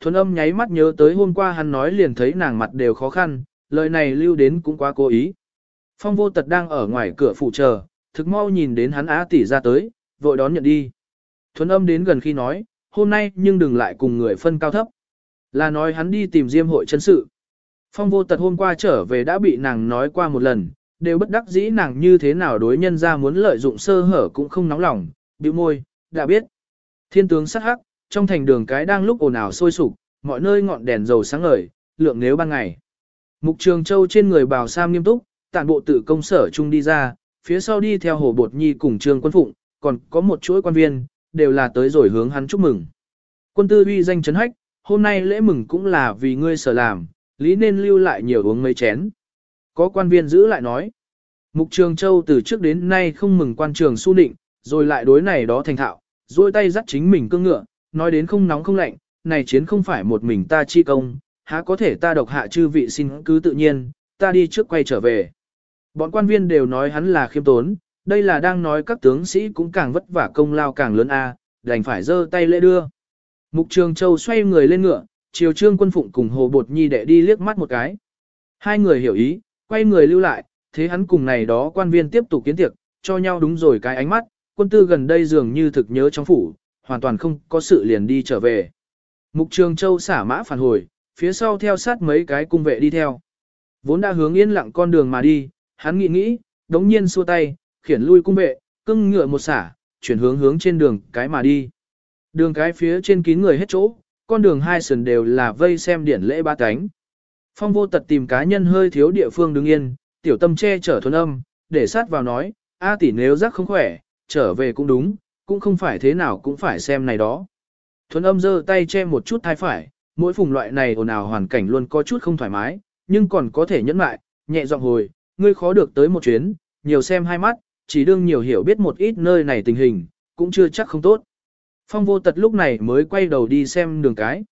Thuần âm nháy mắt nhớ tới hôm qua hắn nói liền thấy nàng mặt đều khó khăn, lời này lưu đến cũng quá cố ý. Phong vô tật đang ở ngoài cửa phụ chờ, thực mau nhìn đến hắn á tỷ ra tới, vội đón nhận đi. Thuần âm đến gần khi nói, hôm nay nhưng đừng lại cùng người phân cao thấp. Là nói hắn đi tìm diêm hội chân sự. Phong vô tật hôm qua trở về đã bị nàng nói qua một lần, đều bất đắc dĩ nàng như thế nào đối nhân ra muốn lợi dụng sơ hở cũng không nóng lòng, bĩu môi, đã biết. Thiên tướng sắc hắc, trong thành đường cái đang lúc ồn ào sôi sục, mọi nơi ngọn đèn dầu sáng ngời, lượng nếu ban ngày. Mục Trường Châu trên người bào sam nghiêm túc, tản bộ tự công sở chung đi ra, phía sau đi theo hồ bột nhi cùng Trương Quân Phụng, còn có một chuỗi quan viên, đều là tới rồi hướng hắn chúc mừng. Quân tư uy danh chấn hách, hôm nay lễ mừng cũng là vì ngươi sở làm, lý nên lưu lại nhiều uống mấy chén. Có quan viên giữ lại nói. Mục Trường Châu từ trước đến nay không mừng quan trường su định, rồi lại đối này đó thành thạo, duỗi tay dắt chính mình cương ngựa, nói đến không nóng không lạnh, này chiến không phải một mình ta chi công, há có thể ta độc hạ chư vị xin cứ tự nhiên, ta đi trước quay trở về. Bọn quan viên đều nói hắn là khiêm tốn, đây là đang nói các tướng sĩ cũng càng vất vả công lao càng lớn a, đành phải giơ tay lễ đưa. Mục Trường Châu xoay người lên ngựa, chiều trương quân phụng cùng Hồ Bột Nhi đệ đi liếc mắt một cái. Hai người hiểu ý, quay người lưu lại, thế hắn cùng này đó quan viên tiếp tục kiến tiệc, cho nhau đúng rồi cái ánh mắt, quân tư gần đây dường như thực nhớ trong phủ, hoàn toàn không có sự liền đi trở về. Mục Trường Châu xả mã phản hồi, phía sau theo sát mấy cái cung vệ đi theo. Vốn đã hướng yên lặng con đường mà đi, hắn nghĩ nghĩ, đống nhiên xua tay, khiển lui cung vệ, cưng ngựa một xả, chuyển hướng hướng trên đường cái mà đi. Đường cái phía trên kín người hết chỗ, con đường hai sườn đều là vây xem điển lễ ba cánh. Phong vô tật tìm cá nhân hơi thiếu địa phương đứng yên, tiểu tâm che chở thuần âm, để sát vào nói, A tỷ nếu rắc không khỏe, trở về cũng đúng, cũng không phải thế nào cũng phải xem này đó. Thuần âm giơ tay che một chút thai phải, mỗi phùng loại này ồn ào hoàn cảnh luôn có chút không thoải mái, nhưng còn có thể nhẫn lại, nhẹ giọng hồi, ngươi khó được tới một chuyến, nhiều xem hai mắt, chỉ đương nhiều hiểu biết một ít nơi này tình hình, cũng chưa chắc không tốt. Phong vô tật lúc này mới quay đầu đi xem đường cái.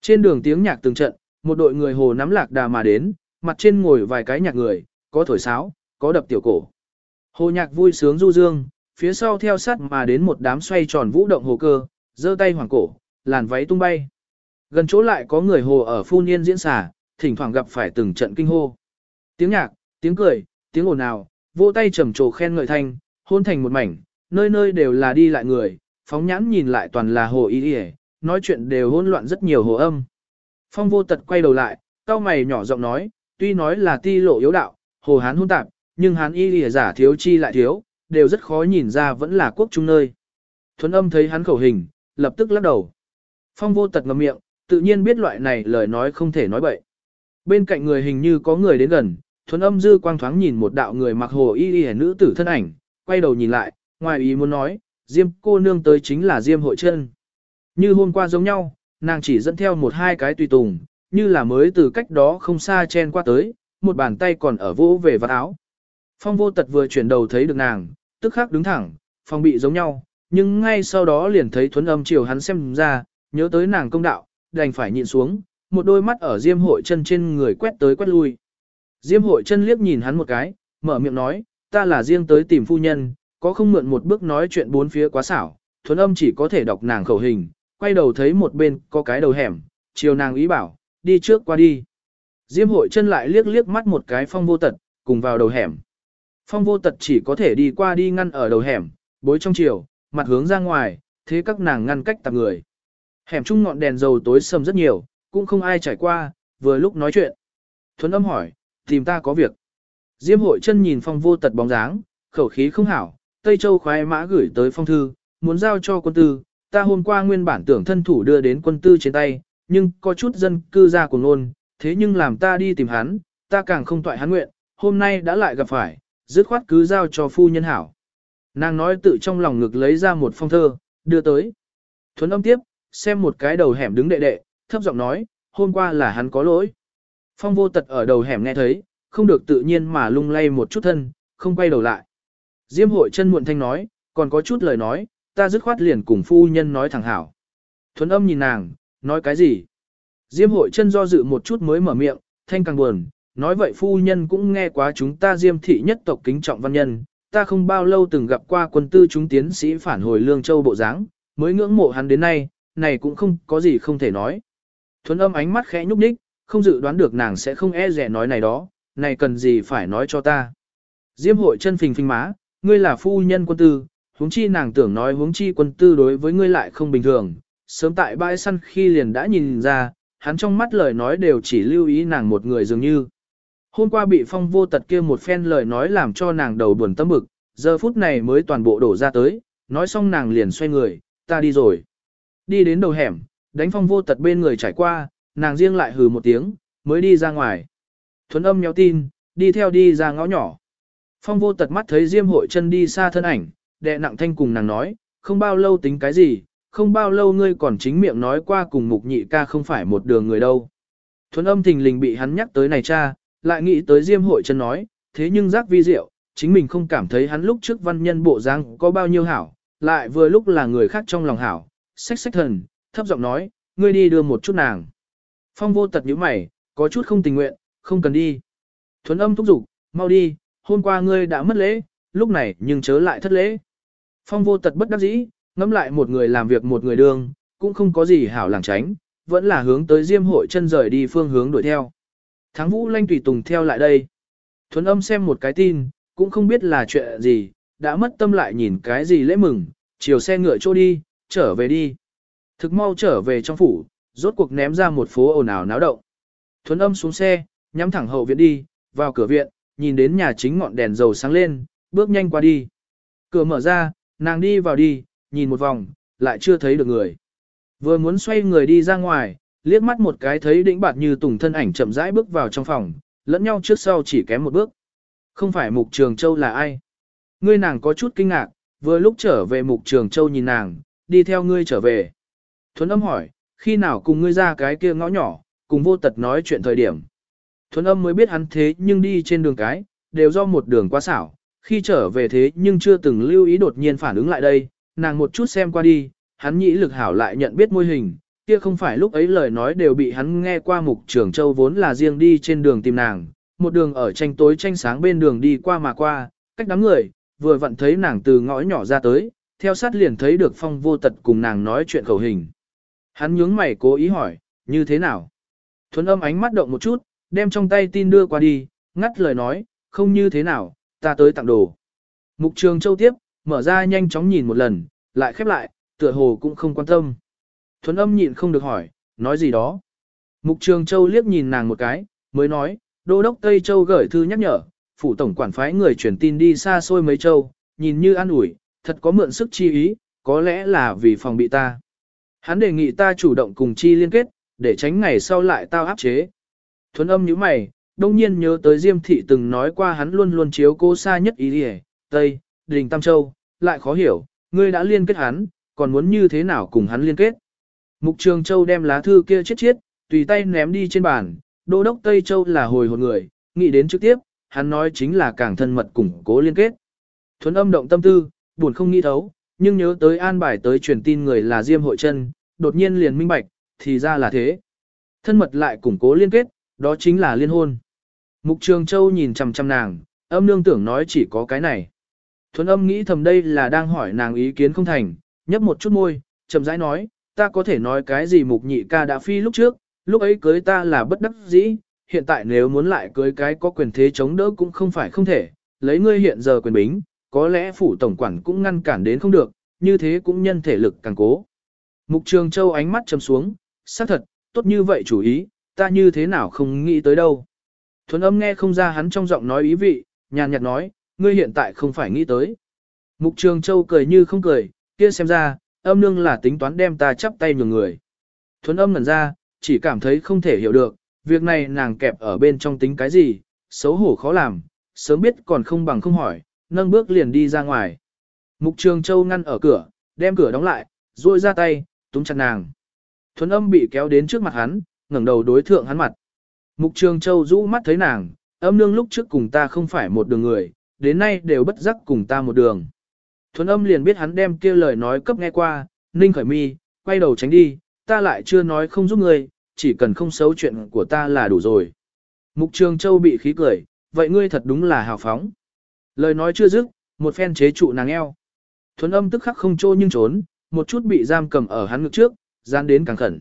Trên đường tiếng nhạc từng trận, một đội người hồ nắm lạc đà mà đến, mặt trên ngồi vài cái nhạc người, có thổi sáo, có đập tiểu cổ. Hồ nhạc vui sướng du dương, phía sau theo sát mà đến một đám xoay tròn vũ động hồ cơ, giơ tay hoàng cổ, làn váy tung bay. Gần chỗ lại có người hồ ở phu niên diễn xả, thỉnh thoảng gặp phải từng trận kinh hô. Tiếng nhạc, tiếng cười, tiếng ồn ào, vỗ tay trầm trồ khen ngợi thanh, hôn thành một mảnh, nơi nơi đều là đi lại người, phóng nhãn nhìn lại toàn là hồ y y, nói chuyện đều hỗn loạn rất nhiều hồ âm. Phong vô tật quay đầu lại, cao mày nhỏ giọng nói, tuy nói là ti lộ yếu đạo, hồ hán hôn tạp, nhưng hán y y giả thiếu chi lại thiếu, đều rất khó nhìn ra vẫn là quốc trung nơi. Thuấn âm thấy hắn khẩu hình, lập tức lắc đầu. Phong vô tật ngậm miệng, tự nhiên biết loại này lời nói không thể nói bậy. Bên cạnh người hình như có người đến gần, thuấn âm dư quang thoáng nhìn một đạo người mặc hồ y y nữ tử thân ảnh, quay đầu nhìn lại, ngoài ý muốn nói, Diêm cô nương tới chính là Diêm hội chân. Như hôm qua giống nhau, nàng chỉ dẫn theo một hai cái tùy tùng, như là mới từ cách đó không xa chen qua tới, một bàn tay còn ở vỗ về vạt áo. Phong vô tật vừa chuyển đầu thấy được nàng, tức khắc đứng thẳng, phong bị giống nhau, nhưng ngay sau đó liền thấy thuấn âm chiều hắn xem ra, nhớ tới nàng công đạo, đành phải nhịn xuống, một đôi mắt ở diêm hội chân trên người quét tới quét lui. Diêm hội chân liếc nhìn hắn một cái, mở miệng nói, ta là riêng tới tìm phu nhân, có không mượn một bước nói chuyện bốn phía quá xảo, thuấn âm chỉ có thể đọc nàng khẩu hình, quay đầu thấy một bên có cái đầu hẻm, chiều nàng ý bảo, đi trước qua đi. Diêm hội chân lại liếc liếc mắt một cái phong vô tật, cùng vào đầu hẻm. Phong vô tật chỉ có thể đi qua đi ngăn ở đầu hẻm, bối trong chiều, mặt hướng ra ngoài, thế các nàng ngăn cách tạp người. Hẻm chung ngọn đèn dầu tối sầm rất nhiều, cũng không ai trải qua, vừa lúc nói chuyện. Thuấn âm hỏi, tìm ta có việc. Diêm hội chân nhìn phong vô tật bóng dáng, khẩu khí không hảo, Tây Châu khoái mã gửi tới phong thư, muốn giao cho quân tư, ta hôm qua nguyên bản tưởng thân thủ đưa đến quân tư trên tay, nhưng có chút dân cư ra của ngôn, thế nhưng làm ta đi tìm hắn, ta càng không toại hắn nguyện, hôm nay đã lại gặp phải, dứt khoát cứ giao cho phu nhân hảo. Nàng nói tự trong lòng ngực lấy ra một phong thơ, đưa tới. Thuấn âm tiếp, xem một cái đầu hẻm đứng đệ đệ, thấp giọng nói, hôm qua là hắn có lỗi. Phong vô tật ở đầu hẻm nghe thấy, không được tự nhiên mà lung lay một chút thân, không quay đầu lại. Diêm hội chân muộn thanh nói, còn có chút lời nói, ta dứt khoát liền cùng phu nhân nói thẳng hảo. Thuấn âm nhìn nàng, nói cái gì? Diêm hội chân do dự một chút mới mở miệng, thanh càng buồn, nói vậy phu nhân cũng nghe quá chúng ta diêm thị nhất tộc kính trọng văn nhân, ta không bao lâu từng gặp qua quân tư chúng tiến sĩ phản hồi lương châu bộ dáng, mới ngưỡng mộ hắn đến nay, này cũng không có gì không thể nói. Thuấn âm ánh mắt khẽ nhúc nhích, không dự đoán được nàng sẽ không e rẻ nói này đó, này cần gì phải nói cho ta. Diêm hội chân phình phình má, ngươi là phu nhân quân tư, huống chi nàng tưởng nói huống chi quân tư đối với ngươi lại không bình thường, sớm tại bãi săn khi liền đã nhìn ra, hắn trong mắt lời nói đều chỉ lưu ý nàng một người dường như. Hôm qua bị phong vô tật kia một phen lời nói làm cho nàng đầu buồn tâm bực, giờ phút này mới toàn bộ đổ ra tới, nói xong nàng liền xoay người, ta đi rồi. Đi đến đầu hẻm, đánh phong vô tật bên người trải qua, nàng riêng lại hừ một tiếng, mới đi ra ngoài. Thuấn âm nhéo tin, đi theo đi ra ngõ nhỏ. Phong vô tật mắt thấy Diêm hội chân đi xa thân ảnh, đệ nặng thanh cùng nàng nói, không bao lâu tính cái gì, không bao lâu ngươi còn chính miệng nói qua cùng mục nhị ca không phải một đường người đâu. Thuấn âm thình lình bị hắn nhắc tới này cha, lại nghĩ tới Diêm hội chân nói, thế nhưng giác vi diệu, chính mình không cảm thấy hắn lúc trước văn nhân bộ dáng có bao nhiêu hảo, lại vừa lúc là người khác trong lòng hảo, sách sách thần, thấp giọng nói, ngươi đi đưa một chút nàng. Phong vô tật nhíu mày, có chút không tình nguyện, không cần đi. Thuấn âm thúc giục, mau đi, hôm qua ngươi đã mất lễ, lúc này nhưng chớ lại thất lễ. Phong vô tật bất đắc dĩ, ngẫm lại một người làm việc một người đương, cũng không có gì hảo làng tránh, vẫn là hướng tới diêm hội chân rời đi phương hướng đuổi theo. Tháng vũ lanh tùy tùng theo lại đây. Thuấn âm xem một cái tin, cũng không biết là chuyện gì, đã mất tâm lại nhìn cái gì lễ mừng, chiều xe ngựa trôi đi, trở về đi. Thực mau trở về trong phủ, rốt cuộc ném ra một phố ồn ào náo động. Thuấn âm xuống xe, nhắm thẳng hậu viện đi, vào cửa viện, nhìn đến nhà chính ngọn đèn dầu sáng lên, bước nhanh qua đi. Cửa mở ra, nàng đi vào đi, nhìn một vòng, lại chưa thấy được người. Vừa muốn xoay người đi ra ngoài, liếc mắt một cái thấy đĩnh bạt như tùng thân ảnh chậm rãi bước vào trong phòng, lẫn nhau trước sau chỉ kém một bước. Không phải Mục Trường Châu là ai? Ngươi nàng có chút kinh ngạc, vừa lúc trở về Mục Trường Châu nhìn nàng, đi theo ngươi trở về. Thuấn âm hỏi, khi nào cùng ngươi ra cái kia ngõ nhỏ, cùng vô tật nói chuyện thời điểm. Thuấn âm mới biết hắn thế nhưng đi trên đường cái, đều do một đường quá xảo, khi trở về thế nhưng chưa từng lưu ý đột nhiên phản ứng lại đây, nàng một chút xem qua đi, hắn nhĩ lực hảo lại nhận biết môi hình, kia không phải lúc ấy lời nói đều bị hắn nghe qua mục trường châu vốn là riêng đi trên đường tìm nàng, một đường ở tranh tối tranh sáng bên đường đi qua mà qua, cách đám người, vừa vặn thấy nàng từ ngõ nhỏ ra tới, theo sát liền thấy được phong vô tật cùng nàng nói chuyện khẩu hình. Hắn nhướng mày cố ý hỏi, như thế nào? Thuấn âm ánh mắt động một chút, đem trong tay tin đưa qua đi, ngắt lời nói, không như thế nào, ta tới tặng đồ. Mục trường châu tiếp, mở ra nhanh chóng nhìn một lần, lại khép lại, tựa hồ cũng không quan tâm. Thuấn âm nhịn không được hỏi, nói gì đó. Mục trường châu liếc nhìn nàng một cái, mới nói, đô đốc Tây Châu gửi thư nhắc nhở, phủ tổng quản phái người truyền tin đi xa xôi mấy châu, nhìn như an ủi, thật có mượn sức chi ý, có lẽ là vì phòng bị ta. Hắn đề nghị ta chủ động cùng chi liên kết, để tránh ngày sau lại tao áp chế. Thuấn âm như mày, đông nhiên nhớ tới Diêm Thị từng nói qua hắn luôn luôn chiếu cố xa nhất ý địa, Tây, Đình Tam Châu, lại khó hiểu, ngươi đã liên kết hắn, còn muốn như thế nào cùng hắn liên kết. Mục Trường Châu đem lá thư kia chết chết, tùy tay ném đi trên bàn, đô đốc Tây Châu là hồi hồn người, nghĩ đến trực tiếp, hắn nói chính là càng thân mật củng cố liên kết. Thuấn âm động tâm tư, buồn không nghĩ thấu, nhưng nhớ tới an bài tới truyền tin người là Diêm Hội Trân, đột nhiên liền minh bạch, thì ra là thế. Thân mật lại củng cố liên kết, đó chính là liên hôn. Mục Trường Châu nhìn chằm chằm nàng, âm nương tưởng nói chỉ có cái này. Thuấn âm nghĩ thầm đây là đang hỏi nàng ý kiến không thành, nhấp một chút môi, chậm rãi nói, ta có thể nói cái gì mục nhị ca đã phi lúc trước, lúc ấy cưới ta là bất đắc dĩ, hiện tại nếu muốn lại cưới cái có quyền thế chống đỡ cũng không phải không thể, lấy ngươi hiện giờ quyền bính, có lẽ phủ tổng quản cũng ngăn cản đến không được, như thế cũng nhân thể lực càng cố. Mục Trường Châu ánh mắt trầm xuống, xác thật, tốt như vậy chủ ý, ta như thế nào không nghĩ tới đâu. Thuấn âm nghe không ra hắn trong giọng nói ý vị, nhàn nhạt nói, ngươi hiện tại không phải nghĩ tới. Mục Trường Châu cười như không cười, kia xem ra, âm nương là tính toán đem ta chắp tay nhường người. Thuấn âm ngẩn ra, chỉ cảm thấy không thể hiểu được, việc này nàng kẹp ở bên trong tính cái gì, xấu hổ khó làm, sớm biết còn không bằng không hỏi, nâng bước liền đi ra ngoài. Mục Trường Châu ngăn ở cửa, đem cửa đóng lại, duỗi ra tay, túm chặt nàng. Thuấn âm bị kéo đến trước mặt hắn, ngẩng đầu đối thượng hắn mặt. Mục Trường Châu rũ mắt thấy nàng, âm nương lúc trước cùng ta không phải một đường người, đến nay đều bất giác cùng ta một đường. Thuấn âm liền biết hắn đem kia lời nói cấp nghe qua, ninh khởi mi, quay đầu tránh đi, ta lại chưa nói không giúp ngươi, chỉ cần không xấu chuyện của ta là đủ rồi. Mục Trường Châu bị khí cười, vậy ngươi thật đúng là hào phóng. Lời nói chưa dứt, một phen chế trụ nàng eo. Thuấn âm tức khắc không trô nhưng trốn, một chút bị giam cầm ở hắn ngực trước, gian đến càng khẩn.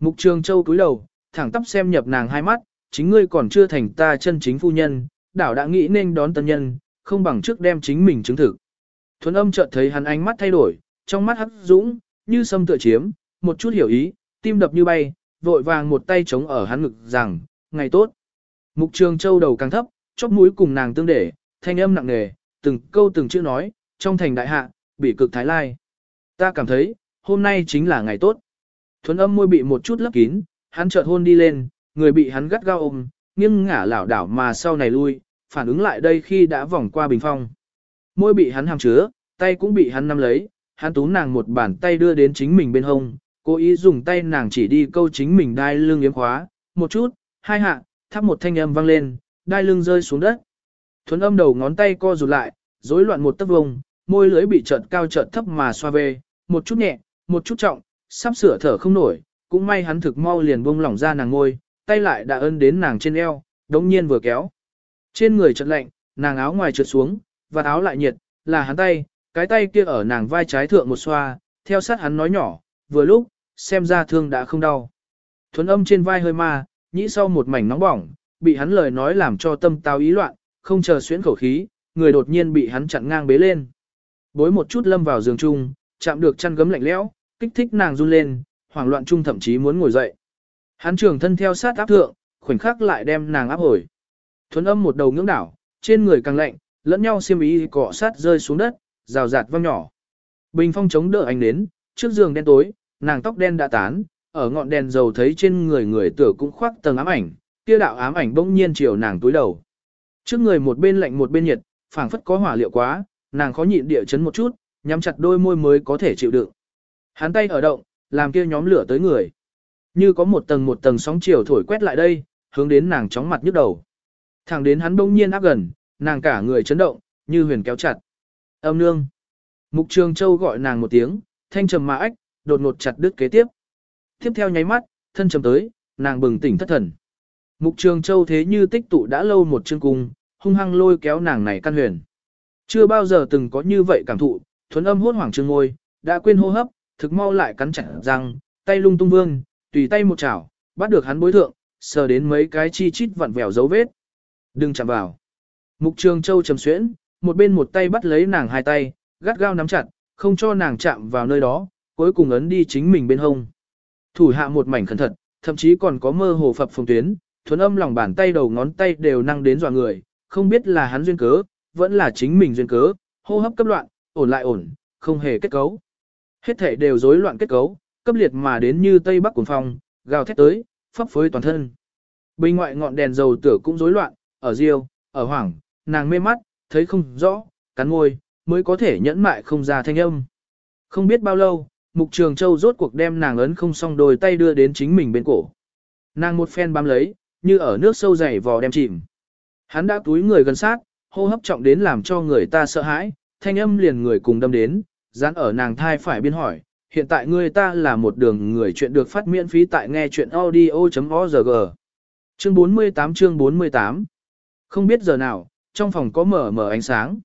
Mục Trường Châu cúi đầu, thẳng tắp xem nhập nàng hai mắt, chính ngươi còn chưa thành ta chân chính phu nhân, đảo đã nghĩ nên đón tân nhân, không bằng trước đem chính mình chứng thực. Thuấn âm chợt thấy hắn ánh mắt thay đổi, trong mắt hắc dũng, như sâm tựa chiếm, một chút hiểu ý, tim đập như bay, vội vàng một tay chống ở hắn ngực rằng, ngày tốt. Mục Trường Châu đầu càng thấp, chóp mũi cùng nàng tương để, thanh âm nặng nề, từng câu từng chữ nói, trong thành đại hạ, bị cực thái lai. Ta cảm thấy, hôm nay chính là ngày tốt. Thuấn âm môi bị một chút lấp kín, hắn chợt hôn đi lên, người bị hắn gắt gao ôm, nghiêng ngả lảo đảo mà sau này lui, phản ứng lại đây khi đã vòng qua bình phong. Môi bị hắn hàm chứa, tay cũng bị hắn nắm lấy, hắn tú nàng một bàn tay đưa đến chính mình bên hông, cố ý dùng tay nàng chỉ đi câu chính mình đai lưng yếm khóa, một chút, hai hạ, thắp một thanh âm vang lên, đai lưng rơi xuống đất. Thuấn âm đầu ngón tay co rụt lại, rối loạn một tấc vùng, môi lưỡi bị chợt cao chợt thấp mà xoa về, một chút nhẹ, một chút trọng, sắp sửa thở không nổi, cũng may hắn thực mau liền buông lỏng ra nàng ngôi, tay lại đã ân đến nàng trên eo, đống nhiên vừa kéo. Trên người chợt lạnh, nàng áo ngoài trượt xuống, và áo lại nhiệt, là hắn tay, cái tay kia ở nàng vai trái thượng một xoa, theo sát hắn nói nhỏ, vừa lúc, xem ra thương đã không đau. Thuấn âm trên vai hơi ma, nhĩ sau một mảnh nóng bỏng, bị hắn lời nói làm cho tâm tao ý loạn, không chờ xuyến khẩu khí, người đột nhiên bị hắn chặn ngang bế lên. Bối một chút lâm vào giường chung, chạm được chăn gấm lạnh lẽo, kích thích nàng run lên, hoảng loạn chung thậm chí muốn ngồi dậy. Hắn trường thân theo sát áp thượng, khoảnh khắc lại đem nàng áp hồi. Thuấn âm một đầu ngưỡng đảo, trên người càng lạnh, lẫn nhau xiêm ý cọ sát rơi xuống đất, rào rạt vang nhỏ. Bình phong chống đỡ ánh đến, trước giường đen tối, nàng tóc đen đã tán, ở ngọn đèn dầu thấy trên người người tử cũng khoác tầng ám ảnh, kia đạo ám ảnh bỗng nhiên chiều nàng túi đầu. Trước người một bên lạnh một bên nhiệt, phảng phất có hỏa liệu quá, nàng khó nhịn địa chấn một chút, nhắm chặt đôi môi mới có thể chịu đựng. Hắn tay ở động, làm kia nhóm lửa tới người. Như có một tầng một tầng sóng chiều thổi quét lại đây, hướng đến nàng chóng mặt nhức đầu. Thẳng đến hắn bỗng nhiên áp gần, nàng cả người chấn động, như huyền kéo chặt. Âm nương. Mục Trường Châu gọi nàng một tiếng, thanh trầm mà ách, đột ngột chặt đứt kế tiếp. Tiếp theo nháy mắt, thân trầm tới, nàng bừng tỉnh thất thần. Mục Trường Châu thế như tích tụ đã lâu một chương cung, hung hăng lôi kéo nàng này căn huyền. Chưa bao giờ từng có như vậy cảm thụ, thuấn âm hốt hoảng trương ngôi, đã quên hô hấp, thực mau lại cắn chặt răng, tay lung tung vương, tùy tay một chảo, bắt được hắn bối thượng, sờ đến mấy cái chi chít vặn vẹo dấu vết. Đừng chạm vào. Mục Trường Châu trầm xuyễn, một bên một tay bắt lấy nàng hai tay, gắt gao nắm chặt, không cho nàng chạm vào nơi đó, cuối cùng ấn đi chính mình bên hông. Thủ hạ một mảnh cẩn thận, thậm chí còn có mơ hồ phập phồng tuyến, thuần âm lòng bàn tay đầu ngón tay đều năng đến dọa người, không biết là hắn duyên cớ, vẫn là chính mình duyên cớ, hô hấp cấp loạn, ổn lại ổn, không hề kết cấu. Hết thể đều rối loạn kết cấu, cấp liệt mà đến như tây bắc cuồng phong, gào thét tới, phấp phới toàn thân. Bên ngoại ngọn đèn dầu tửa cũng rối loạn, ở riêu, ở hoảng, nàng mê mắt, thấy không rõ, cắn môi, mới có thể nhẫn mại không ra thanh âm. Không biết bao lâu, Mục Trường Châu rốt cuộc đem nàng ấn không xong đôi tay đưa đến chính mình bên cổ. Nàng một phen bám lấy, như ở nước sâu dày vò đem chìm. Hắn đã túi người gần sát, hô hấp trọng đến làm cho người ta sợ hãi, thanh âm liền người cùng đâm đến, dán ở nàng thai phải biên hỏi, hiện tại người ta là một đường người chuyện được phát miễn phí tại nghe chuyện audio.org. Chương 48 chương 48 Không biết giờ nào, trong phòng có mở mở ánh sáng.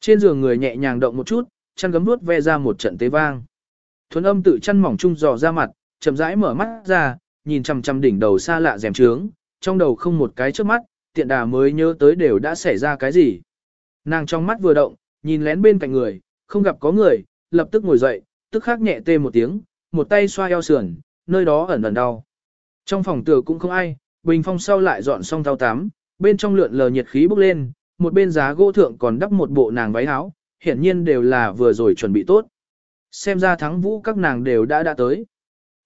Trên giường người nhẹ nhàng động một chút, chăn gấm nuốt ve ra một trận tế vang. Thuấn âm tự chăn mỏng trung dò ra mặt, chậm rãi mở mắt ra, nhìn chằm chằm đỉnh đầu xa lạ rèm trướng, trong đầu không một cái trước mắt, tiện đà mới nhớ tới đều đã xảy ra cái gì. Nàng trong mắt vừa động, nhìn lén bên cạnh người, không gặp có người, lập tức ngồi dậy, tức khắc nhẹ tê một tiếng, một tay xoa eo sườn, nơi đó ẩn ẩn đau. Trong phòng tựa cũng không ai, bình phong sau lại dọn xong thao tắm, bên trong lượn lờ nhiệt khí bốc lên, một bên giá gỗ thượng còn đắp một bộ nàng váy áo, hiển nhiên đều là vừa rồi chuẩn bị tốt. Xem ra thắng vũ các nàng đều đã đã tới.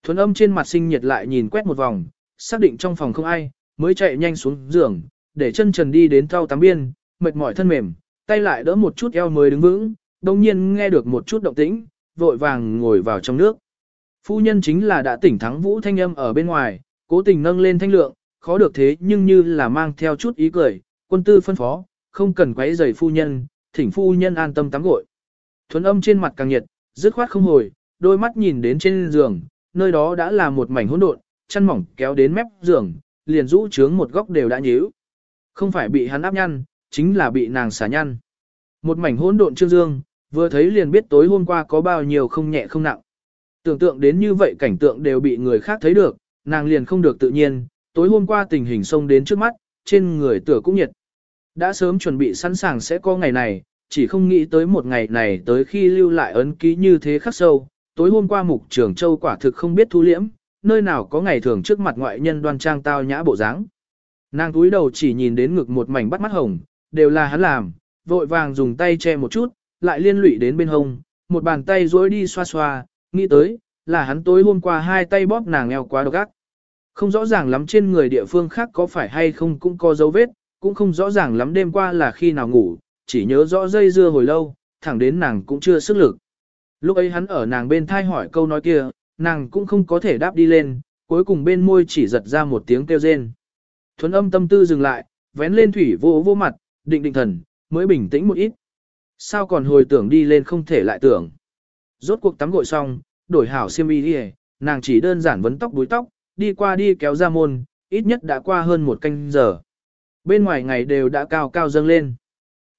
Thuấn âm trên mặt sinh nhiệt lại nhìn quét một vòng, xác định trong phòng không ai, mới chạy nhanh xuống giường, để chân trần đi đến thau tắm biên, mệt mỏi thân mềm, tay lại đỡ một chút eo mới đứng vững, đồng nhiên nghe được một chút động tĩnh, vội vàng ngồi vào trong nước. Phu nhân chính là đã tỉnh thắng vũ thanh âm ở bên ngoài, cố tình nâng lên thanh lượng, khó được thế nhưng như là mang theo chút ý cười, quân tư phân phó, không cần quấy rầy phu nhân, thỉnh phu nhân an tâm tắm gội. Thuấn âm trên mặt càng nhiệt, dứt khoát không hồi, đôi mắt nhìn đến trên giường, nơi đó đã là một mảnh hỗn độn, chăn mỏng kéo đến mép giường, liền rũ trướng một góc đều đã nhíu. Không phải bị hắn áp nhăn, chính là bị nàng xả nhăn. Một mảnh hỗn độn trương dương, vừa thấy liền biết tối hôm qua có bao nhiêu không nhẹ không nặng. Tưởng tượng đến như vậy cảnh tượng đều bị người khác thấy được, nàng liền không được tự nhiên, tối hôm qua tình hình xông đến trước mắt, trên người tựa cũng nhiệt. Đã sớm chuẩn bị sẵn sàng sẽ có ngày này, chỉ không nghĩ tới một ngày này tới khi lưu lại ấn ký như thế khắc sâu. Tối hôm qua mục trưởng châu quả thực không biết thu liễm, nơi nào có ngày thường trước mặt ngoại nhân đoan trang tao nhã bộ dáng. Nàng túi đầu chỉ nhìn đến ngực một mảnh bắt mắt hồng, đều là hắn làm, vội vàng dùng tay che một chút, lại liên lụy đến bên hông, một bàn tay duỗi đi xoa xoa, nghĩ tới, là hắn tối hôm qua hai tay bóp nàng eo quá độc ác. Không rõ ràng lắm trên người địa phương khác có phải hay không cũng có dấu vết, cũng không rõ ràng lắm đêm qua là khi nào ngủ, chỉ nhớ rõ dây dưa hồi lâu, thẳng đến nàng cũng chưa sức lực. Lúc ấy hắn ở nàng bên thai hỏi câu nói kia, nàng cũng không có thể đáp đi lên, cuối cùng bên môi chỉ giật ra một tiếng kêu rên. Thuấn âm tâm tư dừng lại, vén lên thủy vô vô mặt, định định thần, mới bình tĩnh một ít. Sao còn hồi tưởng đi lên không thể lại tưởng. Rốt cuộc tắm gội xong, đổi hảo xiêm y đi nàng chỉ đơn giản vấn tóc đuối tóc, đi qua đi kéo ra môn, ít nhất đã qua hơn một canh giờ. Bên ngoài ngày đều đã cao cao dâng lên.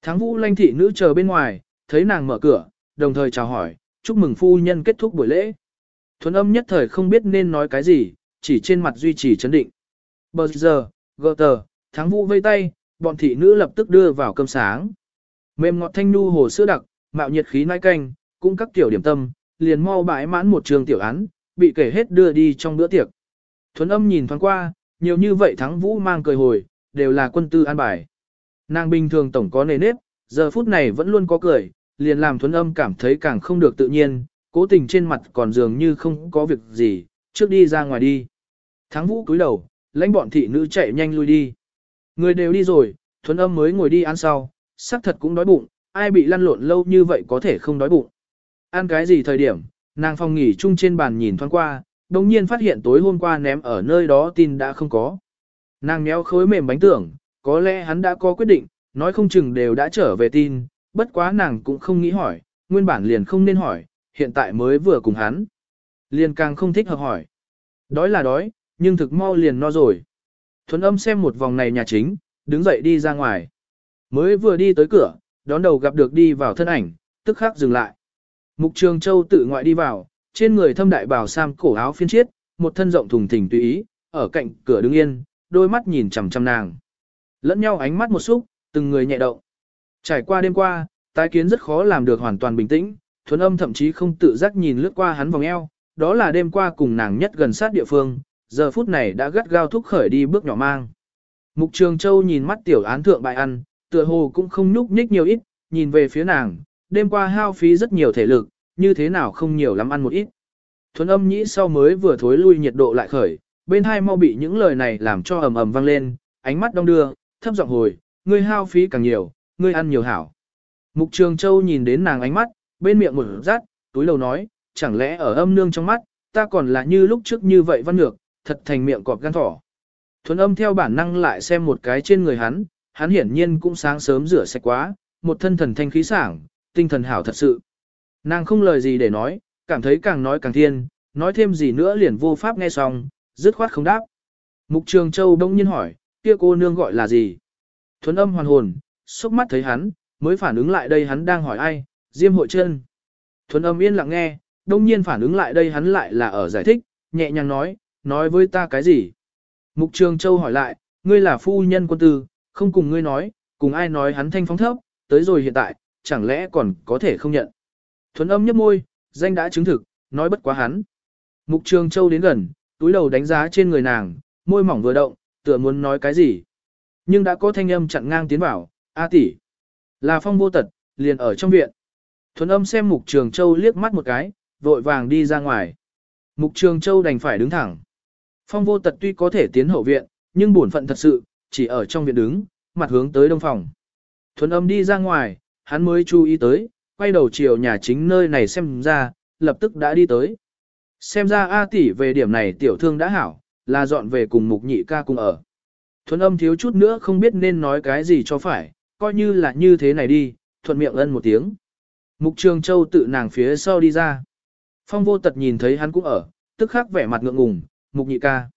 Thắng vũ lanh thị nữ chờ bên ngoài, thấy nàng mở cửa, đồng thời chào hỏi, chúc mừng phu nhân kết thúc buổi lễ. Thuấn âm nhất thời không biết nên nói cái gì, chỉ trên mặt duy trì chấn định. Bờ giờ, gờ tờ, thắng vũ vây tay, bọn thị nữ lập tức đưa vào cơm sáng. Mềm ngọt thanh nu hồ sữa đặc, mạo nhiệt khí nai canh, cũng các tiểu điểm tâm, liền mau bãi mãn một trường tiểu án, bị kể hết đưa đi trong bữa tiệc. Thuấn âm nhìn thoáng qua, nhiều như vậy thắng vũ mang cười hồi, đều là quân tư an bài. Nàng bình thường tổng có nề nếp, giờ phút này vẫn luôn có cười, liền làm thuấn âm cảm thấy càng không được tự nhiên, cố tình trên mặt còn dường như không có việc gì, trước đi ra ngoài đi. Thắng vũ cúi đầu, lãnh bọn thị nữ chạy nhanh lui đi. Người đều đi rồi, thuấn âm mới ngồi đi ăn sau, xác thật cũng đói bụng, ai bị lăn lộn lâu như vậy có thể không đói bụng. Ăn cái gì thời điểm, nàng phòng nghỉ chung trên bàn nhìn thoáng qua, đồng nhiên phát hiện tối hôm qua ném ở nơi đó tin đã không có. Nàng méo khối mềm bánh tưởng, có lẽ hắn đã có quyết định, nói không chừng đều đã trở về tin, bất quá nàng cũng không nghĩ hỏi, nguyên bản liền không nên hỏi, hiện tại mới vừa cùng hắn. Liền càng không thích hợp hỏi. Đói là đói, nhưng thực mau liền no rồi. Thuấn âm xem một vòng này nhà chính, đứng dậy đi ra ngoài. Mới vừa đi tới cửa, đón đầu gặp được đi vào thân ảnh, tức khắc dừng lại. Mục Trường Châu tự ngoại đi vào, trên người thâm đại bảo sam cổ áo phiên chiết, một thân rộng thùng thình tùy ý, ở cạnh cửa đứng yên, đôi mắt nhìn chằm chằm nàng. Lẫn nhau ánh mắt một xúc, từng người nhẹ động. Trải qua đêm qua, tái kiến rất khó làm được hoàn toàn bình tĩnh, thuần âm thậm chí không tự giác nhìn lướt qua hắn vòng eo, đó là đêm qua cùng nàng nhất gần sát địa phương, giờ phút này đã gắt gao thúc khởi đi bước nhỏ mang. Mục Trường Châu nhìn mắt tiểu án thượng bại ăn, tựa hồ cũng không nhúc nhích nhiều ít, nhìn về phía nàng, đêm qua hao phí rất nhiều thể lực, như thế nào không nhiều lắm ăn một ít. Thuần âm nhĩ sau mới vừa thối lui nhiệt độ lại khởi, bên hai mau bị những lời này làm cho ầm ầm vang lên, ánh mắt đông đưa, thấp giọng hồi, ngươi hao phí càng nhiều, ngươi ăn nhiều hảo. Mục Trường Châu nhìn đến nàng ánh mắt, bên miệng một rát, túi lầu nói, chẳng lẽ ở âm nương trong mắt, ta còn là như lúc trước như vậy văn ngược, thật thành miệng cọp gan thỏ. Thuần âm theo bản năng lại xem một cái trên người hắn, hắn hiển nhiên cũng sáng sớm rửa sạch quá, một thân thần thanh khí sảng, tinh thần hảo thật sự. Nàng không lời gì để nói, cảm thấy càng nói càng thiên, nói thêm gì nữa liền vô pháp nghe xong, dứt khoát không đáp. Mục Trường Châu đông nhiên hỏi, kia cô nương gọi là gì? Thuấn âm hoàn hồn, sốc mắt thấy hắn, mới phản ứng lại đây hắn đang hỏi ai, Diêm hội chân. Thuấn âm yên lặng nghe, đông nhiên phản ứng lại đây hắn lại là ở giải thích, nhẹ nhàng nói, nói với ta cái gì? Mục Trường Châu hỏi lại, ngươi là phu nhân quân tư, không cùng ngươi nói, cùng ai nói hắn thanh phóng thấp, tới rồi hiện tại, chẳng lẽ còn có thể không nhận. Thuấn âm nhấp môi, danh đã chứng thực, nói bất quá hắn. Mục Trường Châu đến gần, túi đầu đánh giá trên người nàng, môi mỏng vừa động, tựa muốn nói cái gì. Nhưng đã có thanh âm chặn ngang tiến vào, A tỷ, Là phong vô tật, liền ở trong viện. Thuấn âm xem Mục Trường Châu liếc mắt một cái, vội vàng đi ra ngoài. Mục Trường Châu đành phải đứng thẳng. Phong vô tật tuy có thể tiến hậu viện, nhưng bổn phận thật sự, chỉ ở trong viện đứng, mặt hướng tới đông phòng. Thuấn âm đi ra ngoài, hắn mới chú ý tới, quay đầu chiều nhà chính nơi này xem ra, lập tức đã đi tới. Xem ra A tỷ về điểm này tiểu thương đã hảo, là dọn về cùng mục nhị ca cùng ở. Thuấn âm thiếu chút nữa không biết nên nói cái gì cho phải, coi như là như thế này đi, thuận miệng ân một tiếng. Mục Trường Châu tự nàng phía sau đi ra. Phong vô tật nhìn thấy hắn cũng ở, tức khắc vẻ mặt ngượng ngùng, mục nhị ca.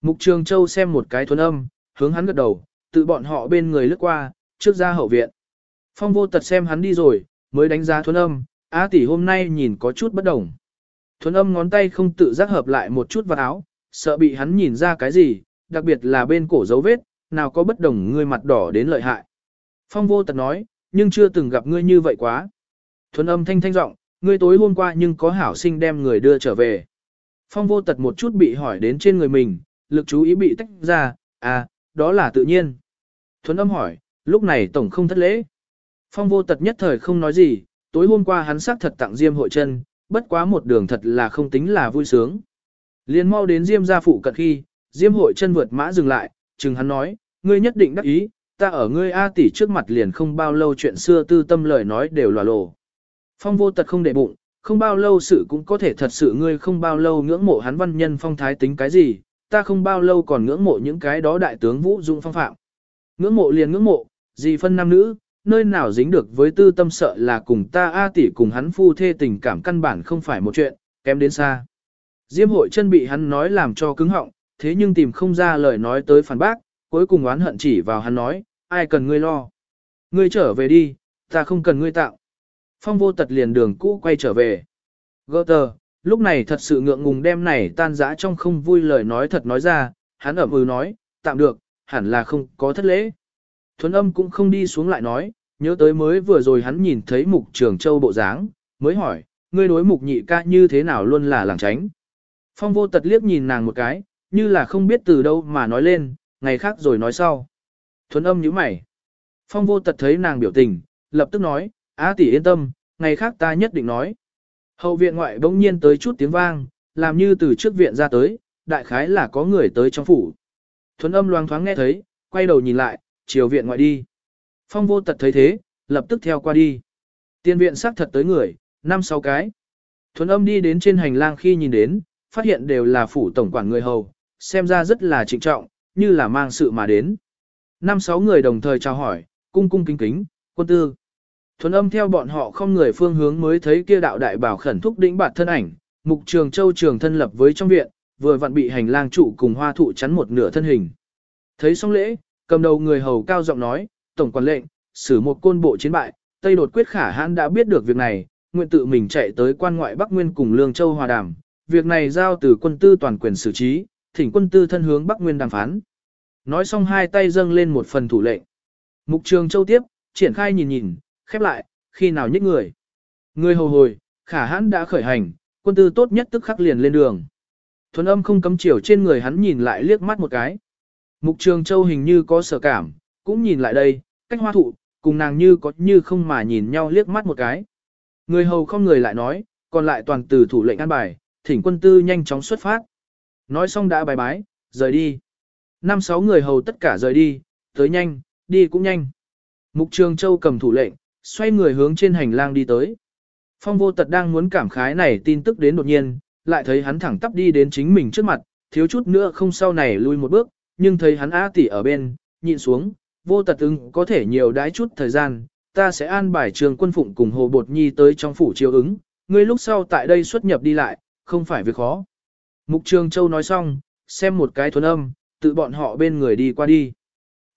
Mục Trường Châu xem một cái thuần âm, hướng hắn gật đầu, tự bọn họ bên người lướt qua, trước ra hậu viện. Phong vô tật xem hắn đi rồi, mới đánh giá thuần âm, A tỷ hôm nay nhìn có chút bất đồng. Thuấn âm ngón tay không tự giác hợp lại một chút vào áo, sợ bị hắn nhìn ra cái gì, đặc biệt là bên cổ dấu vết, nào có bất đồng ngươi mặt đỏ đến lợi hại. Phong vô tật nói, nhưng chưa từng gặp ngươi như vậy quá. Thuấn âm thanh thanh giọng, ngươi tối hôm qua nhưng có hảo sinh đem người đưa trở về. Phong vô tật một chút bị hỏi đến trên người mình, lực chú ý bị tách ra, à, đó là tự nhiên. Thuấn âm hỏi, lúc này tổng không thất lễ. Phong vô tật nhất thời không nói gì, tối hôm qua hắn xác thật tặng Diêm hội chân, bất quá một đường thật là không tính là vui sướng. Liên mau đến Diêm gia phụ cận khi, Diêm hội chân vượt mã dừng lại, chừng hắn nói, ngươi nhất định đắc ý, ta ở ngươi A tỷ trước mặt liền không bao lâu chuyện xưa tư tâm lời nói đều lòa lộ. Phong vô tật không để bụng, không bao lâu sự cũng có thể thật sự ngươi không bao lâu ngưỡng mộ hắn văn nhân phong thái tính cái gì, ta không bao lâu còn ngưỡng mộ những cái đó đại tướng vũ dụng phong phạm. Ngưỡng mộ liền ngưỡng mộ, gì phân nam nữ, nơi nào dính được với tư tâm sợ là cùng ta A tỷ cùng hắn phu thê tình cảm căn bản không phải một chuyện, kém đến xa. Diêm hội chân bị hắn nói làm cho cứng họng, thế nhưng tìm không ra lời nói tới phản bác, cuối cùng oán hận chỉ vào hắn nói, ai cần ngươi lo. Ngươi trở về đi, ta không cần ngươi tạo. Phong vô tật liền đường cũ quay trở về. Gơ tờ, lúc này thật sự ngượng ngùng đem này tan dã trong không vui lời nói thật nói ra, hắn ẩm ừ nói, tạm được, hẳn là không có thất lễ. Thuấn âm cũng không đi xuống lại nói, nhớ tới mới vừa rồi hắn nhìn thấy mục trường châu bộ dáng, mới hỏi, ngươi đối mục nhị ca như thế nào luôn là làng tránh. Phong vô tật liếc nhìn nàng một cái, như là không biết từ đâu mà nói lên, ngày khác rồi nói sau. Thuấn âm nhíu mày. Phong vô tật thấy nàng biểu tình, lập tức nói, á tỷ yên tâm, ngày khác ta nhất định nói. Hậu viện ngoại bỗng nhiên tới chút tiếng vang, làm như từ trước viện ra tới, đại khái là có người tới trong phủ. Thuấn âm loang thoáng nghe thấy, quay đầu nhìn lại, chiều viện ngoại đi. Phong vô tật thấy thế, lập tức theo qua đi. Tiên viện xác thật tới người, năm sáu cái. Thuấn âm đi đến trên hành lang khi nhìn đến, phát hiện đều là phủ tổng quản người hầu, xem ra rất là trịnh trọng, như là mang sự mà đến. Năm sáu người đồng thời chào hỏi, cung cung kính kính, quân tư. Thuấn âm theo bọn họ không người phương hướng mới thấy kia đạo đại bảo khẩn thúc đỉnh bạt thân ảnh, mục trường châu trường thân lập với trong viện, vừa vặn bị hành lang trụ cùng hoa thụ chắn một nửa thân hình. Thấy xong lễ, cầm đầu người hầu cao giọng nói, tổng quản lệnh, xử một côn bộ chiến bại, Tây đột quyết khả hãn đã biết được việc này, nguyện tự mình chạy tới quan ngoại Bắc Nguyên cùng Lương Châu hòa đàm, việc này giao từ quân tư toàn quyền xử trí, thỉnh quân tư thân hướng Bắc Nguyên đàm phán. Nói xong hai tay dâng lên một phần thủ lệnh. Mục trường châu tiếp, triển khai nhìn nhìn, khép lại, khi nào nhích người. Người hầu hồi, khả hãn đã khởi hành, quân tư tốt nhất tức khắc liền lên đường. Thuần âm không cấm chiều trên người hắn nhìn lại liếc mắt một cái. Mục trường châu hình như có sở cảm, cũng nhìn lại đây, cách hoa thụ, cùng nàng như có như không mà nhìn nhau liếc mắt một cái. Người hầu không người lại nói, còn lại toàn từ thủ lệnh an bài, thỉnh quân tư nhanh chóng xuất phát. Nói xong đã bài bái, rời đi. Năm sáu người hầu tất cả rời đi, tới nhanh, đi cũng nhanh. Mục Trường Châu cầm thủ lệnh, xoay người hướng trên hành lang đi tới. Phong vô tật đang muốn cảm khái này tin tức đến đột nhiên, lại thấy hắn thẳng tắp đi đến chính mình trước mặt, thiếu chút nữa không sau này lui một bước, nhưng thấy hắn á tỷ ở bên, nhịn xuống, vô tật ứng có thể nhiều đái chút thời gian, ta sẽ an bài trường quân phụng cùng Hồ Bột Nhi tới trong phủ chiếu ứng, ngươi lúc sau tại đây xuất nhập đi lại, không phải việc khó. Mục Trường Châu nói xong, xem một cái thuần âm, tự bọn họ bên người đi qua đi.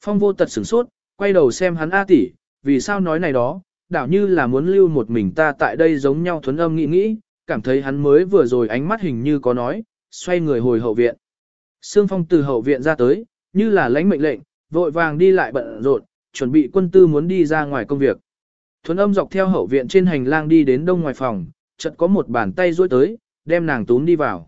Phong vô tật sửng sốt, quay đầu xem hắn A tỷ, vì sao nói này đó, đảo như là muốn lưu một mình ta tại đây giống nhau thuấn âm nghĩ nghĩ, cảm thấy hắn mới vừa rồi ánh mắt hình như có nói, xoay người hồi hậu viện. Sương Phong từ hậu viện ra tới, như là lãnh mệnh lệnh, vội vàng đi lại bận rộn, chuẩn bị quân tư muốn đi ra ngoài công việc. Thuấn âm dọc theo hậu viện trên hành lang đi đến đông ngoài phòng, chợt có một bàn tay duỗi tới, đem nàng túm đi vào.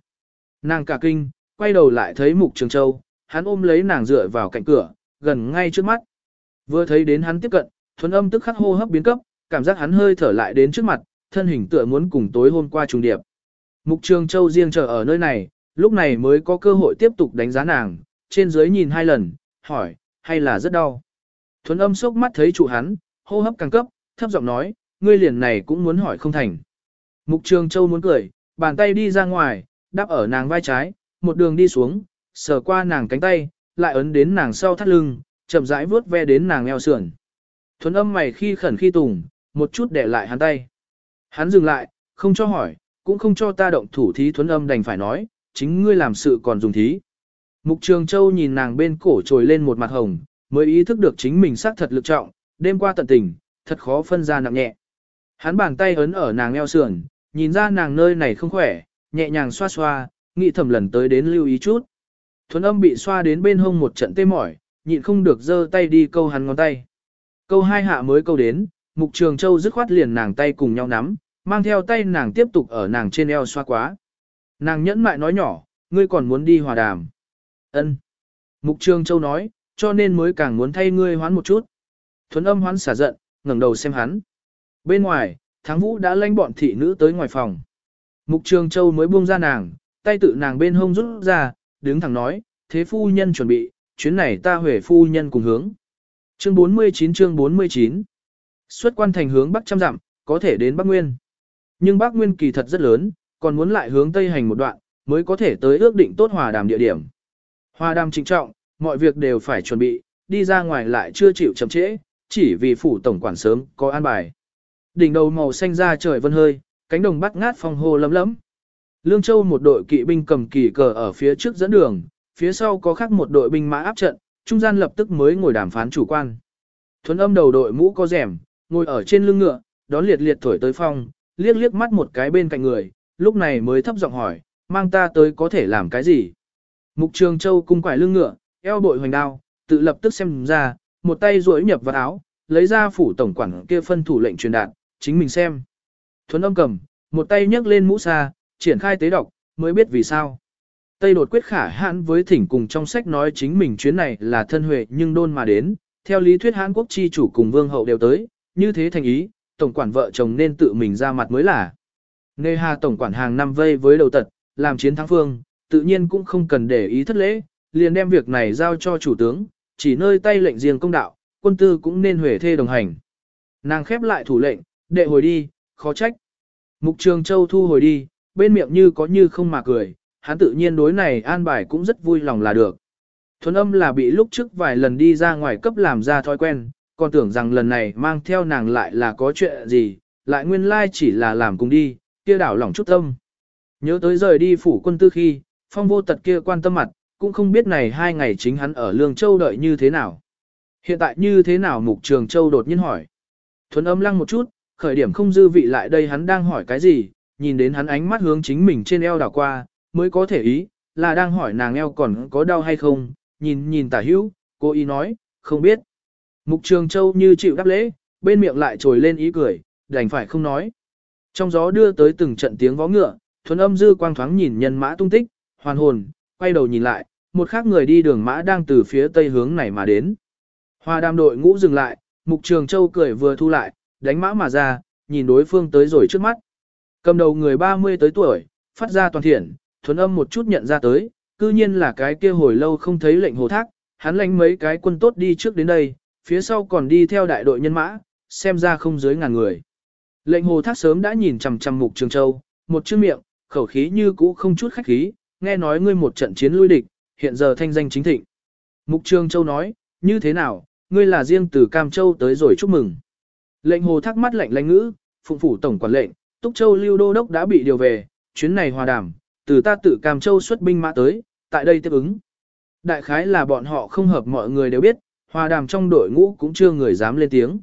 Nàng cả kinh, quay đầu lại thấy Mục Trường Châu, hắn ôm lấy nàng dựa vào cạnh cửa, gần ngay trước mắt. Vừa thấy đến hắn tiếp cận, thuần âm tức khắc hô hấp biến cấp, cảm giác hắn hơi thở lại đến trước mặt, thân hình tựa muốn cùng tối hôm qua trùng điệp. Mục Trường Châu riêng chờ ở nơi này, lúc này mới có cơ hội tiếp tục đánh giá nàng, trên dưới nhìn hai lần, hỏi, hay là rất đau. Thuấn âm sốc mắt thấy chủ hắn, hô hấp càng cấp, thấp giọng nói, ngươi liền này cũng muốn hỏi không thành. Mục Trường Châu muốn cười, bàn tay đi ra ngoài, đắp ở nàng vai trái, một đường đi xuống, sờ qua nàng cánh tay, lại ấn đến nàng sau thắt lưng, chậm rãi vuốt ve đến nàng eo sườn. Thuấn âm mày khi khẩn khi tùng, một chút để lại hắn tay. Hắn dừng lại, không cho hỏi, cũng không cho ta động thủ thí thuấn âm đành phải nói, chính ngươi làm sự còn dùng thí. Mục Trường Châu nhìn nàng bên cổ trồi lên một mặt hồng, mới ý thức được chính mình xác thật lực trọng, đêm qua tận tình, thật khó phân ra nặng nhẹ. Hắn bàn tay ấn ở nàng eo sườn, nhìn ra nàng nơi này không khỏe, nhẹ nhàng xoa xoa, nghĩ thầm lần tới đến lưu ý chút. Thuấn âm bị xoa đến bên hông một trận tê mỏi, nhịn không được giơ tay đi câu hắn ngón tay. Câu hai hạ mới câu đến, mục trường châu dứt khoát liền nàng tay cùng nhau nắm, mang theo tay nàng tiếp tục ở nàng trên eo xoa quá. Nàng nhẫn mại nói nhỏ, ngươi còn muốn đi hòa đàm. ân Mục trường châu nói, cho nên mới càng muốn thay ngươi hoán một chút. Thuấn âm hoán xả giận, ngẩng đầu xem hắn. Bên ngoài, Thắng Vũ đã lanh bọn thị nữ tới ngoài phòng. Mục Trường Châu mới buông ra nàng, tay tự nàng bên hông rút ra, đứng thẳng nói, thế phu nhân chuẩn bị, chuyến này ta huệ phu nhân cùng hướng. Chương 49 chương 49 Xuất quan thành hướng Bắc trăm dặm, có thể đến Bắc Nguyên. Nhưng Bắc Nguyên kỳ thật rất lớn, còn muốn lại hướng Tây hành một đoạn, mới có thể tới ước định tốt hòa đàm địa điểm. Hòa đàm trịnh trọng, mọi việc đều phải chuẩn bị, đi ra ngoài lại chưa chịu chậm trễ, chỉ vì phủ tổng quản sớm có an bài. Đỉnh đầu màu xanh ra trời vân hơi, cánh đồng bắt ngát phong hô lấm lấm. Lương Châu một đội kỵ binh cầm kỳ cờ ở phía trước dẫn đường, phía sau có khác một đội binh mã áp trận, trung gian lập tức mới ngồi đàm phán chủ quan. Thuấn âm đầu đội mũ có rèm, ngồi ở trên lưng ngựa, đón liệt liệt thổi tới phong, liếc liếc mắt một cái bên cạnh người, lúc này mới thấp giọng hỏi, mang ta tới có thể làm cái gì? Mục Trường Châu cung quải lưng ngựa, eo bội hoành đao, tự lập tức xem ra, một tay duỗi nhập vào áo, lấy ra phủ tổng quản kia phân thủ lệnh truyền đạt, chính mình xem. Thuấn âm cầm, một tay nhấc lên mũ xa, triển khai tế đọc, mới biết vì sao. Tây đột quyết khả hãn với thỉnh cùng trong sách nói chính mình chuyến này là thân huệ nhưng đôn mà đến, theo lý thuyết Hán quốc chi chủ cùng vương hậu đều tới, như thế thành ý, tổng quản vợ chồng nên tự mình ra mặt mới là. Nê hà tổng quản hàng năm vây với đầu tật, làm chiến thắng phương, tự nhiên cũng không cần để ý thất lễ, liền đem việc này giao cho chủ tướng, chỉ nơi tay lệnh riêng công đạo, quân tư cũng nên huệ thê đồng hành. Nàng khép lại thủ lệnh, đệ hồi đi, khó trách. Mục Trường Châu thu hồi đi, bên miệng như có như không mà cười, hắn tự nhiên đối này an bài cũng rất vui lòng là được. Thuấn âm là bị lúc trước vài lần đi ra ngoài cấp làm ra thói quen, còn tưởng rằng lần này mang theo nàng lại là có chuyện gì, lại nguyên lai chỉ là làm cùng đi, kia đảo lòng chút tâm. Nhớ tới rời đi phủ quân tư khi, phong vô tật kia quan tâm mặt, cũng không biết này hai ngày chính hắn ở Lương Châu đợi như thế nào. Hiện tại như thế nào Mục Trường Châu đột nhiên hỏi. Thuấn âm lăng một chút, khởi điểm không dư vị lại đây hắn đang hỏi cái gì, nhìn đến hắn ánh mắt hướng chính mình trên eo đảo qua, mới có thể ý, là đang hỏi nàng eo còn có đau hay không, nhìn nhìn tả hữu, cô ý nói, không biết. Mục Trường Châu như chịu đáp lễ, bên miệng lại trồi lên ý cười, đành phải không nói. Trong gió đưa tới từng trận tiếng vó ngựa, thuần âm dư quang thoáng nhìn nhân mã tung tích, hoàn hồn, quay đầu nhìn lại, một khác người đi đường mã đang từ phía tây hướng này mà đến. Hoa đam đội ngũ dừng lại, Mục Trường Châu cười vừa thu lại, đánh mã mà ra, nhìn đối phương tới rồi trước mắt. Cầm đầu người 30 tới tuổi, phát ra toàn thiện, thuần âm một chút nhận ra tới, cư nhiên là cái kia hồi lâu không thấy lệnh hồ thác, hắn lãnh mấy cái quân tốt đi trước đến đây, phía sau còn đi theo đại đội nhân mã, xem ra không dưới ngàn người. Lệnh hồ thác sớm đã nhìn chằm chằm mục trường châu, một chữ miệng, khẩu khí như cũ không chút khách khí, nghe nói ngươi một trận chiến lui địch, hiện giờ thanh danh chính thịnh. Mục trường châu nói, như thế nào, ngươi là riêng từ Cam Châu tới rồi chúc mừng. Lệnh hồ thác mắt lạnh lạnh ngữ, phụng phủ tổng quản lệnh, Túc Châu lưu đô đốc đã bị điều về, chuyến này hòa đàm, từ ta tự Cam Châu xuất binh mã tới, tại đây tiếp ứng. Đại khái là bọn họ không hợp mọi người đều biết, hòa đàm trong đội ngũ cũng chưa người dám lên tiếng.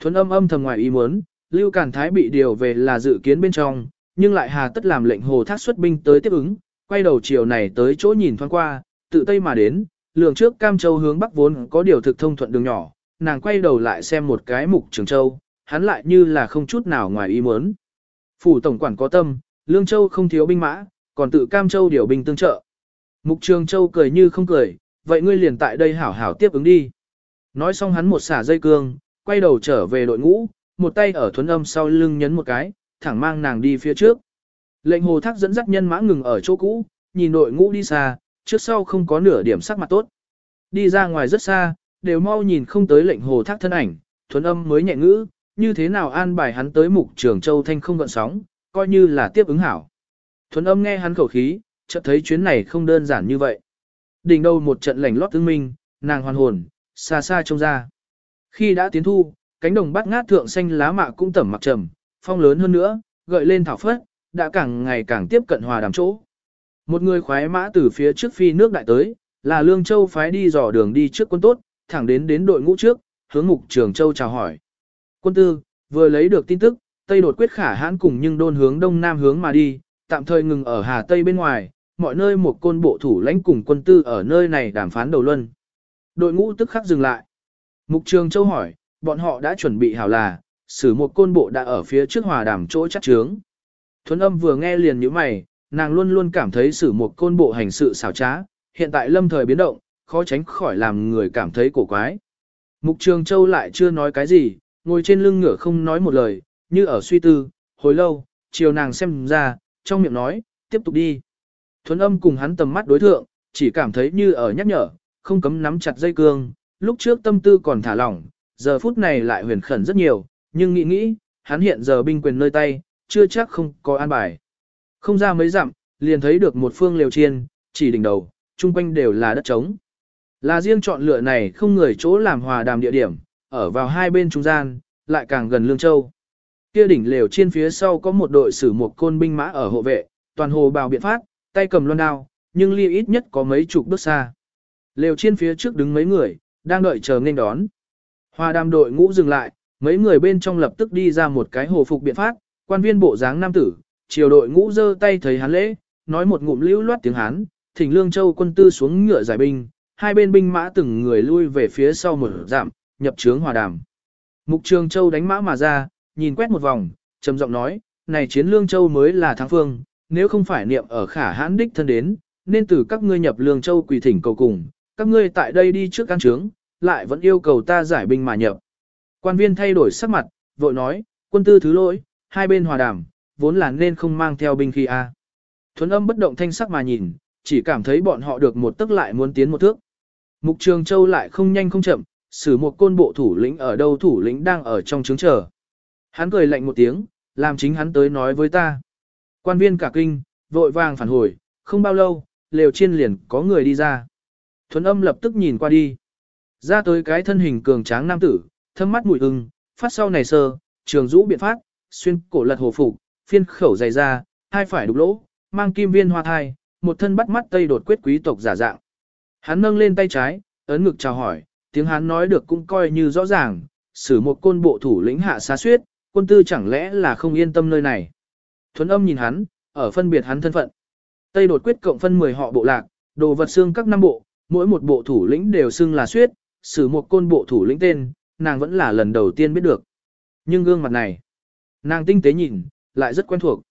Thuấn âm âm thầm ngoài ý muốn, Lưu Cản Thái bị điều về là dự kiến bên trong, nhưng lại hà tất làm lệnh hồ thác xuất binh tới tiếp ứng, quay đầu chiều này tới chỗ nhìn thoáng qua, tự tây mà đến, lường trước Cam Châu hướng bắc vốn có điều thực thông thuận đường nhỏ, nàng quay đầu lại xem một cái mục trường châu, hắn lại như là không chút nào ngoài ý muốn. Phủ tổng quản có tâm, Lương Châu không thiếu binh mã, còn tự Cam Châu điều binh tương trợ. Mục Trường Châu cười như không cười, vậy ngươi liền tại đây hảo hảo tiếp ứng đi. Nói xong hắn một xả dây cương, quay đầu trở về đội ngũ, một tay ở thuấn âm sau lưng nhấn một cái, thẳng mang nàng đi phía trước. Lệnh hồ thác dẫn dắt nhân mã ngừng ở chỗ cũ, nhìn đội ngũ đi xa, trước sau không có nửa điểm sắc mặt tốt. Đi ra ngoài rất xa, đều mau nhìn không tới lệnh hồ thác thân ảnh, thuấn âm mới nhẹ ngữ, như thế nào an bài hắn tới mục trường châu thanh không gợn sóng, coi như là tiếp ứng hảo. Thuấn âm nghe hắn khẩu khí, chợt thấy chuyến này không đơn giản như vậy. Đỉnh đầu một trận lảnh lót tương minh, nàng hoàn hồn, xa xa trông ra. Khi đã tiến thu, cánh đồng bát ngát thượng xanh lá mạ cũng tẩm mặc trầm, phong lớn hơn nữa, gợi lên thảo phất, đã càng ngày càng tiếp cận hòa đàm chỗ. Một người khoái mã từ phía trước phi nước đại tới, là Lương Châu phái đi dò đường đi trước quân tốt, thẳng đến đến đội ngũ trước, hướng mục trường Châu chào hỏi. Quân tư, vừa lấy được tin tức, Tây đột quyết khả hãn cùng nhưng đôn hướng đông nam hướng mà đi, tạm thời ngừng ở Hà Tây bên ngoài, mọi nơi một côn bộ thủ lãnh cùng quân tư ở nơi này đàm phán đầu luân. Đội ngũ tức khắc dừng lại. Mục Trường Châu hỏi, bọn họ đã chuẩn bị hảo là, xử một côn bộ đã ở phía trước hòa đàm chỗ chắc trướng. Thuấn âm vừa nghe liền như mày, nàng luôn luôn cảm thấy xử một côn bộ hành sự xảo trá, hiện tại lâm thời biến động, khó tránh khỏi làm người cảm thấy cổ quái. Mục Trường Châu lại chưa nói cái gì, ngồi trên lưng ngựa không nói một lời, như ở suy tư, hồi lâu, chiều nàng xem ra, trong miệng nói, tiếp tục đi. Thuấn âm cùng hắn tầm mắt đối thượng, chỉ cảm thấy như ở nhắc nhở, không cấm nắm chặt dây cương, lúc trước tâm tư còn thả lỏng, giờ phút này lại huyền khẩn rất nhiều, nhưng nghĩ nghĩ, hắn hiện giờ binh quyền nơi tay, chưa chắc không có an bài. Không ra mấy dặm, liền thấy được một phương liều chiên, chỉ đỉnh đầu, chung quanh đều là đất trống. Là riêng chọn lựa này không người chỗ làm hòa đàm địa điểm, ở vào hai bên trung gian, lại càng gần Lương Châu. Kia đỉnh lều trên phía sau có một đội sử một côn binh mã ở hộ vệ, toàn hồ bào biện phát, tay cầm loan đao, nhưng ly ít nhất có mấy chục bước xa. Lều trên phía trước đứng mấy người, đang đợi chờ nên đón. Hoa đàm đội ngũ dừng lại, mấy người bên trong lập tức đi ra một cái hồ phục biện pháp. quan viên bộ dáng nam tử, chiều đội ngũ giơ tay thấy hắn lễ, nói một ngụm lưu loát tiếng Hán, thỉnh Lương Châu quân tư xuống ngựa giải binh, hai bên binh mã từng người lui về phía sau một giảm, nhập trướng hòa đàm. Mục Trường Châu đánh mã mà ra, nhìn quét một vòng, trầm giọng nói, này chiến Lương Châu mới là thắng phương, nếu không phải niệm ở khả hãn đích thân đến, nên từ các ngươi nhập Lương Châu quỳ thỉnh cầu cùng, các ngươi tại đây đi trước căn trướng, lại vẫn yêu cầu ta giải binh mà nhập. Quan viên thay đổi sắc mặt, vội nói, quân tư thứ lỗi, hai bên hòa đàm, vốn là nên không mang theo binh khi a. Thuấn âm bất động thanh sắc mà nhìn, chỉ cảm thấy bọn họ được một tức lại muốn tiến một thước. Mục Trường Châu lại không nhanh không chậm, xử một côn bộ thủ lĩnh ở đâu thủ lĩnh đang ở trong trướng chờ. Hắn cười lạnh một tiếng, làm chính hắn tới nói với ta. Quan viên cả kinh, vội vàng phản hồi, không bao lâu, lều chiên liền có người đi ra. Thuấn âm lập tức nhìn qua đi. Ra tới cái thân hình cường tráng nam tử, thâm mắt mùi ưng, phát sau này sơ, trường rũ biện phát, xuyên cổ lật hồ phục, phiên khẩu dày ra, hai phải đục lỗ, mang kim viên hoa thai, một thân bắt mắt tây đột quyết quý tộc giả dạng. Hắn nâng lên tay trái, ấn ngực chào hỏi, tiếng hắn nói được cũng coi như rõ ràng, xử một côn bộ thủ lĩnh hạ xa suyết, quân tư chẳng lẽ là không yên tâm nơi này. Thuấn âm nhìn hắn, ở phân biệt hắn thân phận. Tây đột quyết cộng phân 10 họ bộ lạc, đồ vật xương các năm bộ, mỗi một bộ thủ lĩnh đều xưng là suyết, Sử một côn bộ thủ lĩnh tên, nàng vẫn là lần đầu tiên biết được. Nhưng gương mặt này, nàng tinh tế nhìn, lại rất quen thuộc.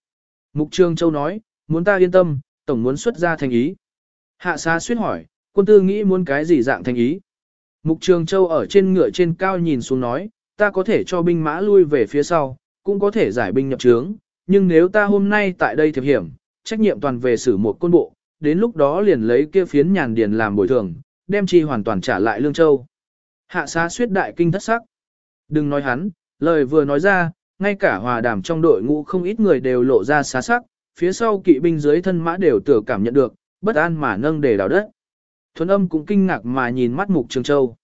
Mục Trương Châu nói, muốn ta yên tâm, tổng muốn xuất ra thành ý. Hạ xá suyết hỏi, quân tư nghĩ muốn cái gì dạng thành ý. Mục Trường Châu ở trên ngựa trên cao nhìn xuống nói, ta có thể cho binh mã lui về phía sau, cũng có thể giải binh nhập trướng, nhưng nếu ta hôm nay tại đây thiệp hiểm, trách nhiệm toàn về xử một quân bộ, đến lúc đó liền lấy kia phiến nhàn điền làm bồi thường, đem chi hoàn toàn trả lại Lương Châu. Hạ xá suyết đại kinh thất sắc. Đừng nói hắn, lời vừa nói ra, ngay cả hòa đàm trong đội ngũ không ít người đều lộ ra xá sắc, phía sau kỵ binh dưới thân mã đều tự cảm nhận được, bất an mà nâng để đào đất. Thuấn âm cũng kinh ngạc mà nhìn mắt mục trường châu.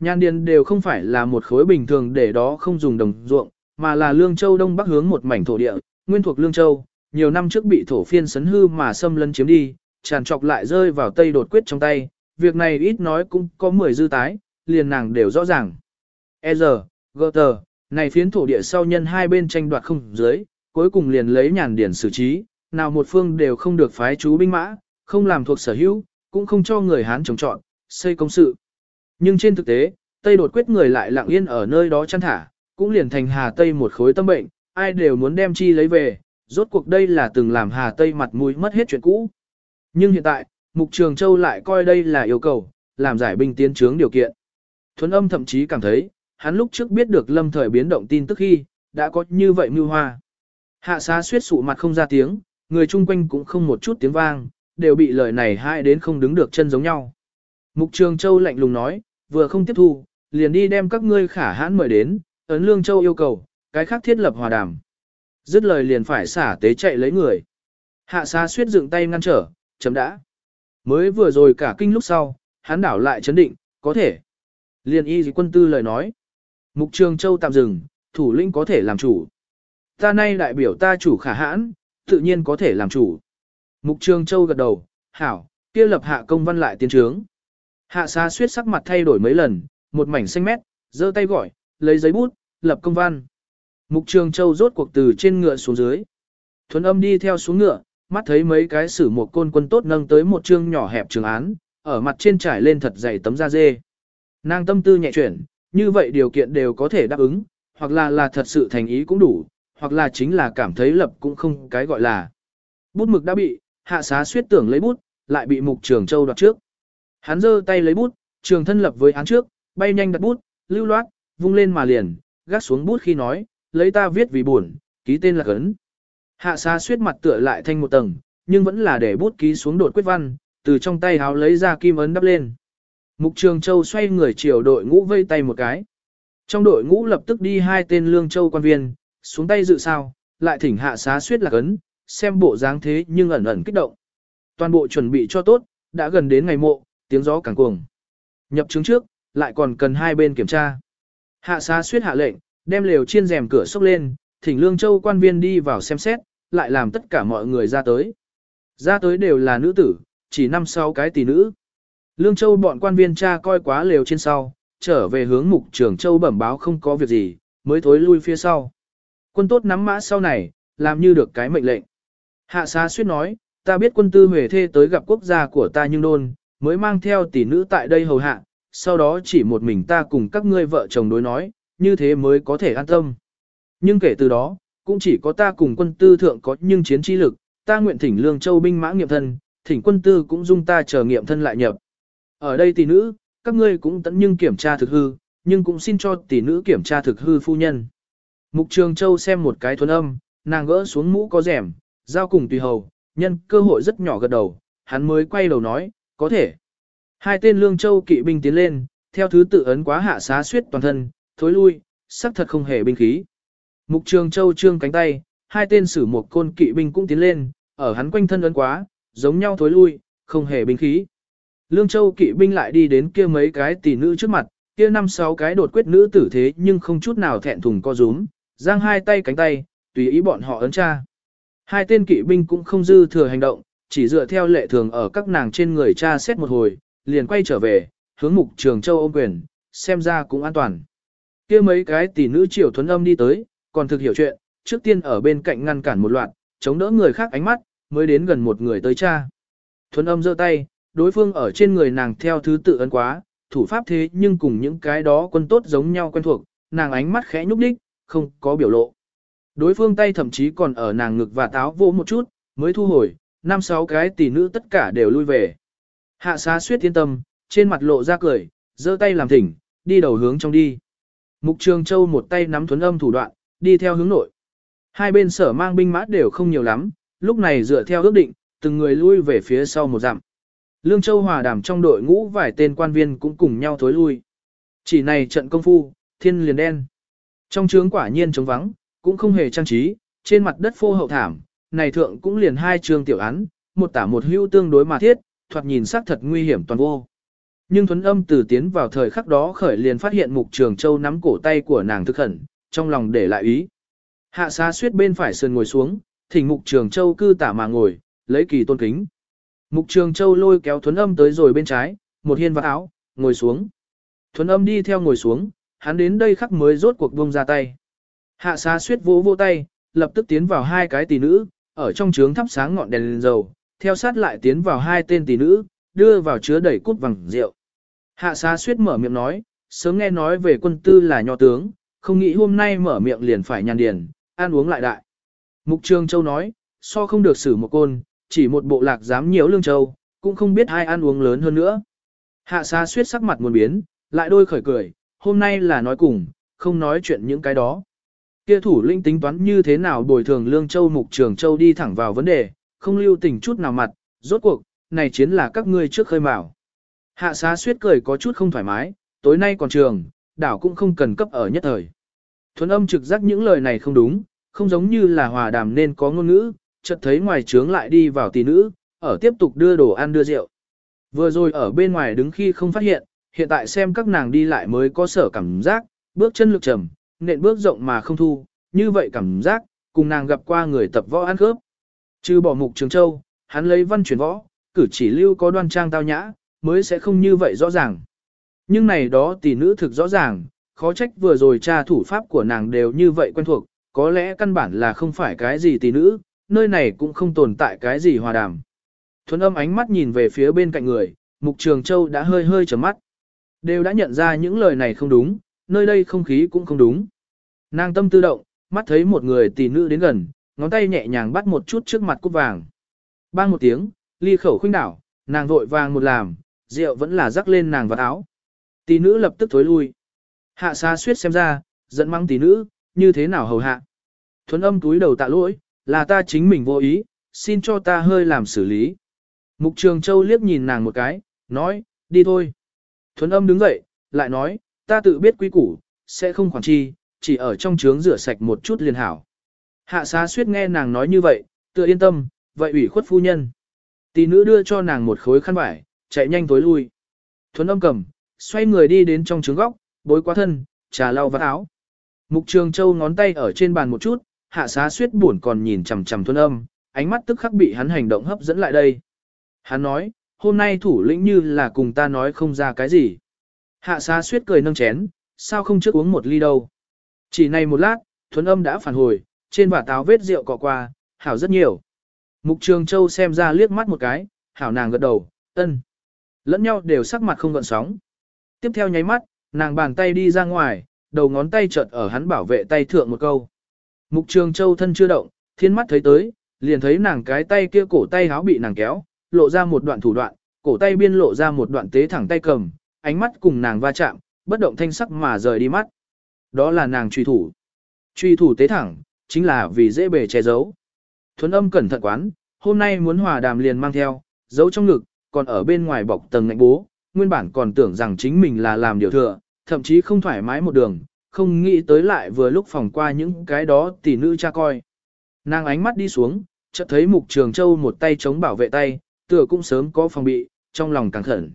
Nhan điền đều không phải là một khối bình thường để đó không dùng đồng ruộng, mà là lương châu đông bắc hướng một mảnh thổ địa, nguyên thuộc lương châu, nhiều năm trước bị thổ phiên sấn hư mà xâm lấn chiếm đi, tràn trọc lại rơi vào tây đột quyết trong tay, việc này ít nói cũng có 10 dư tái, liền nàng đều rõ ràng. E giờ, gơ tờ, này phiến thổ địa sau nhân hai bên tranh đoạt không dưới, cuối cùng liền lấy nhàn điển xử trí, nào một phương đều không được phái chú binh mã, không làm thuộc sở hữu, cũng không cho người Hán trồng trọn, xây công sự. Nhưng trên thực tế, Tây đột quyết người lại lặng yên ở nơi đó chăn thả, cũng liền thành Hà Tây một khối tâm bệnh, ai đều muốn đem chi lấy về, rốt cuộc đây là từng làm Hà Tây mặt mũi mất hết chuyện cũ. Nhưng hiện tại, Mục Trường Châu lại coi đây là yêu cầu, làm giải binh tiến trướng điều kiện. Thuấn âm thậm chí cảm thấy, hắn lúc trước biết được lâm thời biến động tin tức khi, đã có như vậy mưu hoa. Hạ xá suyết sụ mặt không ra tiếng, người chung quanh cũng không một chút tiếng vang, đều bị lời này hai đến không đứng được chân giống nhau. Mục Trường Châu lạnh lùng nói, vừa không tiếp thu, liền đi đem các ngươi khả hãn mời đến, ấn Lương Châu yêu cầu, cái khác thiết lập hòa đàm. Dứt lời liền phải xả tế chạy lấy người. Hạ xá suyết dựng tay ngăn trở, chấm đã. Mới vừa rồi cả kinh lúc sau, hắn đảo lại chấn định, có thể. Liên y quân tư lời nói. Mục Trường Châu tạm dừng, thủ lĩnh có thể làm chủ. Ta nay đại biểu ta chủ khả hãn, tự nhiên có thể làm chủ. Mục Trường Châu gật đầu, hảo, kia lập hạ công văn lại tiến trướng. Hạ xá suyết sắc mặt thay đổi mấy lần, một mảnh xanh mét, giơ tay gọi, lấy giấy bút, lập công văn. Mục Trường Châu rốt cuộc từ trên ngựa xuống dưới. Thuấn âm đi theo xuống ngựa, mắt thấy mấy cái sử một côn quân tốt nâng tới một chương nhỏ hẹp trường án, ở mặt trên trải lên thật dày tấm da dê. Nàng tâm tư nhẹ chuyển, như vậy điều kiện đều có thể đáp ứng, hoặc là là thật sự thành ý cũng đủ, hoặc là chính là cảm thấy lập cũng không cái gọi là. Bút mực đã bị, hạ xá suyết tưởng lấy bút, lại bị mục trường châu đoạt trước. Hắn giơ tay lấy bút, trường thân lập với án trước, bay nhanh đặt bút, lưu loát, vung lên mà liền, gác xuống bút khi nói, lấy ta viết vì buồn, ký tên là cấn. Hạ xá suyết mặt tựa lại thanh một tầng, nhưng vẫn là để bút ký xuống đột quyết văn, từ trong tay háo lấy ra kim ấn đắp lên. Mục Trường Châu xoay người chiều đội ngũ vây tay một cái. Trong đội ngũ lập tức đi hai tên lương châu quan viên, xuống tay dự sao, lại thỉnh hạ xá suyết lạc ấn, xem bộ dáng thế nhưng ẩn ẩn kích động. Toàn bộ chuẩn bị cho tốt, đã gần đến ngày mộ, tiếng gió càng cuồng. Nhập chứng trước, lại còn cần hai bên kiểm tra. Hạ xá suyết hạ lệnh, đem lều chiên rèm cửa sốc lên, thỉnh lương châu quan viên đi vào xem xét, lại làm tất cả mọi người ra tới. Ra tới đều là nữ tử, chỉ năm sau cái tỷ nữ. Lương Châu bọn quan viên cha coi quá lều trên sau, trở về hướng mục trưởng Châu bẩm báo không có việc gì, mới thối lui phía sau. Quân tốt nắm mã sau này, làm như được cái mệnh lệnh. Hạ xá suyết nói, ta biết quân tư huệ thê tới gặp quốc gia của ta nhưng đôn, mới mang theo tỷ nữ tại đây hầu hạ, sau đó chỉ một mình ta cùng các ngươi vợ chồng đối nói, như thế mới có thể an tâm. Nhưng kể từ đó, cũng chỉ có ta cùng quân tư thượng có nhưng chiến trí lực, ta nguyện thỉnh lương châu binh mã nghiệm thân, thỉnh quân tư cũng dung ta chờ nghiệm thân lại nhập. Ở đây tỷ nữ, các ngươi cũng tận nhưng kiểm tra thực hư, nhưng cũng xin cho tỷ nữ kiểm tra thực hư phu nhân. Mục Trường Châu xem một cái thuần âm, nàng gỡ xuống mũ có rèm, giao cùng tùy hầu, nhân cơ hội rất nhỏ gật đầu, hắn mới quay đầu nói, có thể. Hai tên lương châu kỵ binh tiến lên, theo thứ tự ấn quá hạ xá suyết toàn thân, thối lui, sắc thật không hề binh khí. Mục Trường Châu trương cánh tay, hai tên sử một côn kỵ binh cũng tiến lên, ở hắn quanh thân ấn quá, giống nhau thối lui, không hề binh khí. Lương Châu kỵ binh lại đi đến kia mấy cái tỷ nữ trước mặt, kia năm sáu cái đột quyết nữ tử thế nhưng không chút nào thẹn thùng co rúm, giang hai tay cánh tay, tùy ý bọn họ ấn tra. Hai tên kỵ binh cũng không dư thừa hành động, chỉ dựa theo lệ thường ở các nàng trên người cha xét một hồi, liền quay trở về, hướng mục trường châu ôm quyền, xem ra cũng an toàn. kia mấy cái tỷ nữ triều thuấn âm đi tới, còn thực hiểu chuyện, trước tiên ở bên cạnh ngăn cản một loạt, chống đỡ người khác ánh mắt, mới đến gần một người tới cha. Thuấn âm giơ tay, đối phương ở trên người nàng theo thứ tự ấn quá, thủ pháp thế nhưng cùng những cái đó quân tốt giống nhau quen thuộc, nàng ánh mắt khẽ nhúc đích, không có biểu lộ. Đối phương tay thậm chí còn ở nàng ngực và táo vô một chút, mới thu hồi, năm sáu cái tỷ nữ tất cả đều lui về. Hạ xá suyết thiên tâm, trên mặt lộ ra cười, giơ tay làm thỉnh, đi đầu hướng trong đi. Mục Trường Châu một tay nắm thuấn âm thủ đoạn, đi theo hướng nội. Hai bên sở mang binh mã đều không nhiều lắm, lúc này dựa theo ước định, từng người lui về phía sau một dặm. Lương Châu hòa đàm trong đội ngũ vài tên quan viên cũng cùng nhau thối lui. Chỉ này trận công phu, thiên liền đen. Trong trướng quả nhiên trống vắng, cũng không hề trang trí, trên mặt đất phô hậu thảm, này thượng cũng liền hai trường tiểu án, một tả một hưu tương đối mà thiết, thoạt nhìn sắc thật nguy hiểm toàn vô. Nhưng thuấn âm từ tiến vào thời khắc đó khởi liền phát hiện mục trường châu nắm cổ tay của nàng thực khẩn, trong lòng để lại ý. Hạ xá suyết bên phải sườn ngồi xuống, thỉnh mục trường châu cư tả mà ngồi, lấy kỳ tôn kính. Mục Trường Châu lôi kéo Thuấn Âm tới rồi bên trái, một hiên vào áo, ngồi xuống. Thuấn Âm đi theo ngồi xuống, hắn đến đây khắc mới rốt cuộc buông ra tay. Hạ xá suyết vỗ vỗ tay, lập tức tiến vào hai cái tỷ nữ, ở trong trướng thắp sáng ngọn đèn lên dầu, theo sát lại tiến vào hai tên tỷ nữ, đưa vào chứa đầy cút vàng rượu. Hạ xá suyết mở miệng nói, sớm nghe nói về quân tư là nho tướng, không nghĩ hôm nay mở miệng liền phải nhàn điền, ăn uống lại đại. Mục Trường Châu nói, so không được xử một côn, chỉ một bộ lạc dám nhiễu lương châu, cũng không biết ai ăn uống lớn hơn nữa. Hạ xa suyết sắc mặt muốn biến, lại đôi khởi cười, hôm nay là nói cùng, không nói chuyện những cái đó. Kia thủ linh tính toán như thế nào bồi thường lương châu mục trường châu đi thẳng vào vấn đề, không lưu tình chút nào mặt, rốt cuộc, này chiến là các ngươi trước khơi mào. Hạ xá suyết cười có chút không thoải mái, tối nay còn trường, đảo cũng không cần cấp ở nhất thời. Thuấn âm trực giác những lời này không đúng, không giống như là hòa đàm nên có ngôn ngữ, chợt thấy ngoài trướng lại đi vào tỷ nữ, ở tiếp tục đưa đồ ăn đưa rượu. Vừa rồi ở bên ngoài đứng khi không phát hiện, hiện tại xem các nàng đi lại mới có sở cảm giác, bước chân lực trầm, nện bước rộng mà không thu, như vậy cảm giác, cùng nàng gặp qua người tập võ ăn khớp. Trừ bỏ mục trường châu, hắn lấy văn chuyển võ, cử chỉ lưu có đoan trang tao nhã, mới sẽ không như vậy rõ ràng. Nhưng này đó tỷ nữ thực rõ ràng, khó trách vừa rồi cha thủ pháp của nàng đều như vậy quen thuộc, có lẽ căn bản là không phải cái gì tỷ nữ, nơi này cũng không tồn tại cái gì hòa đàm. Thuấn âm ánh mắt nhìn về phía bên cạnh người, Mục Trường Châu đã hơi hơi trầm mắt. Đều đã nhận ra những lời này không đúng, nơi đây không khí cũng không đúng. Nàng tâm tư động, mắt thấy một người tỷ nữ đến gần, ngón tay nhẹ nhàng bắt một chút trước mặt cúc vàng. Bang một tiếng, ly khẩu khuynh đảo, nàng vội vàng một làm, rượu vẫn là rắc lên nàng vào áo. Tỷ nữ lập tức thối lui. Hạ xa suyết xem ra, giận mắng tỷ nữ, như thế nào hầu hạ. Thuấn âm túi đầu tạ lỗi, là ta chính mình vô ý, xin cho ta hơi làm xử lý. Mục Trường Châu liếc nhìn nàng một cái, nói, đi thôi. Thuấn âm đứng dậy, lại nói, ta tự biết quý củ, sẽ không khoản chi, chỉ ở trong trướng rửa sạch một chút liền hảo. Hạ xá suyết nghe nàng nói như vậy, tựa yên tâm, vậy ủy khuất phu nhân. Tỷ nữ đưa cho nàng một khối khăn vải, chạy nhanh tối lui. Thuấn âm cầm, xoay người đi đến trong trướng góc, bối quá thân, trà lau vắt áo. Mục Trường Châu ngón tay ở trên bàn một chút, hạ xá suyết buồn còn nhìn chằm chằm thuấn âm, ánh mắt tức khắc bị hắn hành động hấp dẫn lại đây. Hắn nói, hôm nay thủ lĩnh như là cùng ta nói không ra cái gì. Hạ xá suyết cười nâng chén, sao không trước uống một ly đâu. Chỉ này một lát, thuấn âm đã phản hồi, trên vả táo vết rượu cọ qua, hảo rất nhiều. Mục Trường Châu xem ra liếc mắt một cái, hảo nàng gật đầu, ân. Lẫn nhau đều sắc mặt không gợn sóng. Tiếp theo nháy mắt, nàng bàn tay đi ra ngoài, đầu ngón tay chợt ở hắn bảo vệ tay thượng một câu. Mục Trường Châu thân chưa động, thiên mắt thấy tới, liền thấy nàng cái tay kia cổ tay háo bị nàng kéo, lộ ra một đoạn thủ đoạn, cổ tay biên lộ ra một đoạn tế thẳng tay cầm, ánh mắt cùng nàng va chạm, bất động thanh sắc mà rời đi mắt. Đó là nàng truy thủ. Truy thủ tế thẳng, chính là vì dễ bề che giấu. Thuấn âm cẩn thận quán, hôm nay muốn hòa đàm liền mang theo, giấu trong ngực, còn ở bên ngoài bọc tầng ngạnh bố, nguyên bản còn tưởng rằng chính mình là làm điều thừa, thậm chí không thoải mái một đường, không nghĩ tới lại vừa lúc phòng qua những cái đó tỷ nữ cha coi. Nàng ánh mắt đi xuống, chợt thấy mục trường châu một tay chống bảo vệ tay, tựa cũng sớm có phòng bị, trong lòng càng khẩn.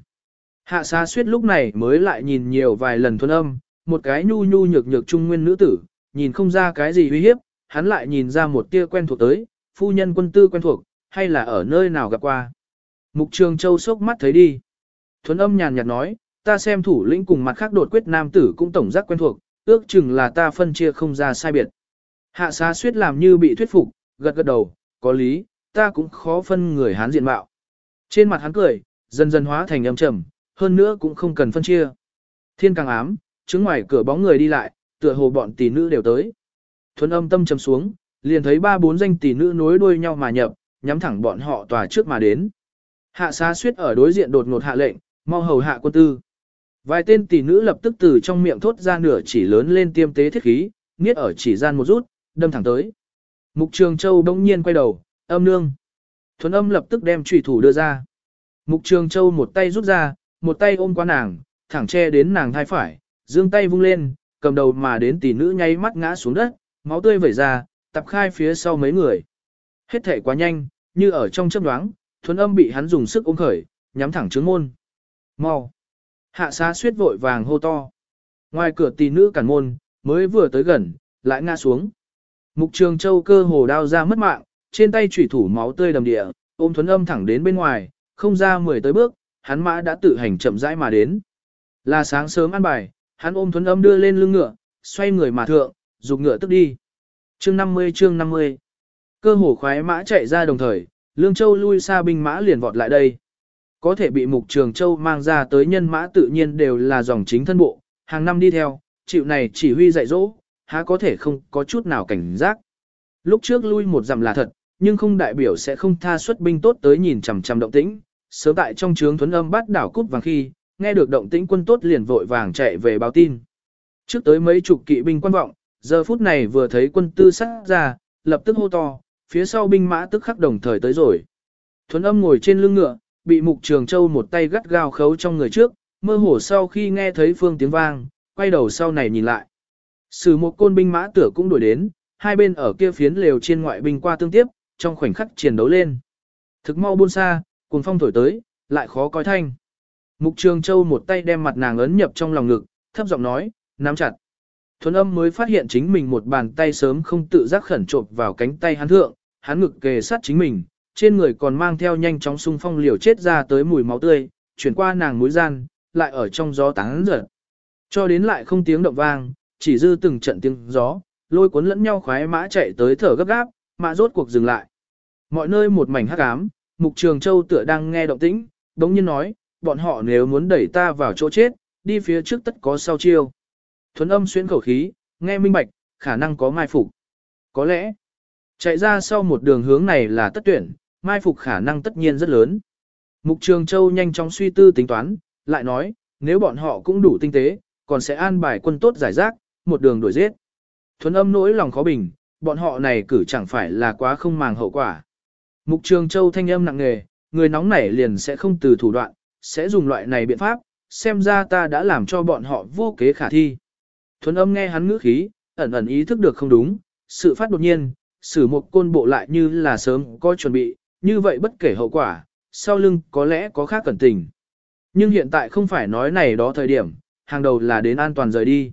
Hạ xa suyết lúc này mới lại nhìn nhiều vài lần thuần âm, một cái nhu nhu nhược nhược trung nguyên nữ tử, nhìn không ra cái gì uy hiếp, hắn lại nhìn ra một tia quen thuộc tới, phu nhân quân tư quen thuộc, hay là ở nơi nào gặp qua. Mục trường châu sốc mắt thấy đi. Thuấn âm nhàn nhạt nói, ta xem thủ lĩnh cùng mặt khác đột quyết nam tử cũng tổng giác quen thuộc, ước chừng là ta phân chia không ra sai biệt. Hạ xá suyết làm như bị thuyết phục, gật gật đầu, có lý, ta cũng khó phân người hán diện mạo. Trên mặt hắn cười, dần dần hóa thành âm trầm, hơn nữa cũng không cần phân chia. Thiên càng ám, chứng ngoài cửa bóng người đi lại, tựa hồ bọn tỷ nữ đều tới. Thuấn âm tâm trầm xuống, liền thấy ba bốn danh tỷ nữ nối đuôi nhau mà nhập, nhắm thẳng bọn họ tòa trước mà đến. Hạ xá suyết ở đối diện đột ngột hạ lệnh, mau hầu hạ quân tư. Vài tên tỷ nữ lập tức từ trong miệng thốt ra nửa chỉ lớn lên tiêm tế thiết khí, niết ở chỉ gian một rút, đâm thẳng tới. Mục Trường Châu bỗng nhiên quay đầu, âm nương. Thuấn âm lập tức đem trùy thủ đưa ra. Mục Trường Châu một tay rút ra, một tay ôm qua nàng, thẳng che đến nàng thai phải, dương tay vung lên, cầm đầu mà đến tỷ nữ nháy mắt ngã xuống đất, máu tươi vẩy ra, tập khai phía sau mấy người. Hết thể quá nhanh, như ở trong chớp nhoáng, thuấn âm bị hắn dùng sức ôm khởi, nhắm thẳng trướng môn. Mau! Hạ xá suyết vội vàng hô to. Ngoài cửa tỷ nữ cản môn, mới vừa tới gần, lại ngã xuống. Mục trường châu cơ hồ đao ra mất mạng, trên tay chủy thủ máu tươi đầm địa, ôm thuấn âm thẳng đến bên ngoài, không ra mười tới bước, hắn mã đã tự hành chậm rãi mà đến. Là sáng sớm ăn bài, hắn ôm thuấn âm đưa lên lưng ngựa, xoay người mà thượng, dục ngựa tức đi. Chương 50 chương 50 Cơ hồ khoái mã chạy ra đồng thời, Lương Châu lui xa binh mã liền vọt lại đây. Có thể bị Mục Trường Châu mang ra tới nhân mã tự nhiên đều là dòng chính thân bộ, hàng năm đi theo, chịu này chỉ huy dạy dỗ, há có thể không có chút nào cảnh giác. Lúc trước lui một dặm là thật, nhưng không đại biểu sẽ không tha xuất binh tốt tới nhìn chằm chằm động tĩnh. Sớm tại trong trướng thuấn âm bắt đảo cút vàng khi, nghe được động tĩnh quân tốt liền vội vàng chạy về báo tin. Trước tới mấy chục kỵ binh quan vọng, giờ phút này vừa thấy quân tư sát ra, lập tức hô to, phía sau binh mã tức khắc đồng thời tới rồi. Thuấn âm ngồi trên lưng ngựa, bị mục trường châu một tay gắt gao khấu trong người trước, mơ hồ sau khi nghe thấy phương tiếng vang, quay đầu sau này nhìn lại. Sử một côn binh mã tửa cũng đuổi đến, hai bên ở kia phiến lều trên ngoại binh qua tương tiếp, trong khoảnh khắc chiến đấu lên. Thực mau buôn xa, cuồng phong thổi tới, lại khó coi thanh. Mục Trường Châu một tay đem mặt nàng ấn nhập trong lòng ngực, thấp giọng nói, nắm chặt. Thuấn âm mới phát hiện chính mình một bàn tay sớm không tự giác khẩn trộm vào cánh tay hắn thượng, hắn ngực kề sát chính mình, trên người còn mang theo nhanh chóng xung phong liều chết ra tới mùi máu tươi, chuyển qua nàng mũi gian, lại ở trong gió tán giật. Cho đến lại không tiếng động vang, chỉ dư từng trận tiếng gió, lôi cuốn lẫn nhau khoái mã chạy tới thở gấp gáp, mã rốt cuộc dừng lại. Mọi nơi một mảnh hắc ám, Mục Trường Châu tựa đang nghe động tĩnh, đống nhiên nói, bọn họ nếu muốn đẩy ta vào chỗ chết, đi phía trước tất có sau chiêu. Thuấn âm xuyên khẩu khí, nghe minh bạch, khả năng có mai phục. Có lẽ, chạy ra sau một đường hướng này là tất tuyển, mai phục khả năng tất nhiên rất lớn. Mục Trường Châu nhanh chóng suy tư tính toán, lại nói, nếu bọn họ cũng đủ tinh tế, còn sẽ an bài quân tốt giải rác, một đường đuổi giết. Thuấn âm nỗi lòng khó bình, bọn họ này cử chẳng phải là quá không màng hậu quả. Mục Trường Châu thanh âm nặng nề, người nóng nảy liền sẽ không từ thủ đoạn, sẽ dùng loại này biện pháp, xem ra ta đã làm cho bọn họ vô kế khả thi. Thuấn âm nghe hắn ngữ khí, ẩn ẩn ý thức được không đúng, sự phát đột nhiên, sử một côn bộ lại như là sớm có chuẩn bị, như vậy bất kể hậu quả, sau lưng có lẽ có khác cẩn tình. Nhưng hiện tại không phải nói này đó thời điểm, hàng đầu là đến an toàn rời đi.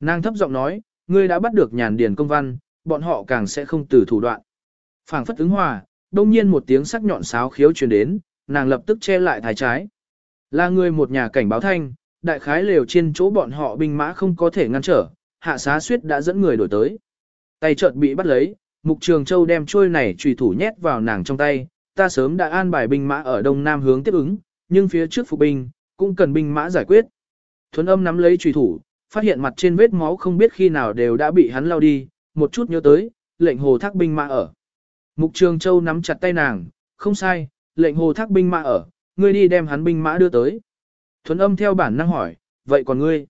Nàng thấp giọng nói, ngươi đã bắt được nhàn điền công văn, bọn họ càng sẽ không từ thủ đoạn. Phảng phất ứng hòa, đông nhiên một tiếng sắc nhọn sáo khiếu truyền đến, nàng lập tức che lại thái trái. Là người một nhà cảnh báo thanh, đại khái lều trên chỗ bọn họ binh mã không có thể ngăn trở, hạ xá suyết đã dẫn người đổi tới. Tay chợt bị bắt lấy, mục trường châu đem trôi này trùy thủ nhét vào nàng trong tay, ta sớm đã an bài binh mã ở đông nam hướng tiếp ứng, nhưng phía trước phục binh, cũng cần binh mã giải quyết. Thuấn âm nắm lấy trùy thủ, phát hiện mặt trên vết máu không biết khi nào đều đã bị hắn lao đi, một chút nhớ tới, lệnh hồ thác binh mã ở. Mục Trường Châu nắm chặt tay nàng, không sai, lệnh hồ thác binh mã ở, ngươi đi đem hắn binh mã đưa tới. Thuấn âm theo bản năng hỏi, vậy còn ngươi?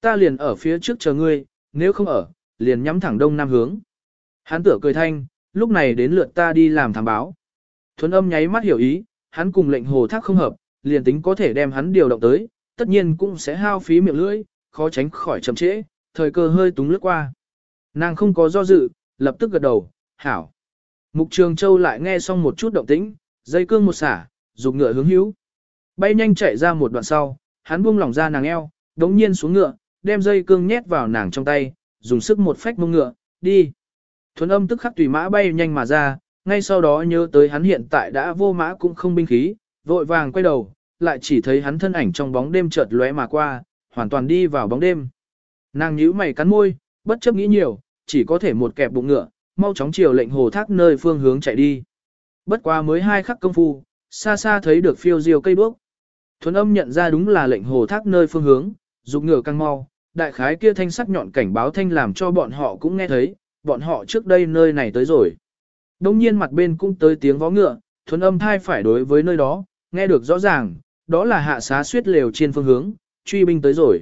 Ta liền ở phía trước chờ ngươi, nếu không ở, liền nhắm thẳng đông nam hướng. Hắn tựa cười thanh, lúc này đến lượt ta đi làm thám báo. Thuấn âm nháy mắt hiểu ý, hắn cùng lệnh hồ thác không hợp, liền tính có thể đem hắn điều động tới, tất nhiên cũng sẽ hao phí miệng lưỡi, khó tránh khỏi chậm trễ, thời cơ hơi túng lướt qua. Nàng không có do dự, lập tức gật đầu, hảo. Mục Trường Châu lại nghe xong một chút động tĩnh, dây cương một xả, dục ngựa hướng hữu. Bay nhanh chạy ra một đoạn sau, hắn buông lỏng ra nàng eo, đống nhiên xuống ngựa, đem dây cương nhét vào nàng trong tay, dùng sức một phách mông ngựa, đi. Thuấn âm tức khắc tùy mã bay nhanh mà ra, ngay sau đó nhớ tới hắn hiện tại đã vô mã cũng không binh khí, vội vàng quay đầu, lại chỉ thấy hắn thân ảnh trong bóng đêm chợt lóe mà qua, hoàn toàn đi vào bóng đêm. Nàng nhíu mày cắn môi, bất chấp nghĩ nhiều, chỉ có thể một kẹp bụng ngựa, mau chóng chiều lệnh hồ thác nơi phương hướng chạy đi. Bất quá mới hai khắc công phu, xa xa thấy được phiêu diều cây bước. Thuấn âm nhận ra đúng là lệnh hồ thác nơi phương hướng, dục ngựa căng mau, đại khái kia thanh sắc nhọn cảnh báo thanh làm cho bọn họ cũng nghe thấy, bọn họ trước đây nơi này tới rồi. Đông nhiên mặt bên cũng tới tiếng vó ngựa, thuấn âm thai phải đối với nơi đó, nghe được rõ ràng, đó là hạ xá suyết lều trên phương hướng, truy binh tới rồi.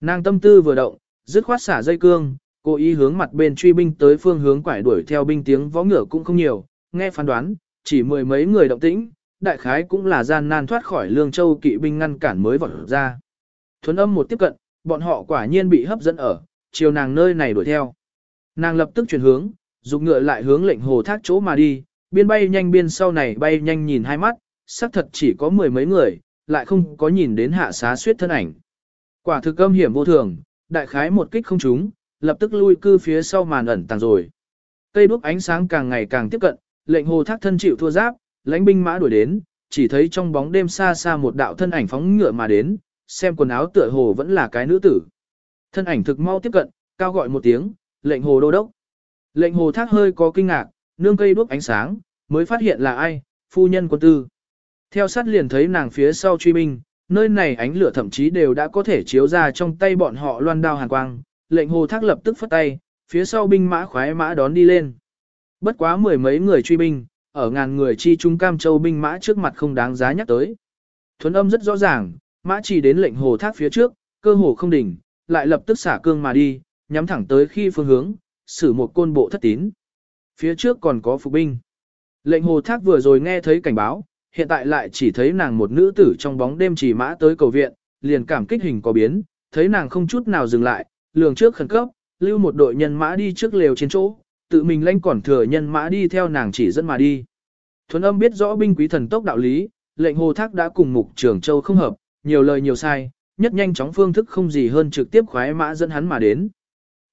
Nàng tâm tư vừa động, dứt khoát xả dây cương, cố ý hướng mặt bên truy binh tới phương hướng quải đuổi theo binh tiếng võ ngựa cũng không nhiều, nghe phán đoán, chỉ mười mấy người động tĩnh, đại khái cũng là gian nan thoát khỏi lương châu kỵ binh ngăn cản mới vọt ra. Thuấn âm một tiếp cận, bọn họ quả nhiên bị hấp dẫn ở, chiều nàng nơi này đuổi theo. Nàng lập tức chuyển hướng, dục ngựa lại hướng lệnh hồ thác chỗ mà đi, biên bay nhanh biên sau này bay nhanh nhìn hai mắt, xác thật chỉ có mười mấy người, lại không có nhìn đến hạ xá suyết thân ảnh. Quả thực âm hiểm vô thường, đại khái một kích không trúng, lập tức lui cư phía sau màn ẩn tàng rồi. Cây đuốc ánh sáng càng ngày càng tiếp cận, lệnh hồ thác thân chịu thua giáp, lãnh binh mã đuổi đến, chỉ thấy trong bóng đêm xa xa một đạo thân ảnh phóng ngựa mà đến, xem quần áo tựa hồ vẫn là cái nữ tử. Thân ảnh thực mau tiếp cận, cao gọi một tiếng, lệnh hồ đô đốc. Lệnh hồ thác hơi có kinh ngạc, nương cây đuốc ánh sáng, mới phát hiện là ai, phu nhân quân tư. Theo sát liền thấy nàng phía sau truy binh, nơi này ánh lửa thậm chí đều đã có thể chiếu ra trong tay bọn họ loan đao hàn quang, lệnh hồ thác lập tức phất tay, phía sau binh mã khoái mã đón đi lên. Bất quá mười mấy người truy binh, ở ngàn người chi trung cam châu binh mã trước mặt không đáng giá nhắc tới. Thuấn âm rất rõ ràng, mã chỉ đến lệnh hồ thác phía trước, cơ hồ không đỉnh, lại lập tức xả cương mà đi, nhắm thẳng tới khi phương hướng, xử một côn bộ thất tín. Phía trước còn có phục binh. Lệnh hồ thác vừa rồi nghe thấy cảnh báo, hiện tại lại chỉ thấy nàng một nữ tử trong bóng đêm chỉ mã tới cầu viện, liền cảm kích hình có biến, thấy nàng không chút nào dừng lại, lường trước khẩn cấp, lưu một đội nhân mã đi trước lều trên chỗ, tự mình lanh còn thừa nhân mã đi theo nàng chỉ dẫn mà đi. Thuấn âm biết rõ binh quý thần tốc đạo lý, lệnh hồ thác đã cùng mục trưởng châu không hợp, nhiều lời nhiều sai, nhất nhanh chóng phương thức không gì hơn trực tiếp khoái mã dẫn hắn mà đến.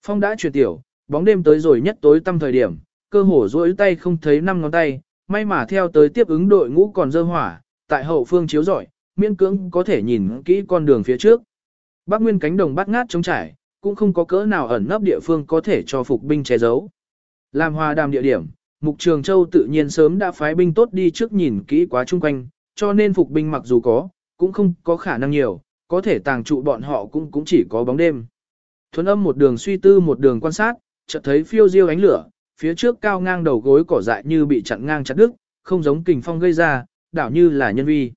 Phong đã truyền tiểu, bóng đêm tới rồi nhất tối tăm thời điểm, cơ hồ duỗi tay không thấy năm ngón tay, may mà theo tới tiếp ứng đội ngũ còn dơ hỏa, tại hậu phương chiếu rọi, miễn cưỡng có thể nhìn kỹ con đường phía trước. Bắc Nguyên cánh đồng bắt ngát trống trải, cũng không có cỡ nào ẩn nấp địa phương có thể cho phục binh che giấu. Làm hòa đàm địa điểm, Mục Trường Châu tự nhiên sớm đã phái binh tốt đi trước nhìn kỹ quá chung quanh, cho nên phục binh mặc dù có, cũng không có khả năng nhiều, có thể tàng trụ bọn họ cũng cũng chỉ có bóng đêm. Thuấn âm một đường suy tư một đường quan sát, chợt thấy phiêu diêu ánh lửa, phía trước cao ngang đầu gối cỏ dại như bị chặn ngang chặt đứt, không giống kình phong gây ra, đảo như là nhân vi.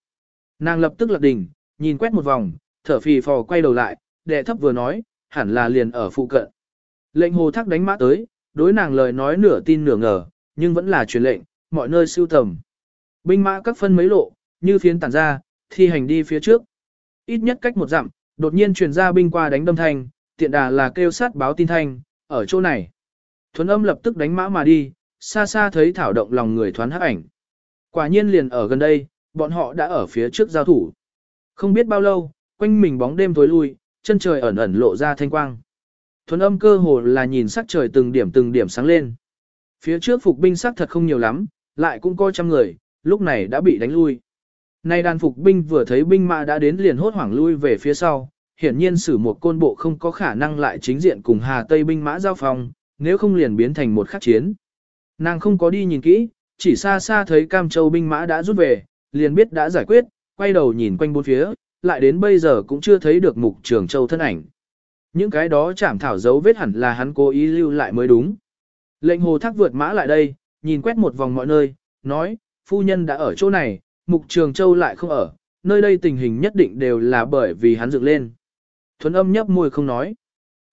Nàng lập tức lật đỉnh, nhìn quét một vòng, thở phì phò quay đầu lại, đệ thấp vừa nói, hẳn là liền ở phụ cận. Lệnh hồ thác đánh mã tới, đối nàng lời nói nửa tin nửa ngờ, nhưng vẫn là truyền lệnh, mọi nơi siêu tầm. Binh mã các phân mấy lộ, như phiến tản ra, thi hành đi phía trước. Ít nhất cách một dặm, đột nhiên truyền ra binh qua đánh đâm thanh, tiện đà là kêu sát báo tin thanh, ở chỗ này. Thuấn âm lập tức đánh mã mà đi, xa xa thấy thảo động lòng người thoán hắc ảnh. Quả nhiên liền ở gần đây, bọn họ đã ở phía trước giao thủ. Không biết bao lâu, quanh mình bóng đêm tối lui, chân trời ẩn ẩn lộ ra thanh quang. Thuấn âm cơ hồ là nhìn sắc trời từng điểm từng điểm sáng lên. Phía trước phục binh sắc thật không nhiều lắm, lại cũng coi trăm người, lúc này đã bị đánh lui. Nay đàn phục binh vừa thấy binh mã đã đến liền hốt hoảng lui về phía sau, hiển nhiên sử một côn bộ không có khả năng lại chính diện cùng Hà Tây binh mã giao phòng, nếu không liền biến thành một khắc chiến. Nàng không có đi nhìn kỹ, chỉ xa xa thấy Cam Châu binh mã đã rút về, liền biết đã giải quyết, quay đầu nhìn quanh bốn phía, lại đến bây giờ cũng chưa thấy được mục trường châu thân ảnh. Những cái đó chảm thảo dấu vết hẳn là hắn cố ý lưu lại mới đúng. Lệnh hồ thác vượt mã lại đây, nhìn quét một vòng mọi nơi, nói, phu nhân đã ở chỗ này, mục trường châu lại không ở, nơi đây tình hình nhất định đều là bởi vì hắn dựng lên. Thuấn âm nhấp môi không nói.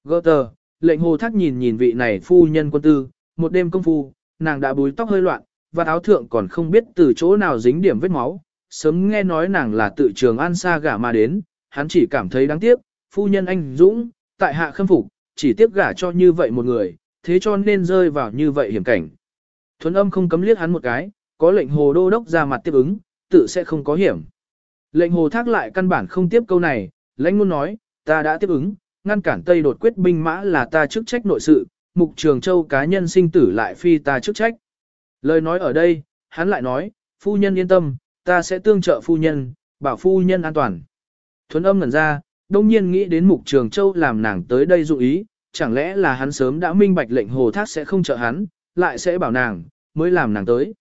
Gơ tờ, lệnh hồ thác nhìn nhìn vị này phu nhân quân tư, một đêm công phu, nàng đã búi tóc hơi loạn, và áo thượng còn không biết từ chỗ nào dính điểm vết máu. Sớm nghe nói nàng là tự trường an xa gả mà đến, hắn chỉ cảm thấy đáng tiếc, phu nhân anh Dũng, tại hạ khâm phục, chỉ tiếc gả cho như vậy một người, thế cho nên rơi vào như vậy hiểm cảnh. Thuấn âm không cấm liếc hắn một cái, có lệnh hồ đô đốc ra mặt tiếp ứng, tự sẽ không có hiểm. Lệnh hồ thác lại căn bản không tiếp câu này, lãnh ngôn nói, ta đã tiếp ứng, ngăn cản Tây đột quyết binh mã là ta chức trách nội sự, mục trường châu cá nhân sinh tử lại phi ta chức trách. Lời nói ở đây, hắn lại nói, phu nhân yên tâm, ta sẽ tương trợ phu nhân, bảo phu nhân an toàn. Thuấn âm ngẩn ra, đông nhiên nghĩ đến mục trường châu làm nàng tới đây dụ ý, chẳng lẽ là hắn sớm đã minh bạch lệnh hồ thác sẽ không trợ hắn, lại sẽ bảo nàng, mới làm nàng tới.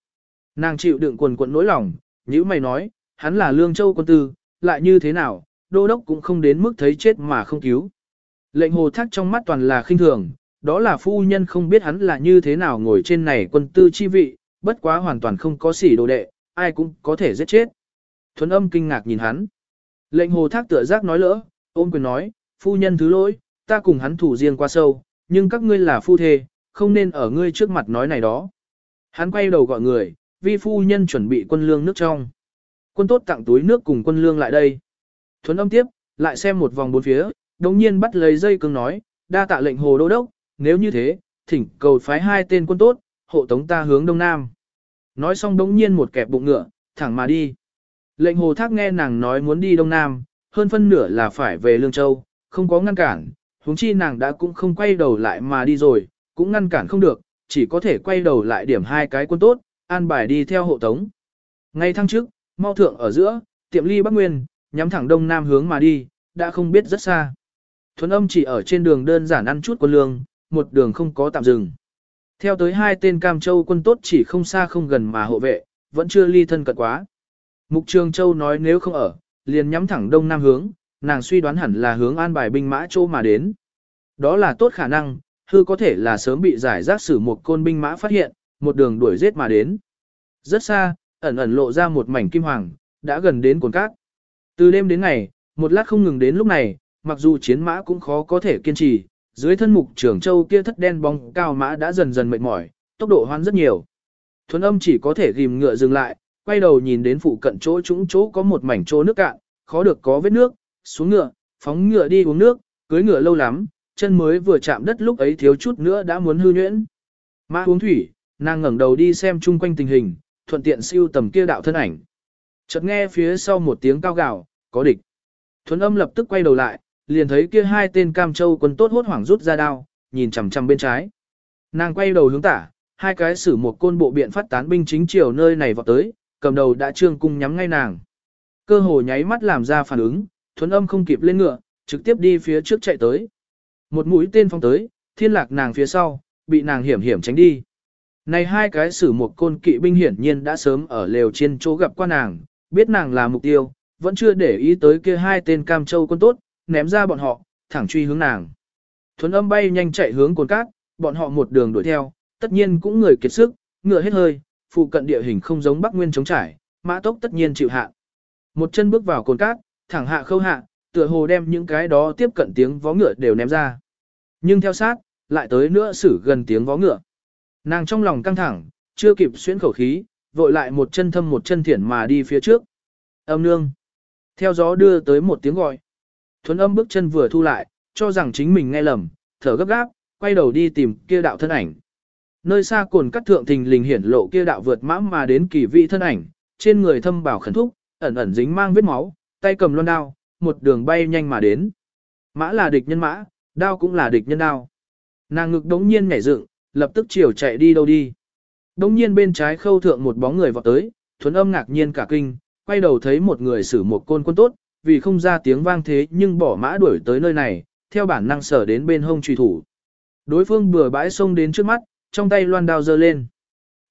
Nàng chịu đựng quần quận nỗi lòng, như mày nói, hắn là lương châu quân tư, lại như thế nào, đô đốc cũng không đến mức thấy chết mà không cứu. Lệnh hồ thác trong mắt toàn là khinh thường, đó là phu nhân không biết hắn là như thế nào ngồi trên này quân tư chi vị, bất quá hoàn toàn không có sỉ đồ đệ, ai cũng có thể giết chết. Thuấn âm kinh ngạc nhìn hắn. Lệnh hồ thác tựa giác nói lỡ, ôm quyền nói, phu nhân thứ lỗi, ta cùng hắn thủ riêng qua sâu, nhưng các ngươi là phu thê, không nên ở ngươi trước mặt nói này đó. Hắn quay đầu gọi người, vi phu nhân chuẩn bị quân lương nước trong. Quân tốt tặng túi nước cùng quân lương lại đây. Thuấn âm tiếp, lại xem một vòng bốn phía, đồng nhiên bắt lấy dây cương nói, đa tạ lệnh hồ đô đốc, nếu như thế, thỉnh cầu phái hai tên quân tốt, hộ tống ta hướng đông nam. Nói xong đống nhiên một kẹp bụng ngựa, thẳng mà đi. Lệnh hồ thác nghe nàng nói muốn đi đông nam, hơn phân nửa là phải về Lương Châu, không có ngăn cản, huống chi nàng đã cũng không quay đầu lại mà đi rồi, cũng ngăn cản không được, chỉ có thể quay đầu lại điểm hai cái quân tốt, an bài đi theo hộ tống. Ngay thăng trước, mau thượng ở giữa, tiệm ly Bắc Nguyên, nhắm thẳng đông nam hướng mà đi, đã không biết rất xa. Thuấn âm chỉ ở trên đường đơn giản ăn chút quân lương, một đường không có tạm dừng. Theo tới hai tên Cam Châu quân tốt chỉ không xa không gần mà hộ vệ, vẫn chưa ly thân cận quá. Mục Trường Châu nói nếu không ở, liền nhắm thẳng đông nam hướng, nàng suy đoán hẳn là hướng an bài binh mã châu mà đến. Đó là tốt khả năng, hư có thể là sớm bị giải rác sử một côn binh mã phát hiện, một đường đuổi giết mà đến. Rất xa, ẩn ẩn lộ ra một mảnh kim hoàng, đã gần đến cồn cát. Từ đêm đến ngày, một lát không ngừng đến lúc này, mặc dù chiến mã cũng khó có thể kiên trì, dưới thân mục trưởng châu kia thất đen bóng cao mã đã dần dần mệt mỏi, tốc độ hoan rất nhiều. Thuấn âm chỉ có thể ghim ngựa dừng lại, quay đầu nhìn đến phụ cận chỗ trũng chỗ có một mảnh chỗ nước cạn, khó được có vết nước, xuống ngựa, phóng ngựa đi uống nước, cưới ngựa lâu lắm, chân mới vừa chạm đất lúc ấy thiếu chút nữa đã muốn hư nhuyễn. Mã uống thủy, nàng ngẩng đầu đi xem chung quanh tình hình, thuận tiện siêu tầm kia đạo thân ảnh. Chợt nghe phía sau một tiếng cao gào, có địch. Thuấn âm lập tức quay đầu lại, liền thấy kia hai tên cam châu quân tốt hốt hoảng rút ra đao, nhìn chằm chằm bên trái. Nàng quay đầu hướng tả, hai cái sử một côn bộ biện phát tán binh chính chiều nơi này vọt tới, cầm đầu đã trương cung nhắm ngay nàng. Cơ hồ nháy mắt làm ra phản ứng, thuấn âm không kịp lên ngựa, trực tiếp đi phía trước chạy tới. Một mũi tên phong tới, thiên lạc nàng phía sau, bị nàng hiểm hiểm tránh đi. Này hai cái sử một côn kỵ binh hiển nhiên đã sớm ở lều trên chỗ gặp qua nàng, biết nàng là mục tiêu, vẫn chưa để ý tới kia hai tên cam châu quân tốt, ném ra bọn họ, thẳng truy hướng nàng. Thuấn âm bay nhanh chạy hướng cồn cát, bọn họ một đường đuổi theo, tất nhiên cũng người kiệt sức, ngựa hết hơi, phụ cận địa hình không giống Bắc Nguyên chống trải, mã tốc tất nhiên chịu hạ. Một chân bước vào cồn cát, thẳng hạ khâu hạ, tựa hồ đem những cái đó tiếp cận tiếng vó ngựa đều ném ra. Nhưng theo sát, lại tới nữa xử gần tiếng vó ngựa. Nàng trong lòng căng thẳng, chưa kịp xuyên khẩu khí, vội lại một chân thâm một chân thiển mà đi phía trước. Âm nương. Theo gió đưa tới một tiếng gọi. Thuấn âm bước chân vừa thu lại, cho rằng chính mình nghe lầm, thở gấp gáp, quay đầu đi tìm kia đạo thân ảnh. Nơi xa cồn cắt thượng thình lình hiển lộ kia đạo vượt mã mà đến kỳ vị thân ảnh, trên người thâm bảo khẩn thúc, ẩn ẩn dính mang vết máu, tay cầm loan đao, một đường bay nhanh mà đến. Mã là địch nhân mã, đao cũng là địch nhân đao. Nàng ngực đống nhiên nhảy dựng, lập tức chiều chạy đi đâu đi. Đống nhiên bên trái khâu thượng một bóng người vọt tới, thuấn âm ngạc nhiên cả kinh, quay đầu thấy một người xử một côn quân tốt, vì không ra tiếng vang thế nhưng bỏ mã đuổi tới nơi này, theo bản năng sở đến bên hông truy thủ. Đối phương bừa bãi xông đến trước mắt, trong tay loan đao giơ lên.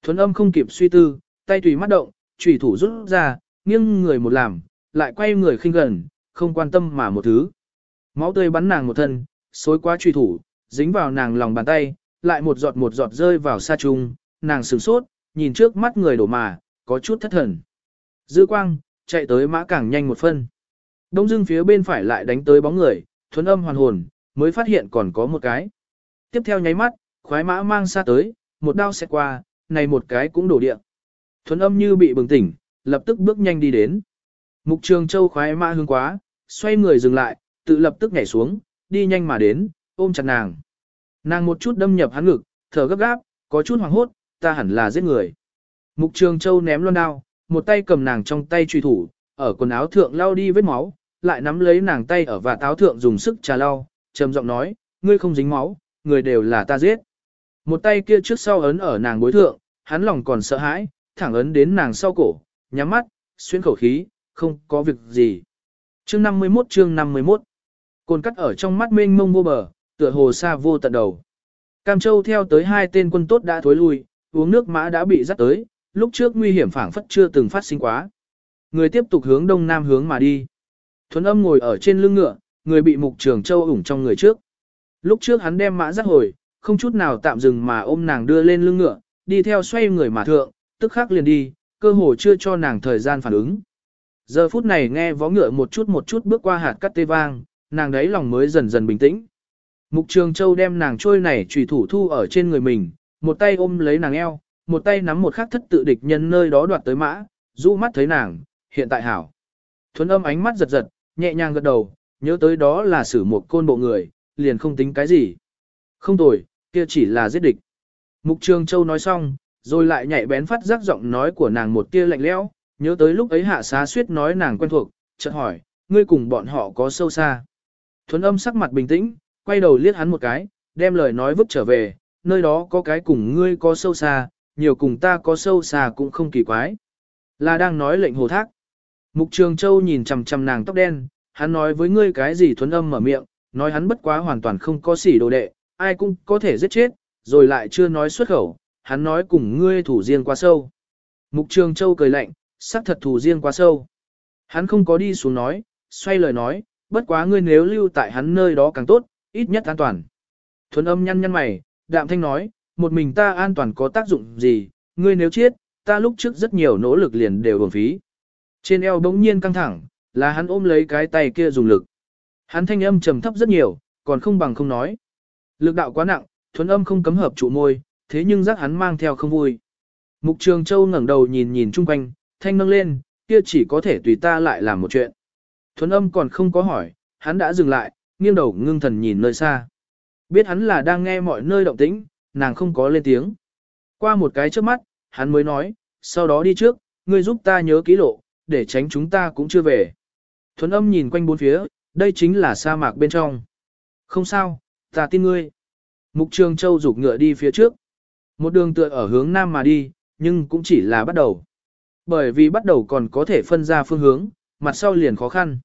Thuấn âm không kịp suy tư, tay tùy mắt động, truy thủ rút ra, nghiêng người một làm, lại quay người khinh gần, không quan tâm mà một thứ. Máu tươi bắn nàng một thân, xối qua truy thủ, dính vào nàng lòng bàn tay, lại một giọt một giọt rơi vào sa trung, nàng sửng sốt, nhìn trước mắt người đổ mà, có chút thất thần. Dư quang, chạy tới mã càng nhanh một phân. Đông dưng phía bên phải lại đánh tới bóng người, thuấn âm hoàn hồn, mới phát hiện còn có một cái. Tiếp theo nháy mắt, khoái mã mang xa tới, một đao xẹt qua, này một cái cũng đổ địa. Thuấn âm như bị bừng tỉnh, lập tức bước nhanh đi đến. Mục trường châu khoái mã hướng quá, xoay người dừng lại, tự lập tức nhảy xuống, đi nhanh mà đến, ôm chặt nàng. Nàng một chút đâm nhập hắn ngực, thở gấp gáp, có chút hoảng hốt, ta hẳn là giết người. Mục trường châu ném loan đao, một tay cầm nàng trong tay truy thủ, ở quần áo thượng lau đi vết máu, lại nắm lấy nàng tay ở và táo thượng dùng sức trà lau, trầm giọng nói, ngươi không dính máu, người đều là ta giết. Một tay kia trước sau ấn ở nàng bối thượng, hắn lòng còn sợ hãi, thẳng ấn đến nàng sau cổ, nhắm mắt, xuyên khẩu khí, không có việc gì. Chương 51 chương 51 Cồn cắt ở trong mắt mênh mông vô bờ, tựa hồ xa vô tận đầu. Cam Châu theo tới hai tên quân tốt đã thối lui, uống nước mã đã bị dắt tới, lúc trước nguy hiểm phảng phất chưa từng phát sinh quá. Người tiếp tục hướng đông nam hướng mà đi. Thuấn âm ngồi ở trên lưng ngựa, người bị mục trường châu ủng trong người trước. Lúc trước hắn đem mã dắt hồi, không chút nào tạm dừng mà ôm nàng đưa lên lưng ngựa, đi theo xoay người mà thượng, tức khắc liền đi, cơ hồ chưa cho nàng thời gian phản ứng. Giờ phút này nghe vó ngựa một chút một chút bước qua hạt cắt tê vang, nàng đấy lòng mới dần dần bình tĩnh. Mục Trường Châu đem nàng trôi này trùy thủ thu ở trên người mình, một tay ôm lấy nàng eo, một tay nắm một khắc thất tự địch nhân nơi đó đoạt tới mã, rũ mắt thấy nàng, hiện tại hảo. Thuấn âm ánh mắt giật giật, nhẹ nhàng gật đầu, nhớ tới đó là xử một côn bộ người, liền không tính cái gì. Không tồi, kia chỉ là giết địch. Mục Trường Châu nói xong, rồi lại nhạy bén phát giác giọng nói của nàng một tia lạnh lẽo, nhớ tới lúc ấy hạ xá suyết nói nàng quen thuộc, chợt hỏi, ngươi cùng bọn họ có sâu xa. Thuấn âm sắc mặt bình tĩnh, quay đầu liếc hắn một cái, đem lời nói vứt trở về, nơi đó có cái cùng ngươi có sâu xa, nhiều cùng ta có sâu xa cũng không kỳ quái. Là đang nói lệnh hồ thác. Mục Trường Châu nhìn chằm chằm nàng tóc đen, hắn nói với ngươi cái gì thuấn âm mở miệng, nói hắn bất quá hoàn toàn không có sỉ đồ đệ, ai cũng có thể giết chết, rồi lại chưa nói xuất khẩu, hắn nói cùng ngươi thủ riêng quá sâu. Mục Trường Châu cười lạnh, sắc thật thủ riêng quá sâu. Hắn không có đi xuống nói, xoay lời nói, bất quá ngươi nếu lưu tại hắn nơi đó càng tốt, ít nhất an toàn. Thuấn âm nhăn nhăn mày, đạm thanh nói, một mình ta an toàn có tác dụng gì, ngươi nếu chết, ta lúc trước rất nhiều nỗ lực liền đều uổng phí. Trên eo bỗng nhiên căng thẳng, là hắn ôm lấy cái tay kia dùng lực. Hắn thanh âm trầm thấp rất nhiều, còn không bằng không nói. Lực đạo quá nặng, thuấn âm không cấm hợp trụ môi, thế nhưng giác hắn mang theo không vui. Mục Trường Châu ngẩng đầu nhìn nhìn chung quanh, thanh nâng lên, kia chỉ có thể tùy ta lại làm một chuyện. Thuấn âm còn không có hỏi, hắn đã dừng lại, nghiêng đầu ngưng thần nhìn nơi xa. Biết hắn là đang nghe mọi nơi động tĩnh, nàng không có lên tiếng. Qua một cái trước mắt, hắn mới nói, sau đó đi trước, ngươi giúp ta nhớ ký lộ, để tránh chúng ta cũng chưa về. Thuấn âm nhìn quanh bốn phía, đây chính là sa mạc bên trong. Không sao, ta tin ngươi. Mục Trường Châu rục ngựa đi phía trước. Một đường tựa ở hướng nam mà đi, nhưng cũng chỉ là bắt đầu. Bởi vì bắt đầu còn có thể phân ra phương hướng, mặt sau liền khó khăn.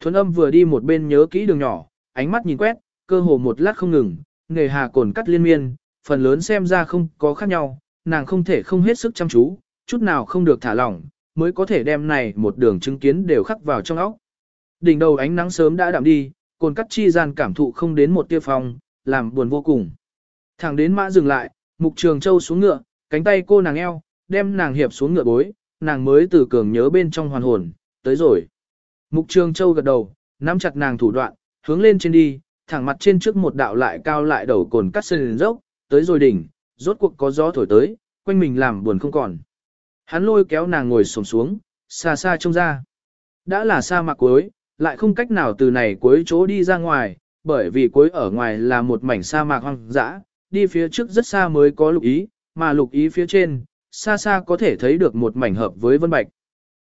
Thuấn âm vừa đi một bên nhớ kỹ đường nhỏ, ánh mắt nhìn quét, cơ hồ một lát không ngừng, nghề hà cồn cắt liên miên, phần lớn xem ra không có khác nhau, nàng không thể không hết sức chăm chú, chút nào không được thả lỏng, mới có thể đem này một đường chứng kiến đều khắc vào trong óc. Đỉnh đầu ánh nắng sớm đã đạm đi, cồn cắt chi gian cảm thụ không đến một tia phong, làm buồn vô cùng. Thẳng đến mã dừng lại, mục trường châu xuống ngựa, cánh tay cô nàng eo, đem nàng hiệp xuống ngựa bối, nàng mới từ cường nhớ bên trong hoàn hồn, tới rồi. Mục trường châu gật đầu, nắm chặt nàng thủ đoạn, hướng lên trên đi, thẳng mặt trên trước một đạo lại cao lại đầu cồn cắt sơn dốc, tới rồi đỉnh, rốt cuộc có gió thổi tới, quanh mình làm buồn không còn. Hắn lôi kéo nàng ngồi xổm xuống, xa xa trông ra. Đã là sa mạc cuối, lại không cách nào từ này cuối chỗ đi ra ngoài, bởi vì cuối ở ngoài là một mảnh sa mạc hoang dã, đi phía trước rất xa mới có lục ý, mà lục ý phía trên, xa xa có thể thấy được một mảnh hợp với vân bạch.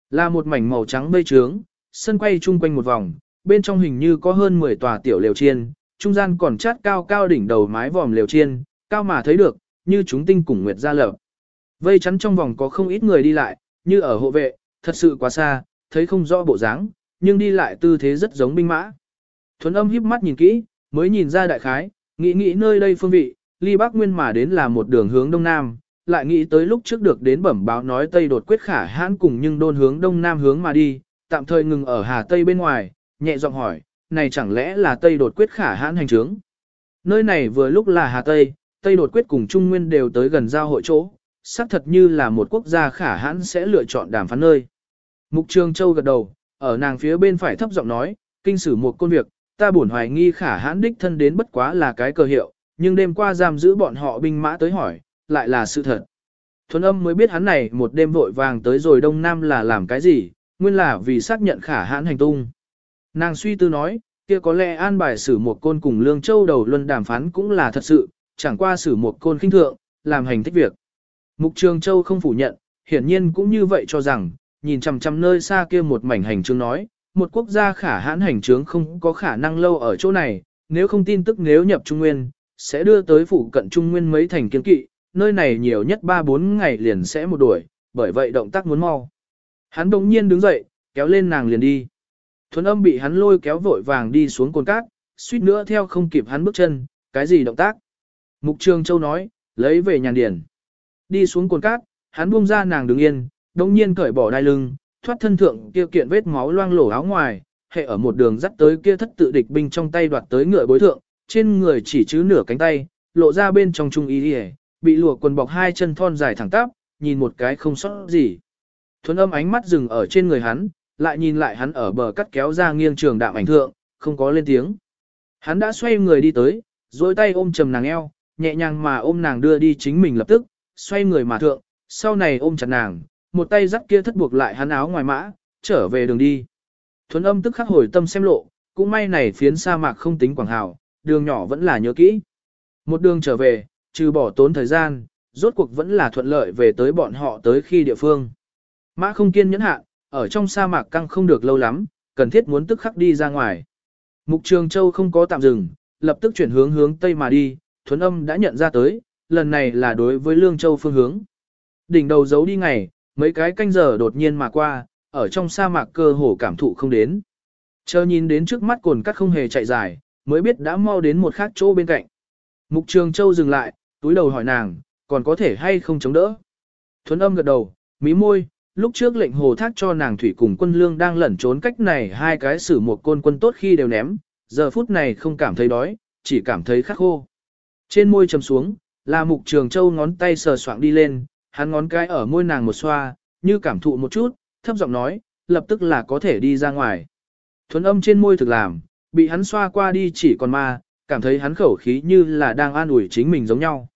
Là một mảnh màu trắng mây trướng, sân quay chung quanh một vòng, bên trong hình như có hơn 10 tòa tiểu lều chiên, trung gian còn chát cao cao đỉnh đầu mái vòm lều chiên, cao mà thấy được, như chúng tinh cùng nguyệt ra lở. Vây chắn trong vòng có không ít người đi lại, như ở hộ vệ, thật sự quá xa, thấy không rõ bộ dáng, nhưng đi lại tư thế rất giống binh mã. Thuấn âm híp mắt nhìn kỹ, mới nhìn ra đại khái, nghĩ nghĩ nơi đây phương vị, ly bắc nguyên mà đến là một đường hướng đông nam, lại nghĩ tới lúc trước được đến bẩm báo nói tây đột quyết khả hãn cùng nhưng đôn hướng đông nam hướng mà đi, tạm thời ngừng ở hà tây bên ngoài, nhẹ giọng hỏi, này chẳng lẽ là tây đột quyết khả hãn hành trướng? Nơi này vừa lúc là hà tây, tây đột quyết cùng trung nguyên đều tới gần giao hội chỗ, xác thật như là một quốc gia khả hãn sẽ lựa chọn đàm phán nơi. Mục Trường Châu gật đầu, ở nàng phía bên phải thấp giọng nói, kinh sử một công việc, ta buồn hoài nghi khả hãn đích thân đến bất quá là cái cơ hiệu, nhưng đêm qua giam giữ bọn họ binh mã tới hỏi, lại là sự thật. Thuấn âm mới biết hắn này một đêm vội vàng tới rồi Đông Nam là làm cái gì, nguyên là vì xác nhận khả hãn hành tung. Nàng suy tư nói, kia có lẽ an bài sử một côn cùng Lương Châu đầu luân đàm phán cũng là thật sự, chẳng qua sử một côn khinh thượng, làm hành thích việc. Mục Trường Châu không phủ nhận, hiển nhiên cũng như vậy cho rằng, nhìn chằm chằm nơi xa kia một mảnh hành trướng nói, một quốc gia khả hãn hành trướng không có khả năng lâu ở chỗ này, nếu không tin tức nếu nhập Trung Nguyên, sẽ đưa tới phụ cận Trung Nguyên mấy thành kiên kỵ, nơi này nhiều nhất 3-4 ngày liền sẽ một đuổi, bởi vậy động tác muốn mau. Hắn đồng nhiên đứng dậy, kéo lên nàng liền đi. Thuấn âm bị hắn lôi kéo vội vàng đi xuống cồn cát, suýt nữa theo không kịp hắn bước chân, cái gì động tác. Mục Trường Châu nói, lấy về nhàn điển. Đi xuống cồn cát, hắn buông ra nàng đứng yên, đồng nhiên cởi bỏ đai lưng, thoát thân thượng kia kiện vết máu loang lổ áo ngoài, hệ ở một đường dắt tới kia thất tự địch binh trong tay đoạt tới ngựa bối thượng, trên người chỉ chứ nửa cánh tay, lộ ra bên trong trung y đi bị lụa quần bọc hai chân thon dài thẳng tắp, nhìn một cái không sót gì. Thuấn âm ánh mắt dừng ở trên người hắn, lại nhìn lại hắn ở bờ cắt kéo ra nghiêng trường đạm ảnh thượng, không có lên tiếng. Hắn đã xoay người đi tới, dối tay ôm trầm nàng eo, nhẹ nhàng mà ôm nàng đưa đi chính mình lập tức, xoay người mà thượng, sau này ôm chặt nàng, một tay dắt kia thất buộc lại hắn áo ngoài mã, trở về đường đi. Thuấn âm tức khắc hồi tâm xem lộ, cũng may này phiến sa mạc không tính quảng hào, đường nhỏ vẫn là nhớ kỹ. Một đường trở về, trừ bỏ tốn thời gian, rốt cuộc vẫn là thuận lợi về tới bọn họ tới khi địa phương. Mã không kiên nhẫn hạ, ở trong sa mạc căng không được lâu lắm, cần thiết muốn tức khắc đi ra ngoài. Mục Trường Châu không có tạm dừng, lập tức chuyển hướng hướng Tây mà đi, thuấn âm đã nhận ra tới, lần này là đối với Lương Châu phương hướng. Đỉnh đầu giấu đi ngày, mấy cái canh giờ đột nhiên mà qua, ở trong sa mạc cơ hồ cảm thụ không đến. Chờ nhìn đến trước mắt cồn cắt không hề chạy dài, mới biết đã mau đến một khác chỗ bên cạnh. Mục Trường Châu dừng lại, túi đầu hỏi nàng, còn có thể hay không chống đỡ. Thuấn âm gật đầu, mí môi, lúc trước lệnh hồ thác cho nàng thủy cùng quân lương đang lẩn trốn cách này hai cái xử một côn quân tốt khi đều ném, giờ phút này không cảm thấy đói, chỉ cảm thấy khắc khô. Trên môi trầm xuống, là mục trường châu ngón tay sờ soạng đi lên, hắn ngón cái ở môi nàng một xoa, như cảm thụ một chút, thấp giọng nói, lập tức là có thể đi ra ngoài. Thuấn âm trên môi thực làm, bị hắn xoa qua đi chỉ còn ma, cảm thấy hắn khẩu khí như là đang an ủi chính mình giống nhau.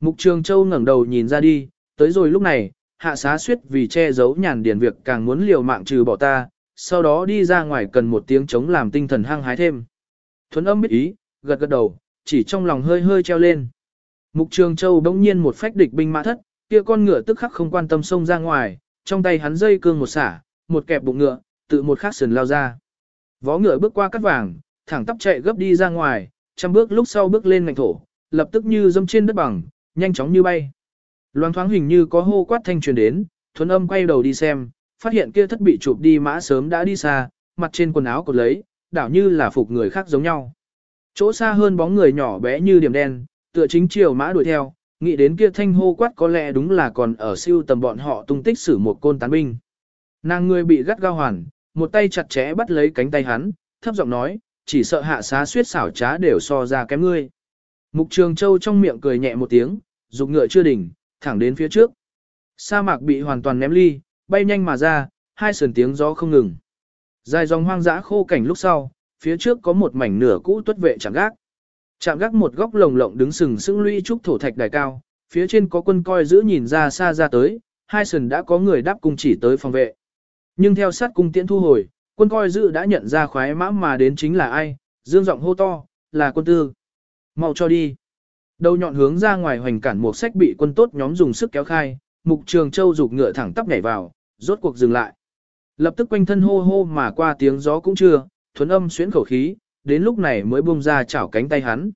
Mục Trường Châu ngẩng đầu nhìn ra đi, tới rồi lúc này, hạ xá suyết vì che giấu nhàn điền việc càng muốn liều mạng trừ bỏ ta, sau đó đi ra ngoài cần một tiếng chống làm tinh thần hăng hái thêm. Thuấn âm biết ý, gật gật đầu, chỉ trong lòng hơi hơi treo lên. Mục Trường Châu bỗng nhiên một phách địch binh mã thất, kia con ngựa tức khắc không quan tâm xông ra ngoài, trong tay hắn dây cương một xả, một kẹp bụng ngựa, tự một khắc sườn lao ra. Vó ngựa bước qua cắt vàng, thẳng tắp chạy gấp đi ra ngoài, trăm bước lúc sau bước lên ngành thổ, lập tức như dâm trên đất bằng, nhanh chóng như bay. Loáng thoáng hình như có hô quát thanh truyền đến, thuần âm quay đầu đi xem, phát hiện kia thất bị chụp đi mã sớm đã đi xa, mặt trên quần áo cột lấy, đảo như là phục người khác giống nhau. Chỗ xa hơn bóng người nhỏ bé như điểm đen, tựa chính chiều mã đuổi theo, nghĩ đến kia thanh hô quát có lẽ đúng là còn ở siêu tầm bọn họ tung tích xử một côn tán binh. Nàng người bị gắt gao hoàn, một tay chặt chẽ bắt lấy cánh tay hắn, thấp giọng nói, chỉ sợ hạ xá suyết xảo trá đều so ra kém ngươi. Mục Trường Châu trong miệng cười nhẹ một tiếng, dục ngựa chưa đỉnh, thẳng đến phía trước. Sa mạc bị hoàn toàn ném ly, bay nhanh mà ra, hai sườn tiếng gió không ngừng. Dài dòng hoang dã khô cảnh lúc sau, phía trước có một mảnh nửa cũ tuất vệ chạm gác. Chạm gác một góc lồng lộng đứng sừng sững lũy trúc thổ thạch đài cao, phía trên có quân coi giữ nhìn ra xa ra tới, hai sườn đã có người đáp cung chỉ tới phòng vệ. Nhưng theo sát cung tiễn thu hồi, quân coi giữ đã nhận ra khoái mã mà đến chính là ai, dương giọng hô to, là quân tư. Mau cho đi. Đầu nhọn hướng ra ngoài hoành cản một sách bị quân tốt nhóm dùng sức kéo khai, mục trường châu rụt ngựa thẳng tắp nhảy vào, rốt cuộc dừng lại. Lập tức quanh thân hô hô mà qua tiếng gió cũng chưa, thuấn âm xuyến khẩu khí, đến lúc này mới buông ra chảo cánh tay hắn.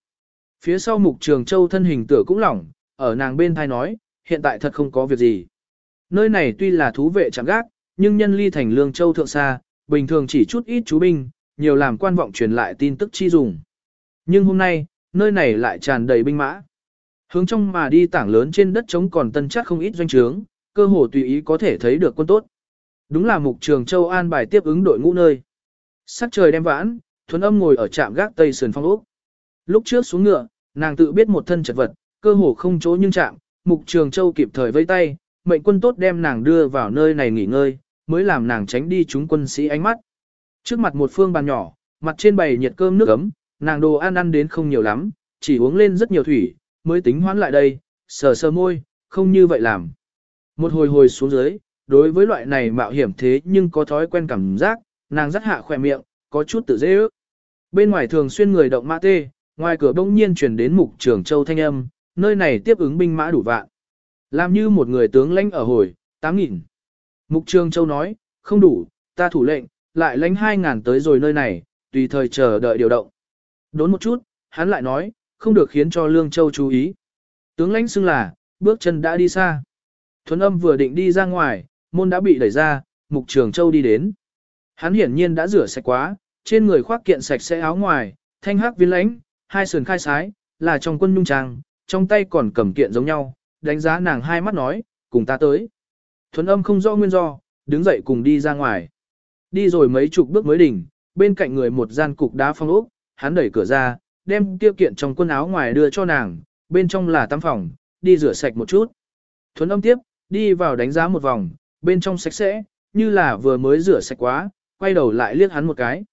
Phía sau mục trường châu thân hình tựa cũng lỏng, ở nàng bên thai nói, hiện tại thật không có việc gì. Nơi này tuy là thú vệ chẳng gác, nhưng nhân ly thành lương châu thượng xa, bình thường chỉ chút ít chú binh, nhiều làm quan vọng truyền lại tin tức chi dùng. Nhưng hôm nay, nơi này lại tràn đầy binh mã. Hướng trong mà đi tảng lớn trên đất trống còn tân chắc không ít doanh trướng, cơ hồ tùy ý có thể thấy được quân tốt. Đúng là mục trường châu an bài tiếp ứng đội ngũ nơi. Sắc trời đem vãn, thuần âm ngồi ở trạm gác tây sườn phong ốc. Lúc trước xuống ngựa, nàng tự biết một thân chật vật, cơ hồ không chỗ nhưng chạm, mục trường châu kịp thời vây tay, mệnh quân tốt đem nàng đưa vào nơi này nghỉ ngơi, mới làm nàng tránh đi chúng quân sĩ ánh mắt. Trước mặt một phương bàn nhỏ, mặt trên bày nhiệt cơm nước ấm, nàng đồ ăn ăn đến không nhiều lắm, chỉ uống lên rất nhiều thủy, mới tính hoán lại đây, sờ sờ môi, không như vậy làm. Một hồi hồi xuống dưới, đối với loại này mạo hiểm thế nhưng có thói quen cảm giác, nàng rất hạ khỏe miệng, có chút tự dễ ước. Bên ngoài thường xuyên người động mã tê, ngoài cửa bỗng nhiên chuyển đến mục trường châu thanh âm, nơi này tiếp ứng binh mã đủ vạn. Làm như một người tướng lãnh ở hồi, 8.000. Mục trường châu nói, không đủ, ta thủ lệnh, lại lãnh 2.000 tới rồi nơi này, tùy thời chờ đợi điều động. Đốn một chút, hắn lại nói, không được khiến cho Lương Châu chú ý. Tướng lãnh xưng là, bước chân đã đi xa. Thuấn âm vừa định đi ra ngoài, môn đã bị đẩy ra, mục trường châu đi đến. Hắn hiển nhiên đã rửa sạch quá, trên người khoác kiện sạch sẽ áo ngoài, thanh hắc viên lãnh, hai sườn khai sái, là trong quân nhung trang, trong tay còn cầm kiện giống nhau, đánh giá nàng hai mắt nói, cùng ta tới. Thuấn âm không rõ nguyên do, đứng dậy cùng đi ra ngoài. Đi rồi mấy chục bước mới đỉnh, bên cạnh người một gian cục đá phong ốc, hắn đẩy cửa ra, đem tiêu kiện trong quần áo ngoài đưa cho nàng, bên trong là tắm phòng, đi rửa sạch một chút. Thuấn âm tiếp, đi vào đánh giá một vòng, bên trong sạch sẽ, như là vừa mới rửa sạch quá, quay đầu lại liếc hắn một cái.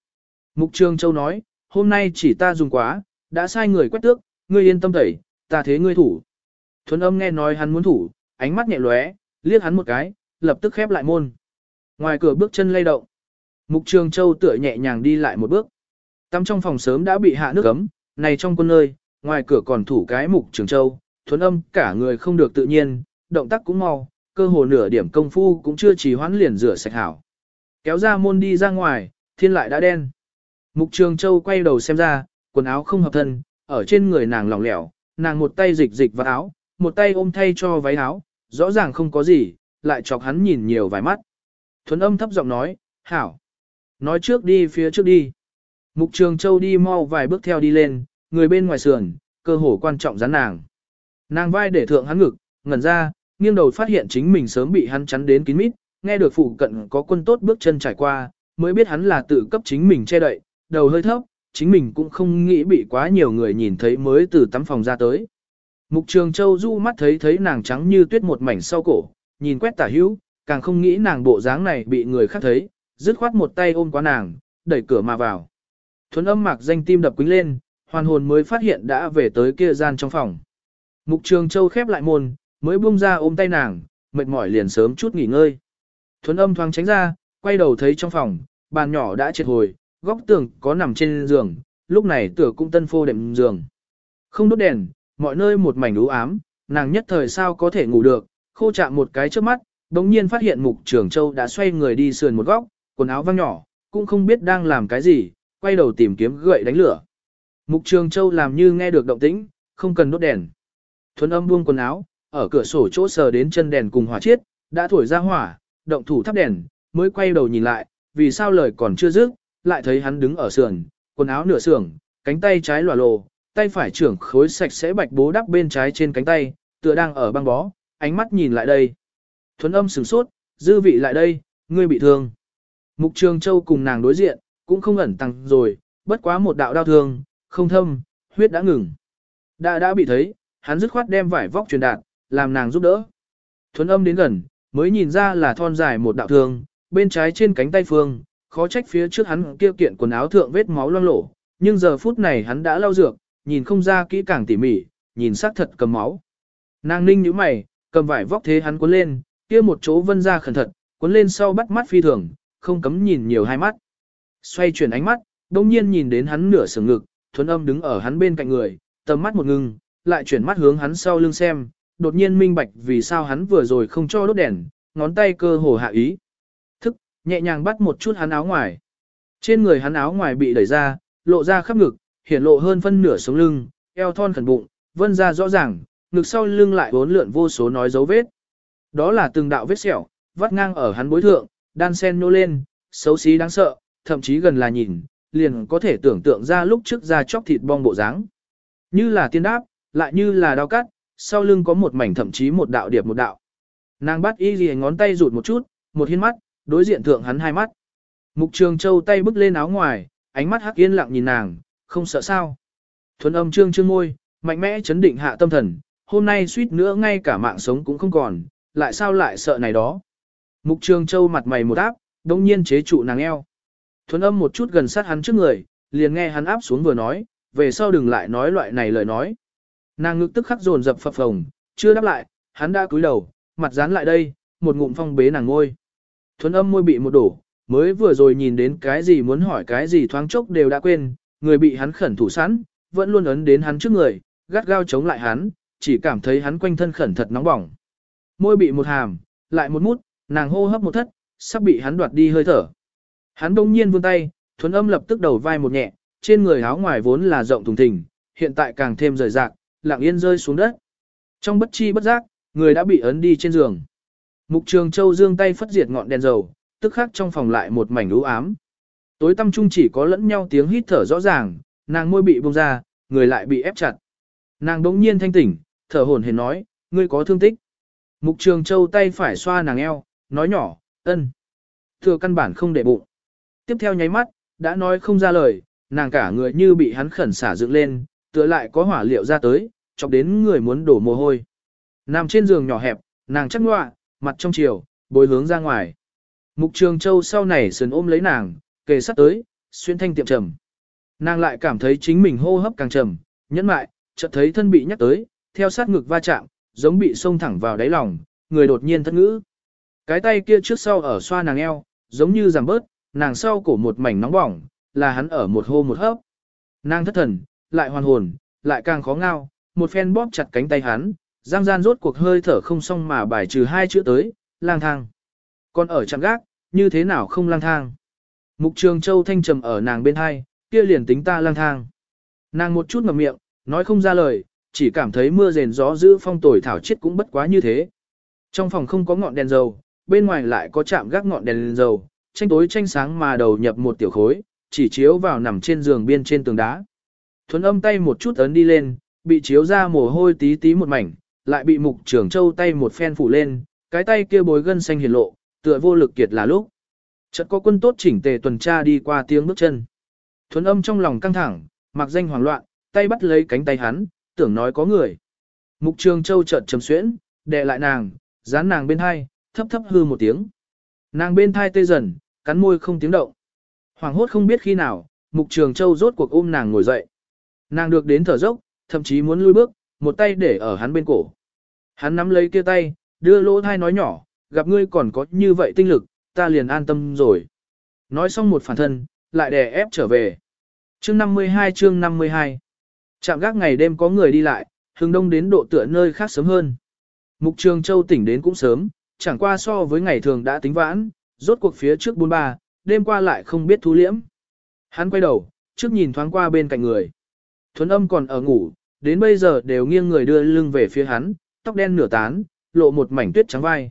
Mục trương Châu nói, hôm nay chỉ ta dùng quá, đã sai người quét tước, ngươi yên tâm tẩy, ta thế ngươi thủ. Thuấn âm nghe nói hắn muốn thủ, ánh mắt nhẹ lóe, liếc hắn một cái, lập tức khép lại môn. Ngoài cửa bước chân lay động. Mục Trường Châu tựa nhẹ nhàng đi lại một bước. Tắm trong phòng sớm đã bị hạ nước cấm, này trong quân nơi, ngoài cửa còn thủ cái Mục Trường Châu, thuấn âm cả người không được tự nhiên, động tác cũng mau, cơ hồ nửa điểm công phu cũng chưa trì hoãn liền rửa sạch hảo. Kéo ra môn đi ra ngoài, thiên lại đã đen. Mục Trường Châu quay đầu xem ra, quần áo không hợp thân, ở trên người nàng lỏng lẻo, nàng một tay dịch dịch vào áo, một tay ôm thay cho váy áo, rõ ràng không có gì, lại chọc hắn nhìn nhiều vài mắt. Thuấn âm thấp giọng nói, hảo. Nói trước đi phía trước đi. Mục Trường Châu đi mau vài bước theo đi lên, người bên ngoài sườn, cơ hồ quan trọng rắn nàng. Nàng vai để thượng hắn ngực, ngẩn ra, nghiêng đầu phát hiện chính mình sớm bị hắn chắn đến kín mít, nghe được phụ cận có quân tốt bước chân trải qua, mới biết hắn là tự cấp chính mình che đậy, đầu hơi thấp, chính mình cũng không nghĩ bị quá nhiều người nhìn thấy mới từ tắm phòng ra tới. Mục Trường Châu du mắt thấy thấy nàng trắng như tuyết một mảnh sau cổ, nhìn quét tả hữu, càng không nghĩ nàng bộ dáng này bị người khác thấy, dứt khoát một tay ôm qua nàng, đẩy cửa mà vào. Thuấn âm mạc danh tim đập quính lên, hoàn hồn mới phát hiện đã về tới kia gian trong phòng. Mục Trường Châu khép lại môn, mới buông ra ôm tay nàng, mệt mỏi liền sớm chút nghỉ ngơi. Thuấn âm thoáng tránh ra, quay đầu thấy trong phòng, bàn nhỏ đã triệt hồi, góc tường có nằm trên giường, lúc này tựa cũng tân phô đệm giường. Không đốt đèn, mọi nơi một mảnh u ám, nàng nhất thời sao có thể ngủ được, khô chạm một cái trước mắt, đống nhiên phát hiện mục trưởng châu đã xoay người đi sườn một góc, quần áo văng nhỏ, cũng không biết đang làm cái gì, quay đầu tìm kiếm gậy đánh lửa. Mục trường châu làm như nghe được động tĩnh, không cần đốt đèn. Thuấn âm buông quần áo, ở cửa sổ chỗ sờ đến chân đèn cùng hỏa chiết, đã thổi ra hỏa, động thủ thắp đèn, mới quay đầu nhìn lại, vì sao lời còn chưa dứt, lại thấy hắn đứng ở sườn, quần áo nửa sườn, cánh tay trái lòa lồ, tay phải trưởng khối sạch sẽ bạch bố đắp bên trái trên cánh tay, tựa đang ở băng bó, ánh mắt nhìn lại đây. Thuấn âm sửng sốt, dư vị lại đây, ngươi bị thương. Mục Trường Châu cùng nàng đối diện, cũng không ẩn tăng rồi, bất quá một đạo đau thương, không thâm, huyết đã ngừng. Đã đã bị thấy, hắn dứt khoát đem vải vóc truyền đạt, làm nàng giúp đỡ. Thuấn âm đến gần, mới nhìn ra là thon dài một đạo thương, bên trái trên cánh tay phương, khó trách phía trước hắn kia kiện quần áo thượng vết máu loang lổ, nhưng giờ phút này hắn đã lau dược, nhìn không ra kỹ càng tỉ mỉ, nhìn xác thật cầm máu. Nàng ninh nhíu mày, cầm vải vóc thế hắn cuốn lên, kia một chỗ vân ra khẩn thật, cuốn lên sau bắt mắt phi thường, không cấm nhìn nhiều hai mắt. Xoay chuyển ánh mắt, đông nhiên nhìn đến hắn nửa sừng ngực, thuấn âm đứng ở hắn bên cạnh người, tầm mắt một ngưng, lại chuyển mắt hướng hắn sau lưng xem, đột nhiên minh bạch vì sao hắn vừa rồi không cho đốt đèn, ngón tay cơ hồ hạ ý. Thức, nhẹ nhàng bắt một chút hắn áo ngoài. Trên người hắn áo ngoài bị đẩy ra, lộ ra khắp ngực, hiển lộ hơn phân nửa sống lưng, eo thon khẩn bụng, vân ra rõ ràng, ngực sau lưng lại bốn lượn vô số nói dấu vết. Đó là từng đạo vết sẹo, vắt ngang ở hắn bối thượng, đan sen nô lên, xấu xí đáng sợ, thậm chí gần là nhìn, liền có thể tưởng tượng ra lúc trước ra chóc thịt bong bộ dáng. Như là tiên đáp, lại như là đao cắt, sau lưng có một mảnh thậm chí một đạo điệp một đạo. Nàng bắt y gì ngón tay rụt một chút, một hiên mắt, đối diện thượng hắn hai mắt. Mục trường châu tay bước lên áo ngoài, ánh mắt hắc yên lặng nhìn nàng, không sợ sao. Thuần âm trương trương môi, mạnh mẽ chấn định hạ tâm thần, hôm nay suýt nữa ngay cả mạng sống cũng không còn, lại sao lại sợ này đó. Mục trường châu mặt mày một áp, đông nhiên chế trụ nàng eo. Thuần âm một chút gần sát hắn trước người, liền nghe hắn áp xuống vừa nói, về sau đừng lại nói loại này lời nói. Nàng ngực tức khắc dồn dập phập phồng, chưa đáp lại, hắn đã cúi đầu, mặt dán lại đây, một ngụm phong bế nàng ngôi. Thuần âm môi bị một đổ, mới vừa rồi nhìn đến cái gì muốn hỏi cái gì thoáng chốc đều đã quên, người bị hắn khẩn thủ sẵn, vẫn luôn ấn đến hắn trước người, gắt gao chống lại hắn, chỉ cảm thấy hắn quanh thân khẩn thật nóng bỏng. Môi bị một hàm, lại một mút, nàng hô hấp một thất, sắp bị hắn đoạt đi hơi thở. Hắn đông nhiên vươn tay, thuấn âm lập tức đầu vai một nhẹ, trên người áo ngoài vốn là rộng thùng thình, hiện tại càng thêm rời rạc, lặng yên rơi xuống đất. Trong bất chi bất giác, người đã bị ấn đi trên giường. Mục Trường Châu dương tay phất diệt ngọn đèn dầu, tức khắc trong phòng lại một mảnh u ám. Tối tăm trung chỉ có lẫn nhau tiếng hít thở rõ ràng, nàng môi bị bông ra, người lại bị ép chặt. Nàng đống nhiên thanh tỉnh, thở hổn hển nói, ngươi có thương tích. Mục Trường Châu tay phải xoa nàng eo, nói nhỏ, ân. Thừa căn bản không để bụng. Tiếp theo nháy mắt, đã nói không ra lời, nàng cả người như bị hắn khẩn xả dựng lên, tựa lại có hỏa liệu ra tới, chọc đến người muốn đổ mồ hôi. Nằm trên giường nhỏ hẹp, nàng chắc ngoạ, mặt trong chiều, bối hướng ra ngoài. Mục Trường Châu sau này sườn ôm lấy nàng, kề sát tới, xuyên thanh tiệm trầm. Nàng lại cảm thấy chính mình hô hấp càng trầm, nhẫn mại, chợt thấy thân bị nhắc tới, theo sát ngực va chạm, giống bị xông thẳng vào đáy lòng, người đột nhiên thất ngữ. Cái tay kia trước sau ở xoa nàng eo, giống như giảm bớt, nàng sau cổ một mảnh nóng bỏng, là hắn ở một hô một hấp. Nàng thất thần, lại hoàn hồn, lại càng khó ngao, một phen bóp chặt cánh tay hắn, giang gian rốt cuộc hơi thở không xong mà bài trừ hai chữ tới, lang thang. Còn ở chạm gác, như thế nào không lang thang? Mục trường châu thanh trầm ở nàng bên hai, kia liền tính ta lang thang. Nàng một chút ngậm miệng, nói không ra lời, chỉ cảm thấy mưa rền gió giữ phong tồi thảo chết cũng bất quá như thế. Trong phòng không có ngọn đèn dầu, bên ngoài lại có chạm gác ngọn đèn, đèn dầu, tranh tối tranh sáng mà đầu nhập một tiểu khối, chỉ chiếu vào nằm trên giường biên trên tường đá. Thuấn âm tay một chút ấn đi lên, bị chiếu ra mồ hôi tí tí một mảnh, lại bị mục trưởng châu tay một phen phủ lên, cái tay kia bối gân xanh hiển lộ, tựa vô lực kiệt là lúc. Chợt có quân tốt chỉnh tề tuần tra đi qua tiếng bước chân. Thuấn âm trong lòng căng thẳng, mặc danh hoảng loạn, tay bắt lấy cánh tay hắn, tưởng nói có người. Mục trường châu chợt trầm xuyễn, đè lại nàng, dán nàng bên hai, thấp thấp hư một tiếng. Nàng bên thai tê dần, cắn môi không tiếng động. Hoàng hốt không biết khi nào, mục trường châu rốt cuộc ôm nàng ngồi dậy. Nàng được đến thở dốc, thậm chí muốn lui bước, một tay để ở hắn bên cổ. Hắn nắm lấy kia tay, đưa lỗ thai nói nhỏ, gặp ngươi còn có như vậy tinh lực, ta liền an tâm rồi. Nói xong một phản thân, lại đè ép trở về. Chương 52 chương 52 Trạm gác ngày đêm có người đi lại, hướng đông đến độ tựa nơi khác sớm hơn. Mục Trường Châu tỉnh đến cũng sớm, chẳng qua so với ngày thường đã tính vãn, rốt cuộc phía trước bốn ba, đêm qua lại không biết thu liễm. Hắn quay đầu, trước nhìn thoáng qua bên cạnh người. Thuấn âm còn ở ngủ, đến bây giờ đều nghiêng người đưa lưng về phía hắn, tóc đen nửa tán, lộ một mảnh tuyết trắng vai.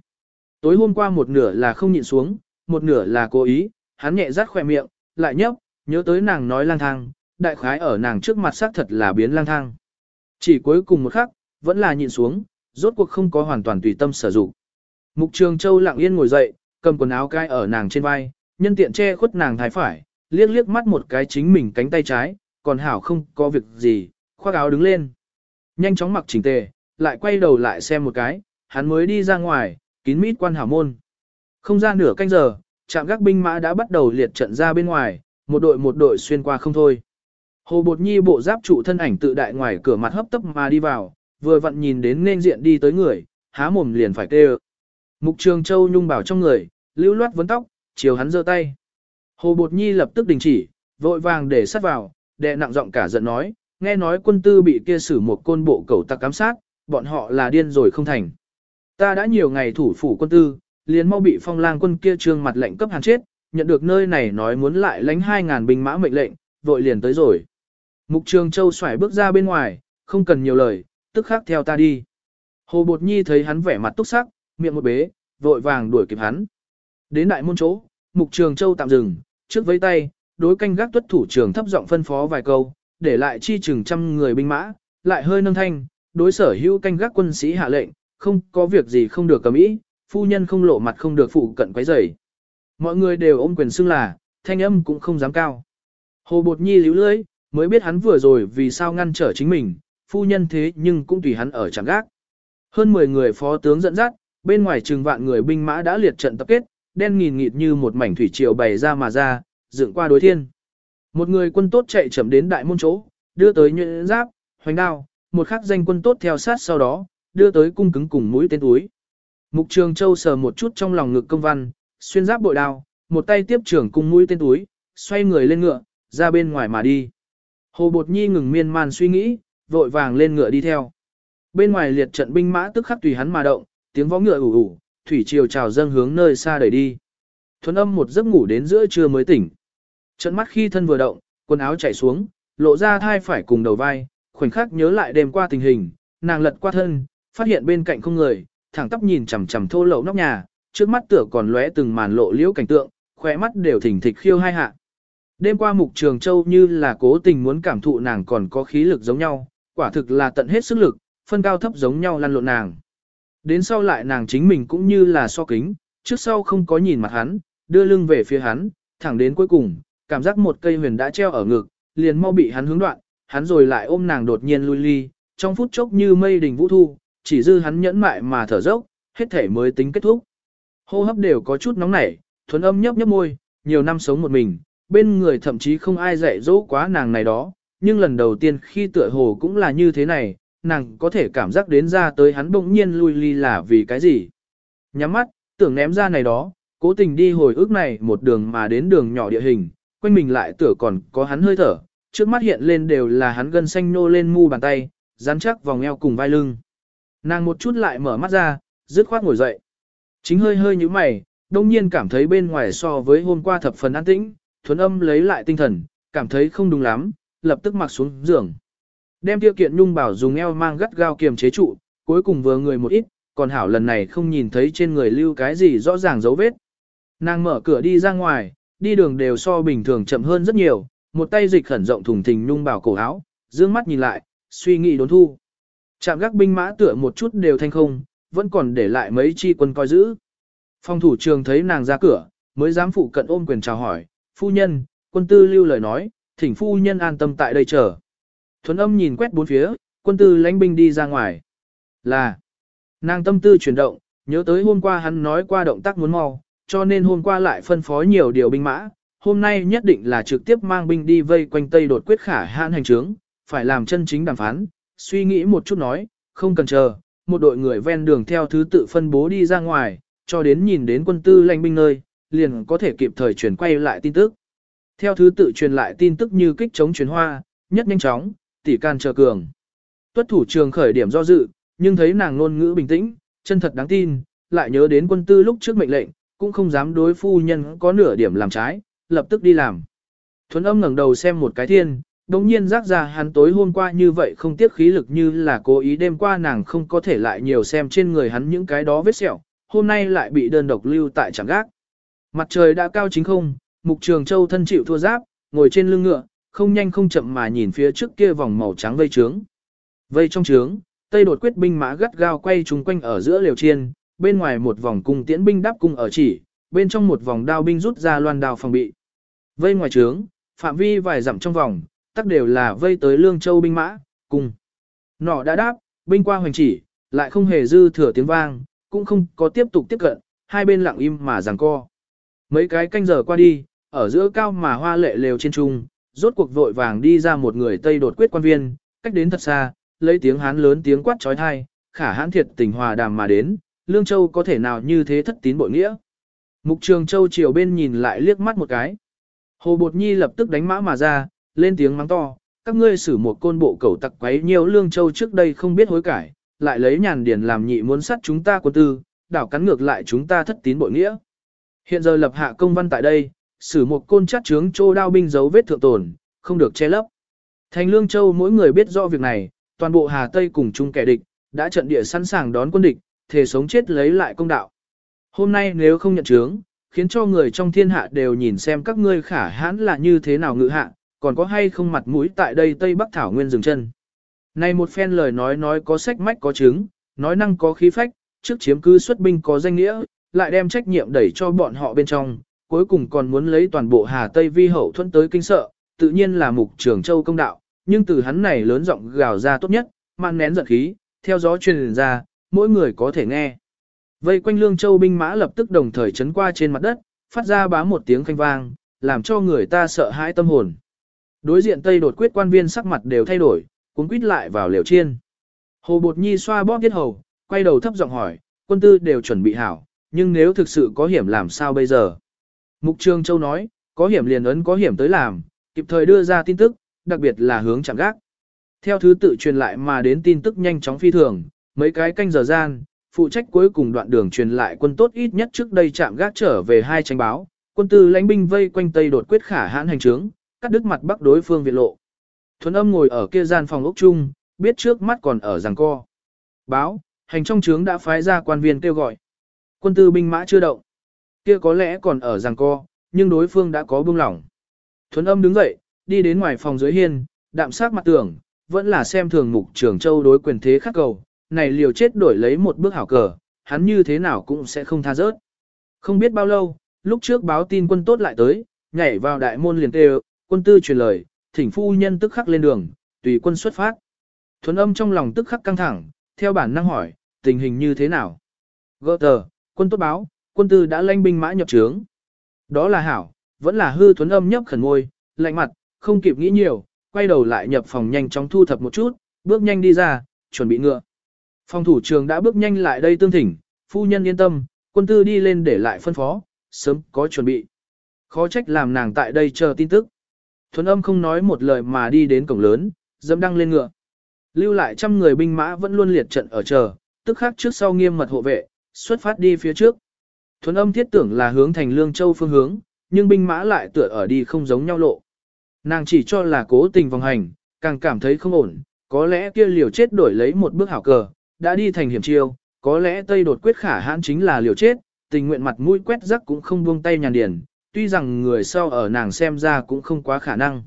Tối hôm qua một nửa là không nhịn xuống, một nửa là cố ý, hắn nhẹ rát khỏe miệng, lại nhấp, nhớ tới nàng nói lang thang, đại khái ở nàng trước mặt xác thật là biến lang thang. Chỉ cuối cùng một khắc, vẫn là nhịn xuống, rốt cuộc không có hoàn toàn tùy tâm sử dụng. Mục Trường Châu lặng yên ngồi dậy, cầm quần áo cai ở nàng trên vai, nhân tiện che khuất nàng thái phải, liếc liếc mắt một cái chính mình cánh tay trái, còn hảo không có việc gì, khoác áo đứng lên. Nhanh chóng mặc chỉnh tề, lại quay đầu lại xem một cái, hắn mới đi ra ngoài, kín mít quan hảo môn. Không ra nửa canh giờ, trạm gác binh mã đã bắt đầu liệt trận ra bên ngoài, một đội một đội xuyên qua không thôi. Hồ Bột Nhi bộ giáp trụ thân ảnh tự đại ngoài cửa mặt hấp tấp mà đi vào, vừa vặn nhìn đến nên diện đi tới người, há mồm liền phải kêu. Mục Trường Châu nhung bảo trong người, lưu loát vấn tóc, chiều hắn giơ tay. Hồ Bột Nhi lập tức đình chỉ, vội vàng để sát vào, đệ nặng giọng cả giận nói, nghe nói quân tư bị kia xử một côn bộ cầu tặc cám sát, bọn họ là điên rồi không thành. Ta đã nhiều ngày thủ phủ quân tư, liền mau bị phong lang quân kia trương mặt lệnh cấp hàng chết, nhận được nơi này nói muốn lại lánh 2.000 binh mã mệnh lệnh, vội liền tới rồi. Mục Trường Châu xoải bước ra bên ngoài, không cần nhiều lời, tức khắc theo ta đi. Hồ Bột Nhi thấy hắn vẻ mặt túc sắc, miệng một bế, vội vàng đuổi kịp hắn. Đến đại môn chỗ, Mục Trường Châu tạm dừng, trước với tay, đối canh gác tuất thủ trường thấp giọng phân phó vài câu, để lại chi chừng trăm người binh mã, lại hơi nâng thanh, đối sở hữu canh gác quân sĩ hạ lệnh, không có việc gì không được cầm ý, phu nhân không lộ mặt không được phụ cận quấy rầy. Mọi người đều ôm quyền xưng là, thanh âm cũng không dám cao. Hồ Bột Nhi líu lưỡi, mới biết hắn vừa rồi vì sao ngăn trở chính mình, phu nhân thế nhưng cũng tùy hắn ở chẳng gác. Hơn 10 người phó tướng dẫn dắt, bên ngoài trường vạn người binh mã đã liệt trận tập kết, đen nghìn nghịt như một mảnh thủy triều bày ra mà ra, dựng qua đối thiên. Một người quân tốt chạy chậm đến đại môn chỗ, đưa tới nhuyễn giáp, hoành đao, một khắc danh quân tốt theo sát sau đó, đưa tới cung cứng cùng mũi tên túi. Mục Trường Châu sờ một chút trong lòng ngực công văn, xuyên giáp bội đao, một tay tiếp trưởng cung mũi tên túi, xoay người lên ngựa, ra bên ngoài mà đi. Hồ Bột Nhi ngừng miên man suy nghĩ, vội vàng lên ngựa đi theo. Bên ngoài liệt trận binh mã tức khắc tùy hắn mà động, tiếng vó ngựa ủ ủ, thủy triều trào dâng hướng nơi xa đẩy đi. Thuấn âm một giấc ngủ đến giữa trưa mới tỉnh. Trận mắt khi thân vừa động, quần áo chạy xuống, lộ ra thai phải cùng đầu vai, khoảnh khắc nhớ lại đêm qua tình hình, nàng lật qua thân, phát hiện bên cạnh không người, thẳng tắp nhìn chằm chằm thô lậu nóc nhà, trước mắt tựa còn lóe từng màn lộ liễu cảnh tượng, khỏe mắt đều thỉnh thịch khiêu hai hạ. Đêm qua Mục Trường Châu như là cố tình muốn cảm thụ nàng còn có khí lực giống nhau, quả thực là tận hết sức lực, phân cao thấp giống nhau lăn lộn nàng. Đến sau lại nàng chính mình cũng như là so kính, trước sau không có nhìn mặt hắn, đưa lưng về phía hắn, thẳng đến cuối cùng, cảm giác một cây huyền đã treo ở ngực, liền mau bị hắn hướng đoạn, hắn rồi lại ôm nàng đột nhiên lui ly, trong phút chốc như mây đình vũ thu, chỉ dư hắn nhẫn mại mà thở dốc, hết thể mới tính kết thúc. Hô hấp đều có chút nóng nảy, thuần âm nhấp nhấp môi, nhiều năm sống một mình, bên người thậm chí không ai dạy dỗ quá nàng này đó, nhưng lần đầu tiên khi tựa hồ cũng là như thế này, nàng có thể cảm giác đến ra tới hắn bỗng nhiên lui ly là vì cái gì. Nhắm mắt, tưởng ném ra này đó, cố tình đi hồi ức này một đường mà đến đường nhỏ địa hình, quanh mình lại tựa còn có hắn hơi thở, trước mắt hiện lên đều là hắn gân xanh nô lên mu bàn tay, rắn chắc vòng eo cùng vai lưng. Nàng một chút lại mở mắt ra, dứt khoát ngồi dậy. Chính hơi hơi như mày, đông nhiên cảm thấy bên ngoài so với hôm qua thập phần an tĩnh, thuấn âm lấy lại tinh thần, cảm thấy không đúng lắm, lập tức mặc xuống giường. Đem tiêu kiện nhung bảo dùng eo mang gắt gao kiềm chế trụ, cuối cùng vừa người một ít, còn hảo lần này không nhìn thấy trên người lưu cái gì rõ ràng dấu vết. Nàng mở cửa đi ra ngoài, đi đường đều so bình thường chậm hơn rất nhiều, một tay dịch khẩn rộng thùng thình nhung bảo cổ áo, dương mắt nhìn lại, suy nghĩ đốn thu. chạm gác binh mã tựa một chút đều thanh không, vẫn còn để lại mấy chi quân coi giữ. Phòng thủ trường thấy nàng ra cửa, mới dám phụ cận ôm quyền chào hỏi, phu nhân, quân tư lưu lời nói, thỉnh phu nhân an tâm tại đây chờ. Thuấn âm nhìn quét bốn phía, quân tư lãnh binh đi ra ngoài. Là, nàng tâm tư chuyển động, nhớ tới hôm qua hắn nói qua động tác muốn mau, cho nên hôm qua lại phân phó nhiều điều binh mã, hôm nay nhất định là trực tiếp mang binh đi vây quanh Tây đột quyết khả Hãn hành trướng, phải làm chân chính đàm phán, suy nghĩ một chút nói, không cần chờ, một đội người ven đường theo thứ tự phân bố đi ra ngoài, cho đến nhìn đến quân tư lãnh binh nơi, liền có thể kịp thời chuyển quay lại tin tức. Theo thứ tự truyền lại tin tức như kích chống truyền hoa, nhất nhanh chóng, tỷ can chờ cường. Tuất thủ trường khởi điểm do dự, nhưng thấy nàng ngôn ngữ bình tĩnh, chân thật đáng tin, lại nhớ đến quân tư lúc trước mệnh lệnh, cũng không dám đối phu nhân có nửa điểm làm trái, lập tức đi làm. Thuấn âm ngẩng đầu xem một cái thiên, đồng nhiên rác ra hắn tối hôm qua như vậy không tiếc khí lực như là cố ý đêm qua nàng không có thể lại nhiều xem trên người hắn những cái đó vết sẹo, hôm nay lại bị đơn độc lưu tại trạm gác. Mặt trời đã cao chính không, mục trường châu thân chịu thua giáp, ngồi trên lưng ngựa, không nhanh không chậm mà nhìn phía trước kia vòng màu trắng vây trướng. Vây trong trướng, Tây đột quyết binh mã gắt gao quay trùng quanh ở giữa liều chiên, bên ngoài một vòng cung tiễn binh đáp cung ở chỉ, bên trong một vòng đao binh rút ra loan đao phòng bị. Vây ngoài trướng, phạm vi vài dặm trong vòng, tất đều là vây tới Lương Châu binh mã, cùng. Nọ đã đáp, binh qua hoành chỉ, lại không hề dư thừa tiếng vang, cũng không có tiếp tục tiếp cận, hai bên lặng im mà giằng co. Mấy cái canh giờ qua đi, ở giữa cao mà hoa lệ lều trên trung, rốt cuộc vội vàng đi ra một người Tây đột quyết quan viên, cách đến thật xa, lấy tiếng hán lớn tiếng quát trói thai, khả hãn thiệt tình hòa đàm mà đến, Lương Châu có thể nào như thế thất tín bội nghĩa. Mục Trường Châu chiều bên nhìn lại liếc mắt một cái. Hồ Bột Nhi lập tức đánh mã mà ra, lên tiếng mắng to, các ngươi xử một côn bộ cẩu tặc quấy nhiều Lương Châu trước đây không biết hối cải, lại lấy nhàn điền làm nhị muốn sát chúng ta quân tư, đảo cắn ngược lại chúng ta thất tín bội nghĩa. Hiện giờ lập hạ công văn tại đây, sử một côn chát trướng trô đao binh dấu vết thượng tồn, không được che lấp. Thành Lương Châu mỗi người biết rõ việc này, toàn bộ Hà Tây cùng chung kẻ địch, đã trận địa sẵn sàng đón quân địch, thể sống chết lấy lại công đạo. Hôm nay nếu không nhận trướng, khiến cho người trong thiên hạ đều nhìn xem các ngươi khả hãn là như thế nào ngự hạ, còn có hay không mặt mũi tại đây Tây Bắc Thảo Nguyên dừng chân. Này một phen lời nói nói có sách mách có chứng, nói năng có khí phách, trước chiếm cư xuất binh có danh nghĩa, lại đem trách nhiệm đẩy cho bọn họ bên trong, cuối cùng còn muốn lấy toàn bộ Hà Tây vi hậu thuẫn tới kinh sợ, tự nhiên là mục trưởng châu công đạo, nhưng từ hắn này lớn giọng gào ra tốt nhất, mang nén giận khí, theo gió truyền ra, mỗi người có thể nghe. Vây quanh lương châu binh mã lập tức đồng thời chấn qua trên mặt đất, phát ra bá một tiếng khanh vang, làm cho người ta sợ hãi tâm hồn. Đối diện Tây đột quyết quan viên sắc mặt đều thay đổi, cuốn quýt lại vào liều chiên. Hồ Bột Nhi xoa bóp thiết hầu, quay đầu thấp giọng hỏi, quân tư đều chuẩn bị hảo, nhưng nếu thực sự có hiểm làm sao bây giờ? Mục Trường Châu nói, có hiểm liền ấn có hiểm tới làm, kịp thời đưa ra tin tức, đặc biệt là hướng chạm gác. Theo thứ tự truyền lại mà đến tin tức nhanh chóng phi thường, mấy cái canh giờ gian, phụ trách cuối cùng đoạn đường truyền lại quân tốt ít nhất trước đây chạm gác trở về hai tranh báo, quân tư lãnh binh vây quanh tây đột quyết khả hãn hành trướng, cắt đứt mặt bắc đối phương viện lộ. Thuấn âm ngồi ở kia gian phòng ốc chung, biết trước mắt còn ở giằng co. Báo, hành trong trướng đã phái ra quan viên kêu gọi. Quân tư binh mã chưa động. Kia có lẽ còn ở giằng co, nhưng đối phương đã có buông lỏng. Thuấn âm đứng dậy, đi đến ngoài phòng dưới hiên, đạm sát mặt tưởng, vẫn là xem thường mục trưởng châu đối quyền thế khắc cầu, này liều chết đổi lấy một bước hảo cờ, hắn như thế nào cũng sẽ không tha rớt. Không biết bao lâu, lúc trước báo tin quân tốt lại tới, nhảy vào đại môn liền kêu, quân tư truyền lời, thỉnh phu nhân tức khắc lên đường, tùy quân xuất phát. Thuấn âm trong lòng tức khắc căng thẳng, theo bản năng hỏi, tình hình như thế nào? Gỡ tờ, quân tốt báo, quân tư đã lanh binh mã nhập trướng. Đó là hảo, vẫn là hư thuấn âm nhấp khẩn ngôi, lạnh mặt, không kịp nghĩ nhiều, quay đầu lại nhập phòng nhanh chóng thu thập một chút, bước nhanh đi ra, chuẩn bị ngựa. Phòng thủ trường đã bước nhanh lại đây tương thỉnh, phu nhân yên tâm, quân tư đi lên để lại phân phó, sớm có chuẩn bị. Khó trách làm nàng tại đây chờ tin tức. Thuấn âm không nói một lời mà đi đến cổng lớn, dẫm đăng lên ngựa. Lưu lại trăm người binh mã vẫn luôn liệt trận ở chờ, tức khắc trước sau nghiêm mật hộ vệ, xuất phát đi phía trước. Thuấn âm thiết tưởng là hướng thành Lương Châu phương hướng, nhưng binh mã lại tựa ở đi không giống nhau lộ. Nàng chỉ cho là cố tình vòng hành, càng cảm thấy không ổn, có lẽ kia liều chết đổi lấy một bước hảo cờ, đã đi thành hiểm chiêu, có lẽ Tây đột quyết khả hãn chính là liều chết, tình nguyện mặt mũi quét rắc cũng không buông tay nhàn điền, tuy rằng người sau ở nàng xem ra cũng không quá khả năng.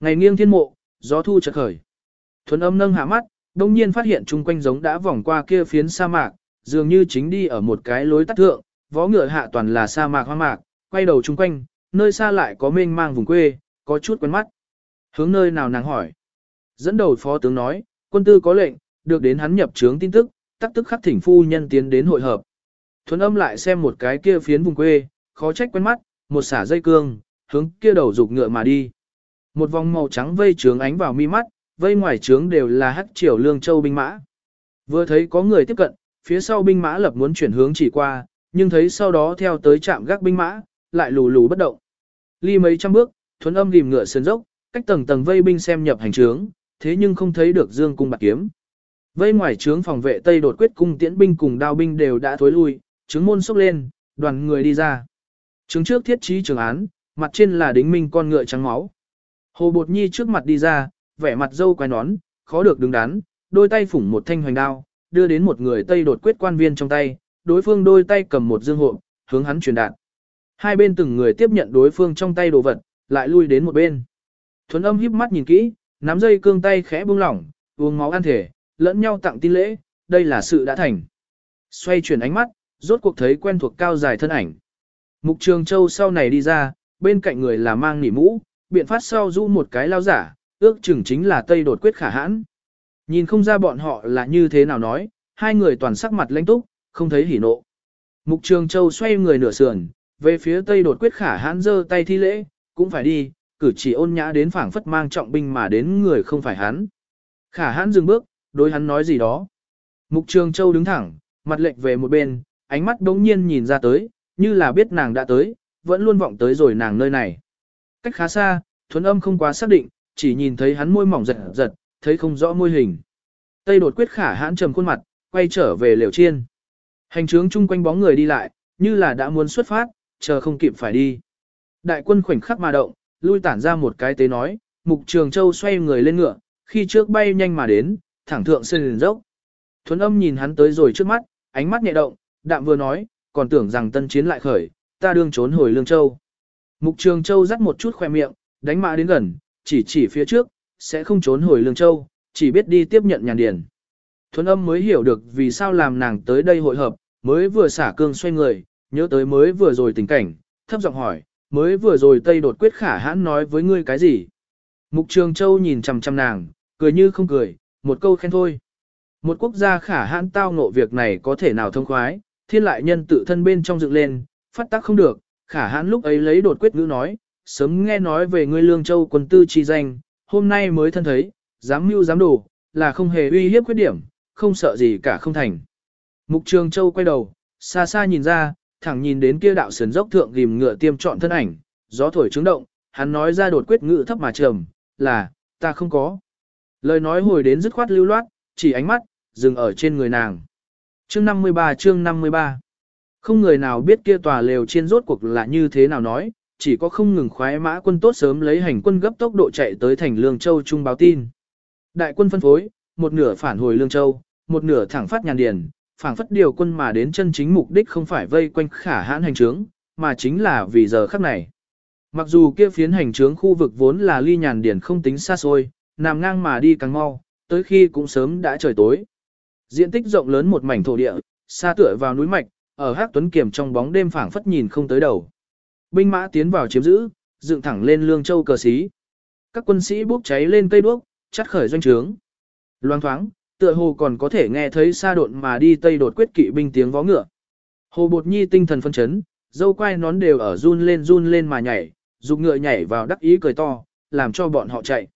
Ngày nghiêng thiên mộ, gió thu chợt khởi. Thuấn âm nâng hạ mắt, đông nhiên phát hiện chung quanh giống đã vòng qua kia phiến sa mạc, dường như chính đi ở một cái lối tắt thượng, vó ngựa hạ toàn là sa mạc hoang mạc, quay đầu chung quanh, nơi xa lại có mênh mang vùng quê, có chút quen mắt. Hướng nơi nào nàng hỏi. Dẫn đầu phó tướng nói, quân tư có lệnh, được đến hắn nhập trướng tin tức, tắc tức khắc thỉnh phu nhân tiến đến hội hợp. Thuấn âm lại xem một cái kia phiến vùng quê, khó trách quen mắt, một xả dây cương, hướng kia đầu dục ngựa mà đi. Một vòng màu trắng vây trướng ánh vào mi mắt, vây ngoài trướng đều là hắc triều lương châu binh mã. Vừa thấy có người tiếp cận, phía sau binh mã lập muốn chuyển hướng chỉ qua, nhưng thấy sau đó theo tới trạm gác binh mã, lại lù lù bất động. Ly mấy trăm bước, thuấn âm ghim ngựa sườn dốc, cách tầng tầng vây binh xem nhập hành trướng, thế nhưng không thấy được dương cung bạc kiếm. Vây ngoài trướng phòng vệ Tây đột quyết cung tiễn binh cùng đao binh đều đã thối lui, trướng môn sốc lên, đoàn người đi ra. Trướng trước thiết trí trường án, mặt trên là đính minh con ngựa trắng máu. Hồ Bột Nhi trước mặt đi ra, vẻ mặt dâu quai nón, khó được đứng đắn, đôi tay phủng một thanh hoành đao, đưa đến một người Tây đột quyết quan viên trong tay, đối phương đôi tay cầm một dương hộ, hướng hắn truyền đạt. Hai bên từng người tiếp nhận đối phương trong tay đồ vật, lại lui đến một bên. Thuấn âm híp mắt nhìn kỹ, nắm dây cương tay khẽ buông lỏng, uống máu ăn thể, lẫn nhau tặng tin lễ, đây là sự đã thành. Xoay chuyển ánh mắt, rốt cuộc thấy quen thuộc cao dài thân ảnh. Mục Trường Châu sau này đi ra, bên cạnh người là mang nỉ mũ, biện phát sau rũ một cái lao giả, ước chừng chính là Tây đột quyết khả hãn. Nhìn không ra bọn họ là như thế nào nói, hai người toàn sắc mặt lãnh túc, không thấy hỉ nộ. Mục Trường Châu xoay người nửa sườn, về phía Tây đột quyết khả hãn giơ tay thi lễ, cũng phải đi, cử chỉ ôn nhã đến phảng phất mang trọng binh mà đến người không phải hắn. Khả hãn dừng bước, đối hắn nói gì đó. Mục Trường Châu đứng thẳng, mặt lệch về một bên, ánh mắt đống nhiên nhìn ra tới, như là biết nàng đã tới, vẫn luôn vọng tới rồi nàng nơi này. Cách khá xa, thuấn âm không quá xác định, chỉ nhìn thấy hắn môi mỏng giật giật, thấy không rõ môi hình. Tây đột quyết khả hãn trầm khuôn mặt, quay trở về liều chiên. Hành trướng chung quanh bóng người đi lại, như là đã muốn xuất phát, chờ không kịp phải đi. Đại quân khoảnh khắc mà động, lui tản ra một cái tế nói, mục trường châu xoay người lên ngựa, khi trước bay nhanh mà đến, thẳng thượng sơn dốc. Thuấn âm nhìn hắn tới rồi trước mắt, ánh mắt nhẹ động, đạm vừa nói, còn tưởng rằng tân chiến lại khởi, ta đương trốn hồi Lương Châu. Mục Trường Châu dắt một chút khoe miệng, đánh mã đến gần, chỉ chỉ phía trước, sẽ không trốn hồi Lương Châu, chỉ biết đi tiếp nhận nhàn điền. Thuấn âm mới hiểu được vì sao làm nàng tới đây hội hợp, mới vừa xả cương xoay người, nhớ tới mới vừa rồi tình cảnh, thấp giọng hỏi, mới vừa rồi Tây đột quyết khả hãn nói với ngươi cái gì. Mục Trường Châu nhìn chằm chằm nàng, cười như không cười, một câu khen thôi. Một quốc gia khả hãn tao ngộ việc này có thể nào thông khoái, thiên lại nhân tự thân bên trong dựng lên, phát tác không được, khả hãn lúc ấy lấy đột quyết ngữ nói, sớm nghe nói về ngươi lương châu quân tư chi danh, hôm nay mới thân thấy, dám mưu dám đủ, là không hề uy hiếp khuyết điểm, không sợ gì cả không thành. Mục trường châu quay đầu, xa xa nhìn ra, thẳng nhìn đến kia đạo sườn dốc thượng ghim ngựa tiêm trọn thân ảnh, gió thổi trứng động, hắn nói ra đột quyết ngữ thấp mà trầm, là, ta không có. Lời nói hồi đến dứt khoát lưu loát, chỉ ánh mắt, dừng ở trên người nàng. Chương 53 chương 53 Không người nào biết kia tòa lều trên rốt cuộc là như thế nào nói, chỉ có không ngừng khoái mã quân tốt sớm lấy hành quân gấp tốc độ chạy tới thành Lương Châu Trung báo tin. Đại quân phân phối, một nửa phản hồi Lương Châu, một nửa thẳng phát nhàn điền, phảng phất điều quân mà đến chân chính mục đích không phải vây quanh khả hãn hành trướng, mà chính là vì giờ khắc này. Mặc dù kia phiến hành trướng khu vực vốn là ly nhàn điền không tính xa xôi, nằm ngang mà đi càng mau, tới khi cũng sớm đã trời tối. Diện tích rộng lớn một mảnh thổ địa, xa tựa vào núi mạch, ở Hắc Tuấn Kiềm trong bóng đêm phảng phất nhìn không tới đầu. Binh mã tiến vào chiếm giữ, dựng thẳng lên lương châu cờ xí. Các quân sĩ bốc cháy lên cây đuốc, chắt khởi doanh trướng. loan thoáng, tựa hồ còn có thể nghe thấy xa độn mà đi tây đột quyết kỵ binh tiếng vó ngựa. Hồ Bột Nhi tinh thần phân chấn, dâu quai nón đều ở run lên run lên mà nhảy, dục ngựa nhảy vào đắc ý cười to, làm cho bọn họ chạy.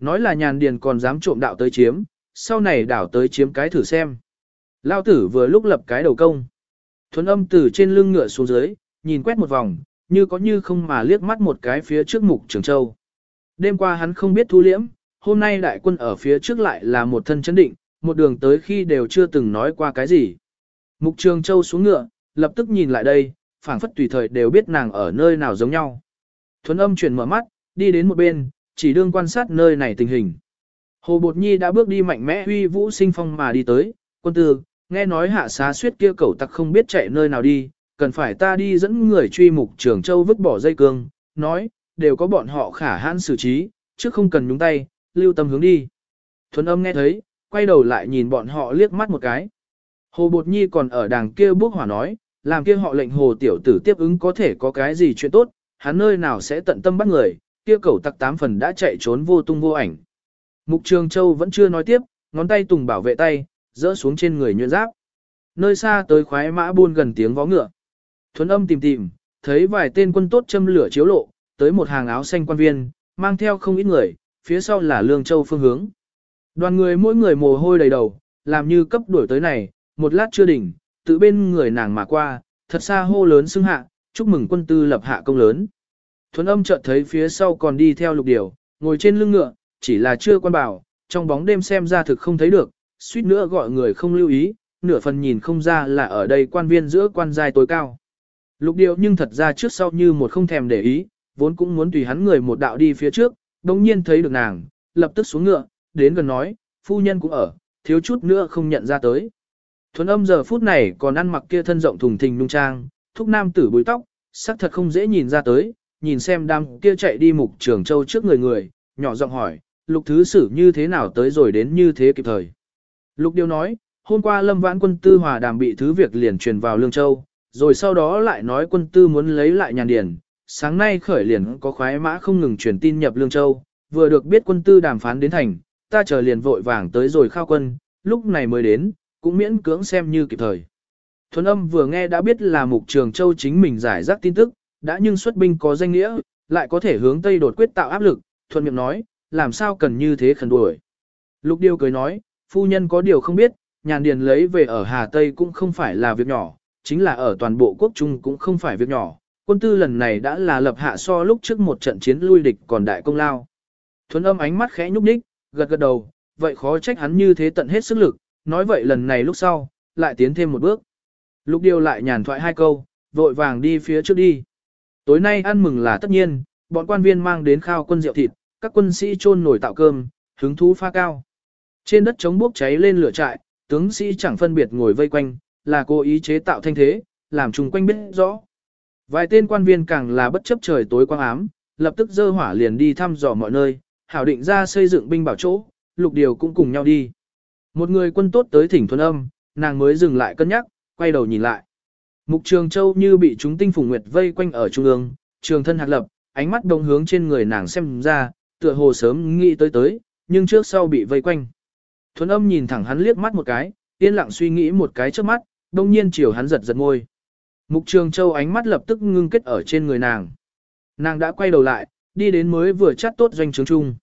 Nói là nhàn điền còn dám trộm đạo tới chiếm, sau này đảo tới chiếm cái thử xem. Lao tử vừa lúc lập cái đầu công. Thuấn âm từ trên lưng ngựa xuống dưới, nhìn quét một vòng, như có như không mà liếc mắt một cái phía trước mục trường châu. Đêm qua hắn không biết thu liễm, hôm nay đại quân ở phía trước lại là một thân chấn định, một đường tới khi đều chưa từng nói qua cái gì. Mục trường châu xuống ngựa, lập tức nhìn lại đây, phảng phất tùy thời đều biết nàng ở nơi nào giống nhau. Thuấn âm chuyển mở mắt, đi đến một bên, chỉ đương quan sát nơi này tình hình. Hồ Bột Nhi đã bước đi mạnh mẽ huy vũ sinh phong mà đi tới, quân tư, nghe nói hạ xá suyết kia cẩu tặc không biết chạy nơi nào đi, cần phải ta đi dẫn người truy mục trường châu vứt bỏ dây cương, nói, đều có bọn họ khả hãn xử trí, chứ không cần nhúng tay, lưu tâm hướng đi. Thuấn âm nghe thấy, quay đầu lại nhìn bọn họ liếc mắt một cái. Hồ Bột Nhi còn ở đàng kia bước hỏa nói, làm kia họ lệnh hồ tiểu tử tiếp ứng có thể có cái gì chuyện tốt, hắn nơi nào sẽ tận tâm bắt người, kia cầu tặc tám phần đã chạy trốn vô tung vô ảnh. Mục Trường Châu vẫn chưa nói tiếp, ngón tay tùng bảo vệ tay, rỡ xuống trên người nhuyễn giáp. Nơi xa tới khoái mã buôn gần tiếng vó ngựa. Thuấn âm tìm tìm, thấy vài tên quân tốt châm lửa chiếu lộ, tới một hàng áo xanh quan viên, mang theo không ít người, phía sau là Lương Châu phương hướng. Đoàn người mỗi người mồ hôi đầy đầu, làm như cấp đuổi tới này, một lát chưa đỉnh, tự bên người nàng mà qua, thật xa hô lớn xưng hạ, chúc mừng quân tư lập hạ công lớn. Thuấn âm chợt thấy phía sau còn đi theo lục điều, ngồi trên lưng ngựa, chỉ là chưa quan bảo, trong bóng đêm xem ra thực không thấy được, suýt nữa gọi người không lưu ý, nửa phần nhìn không ra là ở đây quan viên giữa quan giai tối cao. Lục điều nhưng thật ra trước sau như một không thèm để ý, vốn cũng muốn tùy hắn người một đạo đi phía trước, đồng nhiên thấy được nàng, lập tức xuống ngựa, đến gần nói, phu nhân cũng ở, thiếu chút nữa không nhận ra tới. Thuấn âm giờ phút này còn ăn mặc kia thân rộng thùng thình nung trang, thúc nam tử búi tóc, sắc thật không dễ nhìn ra tới, nhìn xem đám kia chạy đi mục trường châu trước người người, nhỏ giọng hỏi, lục thứ sử như thế nào tới rồi đến như thế kịp thời. Lục Điều nói, hôm qua Lâm Vãn quân tư hòa đàm bị thứ việc liền truyền vào Lương Châu, rồi sau đó lại nói quân tư muốn lấy lại nhàn điển. Sáng nay khởi liền có khoái mã không ngừng truyền tin nhập Lương Châu, vừa được biết quân tư đàm phán đến thành, ta chờ liền vội vàng tới rồi khao quân, lúc này mới đến, cũng miễn cưỡng xem như kịp thời. Thuấn âm vừa nghe đã biết là mục trường châu chính mình giải rác tin tức, đã nhưng xuất binh có danh nghĩa, lại có thể hướng Tây đột quyết tạo áp lực, thuận miệng nói, làm sao cần như thế khẩn đuổi. Lục Điêu cười nói, phu nhân có điều không biết, nhàn điền lấy về ở Hà Tây cũng không phải là việc nhỏ, chính là ở toàn bộ quốc trung cũng không phải việc nhỏ. Quân tư lần này đã là lập hạ so lúc trước một trận chiến lui địch còn đại công lao. Thuấn âm ánh mắt khẽ nhúc nhích, gật gật đầu, vậy khó trách hắn như thế tận hết sức lực, nói vậy lần này lúc sau, lại tiến thêm một bước. Lục Điêu lại nhàn thoại hai câu, vội vàng đi phía trước đi. Tối nay ăn mừng là tất nhiên, bọn quan viên mang đến khao quân rượu thịt, các quân sĩ chôn nổi tạo cơm, hứng thú pha cao. Trên đất chống bốc cháy lên lửa trại, tướng sĩ chẳng phân biệt ngồi vây quanh, là cố ý chế tạo thanh thế, làm chung quanh biết rõ. Vài tên quan viên càng là bất chấp trời tối quang ám, lập tức dơ hỏa liền đi thăm dò mọi nơi, hảo định ra xây dựng binh bảo chỗ, lục điều cũng cùng nhau đi. Một người quân tốt tới thỉnh thuần âm, nàng mới dừng lại cân nhắc, quay đầu nhìn lại. Mục Trường Châu như bị chúng tinh phùng nguyệt vây quanh ở trung ương, trường thân hạt lập, ánh mắt đồng hướng trên người nàng xem ra, tựa hồ sớm nghĩ tới tới, nhưng trước sau bị vây quanh. Thuấn âm nhìn thẳng hắn liếc mắt một cái, yên lặng suy nghĩ một cái trước mắt, đông nhiên chiều hắn giật giật môi. Mục Trường Châu ánh mắt lập tức ngưng kết ở trên người nàng. Nàng đã quay đầu lại, đi đến mới vừa chắt tốt doanh trường trung.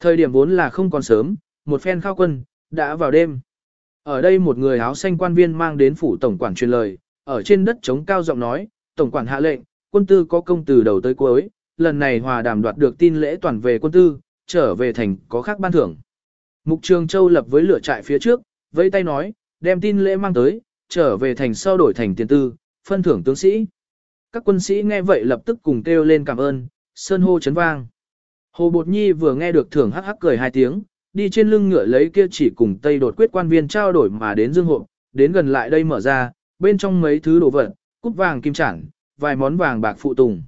Thời điểm vốn là không còn sớm, một phen khao quân, đã vào đêm. Ở đây một người áo xanh quan viên mang đến phủ tổng quản truyền lời, ở trên đất chống cao giọng nói, tổng quản hạ lệnh, quân tư có công từ đầu tới cuối, lần này hòa đàm đoạt được tin lễ toàn về quân tư, trở về thành có khác ban thưởng. Mục Trường Châu lập với lửa trại phía trước, vẫy tay nói, đem tin lễ mang tới, trở về thành sau đổi thành tiền tư, phân thưởng tướng sĩ. Các quân sĩ nghe vậy lập tức cùng kêu lên cảm ơn, sơn hô chấn vang. Hồ Bột Nhi vừa nghe được thưởng hắc hắc cười hai tiếng, đi trên lưng ngựa lấy kia chỉ cùng Tây đột quyết quan viên trao đổi mà đến dương hộ, đến gần lại đây mở ra, bên trong mấy thứ đồ vật, cúp vàng kim chản, vài món vàng bạc phụ tùng.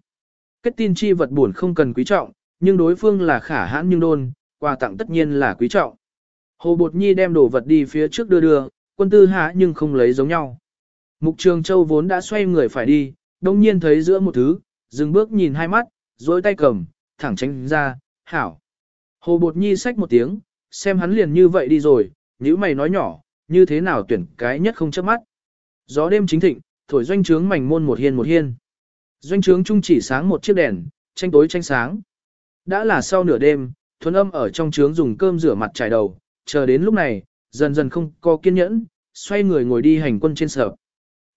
Kết tin chi vật buồn không cần quý trọng, nhưng đối phương là khả hãn nhưng đôn, quà tặng tất nhiên là quý trọng. Hồ Bột Nhi đem đồ vật đi phía trước đưa đưa, quân tư hạ nhưng không lấy giống nhau. Mục Trường Châu vốn đã xoay người phải đi, đông nhiên thấy giữa một thứ, dừng bước nhìn hai mắt, dối tay cầm, thẳng tránh ra, hảo. Hồ Bột Nhi xách một tiếng, xem hắn liền như vậy đi rồi, nếu mày nói nhỏ, như thế nào tuyển cái nhất không chớp mắt. Gió đêm chính thịnh, thổi doanh trướng mảnh môn một hiên một hiên. Doanh trướng trung chỉ sáng một chiếc đèn, tranh tối tranh sáng. Đã là sau nửa đêm, thuần âm ở trong trướng dùng cơm rửa mặt trải đầu, chờ đến lúc này, dần dần không có kiên nhẫn, xoay người ngồi đi hành quân trên sập.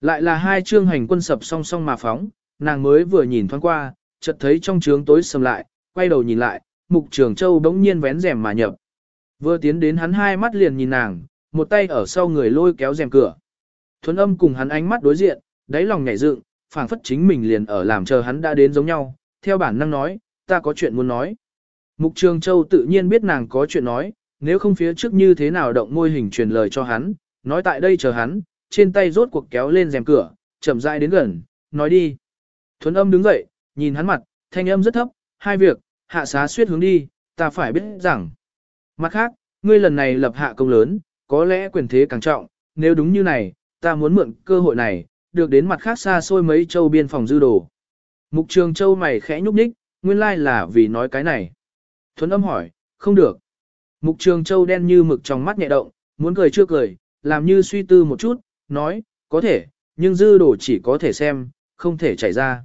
Lại là hai chương hành quân sập song song mà phóng, nàng mới vừa nhìn thoáng qua, chợt thấy trong trướng tối sầm lại, quay đầu nhìn lại, mục trường châu bỗng nhiên vén rèm mà nhập. Vừa tiến đến hắn hai mắt liền nhìn nàng, một tay ở sau người lôi kéo rèm cửa. Thuấn âm cùng hắn ánh mắt đối diện, đáy lòng nhảy dựng, phảng phất chính mình liền ở làm chờ hắn đã đến giống nhau, theo bản năng nói, ta có chuyện muốn nói. Mục Trường Châu tự nhiên biết nàng có chuyện nói, nếu không phía trước như thế nào động môi hình truyền lời cho hắn, nói tại đây chờ hắn, trên tay rốt cuộc kéo lên rèm cửa, chậm rãi đến gần, nói đi. Thuấn âm đứng dậy, nhìn hắn mặt, thanh âm rất thấp, hai việc, hạ xá suyết hướng đi, ta phải biết rằng. Mặt khác, ngươi lần này lập hạ công lớn, có lẽ quyền thế càng trọng, nếu đúng như này, ta muốn mượn cơ hội này, được đến mặt khác xa xôi mấy châu biên phòng dư đồ. Mục trường châu mày khẽ nhúc nhích, nguyên lai là vì nói cái này. Thuấn âm hỏi, không được. Mục trường châu đen như mực trong mắt nhẹ động, muốn cười chưa cười, làm như suy tư một chút, nói, có thể, nhưng dư đồ chỉ có thể xem, không thể chảy ra.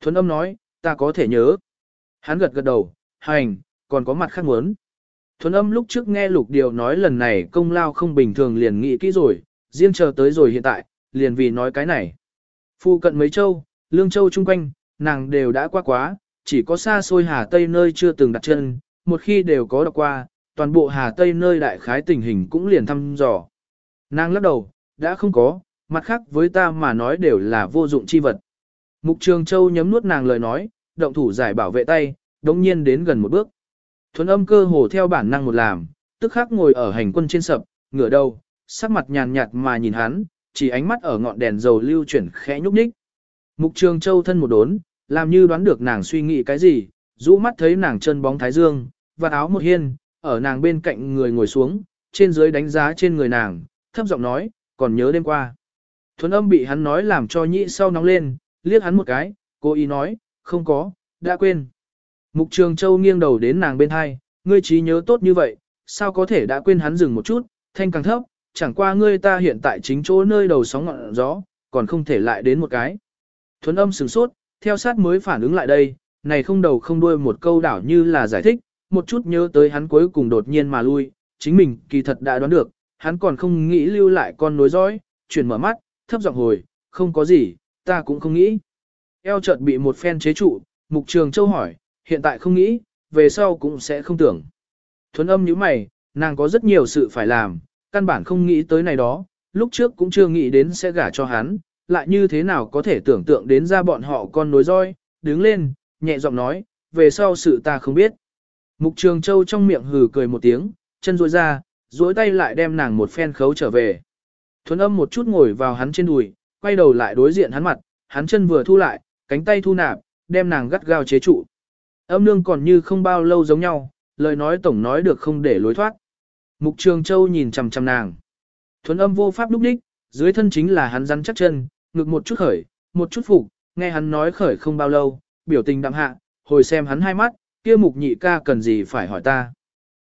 Thuấn âm nói, ta có thể nhớ. Hắn gật gật đầu, hành, còn có mặt khác muốn. Thuấn âm lúc trước nghe lục điều nói lần này công lao không bình thường liền nghĩ kỹ rồi, riêng chờ tới rồi hiện tại, liền vì nói cái này. Phu cận mấy châu, lương châu chung quanh, nàng đều đã qua quá, chỉ có xa xôi Hà Tây nơi chưa từng đặt chân, một khi đều có đọc qua, toàn bộ Hà Tây nơi đại khái tình hình cũng liền thăm dò. Nàng lắc đầu, đã không có, mặt khác với ta mà nói đều là vô dụng chi vật. Mục Trường Châu nhấm nuốt nàng lời nói, động thủ giải bảo vệ tay, đống nhiên đến gần một bước. Thuấn âm cơ hồ theo bản năng một làm, tức khắc ngồi ở hành quân trên sập, ngửa đầu, sắc mặt nhàn nhạt mà nhìn hắn, chỉ ánh mắt ở ngọn đèn dầu lưu chuyển khẽ nhúc nhích. Mục Trường Châu thân một đốn, làm như đoán được nàng suy nghĩ cái gì, rũ mắt thấy nàng chân bóng thái dương, và áo một hiên, ở nàng bên cạnh người ngồi xuống, trên dưới đánh giá trên người nàng, thấp giọng nói, còn nhớ đêm qua. Thuấn âm bị hắn nói làm cho nhị sau nóng lên, liếc hắn một cái, cô ý nói, không có, đã quên. Mục Trường Châu nghiêng đầu đến nàng bên hai, ngươi trí nhớ tốt như vậy, sao có thể đã quên hắn dừng một chút, thanh càng thấp, chẳng qua ngươi ta hiện tại chính chỗ nơi đầu sóng ngọn gió, còn không thể lại đến một cái. Thuấn âm sửng sốt, theo sát mới phản ứng lại đây, này không đầu không đuôi một câu đảo như là giải thích, một chút nhớ tới hắn cuối cùng đột nhiên mà lui, chính mình kỳ thật đã đoán được, hắn còn không nghĩ lưu lại con nối dõi, chuyển mở mắt, thấp giọng hồi, không có gì, ta cũng không nghĩ. Eo chợt bị một phen chế trụ, mục trường châu hỏi, hiện tại không nghĩ, về sau cũng sẽ không tưởng. Thuấn âm như mày, nàng có rất nhiều sự phải làm, căn bản không nghĩ tới này đó, lúc trước cũng chưa nghĩ đến sẽ gả cho hắn, lại như thế nào có thể tưởng tượng đến ra bọn họ con nối roi, đứng lên, nhẹ giọng nói, về sau sự ta không biết. Mục Trường Châu trong miệng hừ cười một tiếng, chân duỗi ra, duỗi tay lại đem nàng một phen khấu trở về. Thuấn âm một chút ngồi vào hắn trên đùi, quay đầu lại đối diện hắn mặt, hắn chân vừa thu lại, cánh tay thu nạp, đem nàng gắt gao chế trụ. Âm nương còn như không bao lâu giống nhau, lời nói tổng nói được không để lối thoát. Mục Trường Châu nhìn chằm chằm nàng. Thuấn âm vô pháp lúc đích, dưới thân chính là hắn rắn chắc chân, ngực một chút khởi, một chút phục, nghe hắn nói khởi không bao lâu, biểu tình đạm hạ, hồi xem hắn hai mắt, kia mục nhị ca cần gì phải hỏi ta.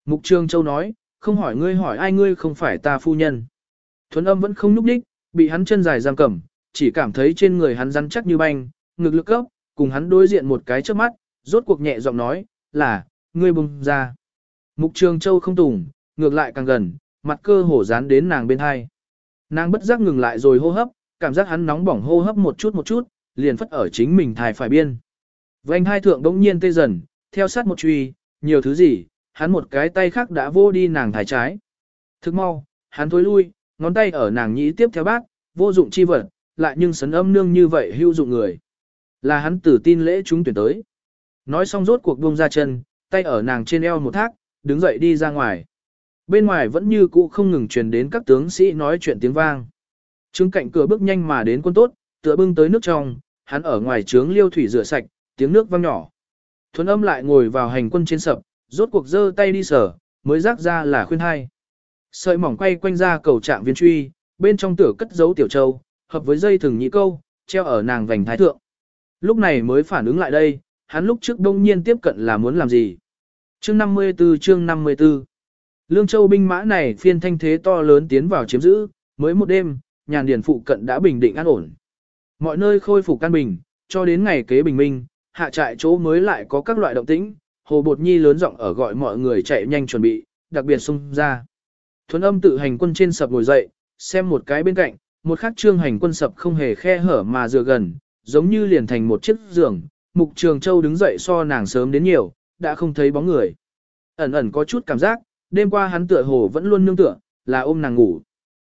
Mục Trường Châu nói, không hỏi ngươi hỏi ai ngươi không phải ta phu nhân. Thuấn âm vẫn không núp đích, bị hắn chân dài giam cầm, chỉ cảm thấy trên người hắn rắn chắc như banh, ngực lực cấp, cùng hắn đối diện một cái trước mắt, rốt cuộc nhẹ giọng nói, là, ngươi bùng ra. Mục Trường Châu không tùng, ngược lại càng gần, mặt cơ hổ dán đến nàng bên hai. Nàng bất giác ngừng lại rồi hô hấp, cảm giác hắn nóng bỏng hô hấp một chút một chút, liền phất ở chính mình thải phải biên. Vành hai thượng đống nhiên tê dần, theo sát một truy, nhiều thứ gì, hắn một cái tay khác đã vô đi nàng thải trái. Thức mau, hắn thối lui, ngón tay ở nàng nhĩ tiếp theo bác, vô dụng chi vật, lại nhưng sấn âm nương như vậy hữu dụng người. Là hắn tử tin lễ chúng tuyển tới. Nói xong rốt cuộc buông ra chân, tay ở nàng trên eo một thác, đứng dậy đi ra ngoài. Bên ngoài vẫn như cũ không ngừng truyền đến các tướng sĩ nói chuyện tiếng vang. Trứng cạnh cửa bước nhanh mà đến quân tốt, tựa bưng tới nước trong, hắn ở ngoài trướng liêu thủy rửa sạch, tiếng nước vang nhỏ. Thuấn âm lại ngồi vào hành quân trên sập, rốt cuộc giơ tay đi sở, mới rác ra là khuyên hai. Sợi mỏng quay quanh ra cầu trạng viên truy, bên trong tửa cất giấu tiểu châu, hợp với dây thừng nhị câu, treo ở nàng vành thái thượng. Lúc này mới phản ứng lại đây, hắn lúc trước đông nhiên tiếp cận là muốn làm gì. Chương 54 chương 54 Lương Châu binh mã này phiên thanh thế to lớn tiến vào chiếm giữ, mới một đêm, nhàn điển phụ cận đã bình định an ổn. Mọi nơi khôi phục căn bình, cho đến ngày kế bình minh, hạ trại chỗ mới lại có các loại động tĩnh, hồ bột nhi lớn giọng ở gọi mọi người chạy nhanh chuẩn bị, đặc biệt xung ra. Thuấn âm tự hành quân trên sập ngồi dậy, xem một cái bên cạnh, một khắc trương hành quân sập không hề khe hở mà dựa gần, giống như liền thành một chiếc giường, mục trường châu đứng dậy so nàng sớm đến nhiều, đã không thấy bóng người. Ẩn ẩn có chút cảm giác, đêm qua hắn tựa hồ vẫn luôn nương tựa, là ôm nàng ngủ.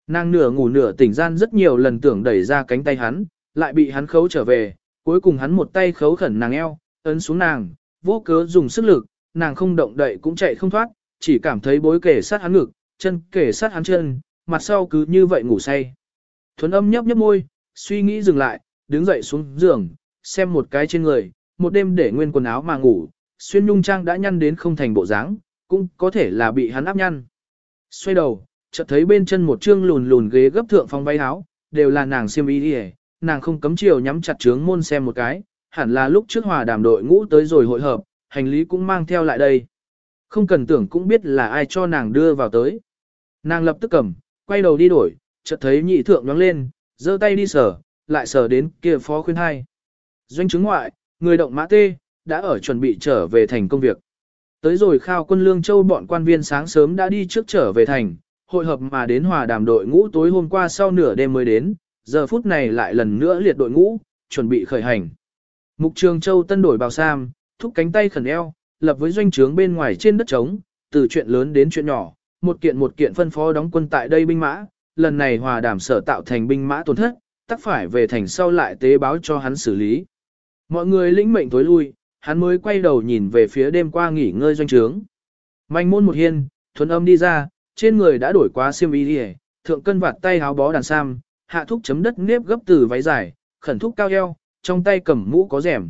Nàng nửa ngủ nửa tỉnh gian rất nhiều lần tưởng đẩy ra cánh tay hắn, lại bị hắn khấu trở về, cuối cùng hắn một tay khấu khẩn nàng eo, ấn xuống nàng, vô cớ dùng sức lực, nàng không động đậy cũng chạy không thoát, chỉ cảm thấy bối kể sát hắn ngực, chân kể sát hắn chân, mặt sau cứ như vậy ngủ say. Thuấn âm nhấp nhấp môi, suy nghĩ dừng lại, đứng dậy xuống giường, xem một cái trên người, một đêm để nguyên quần áo mà ngủ, xuyên nhung trang đã nhăn đến không thành bộ dáng, cũng có thể là bị hắn áp nhăn. Xoay đầu, chợt thấy bên chân một trương lùn lùn ghế gấp thượng phong bay áo, đều là nàng xiêm y đi nàng không cấm chiều nhắm chặt trướng môn xem một cái, hẳn là lúc trước hòa đàm đội ngũ tới rồi hội hợp, hành lý cũng mang theo lại đây. Không cần tưởng cũng biết là ai cho nàng đưa vào tới. Nàng lập tức cầm, quay đầu đi đổi, chợt thấy nhị thượng nhoáng lên, giơ tay đi sở, lại sở đến kia phó khuyên hai. Doanh chứng ngoại, người động mã tê, đã ở chuẩn bị trở về thành công việc. Tới rồi khao quân lương châu bọn quan viên sáng sớm đã đi trước trở về thành, hội hợp mà đến hòa đàm đội ngũ tối hôm qua sau nửa đêm mới đến, giờ phút này lại lần nữa liệt đội ngũ, chuẩn bị khởi hành. Mục Trường Châu tân đổi bào sam, thúc cánh tay khẩn eo, lập với doanh trướng bên ngoài trên đất trống, từ chuyện lớn đến chuyện nhỏ, một kiện một kiện phân phó đóng quân tại đây binh mã, lần này hòa đảm sở tạo thành binh mã tổn thất, tắc phải về thành sau lại tế báo cho hắn xử lý. Mọi người lĩnh mệnh tối lui, hắn mới quay đầu nhìn về phía đêm qua nghỉ ngơi doanh trướng. Manh môn một hiên, thuần âm đi ra, trên người đã đổi quá xiêm y đi thượng cân vạt tay háo bó đàn sam, hạ thúc chấm đất nếp gấp từ váy dài, khẩn thúc cao eo, trong tay cầm mũ có rèm.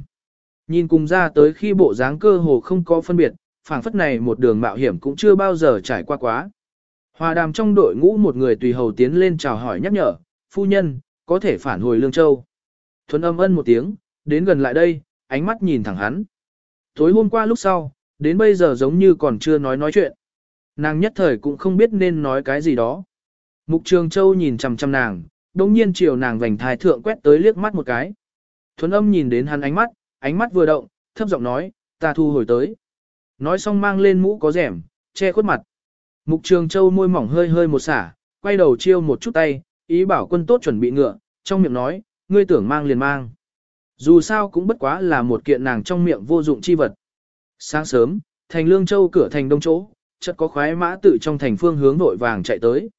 Nhìn cùng ra tới khi bộ dáng cơ hồ không có phân biệt, phảng phất này một đường mạo hiểm cũng chưa bao giờ trải qua quá. Hòa đàm trong đội ngũ một người tùy hầu tiến lên chào hỏi nhắc nhở, phu nhân, có thể phản hồi Lương Châu. Thuấn âm ân một tiếng, đến gần lại đây, ánh mắt nhìn thẳng hắn. Tối hôm qua lúc sau, đến bây giờ giống như còn chưa nói nói chuyện. Nàng nhất thời cũng không biết nên nói cái gì đó. Mục Trường Châu nhìn chằm chằm nàng, đồng nhiên chiều nàng vành thái thượng quét tới liếc mắt một cái. Thuấn âm nhìn đến hắn ánh mắt, ánh mắt vừa động, thấp giọng nói, ta thu hồi tới. Nói xong mang lên mũ có rẻm, che khuất mặt. Mục Trường Châu môi mỏng hơi hơi một xả, quay đầu chiêu một chút tay, ý bảo quân tốt chuẩn bị ngựa, trong miệng nói, ngươi tưởng mang liền mang. Dù sao cũng bất quá là một kiện nàng trong miệng vô dụng chi vật. Sáng sớm, thành Lương Châu cửa thành đông chỗ, chợt có khoái mã tự trong thành phương hướng vội vàng chạy tới.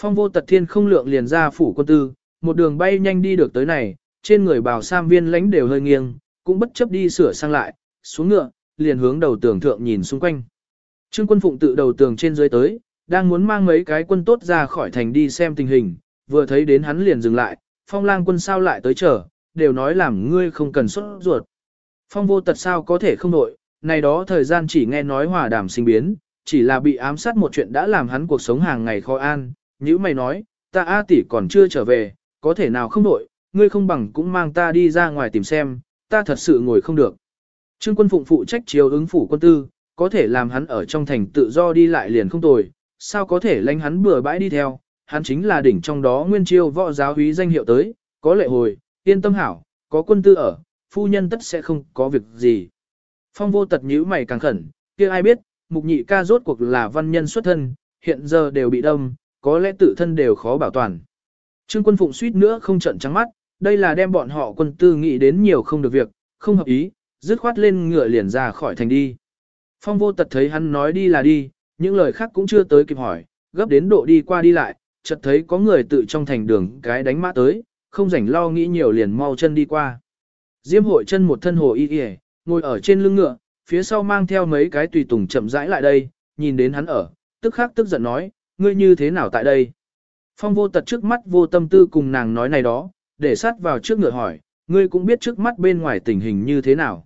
Phong vô tật thiên không lượng liền ra phủ quân tư, một đường bay nhanh đi được tới này, trên người bào sam viên lãnh đều hơi nghiêng, cũng bất chấp đi sửa sang lại, xuống ngựa, liền hướng đầu tường thượng nhìn xung quanh. Trương quân phụng tự đầu tường trên dưới tới, đang muốn mang mấy cái quân tốt ra khỏi thành đi xem tình hình, vừa thấy đến hắn liền dừng lại, phong lang quân sao lại tới chờ, đều nói làm ngươi không cần xuất ruột. Phong vô tật sao có thể không nội, này đó thời gian chỉ nghe nói hòa đàm sinh biến, chỉ là bị ám sát một chuyện đã làm hắn cuộc sống hàng ngày khó an, như mày nói, ta A tỷ còn chưa trở về, có thể nào không nội, ngươi không bằng cũng mang ta đi ra ngoài tìm xem, ta thật sự ngồi không được. Trương quân phụng phụ trách chiếu ứng phủ quân tư, có thể làm hắn ở trong thành tự do đi lại liền không tồi, sao có thể lánh hắn bừa bãi đi theo, hắn chính là đỉnh trong đó nguyên chiêu võ giáo húy danh hiệu tới, có lệ hồi, yên tâm hảo, có quân tư ở, phu nhân tất sẽ không có việc gì. Phong vô tật nhíu mày càng khẩn, kia ai biết, mục nhị ca rốt cuộc là văn nhân xuất thân, hiện giờ đều bị đâm, có lẽ tự thân đều khó bảo toàn. Trương quân phụng suýt nữa không trận trắng mắt, đây là đem bọn họ quân tư nghĩ đến nhiều không được việc, không hợp ý, dứt khoát lên ngựa liền ra khỏi thành đi. Phong vô tật thấy hắn nói đi là đi, những lời khác cũng chưa tới kịp hỏi, gấp đến độ đi qua đi lại, chợt thấy có người tự trong thành đường cái đánh mã tới, không rảnh lo nghĩ nhiều liền mau chân đi qua. Diêm hội chân một thân hồ y y, ngồi ở trên lưng ngựa, phía sau mang theo mấy cái tùy tùng chậm rãi lại đây, nhìn đến hắn ở, tức khắc tức giận nói, ngươi như thế nào tại đây? Phong vô tật trước mắt vô tâm tư cùng nàng nói này đó, để sát vào trước ngựa hỏi, ngươi cũng biết trước mắt bên ngoài tình hình như thế nào.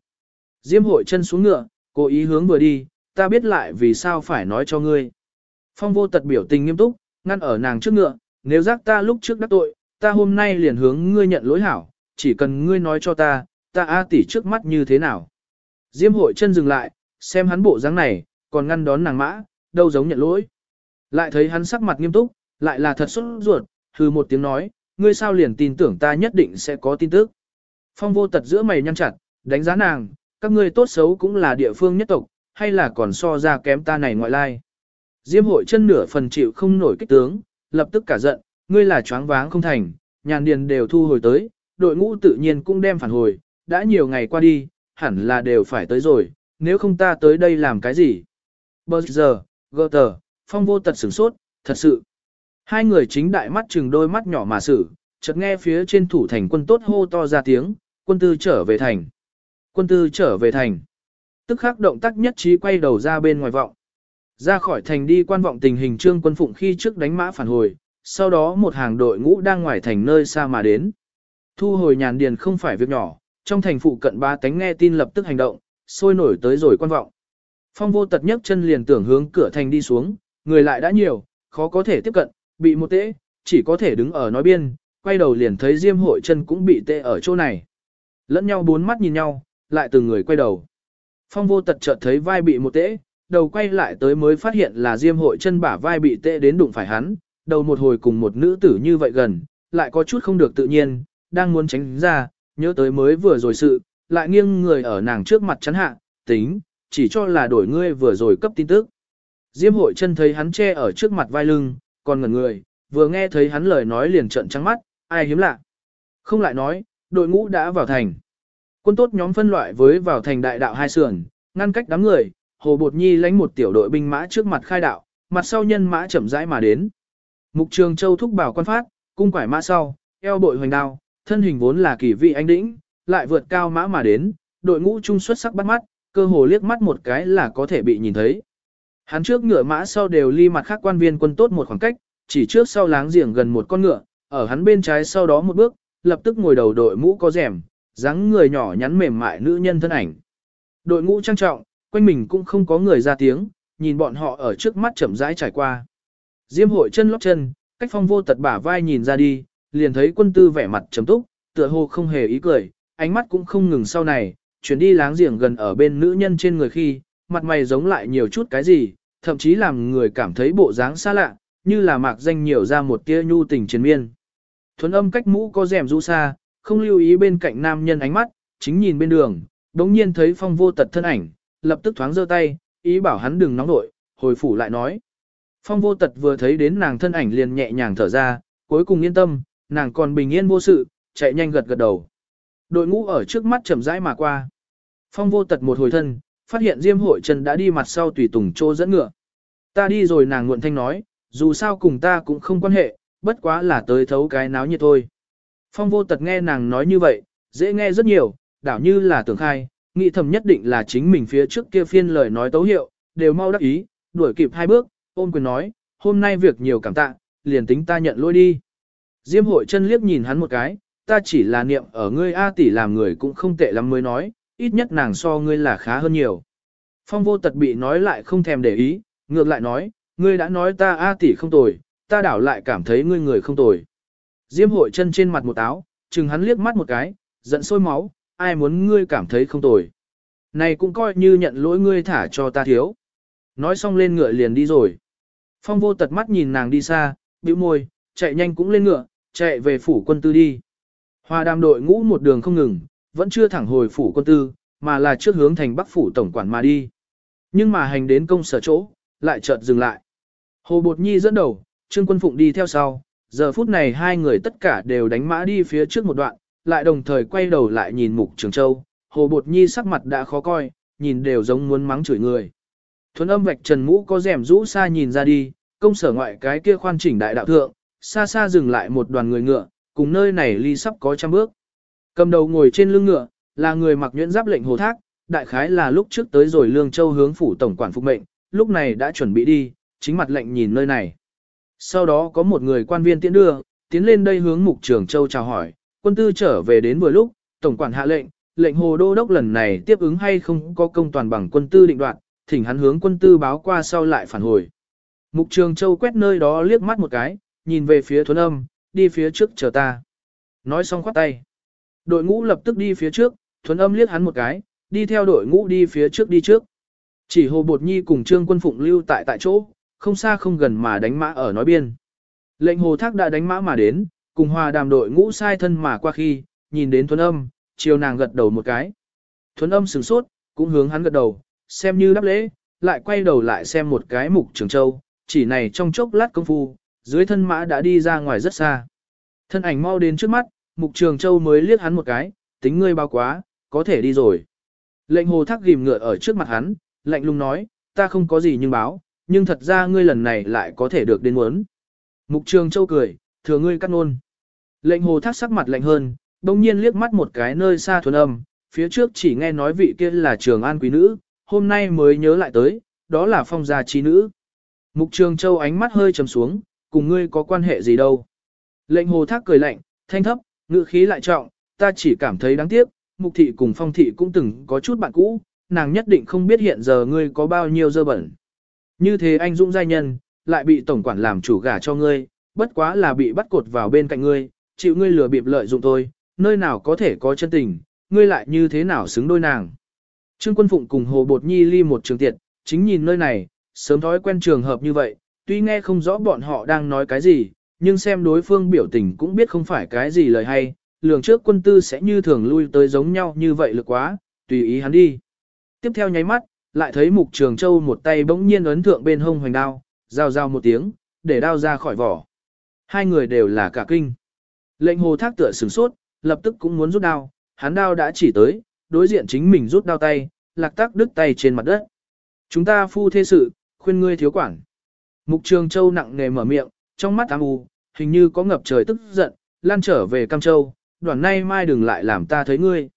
Diêm hội chân xuống ngựa, cố ý hướng vừa đi, ta biết lại vì sao phải nói cho ngươi. Phong vô tật biểu tình nghiêm túc, ngăn ở nàng trước ngựa, nếu giác ta lúc trước đắc tội, ta hôm nay liền hướng ngươi nhận lỗi hảo, chỉ cần ngươi nói cho ta, ta A tỷ trước mắt như thế nào. Diêm hội chân dừng lại, xem hắn bộ dáng này, còn ngăn đón nàng mã, đâu giống nhận lỗi. Lại thấy hắn sắc mặt nghiêm túc, lại là thật xuất ruột, hừ một tiếng nói, ngươi sao liền tin tưởng ta nhất định sẽ có tin tức. Phong vô tật giữa mày nhăn chặt, đánh giá nàng, các ngươi tốt xấu cũng là địa phương nhất tộc, hay là còn so ra kém ta này ngoại lai. Diêm hội chân nửa phần chịu không nổi kích tướng, lập tức cả giận, ngươi là choáng váng không thành, nhàn điền đều thu hồi tới, đội ngũ tự nhiên cũng đem phản hồi, đã nhiều ngày qua đi, hẳn là đều phải tới rồi, nếu không ta tới đây làm cái gì. Bây giờ, gơ tờ, phong vô tật sửng sốt, thật sự. Hai người chính đại mắt chừng đôi mắt nhỏ mà xử, chợt nghe phía trên thủ thành quân tốt hô to ra tiếng, quân tư trở về thành. Quân tư trở về thành. Tức khắc động tác nhất trí quay đầu ra bên ngoài vọng. Ra khỏi thành đi quan vọng tình hình trương quân phụng khi trước đánh mã phản hồi, sau đó một hàng đội ngũ đang ngoài thành nơi xa mà đến. Thu hồi nhàn điền không phải việc nhỏ, trong thành phụ cận ba tánh nghe tin lập tức hành động, sôi nổi tới rồi quan vọng. Phong vô tật nhấc chân liền tưởng hướng cửa thành đi xuống, người lại đã nhiều, khó có thể tiếp cận, bị một tễ, chỉ có thể đứng ở nói biên, quay đầu liền thấy diêm hội chân cũng bị tệ ở chỗ này. Lẫn nhau bốn mắt nhìn nhau, lại từng người quay đầu. Phong vô tật chợt thấy vai bị một tễ, đầu quay lại tới mới phát hiện là diêm hội chân bả vai bị tệ đến đụng phải hắn, đầu một hồi cùng một nữ tử như vậy gần, lại có chút không được tự nhiên, đang muốn tránh ra, nhớ tới mới vừa rồi sự, lại nghiêng người ở nàng trước mặt chắn hạ, tính, chỉ cho là đổi ngươi vừa rồi cấp tin tức. Diêm hội chân thấy hắn che ở trước mặt vai lưng, còn ngẩn người, vừa nghe thấy hắn lời nói liền trợn trắng mắt, ai hiếm lạ. Không lại nói, đội ngũ đã vào thành. Quân tốt nhóm phân loại với vào thành đại đạo hai sườn, ngăn cách đám người, Hồ Bột Nhi lãnh một tiểu đội binh mã trước mặt khai đạo, mặt sau nhân mã chậm rãi mà đến. Mục Trường Châu thúc bảo quan phát, cung quải mã sau, eo bội hoành đao, thân hình vốn là kỳ vị anh đĩnh, lại vượt cao mã mà đến, đội ngũ trung xuất sắc bắt mắt, cơ hồ liếc mắt một cái là có thể bị nhìn thấy. Hắn trước ngựa mã sau đều ly mặt khác quan viên quân tốt một khoảng cách, chỉ trước sau láng giềng gần một con ngựa, ở hắn bên trái sau đó một bước, lập tức ngồi đầu đội mũ có rèm, dáng người nhỏ nhắn mềm mại nữ nhân thân ảnh. Đội ngũ trang trọng, quanh mình cũng không có người ra tiếng, nhìn bọn họ ở trước mắt chậm rãi trải qua. Diêm hội chân lót chân, cách phong vô tật bả vai nhìn ra đi, liền thấy quân tư vẻ mặt trầm túc, tựa hồ không hề ý cười, ánh mắt cũng không ngừng sau này, chuyển đi láng giềng gần ở bên nữ nhân trên người khi, mặt mày giống lại nhiều chút cái gì, thậm chí làm người cảm thấy bộ dáng xa lạ, như là mạc danh nhiều ra một tia nhu tình triền miên. Thuấn âm cách mũ có rèm rũ xa, không lưu ý bên cạnh nam nhân ánh mắt, chính nhìn bên đường, đống nhiên thấy phong vô tật thân ảnh, lập tức thoáng giơ tay, ý bảo hắn đừng nóng nội, hồi phủ lại nói. Phong vô tật vừa thấy đến nàng thân ảnh liền nhẹ nhàng thở ra, cuối cùng yên tâm, nàng còn bình yên vô sự, chạy nhanh gật gật đầu. Đội ngũ ở trước mắt chậm rãi mà qua. Phong vô tật một hồi thân, phát hiện Diêm hội chân đã đi mặt sau tùy tùng trô dẫn ngựa. Ta đi rồi nàng nguồn thanh nói, dù sao cùng ta cũng không quan hệ, bất quá là tới thấu cái náo nhiệt thôi. Phong vô tật nghe nàng nói như vậy, dễ nghe rất nhiều, đảo như là tưởng khai, nghĩ thầm nhất định là chính mình phía trước kia phiên lời nói tấu hiệu, đều mau đắc ý, đuổi kịp hai bước, ôm quyền nói, hôm nay việc nhiều cảm tạ, liền tính ta nhận lỗi đi. Diêm hội chân liếc nhìn hắn một cái, ta chỉ là niệm ở ngươi A tỷ làm người cũng không tệ lắm mới nói, ít nhất nàng so ngươi là khá hơn nhiều. Phong vô tật bị nói lại không thèm để ý, ngược lại nói, ngươi đã nói ta A tỷ không tồi, ta đảo lại cảm thấy ngươi người không tồi. Diêm hội chân trên mặt một áo, chừng hắn liếc mắt một cái, giận sôi máu, ai muốn ngươi cảm thấy không tồi. Này cũng coi như nhận lỗi ngươi thả cho ta thiếu. Nói xong lên ngựa liền đi rồi. Phong vô tật mắt nhìn nàng đi xa, bĩu môi, chạy nhanh cũng lên ngựa, chạy về phủ quân tư đi. Hoa đàm đội ngũ một đường không ngừng, vẫn chưa thẳng hồi phủ quân tư, mà là trước hướng thành bắc phủ tổng quản mà đi. Nhưng mà hành đến công sở chỗ, lại chợt dừng lại. Hồ Bột Nhi dẫn đầu, Trương Quân Phụng đi theo sau, giờ phút này hai người tất cả đều đánh mã đi phía trước một đoạn, lại đồng thời quay đầu lại nhìn Mục Trường Châu. Hồ Bột Nhi sắc mặt đã khó coi, nhìn đều giống muốn mắng chửi người. Thuấn âm vạch trần mũ có rèm rũ xa nhìn ra đi, công sở ngoại cái kia khoan chỉnh đại đạo thượng, xa xa dừng lại một đoàn người ngựa, cùng nơi này ly sắp có trăm bước. Cầm đầu ngồi trên lưng ngựa, là người mặc nhuyễn giáp lệnh hồ thác, đại khái là lúc trước tới rồi Lương Châu hướng phủ tổng quản phục mệnh, lúc này đã chuẩn bị đi, chính mặt lệnh nhìn nơi này. Sau đó có một người quan viên tiễn đưa, tiến lên đây hướng mục trưởng châu chào hỏi, quân tư trở về đến vừa lúc, tổng quản hạ lệnh, lệnh hồ đô đốc lần này tiếp ứng hay không có công toàn bằng quân tư định đoạt thỉnh hắn hướng quân tư báo qua sau lại phản hồi. Mục trường châu quét nơi đó liếc mắt một cái, nhìn về phía thuấn âm, đi phía trước chờ ta. Nói xong khoát tay. Đội ngũ lập tức đi phía trước, thuấn âm liếc hắn một cái, đi theo đội ngũ đi phía trước đi trước. Chỉ hồ bột nhi cùng trương quân phụng lưu tại tại chỗ, không xa không gần mà đánh mã ở nói biên. Lệnh hồ thác đã đánh mã mà đến, cùng hòa đàm đội ngũ sai thân mà qua khi, nhìn đến thuấn âm, chiều nàng gật đầu một cái. Thuấn âm sửng sốt, cũng hướng hắn gật đầu, xem như đáp lễ, lại quay đầu lại xem một cái mục trường châu, chỉ này trong chốc lát công phu, dưới thân mã đã đi ra ngoài rất xa. Thân ảnh mau đến trước mắt, mục trường châu mới liếc hắn một cái, tính ngươi bao quá, có thể đi rồi. Lệnh hồ thác ghim ngựa ở trước mặt hắn, lạnh lùng nói, ta không có gì nhưng báo, nhưng thật ra ngươi lần này lại có thể được đến muốn. Mục trường châu cười, thừa ngươi cắt ngôn. Lệnh hồ thác sắc mặt lạnh hơn, đồng nhiên liếc mắt một cái nơi xa thuần âm, phía trước chỉ nghe nói vị kia là trường an quý nữ, hôm nay mới nhớ lại tới, đó là phong gia trí nữ. Mục trường châu ánh mắt hơi trầm xuống, cùng ngươi có quan hệ gì đâu. Lệnh hồ thác cười lạnh, thanh thấp, ngữ khí lại trọng, ta chỉ cảm thấy đáng tiếc, mục thị cùng phong thị cũng từng có chút bạn cũ, nàng nhất định không biết hiện giờ ngươi có bao nhiêu dơ bẩn. Như thế anh dũng giai nhân, lại bị tổng quản làm chủ gả cho ngươi, bất quá là bị bắt cột vào bên cạnh ngươi, chịu ngươi lừa bịp lợi dụng thôi, nơi nào có thể có chân tình, ngươi lại như thế nào xứng đôi nàng. Trương Quân Phụng cùng Hồ Bột Nhi ly một trường tiệt, chính nhìn nơi này, sớm thói quen trường hợp như vậy, tuy nghe không rõ bọn họ đang nói cái gì, nhưng xem đối phương biểu tình cũng biết không phải cái gì lời hay, lường trước quân tư sẽ như thường lui tới giống nhau như vậy lực quá, tùy ý hắn đi. Tiếp theo nháy mắt, lại thấy Mục Trường Châu một tay bỗng nhiên ấn thượng bên hông hoành đao, giao giao một tiếng, để đao ra khỏi vỏ. Hai người đều là cả kinh. Lệnh hồ thác tựa sửng sốt, lập tức cũng muốn rút đao, hắn đao đã chỉ tới, đối diện chính mình rút đao tay, lạc tác đứt tay trên mặt đất. Chúng ta phu thê sự, khuyên ngươi thiếu quản. Mục Trường Châu nặng nề mở miệng, trong mắt ám u, hình như có ngập trời tức giận, lan trở về Cam Châu, đoạn nay mai đừng lại làm ta thấy ngươi.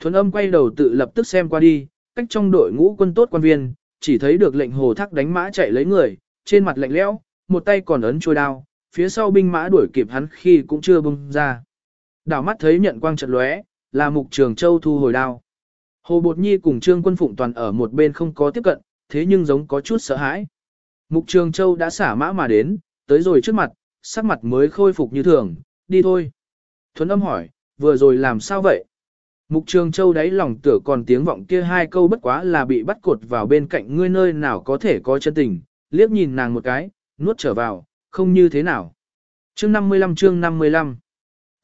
Thuấn âm quay đầu tự lập tức xem qua đi, cách trong đội ngũ quân tốt quan viên, chỉ thấy được lệnh hồ thác đánh mã chạy lấy người, trên mặt lạnh lẽo, một tay còn ấn trôi đao, phía sau binh mã đuổi kịp hắn khi cũng chưa bung ra. Đảo mắt thấy nhận quang trận lóe, là mục trường châu thu hồi đao. Hồ Bột Nhi cùng Trương Quân Phụng toàn ở một bên không có tiếp cận, thế nhưng giống có chút sợ hãi. Mục Trường Châu đã xả mã mà đến, tới rồi trước mặt, sắc mặt mới khôi phục như thường, đi thôi. Thuấn âm hỏi, vừa rồi làm sao vậy? Mục Trường Châu đáy lòng tựa còn tiếng vọng kia hai câu bất quá là bị bắt cột vào bên cạnh ngươi nơi nào có thể có chân tình, liếc nhìn nàng một cái, nuốt trở vào, không như thế nào. Chương 55 chương 55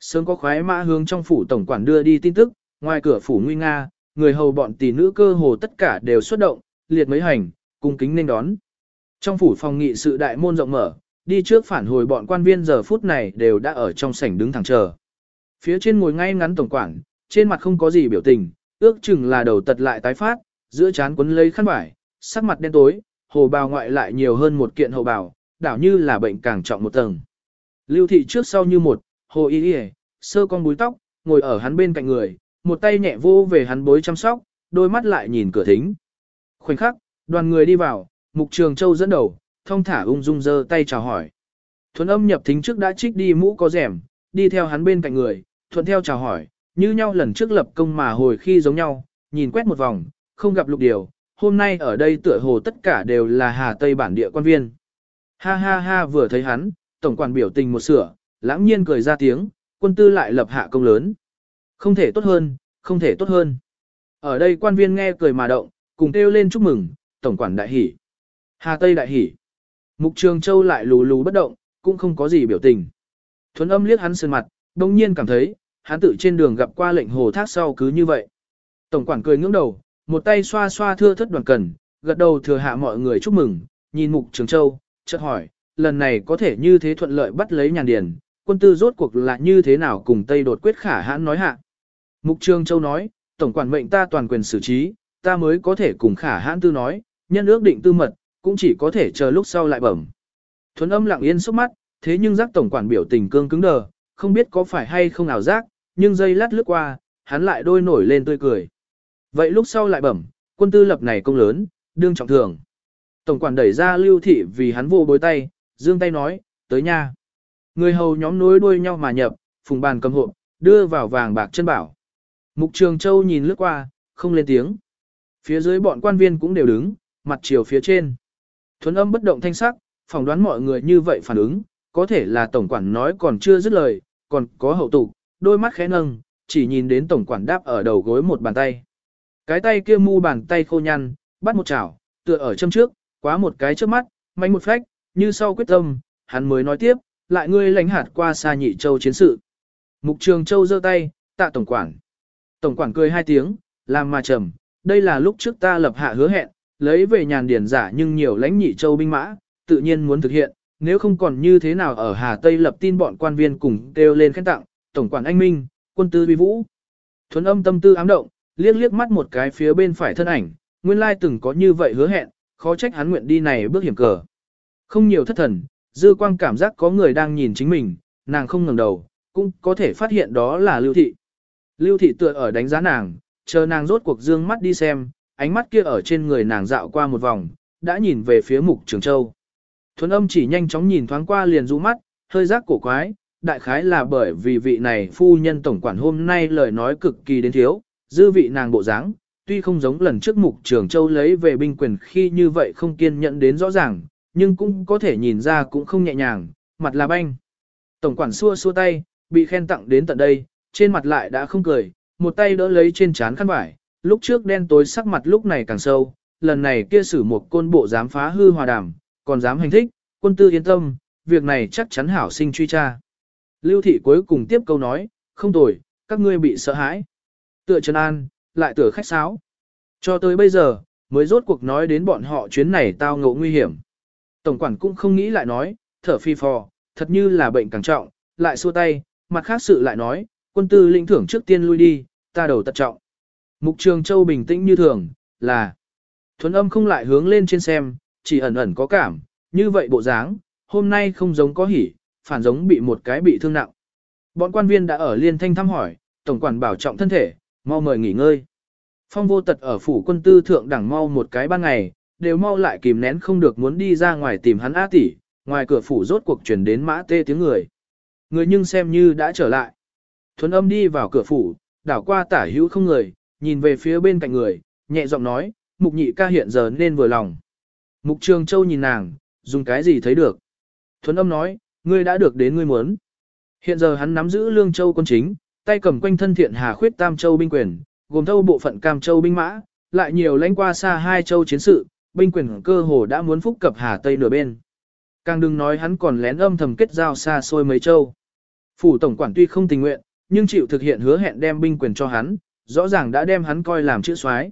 Sớm có khoái mã hướng trong phủ tổng quản đưa đi tin tức, ngoài cửa phủ nguy nga, người hầu bọn tỷ nữ cơ hồ tất cả đều xuất động, liệt mấy hành, cung kính nên đón. Trong phủ phòng nghị sự đại môn rộng mở, đi trước phản hồi bọn quan viên giờ phút này đều đã ở trong sảnh đứng thẳng chờ. Phía trên ngồi ngay ngắn tổng quản, trên mặt không có gì biểu tình, ước chừng là đầu tật lại tái phát, giữa chán quấn lấy khăn vải, sắc mặt đen tối, hồ bào ngoại lại nhiều hơn một kiện hậu bào, đảo như là bệnh càng trọng một tầng. Lưu thị trước sau như một, hồ y y, sơ con búi tóc, ngồi ở hắn bên cạnh người, một tay nhẹ vô về hắn bối chăm sóc, đôi mắt lại nhìn cửa thính. Khoảnh khắc, đoàn người đi vào, mục trường châu dẫn đầu, thông thả ung dung giơ tay chào hỏi. Thuần âm nhập thính trước đã trích đi mũ có rẻm, đi theo hắn bên cạnh người, thuận theo chào hỏi, như nhau lần trước lập công mà hồi khi giống nhau, nhìn quét một vòng, không gặp lục điều, hôm nay ở đây tựa hồ tất cả đều là Hà Tây bản địa quan viên. Ha ha ha vừa thấy hắn, tổng quản biểu tình một sửa, lãng nhiên cười ra tiếng, quân tư lại lập hạ công lớn. Không thể tốt hơn, không thể tốt hơn. Ở đây quan viên nghe cười mà động, cùng kêu lên chúc mừng, tổng quản đại hỷ. Hà Tây đại hỷ. Mục Trường Châu lại lù lù bất động, cũng không có gì biểu tình. Thuấn âm liếc hắn sơn mặt, đồng nhiên cảm thấy, hắn tự trên đường gặp qua lệnh hồ thác sau cứ như vậy. Tổng quản cười ngưỡng đầu, một tay xoa xoa thưa thất đoàn cần, gật đầu thừa hạ mọi người chúc mừng, nhìn Mục Trường Châu, chợt hỏi, lần này có thể như thế thuận lợi bắt lấy nhàn điền, quân tư rốt cuộc là như thế nào cùng Tây đột quyết khả hãn nói hạ. Mục Trường Châu nói, tổng quản mệnh ta toàn quyền xử trí, ta mới có thể cùng khả hãn tư nói, nhân ước định tư mật, cũng chỉ có thể chờ lúc sau lại bẩm. Thuấn âm lặng yên sốc mắt, thế nhưng giác tổng quản biểu tình cương cứng đờ, không biết có phải hay không ảo giác, nhưng giây lát lướt qua, hắn lại đôi nổi lên tươi cười. Vậy lúc sau lại bẩm, quân tư lập này công lớn, đương trọng thường. Tổng quản đẩy ra lưu thị vì hắn vô bối tay, dương tay nói, tới nha. Người hầu nhóm nối đuôi nhau mà nhập, phùng bàn cầm hộp, đưa vào vàng bạc chân bảo. Mục Trường Châu nhìn lướt qua, không lên tiếng. Phía dưới bọn quan viên cũng đều đứng, mặt chiều phía trên. Thuấn âm bất động thanh sắc, phỏng đoán mọi người như vậy phản ứng, có thể là tổng quản nói còn chưa dứt lời, còn có hậu tục, đôi mắt khẽ nâng, chỉ nhìn đến tổng quản đáp ở đầu gối một bàn tay. Cái tay kia mu bàn tay khô nhăn, bắt một chảo, tựa ở châm trước, quá một cái trước mắt, mạnh một phách, như sau quyết tâm, hắn mới nói tiếp, lại ngươi lãnh hạt qua xa nhị châu chiến sự. Mục trường châu giơ tay, tạ tổng quản. Tổng quản cười hai tiếng, làm mà trầm, đây là lúc trước ta lập hạ hứa hẹn, lấy về nhàn điển giả nhưng nhiều lãnh nhị châu binh mã, tự nhiên muốn thực hiện, nếu không còn như thế nào ở Hà Tây lập tin bọn quan viên cùng kêu lên khen tặng, tổng quản anh minh, quân tư vi vũ. Thuấn âm tâm tư ám động, liếc liếc mắt một cái phía bên phải thân ảnh, nguyên lai từng có như vậy hứa hẹn, khó trách hắn nguyện đi này bước hiểm cờ. Không nhiều thất thần, dư quang cảm giác có người đang nhìn chính mình, nàng không ngẩng đầu, cũng có thể phát hiện đó là lưu thị. Lưu thị tựa ở đánh giá nàng, chờ nàng rốt cuộc dương mắt đi xem, ánh mắt kia ở trên người nàng dạo qua một vòng, đã nhìn về phía mục trường châu. Thuấn âm chỉ nhanh chóng nhìn thoáng qua liền rũ mắt, hơi giác cổ quái, đại khái là bởi vì vị này phu nhân tổng quản hôm nay lời nói cực kỳ đến thiếu, dư vị nàng bộ dáng, tuy không giống lần trước mục trường châu lấy về binh quyền khi như vậy không kiên nhẫn đến rõ ràng, nhưng cũng có thể nhìn ra cũng không nhẹ nhàng, mặt là banh. Tổng quản xua xua tay, bị khen tặng đến tận đây, trên mặt lại đã không cười, một tay đỡ lấy trên trán khăn vải, lúc trước đen tối sắc mặt lúc này càng sâu, lần này kia sử một côn bộ dám phá hư hòa đàm, còn dám hành thích, quân tư yên tâm, việc này chắc chắn hảo sinh truy tra. Lưu thị cuối cùng tiếp câu nói, không tồi, các ngươi bị sợ hãi. Tựa Trần An, lại tựa khách sáo. Cho tới bây giờ, mới rốt cuộc nói đến bọn họ chuyến này tao ngộ nguy hiểm. Tổng quản cũng không nghĩ lại nói, thở phi phò, thật như là bệnh càng trọng, lại xua tay, mặt khác sự lại nói, quân tư lĩnh thưởng trước tiên lui đi, ta đầu tật trọng. Mục Trường Châu bình tĩnh như thường, là thuấn âm không lại hướng lên trên xem, chỉ ẩn ẩn có cảm, như vậy bộ dáng, hôm nay không giống có hỉ, phản giống bị một cái bị thương nặng. Bọn quan viên đã ở liên thanh thăm hỏi, tổng quản bảo trọng thân thể, mau mời nghỉ ngơi. Phong vô tật ở phủ quân tư thượng đẳng mau một cái ban ngày, đều mau lại kìm nén không được muốn đi ra ngoài tìm hắn á tỷ, ngoài cửa phủ rốt cuộc chuyển đến mã tê tiếng người. Người nhưng xem như đã trở lại. Thuấn âm đi vào cửa phủ, đảo qua tả hữu không người, nhìn về phía bên cạnh người, nhẹ giọng nói, mục nhị ca hiện giờ nên vừa lòng. Mục trường châu nhìn nàng, dùng cái gì thấy được. Thuấn âm nói, ngươi đã được đến ngươi muốn. Hiện giờ hắn nắm giữ lương châu quân chính, tay cầm quanh thân thiện hà khuyết tam châu binh quyền, gồm thâu bộ phận cam châu binh mã, lại nhiều lãnh qua xa hai châu chiến sự, binh quyền cơ hồ đã muốn phúc cập hà tây nửa bên. Càng đừng nói hắn còn lén âm thầm kết giao xa xôi mấy châu. Phủ tổng quản tuy không tình nguyện, nhưng chịu thực hiện hứa hẹn đem binh quyền cho hắn, rõ ràng đã đem hắn coi làm chữ soái.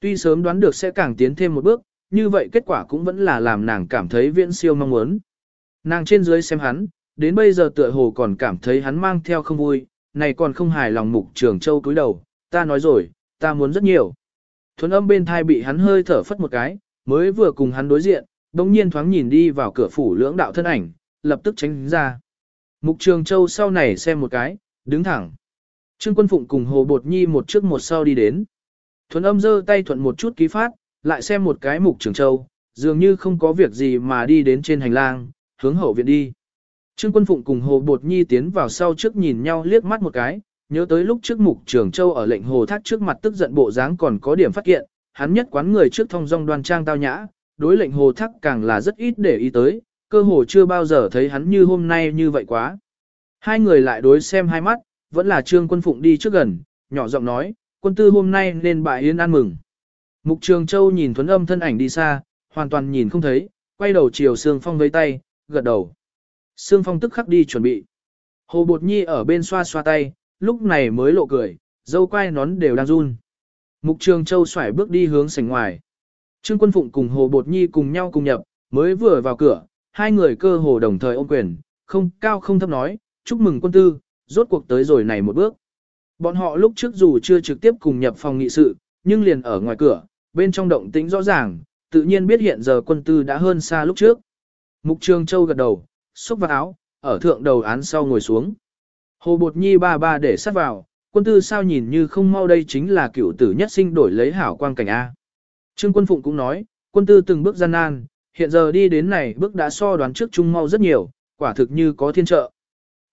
Tuy sớm đoán được sẽ càng tiến thêm một bước, như vậy kết quả cũng vẫn là làm nàng cảm thấy viễn siêu mong muốn. Nàng trên dưới xem hắn, đến bây giờ tựa hồ còn cảm thấy hắn mang theo không vui, này còn không hài lòng mục trường châu cúi đầu, ta nói rồi, ta muốn rất nhiều. Thuấn âm bên thai bị hắn hơi thở phất một cái, mới vừa cùng hắn đối diện, đồng nhiên thoáng nhìn đi vào cửa phủ lưỡng đạo thân ảnh, lập tức tránh ra. Mục trường châu sau này xem một cái, đứng thẳng. Trương quân phụng cùng hồ bột nhi một trước một sau đi đến. Thuấn âm giơ tay thuận một chút ký phát, lại xem một cái mục trường châu, dường như không có việc gì mà đi đến trên hành lang, hướng hậu viện đi. Trương quân phụng cùng hồ bột nhi tiến vào sau trước nhìn nhau liếc mắt một cái, nhớ tới lúc trước mục trường châu ở lệnh hồ thác trước mặt tức giận bộ dáng còn có điểm phát hiện, hắn nhất quán người trước thông dong đoan trang tao nhã, đối lệnh hồ thác càng là rất ít để ý tới, cơ hồ chưa bao giờ thấy hắn như hôm nay như vậy quá. Hai người lại đối xem hai mắt, vẫn là trương quân phụng đi trước gần, nhỏ giọng nói, quân tư hôm nay nên bại yến ăn mừng. Mục trường châu nhìn thuấn âm thân ảnh đi xa, hoàn toàn nhìn không thấy, quay đầu chiều Sương Phong với tay, gật đầu. Sương Phong tức khắc đi chuẩn bị. Hồ Bột Nhi ở bên xoa xoa tay, lúc này mới lộ cười, dâu quai nón đều đang run. Mục Trường Châu xoải bước đi hướng sảnh ngoài. Trương Quân Phụng cùng Hồ Bột Nhi cùng nhau cùng nhập, mới vừa vào cửa, hai người cơ hồ đồng thời ôm quyền, không cao không thấp nói, chúc mừng quân tư, rốt cuộc tới rồi này một bước. Bọn họ lúc trước dù chưa trực tiếp cùng nhập phòng nghị sự, nhưng liền ở ngoài cửa, bên trong động tĩnh rõ ràng, tự nhiên biết hiện giờ quân tư đã hơn xa lúc trước. Mục Trường Châu gật đầu, xúc vào áo, ở thượng đầu án sau ngồi xuống. Hồ Bột Nhi ba ba để sát vào, quân tư sao nhìn như không mau đây chính là cựu tử nhất sinh đổi lấy hảo quang cảnh A. Trương quân phụng cũng nói, quân tư từng bước gian nan, hiện giờ đi đến này bước đã so đoán trước trung mau rất nhiều, quả thực như có thiên trợ.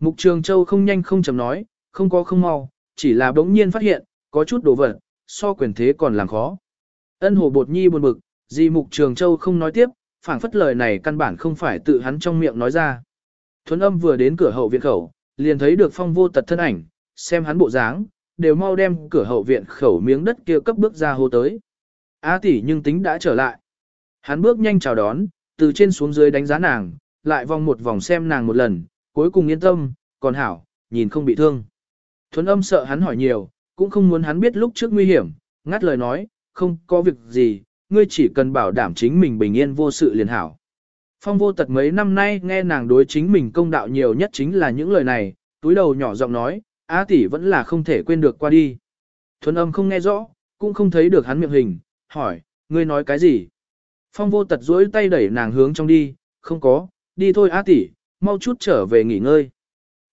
Mục Trường Châu không nhanh không chậm nói, không có không mau, chỉ là bỗng nhiên phát hiện, có chút đồ vật, so quyền thế còn làm khó. Ân Hồ Bột Nhi buồn bực, gì Mục Trường Châu không nói tiếp, phảng phất lời này căn bản không phải tự hắn trong miệng nói ra. Thuấn âm vừa đến cửa hậu viện khẩu, liền thấy được phong vô tật thân ảnh, xem hắn bộ dáng, đều mau đem cửa hậu viện khẩu miếng đất kia cấp bước ra hô tới. A tỷ nhưng tính đã trở lại. Hắn bước nhanh chào đón, từ trên xuống dưới đánh giá nàng, lại vòng một vòng xem nàng một lần, cuối cùng yên tâm, còn hảo, nhìn không bị thương. Thuấn âm sợ hắn hỏi nhiều, cũng không muốn hắn biết lúc trước nguy hiểm, ngắt lời nói, không có việc gì, ngươi chỉ cần bảo đảm chính mình bình yên vô sự liền hảo. Phong vô tật mấy năm nay nghe nàng đối chính mình công đạo nhiều nhất chính là những lời này, túi đầu nhỏ giọng nói, á tỷ vẫn là không thể quên được qua đi. Thuấn âm không nghe rõ, cũng không thấy được hắn miệng hình, hỏi, ngươi nói cái gì? Phong vô tật duỗi tay đẩy nàng hướng trong đi, không có, đi thôi á tỷ, mau chút trở về nghỉ ngơi.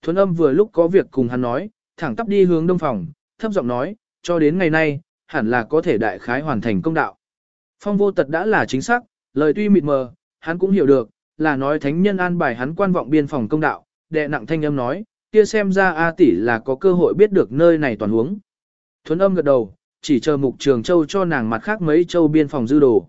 Thuấn âm vừa lúc có việc cùng hắn nói, thẳng tắp đi hướng đông phòng, thấp giọng nói, cho đến ngày nay, hẳn là có thể đại khái hoàn thành công đạo. Phong vô tật đã là chính xác, lời tuy mịt mờ, hắn cũng hiểu được, là nói thánh nhân an bài hắn quan vọng biên phòng công đạo, đệ nặng thanh âm nói, kia xem ra A tỷ là có cơ hội biết được nơi này toàn huống. Thuấn âm gật đầu, chỉ chờ mục trường châu cho nàng mặt khác mấy châu biên phòng dư đồ.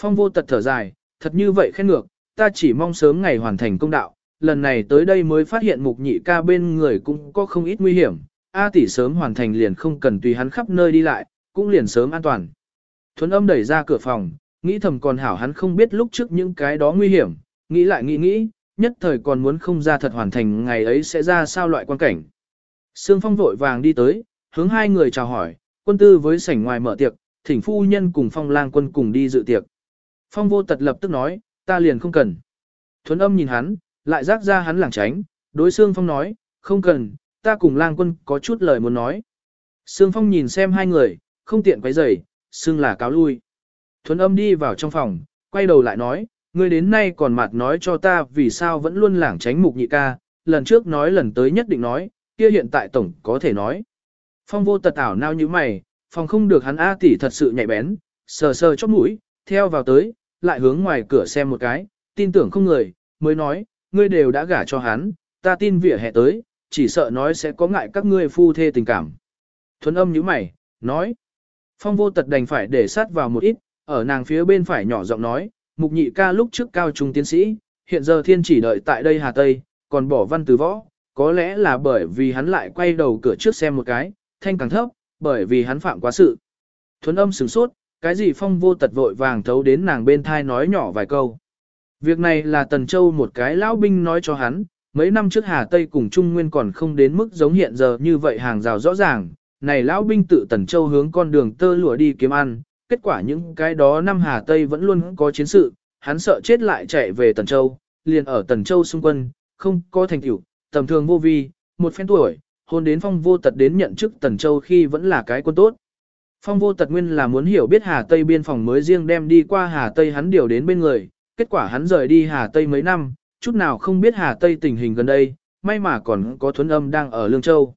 Phong vô tật thở dài, thật như vậy khen ngược, ta chỉ mong sớm ngày hoàn thành công đạo, lần này tới đây mới phát hiện mục nhị ca bên người cũng có không ít nguy hiểm, A tỷ sớm hoàn thành liền không cần tùy hắn khắp nơi đi lại, cũng liền sớm an toàn. Thuấn âm đẩy ra cửa phòng, nghĩ thầm còn hảo hắn không biết lúc trước những cái đó nguy hiểm, nghĩ lại nghĩ nghĩ, nhất thời còn muốn không ra thật hoàn thành ngày ấy sẽ ra sao loại quan cảnh. Sương Phong vội vàng đi tới, hướng hai người chào hỏi, quân tư với sảnh ngoài mở tiệc, thỉnh phu nhân cùng phong lang quân cùng đi dự tiệc. Phong vô tật lập tức nói, ta liền không cần. Thuấn âm nhìn hắn, lại rác ra hắn lảng tránh, đối Sương Phong nói, không cần, ta cùng lang quân có chút lời muốn nói. Sương Phong nhìn xem hai người, không tiện quấy rầy, Sương là cáo lui. Thuấn âm đi vào trong phòng, quay đầu lại nói, ngươi đến nay còn mặt nói cho ta vì sao vẫn luôn lảng tránh mục nhị ca, lần trước nói lần tới nhất định nói, kia hiện tại tổng có thể nói. Phong vô tật ảo nao như mày, phòng không được hắn A tỷ thật sự nhạy bén, sờ sờ chóp mũi, theo vào tới, lại hướng ngoài cửa xem một cái, tin tưởng không người, mới nói, ngươi đều đã gả cho hắn, ta tin vỉa hè tới, chỉ sợ nói sẽ có ngại các ngươi phu thê tình cảm. Thuấn âm như mày, nói, Phong vô tật đành phải để sát vào một ít, ở nàng phía bên phải nhỏ giọng nói, mục nhị ca lúc trước cao trung tiến sĩ, hiện giờ thiên chỉ đợi tại đây Hà Tây, còn bỏ văn từ võ, có lẽ là bởi vì hắn lại quay đầu cửa trước xem một cái, thanh càng thấp, bởi vì hắn phạm quá sự. Thuấn âm sửng sốt, cái gì phong vô tật vội vàng thấu đến nàng bên thai nói nhỏ vài câu. Việc này là Tần Châu một cái lão binh nói cho hắn, mấy năm trước Hà Tây cùng Trung Nguyên còn không đến mức giống hiện giờ như vậy hàng rào rõ ràng, này lão binh tự Tần Châu hướng con đường tơ lụa đi kiếm ăn, kết quả những cái đó năm Hà Tây vẫn luôn có chiến sự, hắn sợ chết lại chạy về Tần Châu, liền ở Tần Châu xung quân, không có thành tựu, tầm thường vô vi, một phen tuổi, hôn đến phong vô tật đến nhận chức Tần Châu khi vẫn là cái quân tốt. Phong vô tật nguyên là muốn hiểu biết Hà Tây biên phòng mới riêng đem đi qua Hà Tây hắn điều đến bên người, kết quả hắn rời đi Hà Tây mấy năm, chút nào không biết Hà Tây tình hình gần đây, may mà còn có thuấn âm đang ở Lương Châu.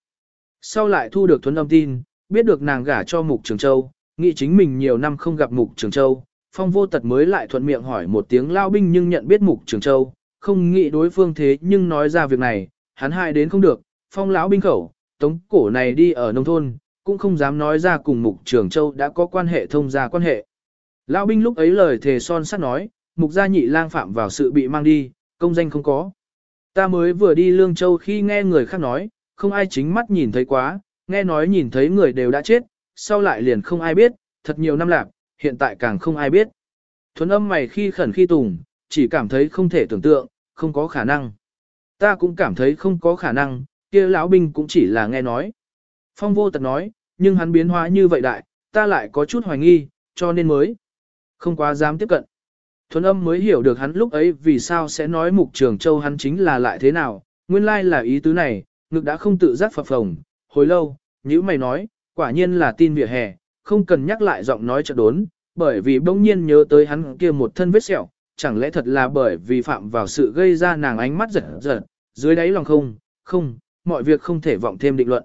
Sau lại thu được thuấn âm tin, biết được nàng gả cho Mục Trường Châu, nghĩ chính mình nhiều năm không gặp Mục Trường Châu, Phong vô tật mới lại thuận miệng hỏi một tiếng lao binh nhưng nhận biết Mục Trường Châu, không nghĩ đối phương thế nhưng nói ra việc này, hắn hại đến không được, Phong lão binh khẩu, tống cổ này đi ở nông thôn, cũng không dám nói ra cùng Mục Trường Châu đã có quan hệ thông gia quan hệ. Lão binh lúc ấy lời thề son sắt nói, Mục gia nhị lang phạm vào sự bị mang đi, công danh không có. Ta mới vừa đi Lương Châu khi nghe người khác nói, không ai chính mắt nhìn thấy quá, nghe nói nhìn thấy người đều đã chết, sau lại liền không ai biết, thật nhiều năm lạc, hiện tại càng không ai biết. Thuấn âm mày khi khẩn khi tùng, chỉ cảm thấy không thể tưởng tượng, không có khả năng. Ta cũng cảm thấy không có khả năng, kia lão binh cũng chỉ là nghe nói. Phong vô tật nói, nhưng hắn biến hóa như vậy đại, ta lại có chút hoài nghi, cho nên mới không quá dám tiếp cận. Thuấn âm mới hiểu được hắn lúc ấy vì sao sẽ nói mục trường châu hắn chính là lại thế nào, nguyên lai là ý tứ này, ngực đã không tự giác phập phồng, hồi lâu, như mày nói, quả nhiên là tin vỉa hè, không cần nhắc lại giọng nói chợt đốn, bởi vì bỗng nhiên nhớ tới hắn kia một thân vết sẹo, chẳng lẽ thật là bởi vì phạm vào sự gây ra nàng ánh mắt giật giật, dưới đáy lòng không, không, mọi việc không thể vọng thêm định luận.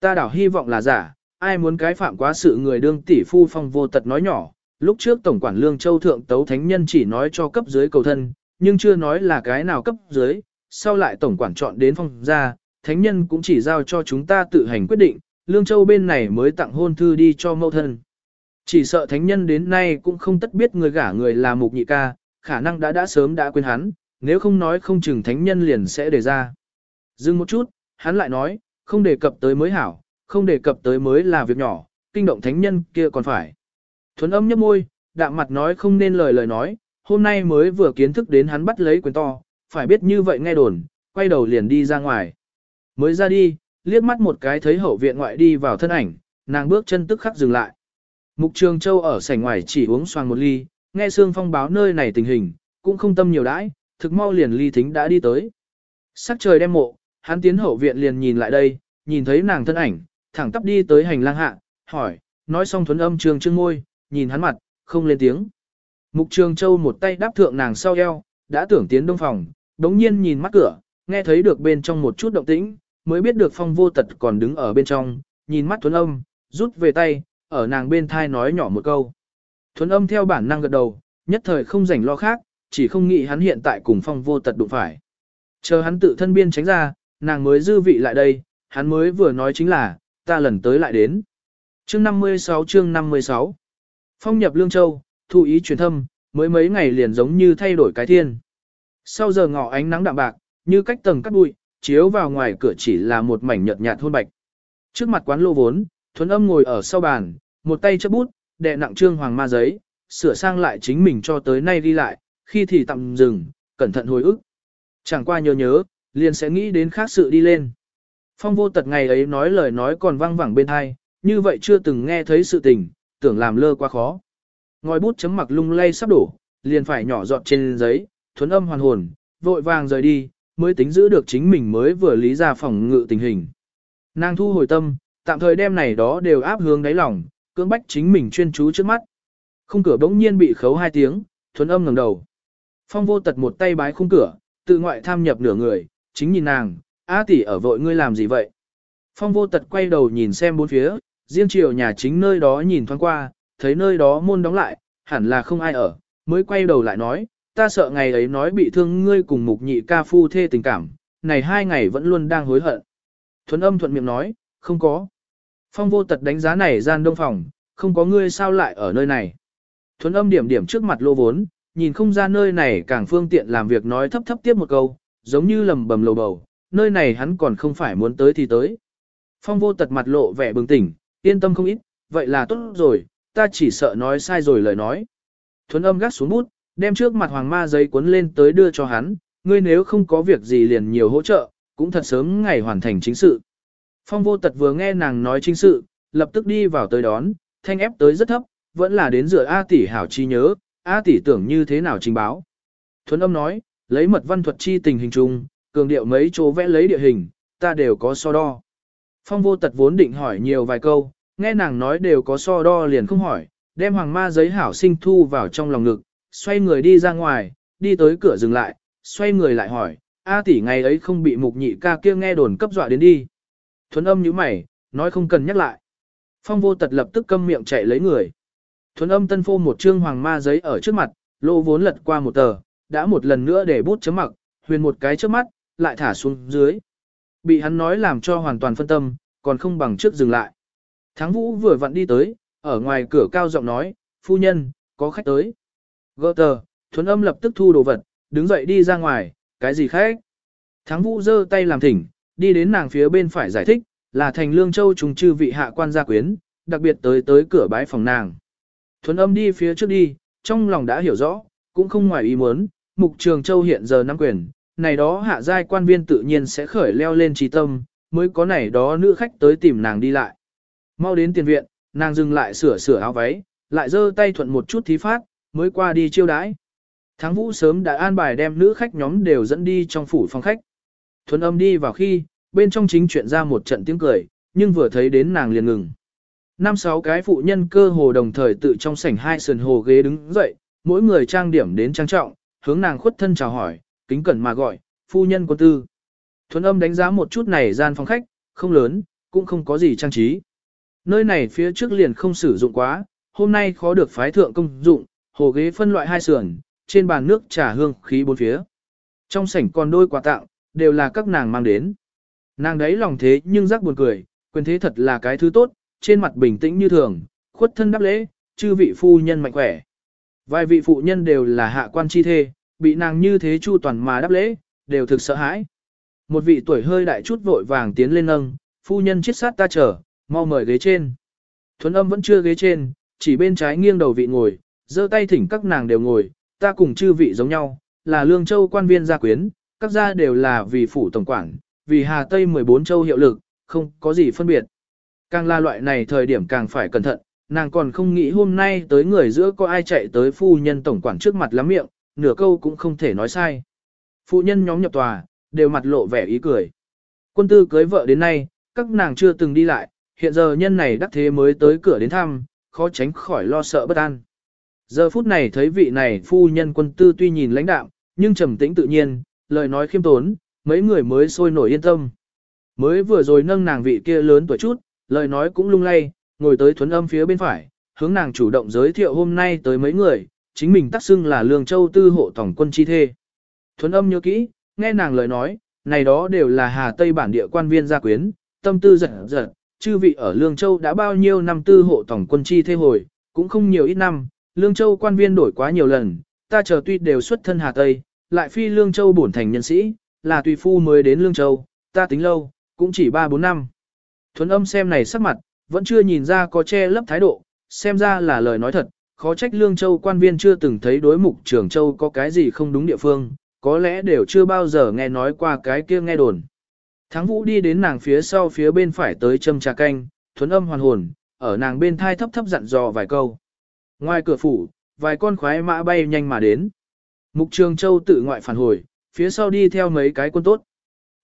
Ta đảo hy vọng là giả, ai muốn cái phạm quá sự người đương tỷ phu phong vô tật nói nhỏ, lúc trước Tổng quản Lương Châu Thượng Tấu Thánh Nhân chỉ nói cho cấp dưới cầu thân, nhưng chưa nói là cái nào cấp dưới, sau lại Tổng quản chọn đến phong ra, Thánh Nhân cũng chỉ giao cho chúng ta tự hành quyết định, Lương Châu bên này mới tặng hôn thư đi cho mẫu thân. Chỉ sợ Thánh Nhân đến nay cũng không tất biết người gả người là mục nhị ca, khả năng đã đã sớm đã quên hắn, nếu không nói không chừng Thánh Nhân liền sẽ đề ra. Dừng một chút, hắn lại nói, không đề cập tới mới hảo, không đề cập tới mới là việc nhỏ, kinh động Thánh Nhân kia còn phải. Thuấn âm nhấp môi, đạm mặt nói không nên lời lời nói, hôm nay mới vừa kiến thức đến hắn bắt lấy quyền to, phải biết như vậy nghe đồn, quay đầu liền đi ra ngoài. Mới ra đi, liếc mắt một cái thấy hậu viện ngoại đi vào thân ảnh, nàng bước chân tức khắc dừng lại. Mục Trường Châu ở sảnh ngoài chỉ uống xoàng một ly, nghe Sương Phong báo nơi này tình hình, cũng không tâm nhiều đãi, thực mau liền ly thính đã đi tới. Sắc trời đem mộ, hắn tiến hậu viện liền nhìn lại đây, nhìn thấy nàng thân ảnh, thẳng tắp đi tới hành lang hạ, hỏi, nói xong thuấn âm trường trương môi, nhìn hắn mặt, không lên tiếng. Mục Trường Châu một tay đáp thượng nàng sau eo, đã tưởng tiến đông phòng, đống nhiên nhìn mắt cửa, nghe thấy được bên trong một chút động tĩnh, mới biết được phong vô tật còn đứng ở bên trong, nhìn mắt thuấn âm, rút về tay, ở nàng bên thai nói nhỏ một câu. Thuấn âm theo bản năng gật đầu, nhất thời không rảnh lo khác, chỉ không nghĩ hắn hiện tại cùng phong vô tật đụng phải. Chờ hắn tự thân biên tránh ra, nàng mới dư vị lại đây, hắn mới vừa nói chính là, ta lần tới lại đến. Chương 56 chương 56 Phong nhập Lương Châu, thu ý truyền thâm, mới mấy ngày liền giống như thay đổi cái thiên. Sau giờ ngọ ánh nắng đạm bạc, như cách tầng cắt bụi, chiếu vào ngoài cửa chỉ là một mảnh nhợt nhạt hôn bạch. Trước mặt quán lô vốn, thuấn âm ngồi ở sau bàn, một tay chấp bút, đệ nặng trương hoàng ma giấy, sửa sang lại chính mình cho tới nay đi lại, khi thì tạm dừng, cẩn thận hồi ức. Chẳng qua nhớ nhớ, liền sẽ nghĩ đến khác sự đi lên. Phong vô tật ngày ấy nói lời nói còn vang vẳng bên hai, như vậy chưa từng nghe thấy sự tình, tưởng làm lơ quá khó. Ngòi bút chấm mặc lung lay sắp đổ, liền phải nhỏ giọt trên giấy, thuấn âm hoàn hồn, vội vàng rời đi, mới tính giữ được chính mình mới vừa lý ra phòng ngự tình hình. Nàng thu hồi tâm, tạm thời đem này đó đều áp hướng đáy lòng, cưỡng bách chính mình chuyên chú trước mắt. Khung cửa bỗng nhiên bị khấu hai tiếng, thuấn âm ngẩng đầu. Phong vô tật một tay bái khung cửa, tự ngoại tham nhập nửa người, chính nhìn nàng, á tỷ ở vội ngươi làm gì vậy? Phong vô tật quay đầu nhìn xem bốn phía, riêng chiều nhà chính nơi đó nhìn thoáng qua, thấy nơi đó môn đóng lại, hẳn là không ai ở, mới quay đầu lại nói, ta sợ ngày ấy nói bị thương ngươi cùng mục nhị ca phu thê tình cảm, này hai ngày vẫn luôn đang hối hận. Thuấn âm thuận miệng nói, không có. Phong vô tật đánh giá này gian đông phòng, không có ngươi sao lại ở nơi này. Thuấn âm điểm điểm trước mặt lô vốn, nhìn không ra nơi này càng phương tiện làm việc nói thấp thấp tiếp một câu, giống như lầm bầm lầu bầu, nơi này hắn còn không phải muốn tới thì tới. Phong vô tật mặt lộ vẻ bừng tỉnh, yên tâm không ít, vậy là tốt rồi, ta chỉ sợ nói sai rồi lời nói. Thuấn âm gắt xuống bút, đem trước mặt hoàng ma giấy cuốn lên tới đưa cho hắn, ngươi nếu không có việc gì liền nhiều hỗ trợ, cũng thật sớm ngày hoàn thành chính sự. Phong vô tật vừa nghe nàng nói chính sự, lập tức đi vào tới đón, thanh ép tới rất thấp, vẫn là đến rửa A tỷ hảo chi nhớ, A tỷ tưởng như thế nào trình báo. Thuấn âm nói, lấy mật văn thuật chi tình hình chung, cường điệu mấy chỗ vẽ lấy địa hình, ta đều có so đo. Phong vô tật vốn định hỏi nhiều vài câu, nghe nàng nói đều có so đo liền không hỏi, đem hoàng ma giấy hảo sinh thu vào trong lòng ngực, xoay người đi ra ngoài, đi tới cửa dừng lại, xoay người lại hỏi, A tỷ ngày ấy không bị mục nhị ca kia nghe đồn cấp dọa đến đi. Thuấn âm như mày, nói không cần nhắc lại. Phong vô tật lập tức câm miệng chạy lấy người. Thuấn âm tân phô một trương hoàng ma giấy ở trước mặt, lô vốn lật qua một tờ, đã một lần nữa để bút chấm mặc, huyền một cái trước mắt, lại thả xuống dưới. Bị hắn nói làm cho hoàn toàn phân tâm, còn không bằng trước dừng lại. Thắng vũ vừa vặn đi tới, ở ngoài cửa cao giọng nói, phu nhân, có khách tới. Gơ tờ, thuấn âm lập tức thu đồ vật, đứng dậy đi ra ngoài, cái gì khách? Thắng vũ giơ tay làm thỉnh, đi đến nàng phía bên phải giải thích, là thành lương châu trùng chư vị hạ quan gia quyến, đặc biệt tới tới cửa bái phòng nàng. Thuấn âm đi phía trước đi, trong lòng đã hiểu rõ, cũng không ngoài ý muốn, mục trường châu hiện giờ nắm quyền, này đó hạ giai quan viên tự nhiên sẽ khởi leo lên trí tâm, mới có này đó nữ khách tới tìm nàng đi lại. Mau đến tiền viện, nàng dừng lại sửa sửa áo váy, lại giơ tay thuận một chút thí phát, mới qua đi chiêu đãi. Thắng vũ sớm đã an bài đem nữ khách nhóm đều dẫn đi trong phủ phòng khách. Thuần âm đi vào khi, bên trong chính chuyện ra một trận tiếng cười, nhưng vừa thấy đến nàng liền ngừng. Năm sáu cái phụ nhân cơ hồ đồng thời tự trong sảnh hai sườn hồ ghế đứng dậy, mỗi người trang điểm đến trang trọng, hướng nàng khuất thân chào hỏi, kính cẩn mà gọi, phu nhân quân tư. Thuấn âm đánh giá một chút này gian phòng khách, không lớn, cũng không có gì trang trí. Nơi này phía trước liền không sử dụng quá, hôm nay khó được phái thượng công dụng, hồ ghế phân loại hai sườn, trên bàn nước trà hương khí bốn phía. Trong sảnh còn đôi quà tặng, đều là các nàng mang đến. Nàng đấy lòng thế nhưng rắc buồn cười, quyền thế thật là cái thứ tốt, trên mặt bình tĩnh như thường, khuất thân đáp lễ, chư vị phu nhân mạnh khỏe. Vài vị phụ nhân đều là hạ quan chi thê, bị nàng như thế chu toàn mà đáp lễ, đều thực sợ hãi. Một vị tuổi hơi đại chút vội vàng tiến lên nâng, phu nhân chết sát ta chờ, mau mời ghế trên. Thuấn âm vẫn chưa ghế trên, chỉ bên trái nghiêng đầu vị ngồi, giơ tay thỉnh các nàng đều ngồi, ta cùng chư vị giống nhau, là lương châu quan viên gia quyến, các gia đều là vì phủ tổng quản, vì Hà Tây 14 châu hiệu lực, không có gì phân biệt. Càng là loại này thời điểm càng phải cẩn thận, nàng còn không nghĩ hôm nay tới người giữa có ai chạy tới phu nhân tổng quản trước mặt lắm miệng, nửa câu cũng không thể nói sai. Phụ nhân nhóm nhập tòa, đều mặt lộ vẻ ý cười. Quân tư cưới vợ đến nay, các nàng chưa từng đi lại, hiện giờ nhân này đắc thế mới tới cửa đến thăm, khó tránh khỏi lo sợ bất an. Giờ phút này thấy vị này phu nhân quân tư tuy nhìn lãnh đạm, nhưng trầm tĩnh tự nhiên, lời nói khiêm tốn, mấy người mới sôi nổi yên tâm. Mới vừa rồi nâng nàng vị kia lớn tuổi chút, lời nói cũng lung lay, ngồi tới thuấn âm phía bên phải, hướng nàng chủ động giới thiệu hôm nay tới mấy người, chính mình tác xưng là Lương Châu tư hộ tổng quân chi thê. Thuấn âm nhớ kỹ, nghe nàng lời nói, này đó đều là Hà Tây bản địa quan viên gia quyến, tâm tư giật giật, chư vị ở Lương Châu đã bao nhiêu năm tư hộ tổng quân chi thê hồi, cũng không nhiều ít năm, Lương Châu quan viên đổi quá nhiều lần, ta chờ tuy đều xuất thân Hà Tây, lại phi Lương Châu bổn thành nhân sĩ, là tùy phu mới đến Lương Châu, ta tính lâu, cũng chỉ 3-4 năm. Thuấn âm xem này sắc mặt, vẫn chưa nhìn ra có che lấp thái độ, xem ra là lời nói thật, khó trách Lương Châu quan viên chưa từng thấy đối mục trưởng Châu có cái gì không đúng địa phương, có lẽ đều chưa bao giờ nghe nói qua cái kia nghe đồn. Thắng vũ đi đến nàng phía sau phía bên phải tới châm trà canh, thuấn âm hoàn hồn, ở nàng bên thai thấp thấp dặn dò vài câu. Ngoài cửa phủ, vài con khoái mã bay nhanh mà đến. Mục Trường Châu tự ngoại phản hồi, phía sau đi theo mấy cái quân tốt.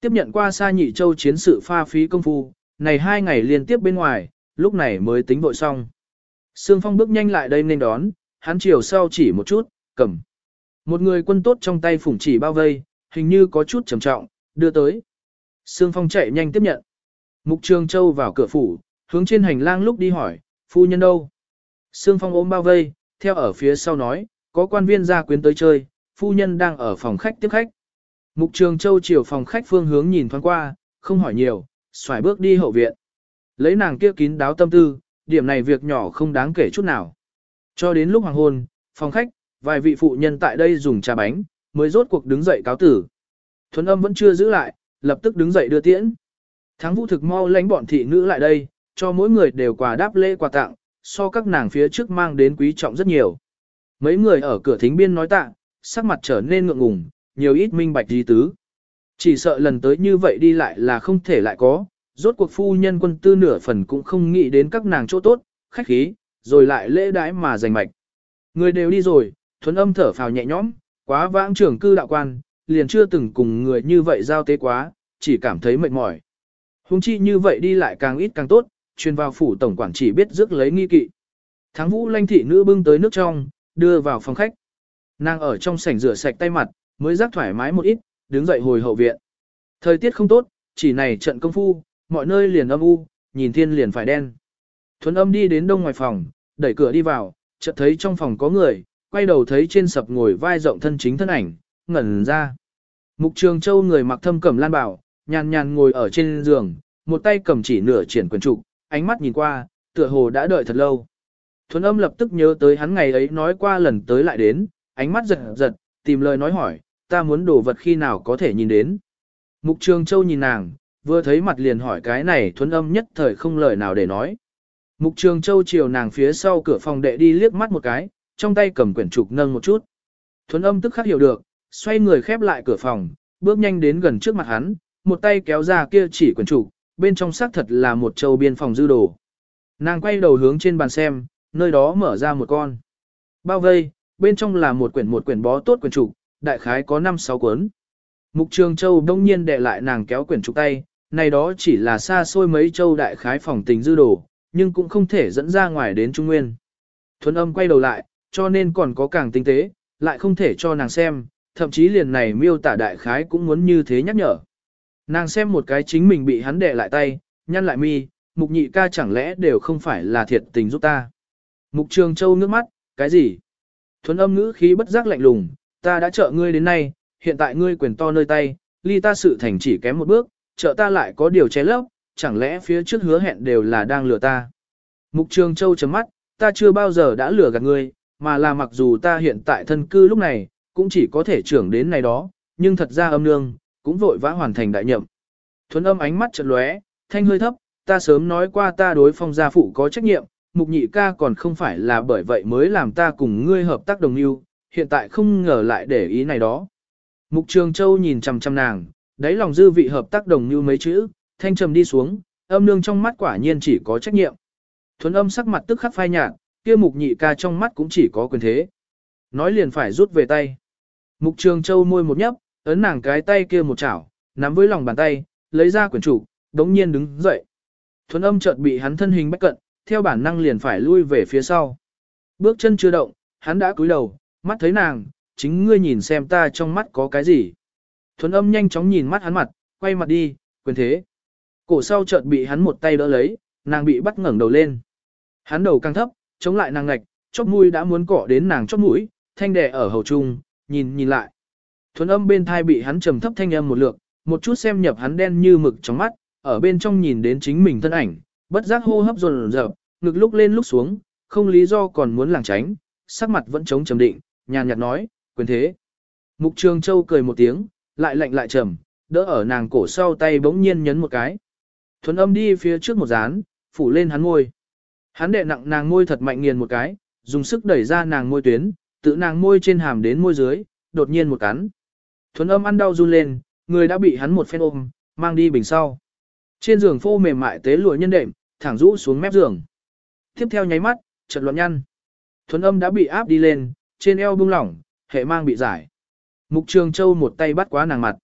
Tiếp nhận qua xa nhị châu chiến sự pha phí công phu, này hai ngày liên tiếp bên ngoài, lúc này mới tính vội xong. Sương Phong bước nhanh lại đây nên đón, hắn chiều sau chỉ một chút, cầm. Một người quân tốt trong tay phủng chỉ bao vây, hình như có chút trầm trọng, đưa tới. Sương Phong chạy nhanh tiếp nhận. Mục Trường Châu vào cửa phủ, hướng trên hành lang lúc đi hỏi, phu nhân đâu? Sương Phong ôm bao vây, theo ở phía sau nói, có quan viên gia quyến tới chơi, phu nhân đang ở phòng khách tiếp khách. Mục Trường Châu chiều phòng khách phương hướng nhìn thoáng qua, không hỏi nhiều, xoài bước đi hậu viện. Lấy nàng kia kín đáo tâm tư, điểm này việc nhỏ không đáng kể chút nào. Cho đến lúc hoàng hôn, phòng khách, vài vị phụ nhân tại đây dùng trà bánh, mới rốt cuộc đứng dậy cáo tử. Thuấn âm vẫn chưa giữ lại, lập tức đứng dậy đưa tiễn. Thắng vũ thực mau lánh bọn thị nữ lại đây, cho mỗi người đều quà đáp lễ quà tặng, so các nàng phía trước mang đến quý trọng rất nhiều. Mấy người ở cửa thính biên nói tạ, sắc mặt trở nên ngượng ngùng, nhiều ít minh bạch di tứ. Chỉ sợ lần tới như vậy đi lại là không thể lại có, rốt cuộc phu nhân quân tư nửa phần cũng không nghĩ đến các nàng chỗ tốt, khách khí, rồi lại lễ đái mà giành mạch. Người đều đi rồi, thuấn âm thở phào nhẹ nhõm, quá vãng trưởng cư đạo quan, liền chưa từng cùng người như vậy giao tế quá, chỉ cảm thấy mệt mỏi. Hùng chi như vậy đi lại càng ít càng tốt, truyền vào phủ tổng quản chỉ biết rước lấy nghi kỵ. Thắng vũ lanh thị nữ bưng tới nước trong, đưa vào phòng khách. Nàng ở trong sảnh rửa sạch tay mặt, mới rắc thoải mái một ít, đứng dậy hồi hậu viện. Thời tiết không tốt, chỉ này trận công phu, mọi nơi liền âm u, nhìn thiên liền phải đen. Thuấn âm đi đến đông ngoài phòng, đẩy cửa đi vào, chợt thấy trong phòng có người, quay đầu thấy trên sập ngồi vai rộng thân chính thân ảnh, ngẩn ra. Mục trường châu người mặc thâm cẩm lan bảo, nhàn nhàn ngồi ở trên giường, một tay cầm chỉ nửa triển quần trục, ánh mắt nhìn qua, tựa hồ đã đợi thật lâu. Thuấn âm lập tức nhớ tới hắn ngày ấy nói qua lần tới lại đến, ánh mắt giật giật, tìm lời nói hỏi, ta muốn đồ vật khi nào có thể nhìn đến. Mục Trường Châu nhìn nàng, vừa thấy mặt liền hỏi cái này thuấn âm nhất thời không lời nào để nói. Mục Trường Châu chiều nàng phía sau cửa phòng đệ đi liếc mắt một cái, trong tay cầm quyển trục nâng một chút. Thuấn âm tức khắc hiểu được, xoay người khép lại cửa phòng, bước nhanh đến gần trước mặt hắn, một tay kéo ra kia chỉ quyển trục, bên trong xác thật là một châu biên phòng dư đồ. Nàng quay đầu hướng trên bàn xem, nơi đó mở ra một con. Bao vây, bên trong là một quyển một quyển bó tốt quyển trục, đại khái có 5-6 cuốn. Mục Trường Châu đông nhiên đệ lại nàng kéo quyển trục tay, này đó chỉ là xa xôi mấy châu đại khái phòng tình dư đồ, nhưng cũng không thể dẫn ra ngoài đến Trung Nguyên. Thuấn âm quay đầu lại, cho nên còn có càng tinh tế, lại không thể cho nàng xem, thậm chí liền này miêu tả đại khái cũng muốn như thế nhắc nhở. Nàng xem một cái chính mình bị hắn đè lại tay, nhăn lại mi, mục nhị ca chẳng lẽ đều không phải là thiệt tình giúp ta. Mục Trường Châu nước mắt, cái gì? Thuấn âm ngữ khí bất giác lạnh lùng, ta đã trợ ngươi đến nay, hiện tại ngươi quyền to nơi tay, ly ta sự thành chỉ kém một bước, trợ ta lại có điều che lấp, chẳng lẽ phía trước hứa hẹn đều là đang lừa ta. Mục Trường Châu chấm mắt, ta chưa bao giờ đã lừa gạt ngươi, mà là mặc dù ta hiện tại thân cư lúc này, cũng chỉ có thể trưởng đến này đó, nhưng thật ra âm nương, cũng vội vã hoàn thành đại nhậm. Thuấn âm ánh mắt chợt lóe, thanh hơi thấp, ta sớm nói qua ta đối phong gia phụ có trách nhiệm, mục nhị ca còn không phải là bởi vậy mới làm ta cùng ngươi hợp tác đồng yêu, hiện tại không ngờ lại để ý này đó. Mục Trường Châu nhìn chằm chằm nàng, đáy lòng dư vị hợp tác đồng như mấy chữ, thanh trầm đi xuống, âm nương trong mắt quả nhiên chỉ có trách nhiệm. Thuấn âm sắc mặt tức khắc phai nhạt, kia mục nhị ca trong mắt cũng chỉ có quyền thế. Nói liền phải rút về tay. Mục Trường Châu môi một nhấp, ấn nàng cái tay kia một chảo, nắm với lòng bàn tay, lấy ra quyển chủ, đống nhiên đứng dậy. Thuấn âm chợt bị hắn thân hình bách cận, theo bản năng liền phải lui về phía sau. Bước chân chưa động, hắn đã cúi đầu, mắt thấy nàng, chính ngươi nhìn xem ta trong mắt có cái gì. Thuấn âm nhanh chóng nhìn mắt hắn mặt, quay mặt đi, quyền thế. Cổ sau chợt bị hắn một tay đỡ lấy, nàng bị bắt ngẩng đầu lên. Hắn đầu căng thấp, chống lại nàng ngạch, chóp mũi đã muốn cọ đến nàng chóp mũi, thanh đè ở hầu trung, nhìn nhìn lại. Thuấn âm bên thai bị hắn trầm thấp thanh âm một lượt, một chút xem nhập hắn đen như mực trong mắt, ở bên trong nhìn đến chính mình thân ảnh, bất giác hô hấp dồn dập, ngực lúc lên lúc xuống, không lý do còn muốn lảng tránh, sắc mặt vẫn chống trầm định, nhàn nhạt nói, quyền thế. Mục Trường Châu cười một tiếng, lại lạnh lại trầm, đỡ ở nàng cổ sau tay bỗng nhiên nhấn một cái. Thuấn âm đi phía trước một dán, phủ lên hắn môi. Hắn đệ nặng nàng môi thật mạnh nghiền một cái, dùng sức đẩy ra nàng môi tuyến, tự nàng môi trên hàm đến môi dưới, đột nhiên một cắn. Thuấn âm ăn đau run lên, người đã bị hắn một phen ôm, mang đi bình sau. Trên giường phô mềm mại tế lụa nhân đệm, thẳng rũ xuống mép giường. Tiếp theo nháy mắt, trận loạn nhăn. Thuấn âm đã bị áp đi lên, trên eo bung lỏng, hệ mang bị giải. Mục Trường Châu một tay bắt quá nàng mặt.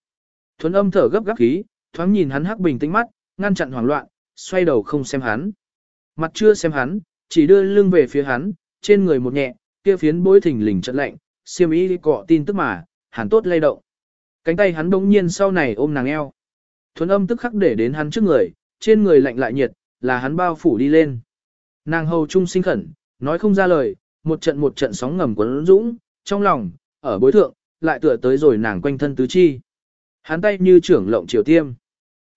Thuấn âm thở gấp gáp khí, thoáng nhìn hắn hắc bình tĩnh mắt, ngăn chặn hoảng loạn, xoay đầu không xem hắn. Mặt chưa xem hắn, chỉ đưa lưng về phía hắn, trên người một nhẹ, kia phiến bối thỉnh lình trận lạnh, xiêm y cọ tin tức mà, hắn tốt lay động. Cánh tay hắn đống nhiên sau này ôm nàng eo. Thuấn âm tức khắc để đến hắn trước người, trên người lạnh lại nhiệt, là hắn bao phủ đi lên. Nàng hầu trung sinh khẩn, nói không ra lời, một trận một trận sóng ngầm quấn dũng, trong lòng, ở bối thượng, lại tựa tới rồi nàng quanh thân tứ chi. Hắn tay như trưởng lộng triều tiêm.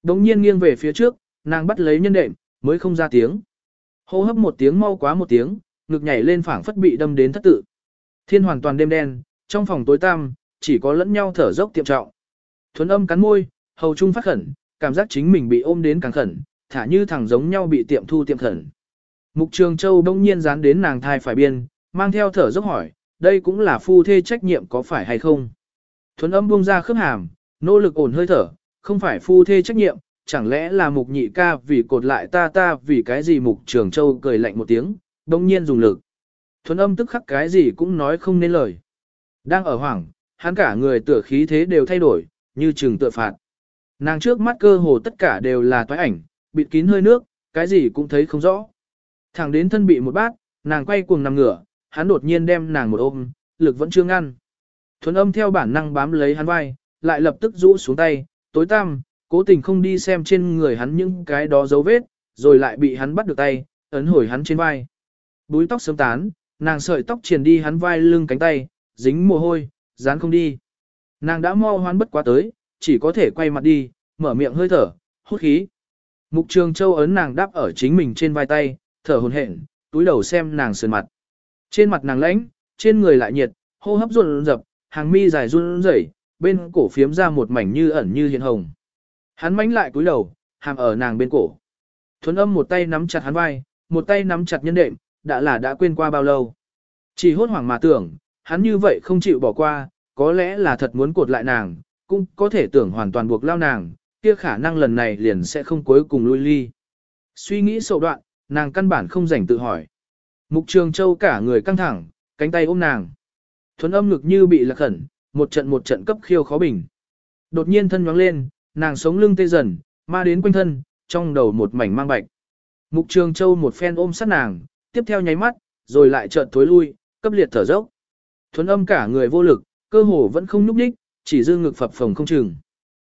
Đống nhiên nghiêng về phía trước, nàng bắt lấy nhân đệm, mới không ra tiếng. Hô hấp một tiếng mau quá một tiếng, ngực nhảy lên phảng phất bị đâm đến thất tự. Thiên hoàn toàn đêm đen, trong phòng tối tăm, chỉ có lẫn nhau thở dốc tiệm trọng. Thuấn âm cắn môi, hầu trung phát khẩn, cảm giác chính mình bị ôm đến càng khẩn, thả như thằng giống nhau bị tiệm thu tiệm khẩn. Mục Trường Châu đông nhiên dán đến nàng thai phải biên, mang theo thở dốc hỏi, đây cũng là phu thê trách nhiệm có phải hay không? Thuấn âm buông ra khớp hàm, nỗ lực ổn hơi thở, không phải phu thê trách nhiệm, chẳng lẽ là mục nhị ca vì cột lại ta ta vì cái gì mục Trường Châu cười lạnh một tiếng, đồng nhiên dùng lực. Thuấn âm tức khắc cái gì cũng nói không nên lời. Đang ở hoảng, hắn cả người tựa khí thế đều thay đổi, như trường tựa phạt. Nàng trước mắt cơ hồ tất cả đều là toái ảnh, bịt kín hơi nước, cái gì cũng thấy không rõ. Thẳng đến thân bị một bát, nàng quay cuồng nằm ngửa, hắn đột nhiên đem nàng một ôm, lực vẫn chưa ngăn. Thuấn âm theo bản năng bám lấy hắn vai, lại lập tức rũ xuống tay, tối tăm, cố tình không đi xem trên người hắn những cái đó dấu vết, rồi lại bị hắn bắt được tay, ấn hồi hắn trên vai. Búi tóc sớm tán, nàng sợi tóc triền đi hắn vai lưng cánh tay, dính mồ hôi, dán không đi. Nàng đã mo hoán bất quá tới, chỉ có thể quay mặt đi, mở miệng hơi thở, hút khí. Mục trường châu ấn nàng đáp ở chính mình trên vai tay, thở hồn hển, túi đầu xem nàng sườn mặt. Trên mặt nàng lãnh, trên người lại nhiệt, hô hấp run rập, hàng mi dài run rẩy, bên cổ phiếm ra một mảnh như ẩn như hiện hồng. Hắn mánh lại cúi đầu, hàm ở nàng bên cổ. Thuấn âm một tay nắm chặt hắn vai, một tay nắm chặt nhân đệm, đã là đã quên qua bao lâu. Chỉ hốt hoảng mà tưởng, hắn như vậy không chịu bỏ qua, có lẽ là thật muốn cột lại nàng, cũng có thể tưởng hoàn toàn buộc lao nàng, kia khả năng lần này liền sẽ không cuối cùng lui ly. Suy nghĩ sầu đoạn, nàng căn bản không rảnh tự hỏi. Mục Trường Châu cả người căng thẳng, cánh tay ôm nàng. Thuấn âm ngực như bị lạc khẩn, một trận một trận cấp khiêu khó bình. Đột nhiên thân nhoáng lên, nàng sống lưng tê dần, ma đến quanh thân, trong đầu một mảnh mang bạch. Mục Trường Châu một phen ôm sát nàng, tiếp theo nháy mắt, rồi lại chợt thối lui, cấp liệt thở dốc. Thuấn âm cả người vô lực, cơ hồ vẫn không nhúc nhích, chỉ dư ngực phập phồng không chừng.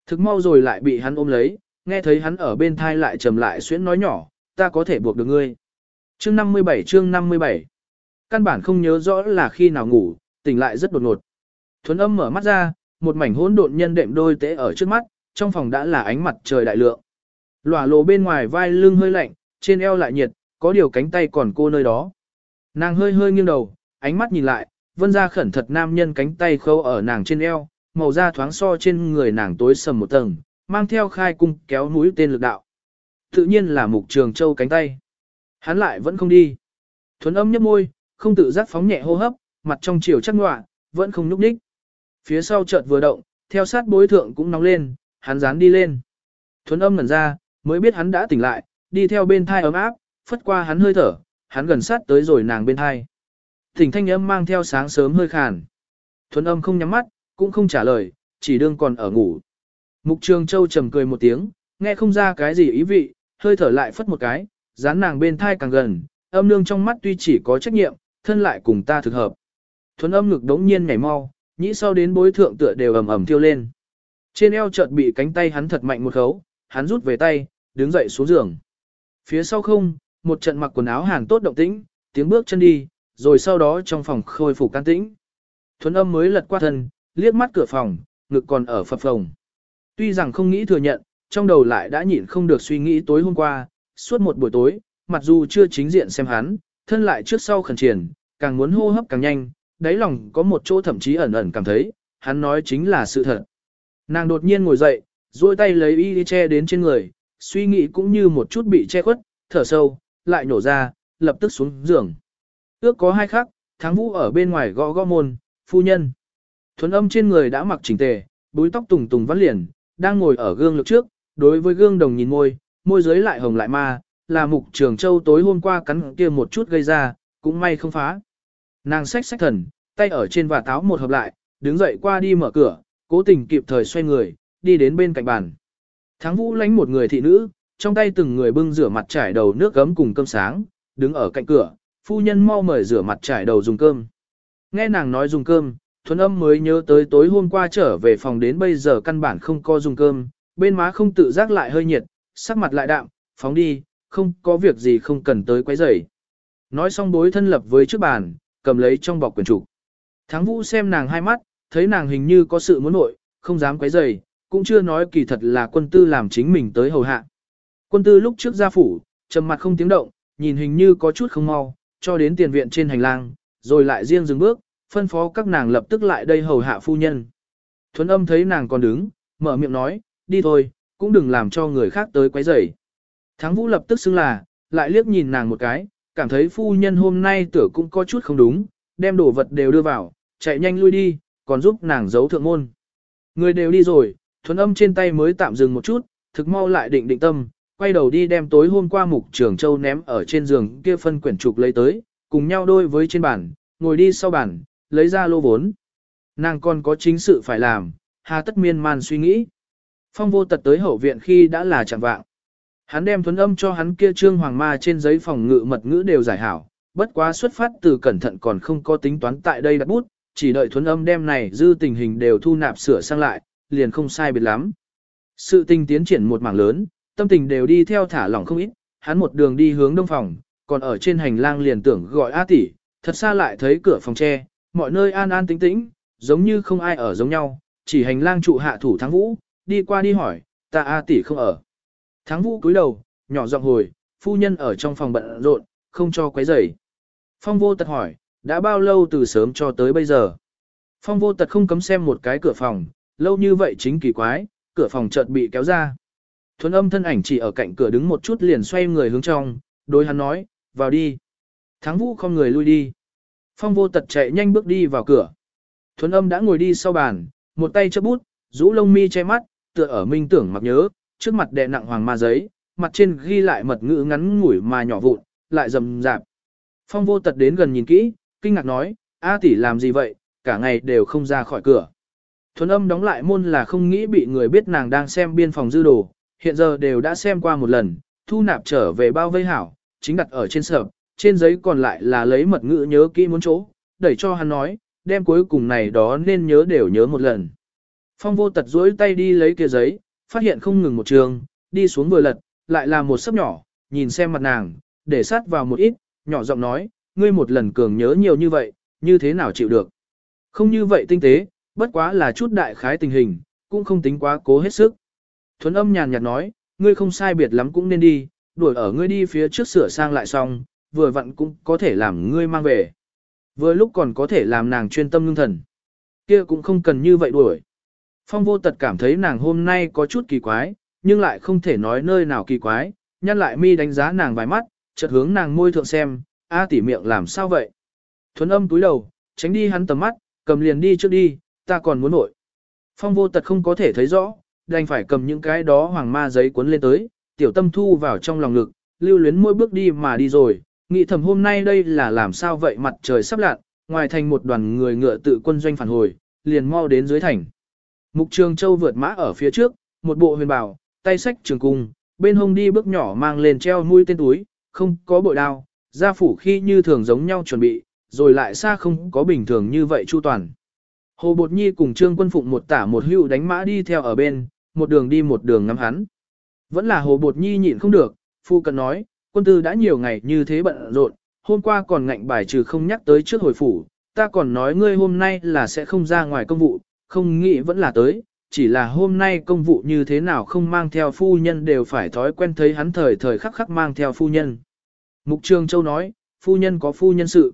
Thực mau rồi lại bị hắn ôm lấy, nghe thấy hắn ở bên thai lại trầm lại xuyến nói nhỏ, ta có thể buộc được ngươi. Chương 57 chương 57 Căn bản không nhớ rõ là khi nào ngủ, tỉnh lại rất đột ngột. Thuấn âm mở mắt ra, một mảnh hỗn độn nhân đệm đôi tế ở trước mắt, trong phòng đã là ánh mặt trời đại lượng. Lỏa lồ bên ngoài vai lưng hơi lạnh, trên eo lại nhiệt, có điều cánh tay còn cô nơi đó. Nàng hơi hơi nghiêng đầu, ánh mắt nhìn lại, vân ra khẩn thật nam nhân cánh tay khâu ở nàng trên eo, màu da thoáng so trên người nàng tối sầm một tầng, mang theo khai cung kéo mũi tên lực đạo. Tự nhiên là mục trường châu cánh tay. Hắn lại vẫn không đi. Thuấn âm nhấp môi, không tự giác phóng nhẹ hô hấp, mặt trong chiều chắc ngọa, vẫn không nhúc đích. Phía sau chợt vừa động, theo sát bối thượng cũng nóng lên, hắn dán đi lên. Thuấn âm ngẩn ra, mới biết hắn đã tỉnh lại, đi theo bên thai ấm áp, phất qua hắn hơi thở, hắn gần sát tới rồi nàng bên thai. Thỉnh thanh âm mang theo sáng sớm hơi khàn. Thuấn âm không nhắm mắt, cũng không trả lời, chỉ đương còn ở ngủ. Mục Trường Châu trầm cười một tiếng, nghe không ra cái gì ý vị, hơi thở lại phất một cái, dán nàng bên thai càng gần, âm nương trong mắt tuy chỉ có trách nhiệm, thân lại cùng ta thực hợp. Thuấn âm ngực đống nhiên nhảy mau, nhĩ sau đến bối thượng tựa đều ầm ầm thiêu lên. Trên eo chợt bị cánh tay hắn thật mạnh một khấu, hắn rút về tay, đứng dậy xuống giường. Phía sau không, một trận mặc quần áo hàng tốt động tĩnh, tiếng bước chân đi, rồi sau đó trong phòng khôi phục can tĩnh. Thuấn âm mới lật qua thân, liếc mắt cửa phòng, ngực còn ở phập phồng. Tuy rằng không nghĩ thừa nhận, trong đầu lại đã nhịn không được suy nghĩ tối hôm qua, suốt một buổi tối, mặc dù chưa chính diện xem hắn, thân lại trước sau khẩn triển, càng muốn hô hấp càng nhanh, đáy lòng có một chỗ thậm chí ẩn ẩn cảm thấy, hắn nói chính là sự thật. Nàng đột nhiên ngồi dậy, duỗi tay lấy y đi che đến trên người, suy nghĩ cũng như một chút bị che khuất, thở sâu, lại nổ ra, lập tức xuống giường. Ước có hai khắc, tháng vũ ở bên ngoài gõ gõ môn, phu nhân. Thuấn âm trên người đã mặc chỉnh tề, búi tóc tùng tùng vắt liền, đang ngồi ở gương lực trước, đối với gương đồng nhìn môi, môi dưới lại hồng lại ma, là mục trường châu tối hôm qua cắn kia một chút gây ra, cũng may không phá. Nàng xách xách thần, tay ở trên và táo một hợp lại, đứng dậy qua đi mở cửa, cố tình kịp thời xoay người, đi đến bên cạnh bàn. Thắng vũ lánh một người thị nữ, trong tay từng người bưng rửa mặt trải đầu nước gấm cùng cơm sáng, đứng ở cạnh cửa, phu nhân mau mời rửa mặt trải đầu dùng cơm. Nghe nàng nói dùng cơm, thuần âm mới nhớ tới tối hôm qua trở về phòng đến bây giờ căn bản không có dùng cơm, bên má không tự giác lại hơi nhiệt, sắc mặt lại đạm, phóng đi, không có việc gì không cần tới quấy rầy. Nói xong bối thân lập với trước bàn, cầm lấy trong bọc quyển trục. Thắng vũ xem nàng hai mắt, thấy nàng hình như có sự muốn nội, không dám quấy rầy, cũng chưa nói kỳ thật là quân tư làm chính mình tới hầu hạ. Quân tư lúc trước ra phủ, trầm mặt không tiếng động, nhìn hình như có chút không mau, cho đến tiền viện trên hành lang, rồi lại riêng dừng bước, phân phó các nàng lập tức lại đây hầu hạ phu nhân. Thuấn âm thấy nàng còn đứng, mở miệng nói, đi thôi, cũng đừng làm cho người khác tới quấy rầy. Thắng vũ lập tức xưng là, lại liếc nhìn nàng một cái, cảm thấy phu nhân hôm nay tưởng cũng có chút không đúng, đem đồ vật đều đưa vào, chạy nhanh lui đi, còn giúp nàng giấu thượng môn. Người đều đi rồi, thuần âm trên tay mới tạm dừng một chút, thực mau lại định định tâm, quay đầu đi đem tối hôm qua mục trưởng châu ném ở trên giường kia phân quyển trục lấy tới, cùng nhau đôi với trên bàn, ngồi đi sau bàn, lấy ra lô vốn. Nàng còn có chính sự phải làm, hà tất miên man suy nghĩ. Phong vô tật tới hậu viện khi đã là chẳng vạng. Hắn đem thuấn âm cho hắn kia trương hoàng ma trên giấy phòng ngự mật ngữ đều giải hảo, bất quá xuất phát từ cẩn thận còn không có tính toán tại đây đặt bút, chỉ đợi thuấn âm đem này dư tình hình đều thu nạp sửa sang lại, liền không sai biệt lắm. Sự tình tiến triển một mảng lớn, tâm tình đều đi theo thả lỏng không ít, hắn một đường đi hướng đông phòng, còn ở trên hành lang liền tưởng gọi A tỷ, thật xa lại thấy cửa phòng tre, mọi nơi an an tĩnh tĩnh, giống như không ai ở giống nhau, chỉ hành lang trụ hạ thủ thắng vũ, đi qua đi hỏi, ta A tỷ không ở. Thắng vũ cúi đầu, nhỏ giọng hồi, phu nhân ở trong phòng bận rộn, không cho quấy rầy. Phong vô tật hỏi, đã bao lâu từ sớm cho tới bây giờ? Phong vô tật không cấm xem một cái cửa phòng, lâu như vậy chính kỳ quái, cửa phòng chợt bị kéo ra. Thuấn âm thân ảnh chỉ ở cạnh cửa đứng một chút liền xoay người hướng trong, đối hắn nói, vào đi. Thắng vũ không người lui đi. Phong vô tật chạy nhanh bước đi vào cửa. Thuấn âm đã ngồi đi sau bàn, một tay chấp bút, rũ lông mi che mắt, tựa ở minh tưởng mặc nhớ, trước mặt đè nặng hoàng ma giấy, mặt trên ghi lại mật ngữ ngắn ngủi mà nhỏ vụn, lại rầm rạp. Phong vô tật đến gần nhìn kỹ, kinh ngạc nói, A tỷ làm gì vậy, cả ngày đều không ra khỏi cửa. Thuấn âm đóng lại môn là không nghĩ bị người biết nàng đang xem biên phòng dư đồ, hiện giờ đều đã xem qua một lần, thu nạp trở về bao vây hảo, chính đặt ở trên sở, trên giấy còn lại là lấy mật ngữ nhớ kỹ muốn chỗ, đẩy cho hắn nói, đem cuối cùng này đó nên nhớ đều nhớ một lần. Phong vô tật duỗi tay đi lấy kia giấy, phát hiện không ngừng một trường, đi xuống vừa lật, lại là một sấp nhỏ, nhìn xem mặt nàng, để sát vào một ít, nhỏ giọng nói, ngươi một lần cường nhớ nhiều như vậy, như thế nào chịu được. Không như vậy tinh tế, bất quá là chút đại khái tình hình, cũng không tính quá cố hết sức. Thuấn âm nhàn nhạt nói, ngươi không sai biệt lắm cũng nên đi, đuổi ở ngươi đi phía trước sửa sang lại xong, vừa vặn cũng có thể làm ngươi mang về. Vừa lúc còn có thể làm nàng chuyên tâm ngưng thần. Kia cũng không cần như vậy đuổi. Phong vô tật cảm thấy nàng hôm nay có chút kỳ quái, nhưng lại không thể nói nơi nào kỳ quái, nhăn lại mi đánh giá nàng vài mắt, chợt hướng nàng môi thượng xem, a tỉ miệng làm sao vậy. Thuấn âm túi đầu, tránh đi hắn tầm mắt, cầm liền đi trước đi, ta còn muốn nội. Phong vô tật không có thể thấy rõ, đành phải cầm những cái đó hoàng ma giấy cuốn lên tới, tiểu tâm thu vào trong lòng ngực, lưu luyến mỗi bước đi mà đi rồi, nghĩ thầm hôm nay đây là làm sao vậy mặt trời sắp lặn, ngoài thành một đoàn người ngựa tự quân doanh phản hồi, liền mau đến dưới thành. Mục Trường Châu vượt mã ở phía trước, một bộ huyền bào, tay sách trường cung, bên hông đi bước nhỏ mang lên treo mũi tên túi, không có bội đao, gia phủ khi như thường giống nhau chuẩn bị, rồi lại xa không có bình thường như vậy chu toàn. Hồ Bột Nhi cùng Trương Quân Phụng một tả một hữu đánh mã đi theo ở bên, một đường đi một đường ngắm hắn. Vẫn là Hồ Bột Nhi nhịn không được, phu cận nói, quân tư đã nhiều ngày như thế bận rộn, hôm qua còn ngạnh bài trừ không nhắc tới trước hồi phủ, ta còn nói ngươi hôm nay là sẽ không ra ngoài công vụ, không nghĩ vẫn là tới, chỉ là hôm nay công vụ như thế nào không mang theo phu nhân đều phải thói quen thấy hắn thời thời khắc khắc mang theo phu nhân. Mục Trường Châu nói, phu nhân có phu nhân sự.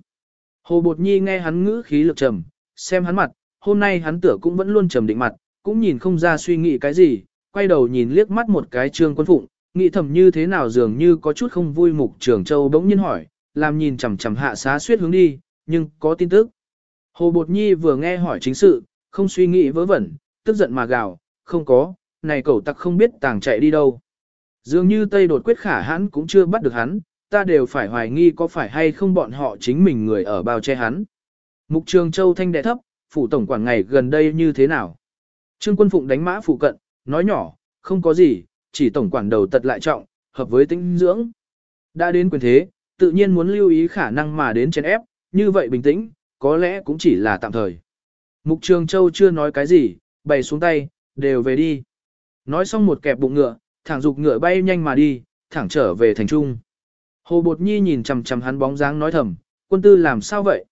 Hồ Bột Nhi nghe hắn ngữ khí lực trầm, xem hắn mặt, hôm nay hắn tựa cũng vẫn luôn trầm định mặt, cũng nhìn không ra suy nghĩ cái gì, quay đầu nhìn liếc mắt một cái Trương Quân Phụng, nghĩ thầm như thế nào dường như có chút không vui Mục Trường Châu bỗng nhiên hỏi, làm nhìn chằm chằm hạ xá suyết hướng đi, nhưng có tin tức. Hồ Bột Nhi vừa nghe hỏi chính sự, không suy nghĩ vớ vẩn, tức giận mà gào, không có, này cẩu tặc không biết tàng chạy đi đâu. Dường như Tây đột quyết khả hãn cũng chưa bắt được hắn, ta đều phải hoài nghi có phải hay không bọn họ chính mình người ở bao che hắn. Mục Trường Châu thanh đệ thấp, phủ tổng quản ngày gần đây như thế nào? Trương Quân Phụng đánh mã phụ cận, nói nhỏ, không có gì, chỉ tổng quản đầu tật lại trọng, hợp với tinh dưỡng. Đã đến quyền thế, tự nhiên muốn lưu ý khả năng mà đến chèn ép, như vậy bình tĩnh, có lẽ cũng chỉ là tạm thời. Mục Trường Châu chưa nói cái gì, bày xuống tay, đều về đi. Nói xong một kẹp bụng ngựa, thẳng dục ngựa bay nhanh mà đi, thẳng trở về thành trung. Hồ Bột Nhi nhìn chằm chằm hắn bóng dáng nói thầm, quân tư làm sao vậy?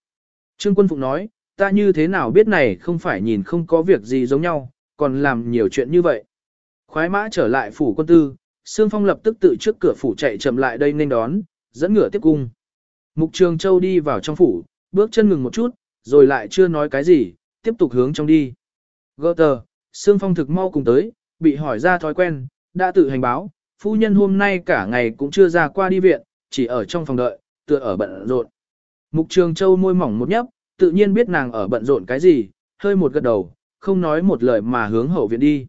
Trương Quân Phụng nói, ta như thế nào biết này không phải nhìn không có việc gì giống nhau, còn làm nhiều chuyện như vậy. Khoái mã trở lại phủ quân tư, Sương Phong lập tức tự trước cửa phủ chạy chậm lại đây nên đón, dẫn ngựa tiếp cung. Mục Trường Châu đi vào trong phủ, bước chân ngừng một chút, rồi lại chưa nói cái gì, tiếp tục hướng trong đi. Gơ tờ, Sương Phong thực mau cùng tới, bị hỏi ra thói quen, đã tự hành báo, phu nhân hôm nay cả ngày cũng chưa ra qua đi viện, chỉ ở trong phòng đợi, tựa ở bận rộn. Mục Trường Châu môi mỏng một nhấp, tự nhiên biết nàng ở bận rộn cái gì, hơi một gật đầu, không nói một lời mà hướng hậu viện đi.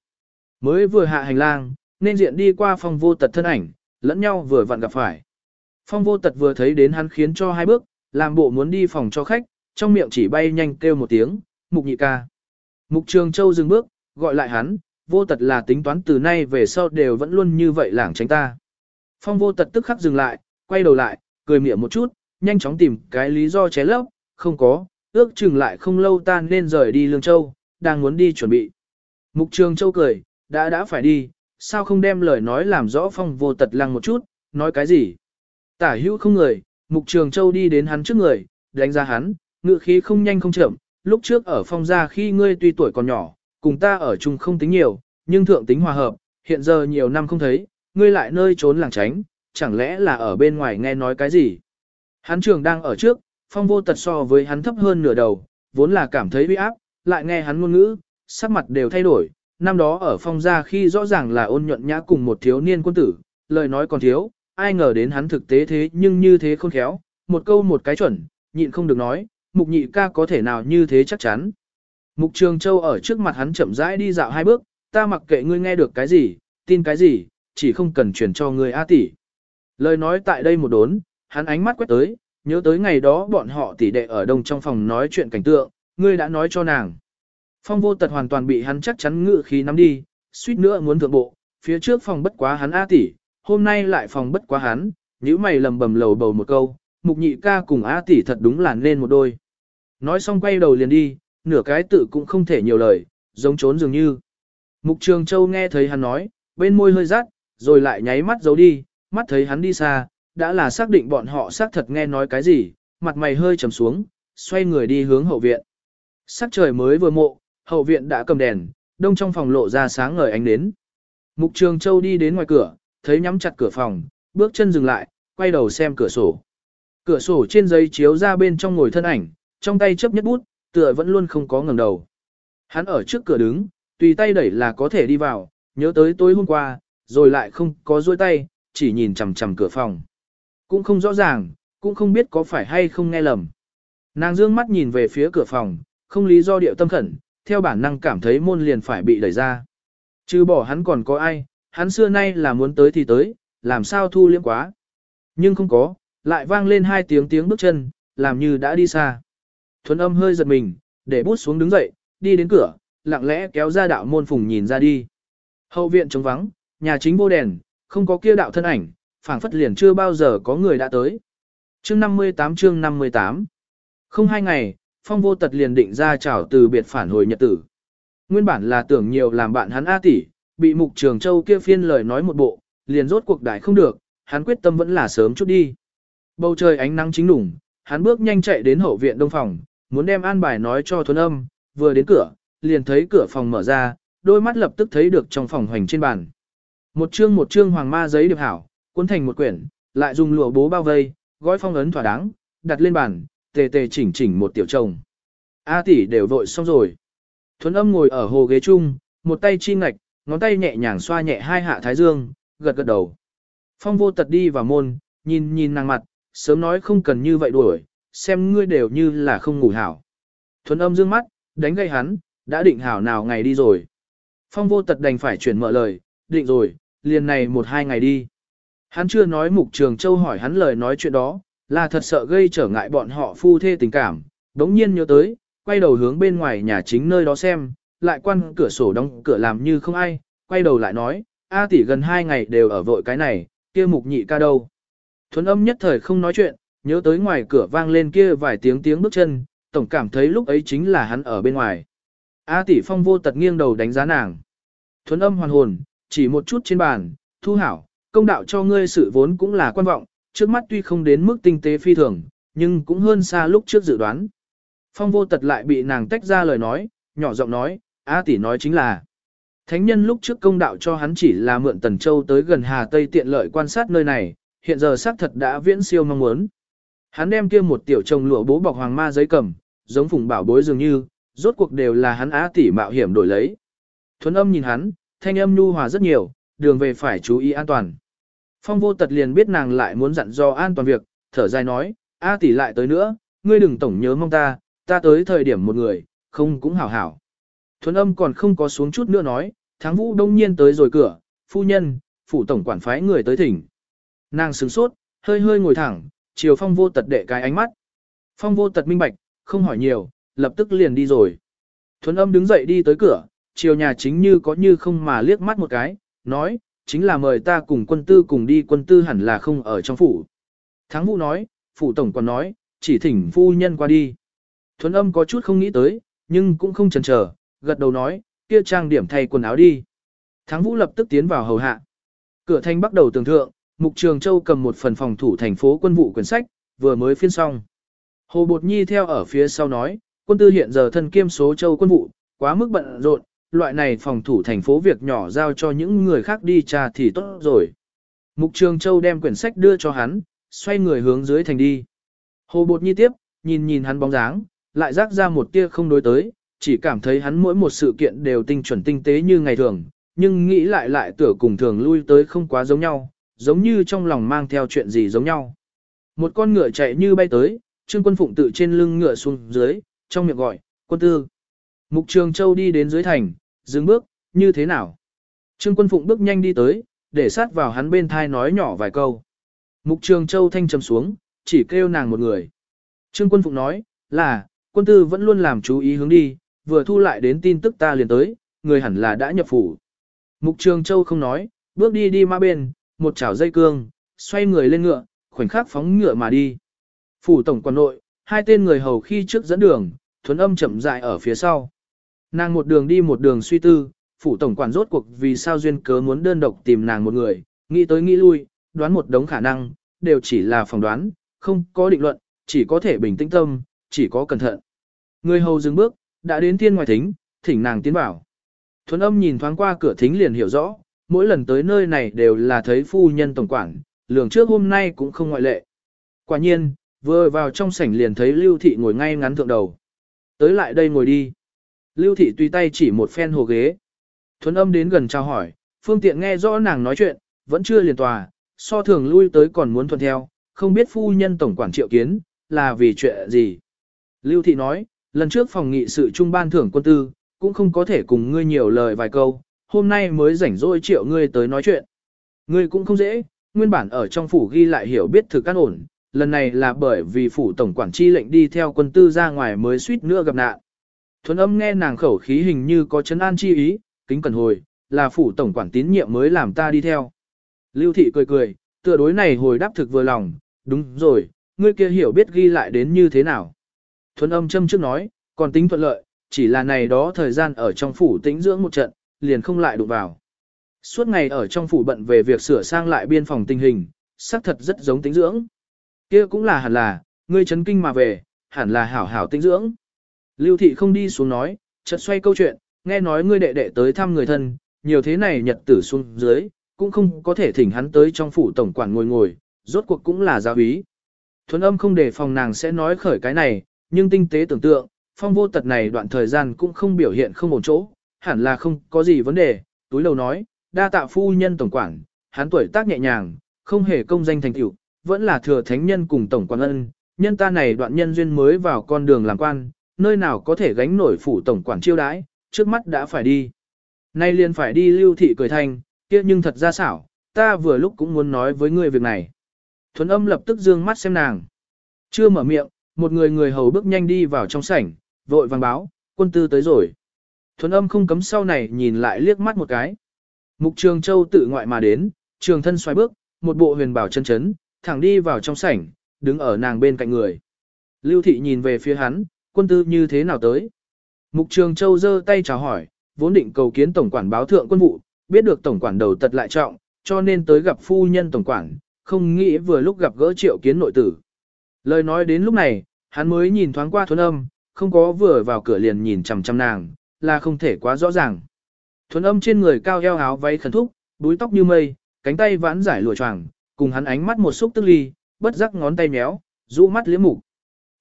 Mới vừa hạ hành lang, nên diện đi qua phong vô tật thân ảnh, lẫn nhau vừa vặn gặp phải. Phong vô tật vừa thấy đến hắn khiến cho hai bước, làm bộ muốn đi phòng cho khách, trong miệng chỉ bay nhanh kêu một tiếng, mục nhị ca. Mục Trường Châu dừng bước, gọi lại hắn, vô tật là tính toán từ nay về sau đều vẫn luôn như vậy lảng tránh ta. Phong vô tật tức khắc dừng lại, quay đầu lại, cười mỉa một chút, nhanh chóng tìm cái lý do ché lấp, không có, ước chừng lại không lâu ta nên rời đi Lương Châu, đang muốn đi chuẩn bị. Mục Trường Châu cười, đã đã phải đi, sao không đem lời nói làm rõ phong vô tật lăng một chút, nói cái gì. Tả hữu không người, Mục Trường Châu đi đến hắn trước người, đánh ra hắn, ngự khí không nhanh không chậm, lúc trước ở phong gia khi ngươi tuy tuổi còn nhỏ, cùng ta ở chung không tính nhiều, nhưng thượng tính hòa hợp, hiện giờ nhiều năm không thấy, ngươi lại nơi trốn làng tránh, chẳng lẽ là ở bên ngoài nghe nói cái gì. Hắn trường đang ở trước, phong vô tật so với hắn thấp hơn nửa đầu, vốn là cảm thấy uy áp, lại nghe hắn ngôn ngữ, sắc mặt đều thay đổi. Năm đó ở phong gia khi rõ ràng là ôn nhuận nhã cùng một thiếu niên quân tử, lời nói còn thiếu, ai ngờ đến hắn thực tế thế nhưng như thế không khéo, một câu một cái chuẩn, nhịn không được nói, mục nhị ca có thể nào như thế chắc chắn. Mục Trường Châu ở trước mặt hắn chậm rãi đi dạo hai bước, ta mặc kệ ngươi nghe được cái gì, tin cái gì, chỉ không cần truyền cho ngươi A tỷ. Lời nói tại đây một đốn, hắn ánh mắt quét tới, nhớ tới ngày đó bọn họ tỷ đệ ở đông trong phòng nói chuyện cảnh tượng, ngươi đã nói cho nàng. Phong vô tật hoàn toàn bị hắn chắc chắn ngự khí nắm đi, suýt nữa muốn thượng bộ, phía trước phòng bất quá hắn A tỷ, hôm nay lại phòng bất quá hắn, nhíu mày lầm bầm lầu bầu một câu, mục nhị ca cùng A tỷ thật đúng là nên một đôi. Nói xong quay đầu liền đi, nửa cái tự cũng không thể nhiều lời, giống trốn dường như. Mục Trường Châu nghe thấy hắn nói, bên môi hơi rát, rồi lại nháy mắt giấu đi, mắt thấy hắn đi xa, đã là xác định bọn họ xác thật nghe nói cái gì, mặt mày hơi trầm xuống, xoay người đi hướng hậu viện. Sắc trời mới vừa mộ, hậu viện đã cầm đèn, đông trong phòng lộ ra sáng ngời ánh nến. Mục Trường Châu đi đến ngoài cửa, thấy nhắm chặt cửa phòng, bước chân dừng lại, quay đầu xem cửa sổ. Cửa sổ trên giấy chiếu ra bên trong ngồi thân ảnh, trong tay chấp nhất bút, tựa vẫn luôn không có ngẩng đầu. Hắn ở trước cửa đứng, tùy tay đẩy là có thể đi vào, nhớ tới tối hôm qua, rồi lại không có duỗi tay, chỉ nhìn chằm chằm cửa phòng. Cũng không rõ ràng, cũng không biết có phải hay không nghe lầm. Nàng dương mắt nhìn về phía cửa phòng, không lý do điệu tâm khẩn, theo bản năng cảm thấy môn liền phải bị đẩy ra. Chứ bỏ hắn còn có ai, hắn xưa nay là muốn tới thì tới, làm sao thu liễm quá. Nhưng không có, lại vang lên hai tiếng tiếng bước chân, làm như đã đi xa. Thuấn âm hơi giật mình, để bút xuống đứng dậy, đi đến cửa, lặng lẽ kéo ra đạo môn phùng nhìn ra đi. Hậu viện trống vắng, nhà chính vô đèn, không có kia đạo thân ảnh, phảng phất liền chưa bao giờ có người đã tới. Chương 58 chương 58 Không hai ngày, phong vô tật liền định ra trảo từ biệt phản hồi nhật tử. Nguyên bản là tưởng nhiều làm bạn hắn A tỷ, bị mục trường châu kia phiên lời nói một bộ, liền rốt cuộc đại không được, hắn quyết tâm vẫn là sớm chút đi. Bầu trời ánh nắng chính đủng, hắn bước nhanh chạy đến hậu viện đông phòng, muốn đem an bài nói cho thuần âm, vừa đến cửa, liền thấy cửa phòng mở ra, đôi mắt lập tức thấy được trong phòng hoành trên bàn. Một chương một chương hoàng ma giấy điệp hảo, cuốn thành một quyển, lại dùng lụa bố bao vây, gói phong ấn thỏa đáng, đặt lên bàn, tề tề chỉnh chỉnh một tiểu chồng. A tỷ đều vội xong rồi. Thuấn âm ngồi ở hồ ghế chung, một tay chi ngạch, ngón tay nhẹ nhàng xoa nhẹ hai hạ thái dương, gật gật đầu. Phong vô tật đi vào môn, nhìn nhìn nàng mặt, sớm nói không cần như vậy đuổi, xem ngươi đều như là không ngủ hảo. Thuấn âm dương mắt, đánh gây hắn, đã định hảo nào ngày đi rồi. Phong vô tật đành phải chuyển mở lời, định rồi, liền này một hai ngày đi. Hắn chưa nói mục trường châu hỏi hắn lời nói chuyện đó, là thật sợ gây trở ngại bọn họ phu thê tình cảm, đống nhiên nhớ tới, quay đầu hướng bên ngoài nhà chính nơi đó xem, lại quan cửa sổ đóng cửa làm như không ai, quay đầu lại nói, A tỷ gần hai ngày đều ở vội cái này, kia mục nhị ca đâu. Thuấn âm nhất thời không nói chuyện, nhớ tới ngoài cửa vang lên kia vài tiếng tiếng bước chân, tổng cảm thấy lúc ấy chính là hắn ở bên ngoài. A tỷ phong vô tật nghiêng đầu đánh giá nàng. Thuấn âm hoàn hồn, chỉ một chút trên bàn, thu hảo, công đạo cho ngươi sự vốn cũng là quan vọng, trước mắt tuy không đến mức tinh tế phi thường, nhưng cũng hơn xa lúc trước dự đoán. Phong vô tật lại bị nàng tách ra lời nói, nhỏ giọng nói, A tỷ nói chính là. Thánh nhân lúc trước công đạo cho hắn chỉ là mượn Tần Châu tới gần Hà Tây tiện lợi quan sát nơi này, hiện giờ xác thật đã viễn siêu mong muốn. Hắn đem kia một tiểu chồng lụa bố bọc hoàng ma giấy cầm, giống phùng bảo bối dường như, rốt cuộc đều là hắn á tỷ mạo hiểm đổi lấy. Thuấn âm nhìn hắn, thanh âm nhu hòa rất nhiều, đường về phải chú ý an toàn. Phong vô tật liền biết nàng lại muốn dặn do an toàn việc, thở dài nói, A tỷ lại tới nữa, ngươi đừng tổng nhớ mong ta, ta tới thời điểm một người, không cũng hảo hảo. Thuấn âm còn không có xuống chút nữa nói, tháng vũ đông nhiên tới rồi cửa, phu nhân, phủ tổng quản phái người tới thỉnh. Nàng sửng sốt, hơi hơi ngồi thẳng, chiều phong vô tật đệ cái ánh mắt. Phong vô tật minh bạch, không hỏi nhiều, lập tức liền đi rồi. Thuấn âm đứng dậy đi tới cửa, chiều nhà chính như có như không mà liếc mắt một cái, nói, chính là mời ta cùng quân tư cùng đi quân tư hẳn là không ở trong phủ. Thắng vũ nói, phủ tổng còn nói, chỉ thỉnh phu nhân qua đi. Thuấn âm có chút không nghĩ tới, nhưng cũng không chần chờ, gật đầu nói, kia trang điểm thay quần áo đi. Thắng vũ lập tức tiến vào hầu hạ. Cửa thanh bắt đầu tường thượng, Mục Trường Châu cầm một phần phòng thủ thành phố quân vụ quyển sách, vừa mới phiên xong. Hồ Bột Nhi theo ở phía sau nói, quân tư hiện giờ thân kiêm số châu quân vụ, quá mức bận rộn, loại này phòng thủ thành phố việc nhỏ giao cho những người khác đi trà thì tốt rồi. Mục Trường Châu đem quyển sách đưa cho hắn, xoay người hướng dưới thành đi. Hồ Bột Nhi tiếp, nhìn nhìn hắn bóng dáng, lại rác ra một tia không đối tới, chỉ cảm thấy hắn mỗi một sự kiện đều tinh chuẩn tinh tế như ngày thường, nhưng nghĩ lại lại tựa cùng thường lui tới không quá giống nhau, giống như trong lòng mang theo chuyện gì giống nhau. Một con ngựa chạy như bay tới, Trương Quân Phụng tự trên lưng ngựa xuống dưới, trong miệng gọi, quân tư. Mục Trường Châu đi đến dưới thành, dừng bước, như thế nào? Trương Quân Phụng bước nhanh đi tới, để sát vào hắn bên thai nói nhỏ vài câu. Mục Trường Châu thanh trầm xuống, chỉ kêu nàng một người. Trương Quân Phụng nói, là, quân tư vẫn luôn làm chú ý hướng đi, vừa thu lại đến tin tức ta liền tới, người hẳn là đã nhập phủ. Mục Trường Châu không nói, bước đi đi ma bên, một chảo dây cương, xoay người lên ngựa, khoảnh khắc phóng ngựa mà đi. Phủ tổng quản nội, hai tên người hầu khi trước dẫn đường, thuấn âm chậm rãi ở phía sau. Nàng một đường đi một đường suy tư, phủ tổng quản rốt cuộc vì sao duyên cớ muốn đơn độc tìm nàng một người, nghĩ tới nghĩ lui, đoán một đống khả năng, đều chỉ là phỏng đoán, không có định luận, chỉ có thể bình tĩnh tâm, chỉ có cẩn thận. Người hầu dừng bước, đã đến thiên ngoài thính, thỉnh nàng tiến vào. Thuấn âm nhìn thoáng qua cửa thính liền hiểu rõ, mỗi lần tới nơi này đều là thấy phu nhân tổng quản, lường trước hôm nay cũng không ngoại lệ. Quả nhiên, vừa vào trong sảnh liền thấy Lưu Thị ngồi ngay ngắn thượng đầu. Tới lại đây ngồi đi. Lưu Thị tùy tay chỉ một phen hồ ghế. Thuấn âm đến gần chào hỏi, phương tiện nghe rõ nàng nói chuyện, vẫn chưa liền tòa, so thường lui tới còn muốn thuận theo, không biết phu nhân tổng quản triệu kiến, là vì chuyện gì. Lưu Thị nói, lần trước phòng nghị sự trung ban thưởng quân tư, cũng không có thể cùng ngươi nhiều lời vài câu, hôm nay mới rảnh rỗi triệu ngươi tới nói chuyện. Ngươi cũng không dễ, nguyên bản ở trong phủ ghi lại hiểu biết thực căn ổn, lần này là bởi vì phủ tổng quản chi lệnh đi theo quân tư ra ngoài mới suýt nữa gặp nạn. Thuấn âm nghe nàng khẩu khí hình như có chấn an chi ý, kính cần hồi, là phủ tổng quản tín nhiệm mới làm ta đi theo. Lưu thị cười cười, tựa đối này hồi đáp thực vừa lòng, đúng rồi, ngươi kia hiểu biết ghi lại đến như thế nào. Thuấn âm châm trước nói, còn tính thuận lợi, chỉ là này đó thời gian ở trong phủ tĩnh dưỡng một trận, liền không lại đụng vào. Suốt ngày ở trong phủ bận về việc sửa sang lại biên phòng tình hình, xác thật rất giống tính dưỡng. kia cũng là hẳn là, ngươi chấn kinh mà về, hẳn là hảo hảo tinh dưỡng. Lưu thị không đi xuống nói, chợt xoay câu chuyện, nghe nói ngươi đệ đệ tới thăm người thân, nhiều thế này nhật tử xuống dưới, cũng không có thể thỉnh hắn tới trong phủ tổng quản ngồi ngồi, rốt cuộc cũng là giáo ý. Thuấn âm không để phòng nàng sẽ nói khởi cái này, nhưng tinh tế tưởng tượng, phong vô tật này đoạn thời gian cũng không biểu hiện không ổn chỗ, hẳn là không có gì vấn đề, túi lầu nói, đa tạ phu nhân tổng quản, hắn tuổi tác nhẹ nhàng, không hề công danh thành tựu, vẫn là thừa thánh nhân cùng tổng quản ân, nhân ta này đoạn nhân duyên mới vào con đường làm quan, nơi nào có thể gánh nổi phủ tổng quản chiêu đãi, trước mắt đã phải đi. Nay liền phải đi lưu thị cười thành, kia nhưng thật ra xảo, ta vừa lúc cũng muốn nói với ngươi việc này. Thuấn âm lập tức dương mắt xem nàng. Chưa mở miệng, một người người hầu bước nhanh đi vào trong sảnh, vội vàng báo, quân tư tới rồi. Thuấn âm không cấm sau này nhìn lại liếc mắt một cái. Mục Trường Châu tự ngoại mà đến, trường thân xoay bước, một bộ huyền bảo chân chấn, thẳng đi vào trong sảnh, đứng ở nàng bên cạnh người. Lưu thị nhìn về phía hắn, quân tư như thế nào tới? Mục Trường Châu giơ tay chào hỏi, vốn định cầu kiến tổng quản báo thượng quân vụ, biết được tổng quản đầu tật lại trọng, cho nên tới gặp phu nhân tổng quản, không nghĩ vừa lúc gặp gỡ triệu kiến nội tử. Lời nói đến lúc này, hắn mới nhìn thoáng qua Thuần âm, không có vừa vào cửa liền nhìn chằm chằm nàng, là không thể quá rõ ràng. Thuấn âm trên người cao eo áo váy khẩn thúc, búi tóc như mây, cánh tay vãn giải lụa choàng, cùng hắn ánh mắt một xúc tức ly, bất giác ngón tay méo, rũ mắt liếm mục.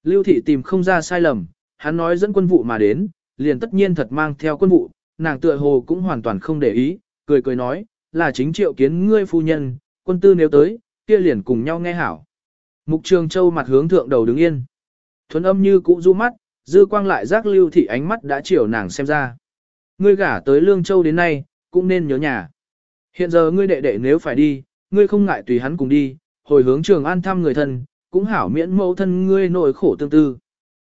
Lưu thị tìm không ra sai lầm, hắn nói dẫn quân vụ mà đến, liền tất nhiên thật mang theo quân vụ, nàng tựa hồ cũng hoàn toàn không để ý, cười cười nói, là chính triệu kiến ngươi phu nhân, quân tư nếu tới, kia liền cùng nhau nghe hảo. Mục Trường Châu mặt hướng thượng đầu đứng yên. Thuấn âm như cũ du mắt, dư quang lại giác lưu thị ánh mắt đã chiều nàng xem ra. Ngươi gả tới Lương Châu đến nay, cũng nên nhớ nhà. Hiện giờ ngươi đệ đệ nếu phải đi, ngươi không ngại tùy hắn cùng đi, hồi hướng trường an thăm người thân, cũng hảo miễn mẫu thân ngươi nỗi khổ tương tư.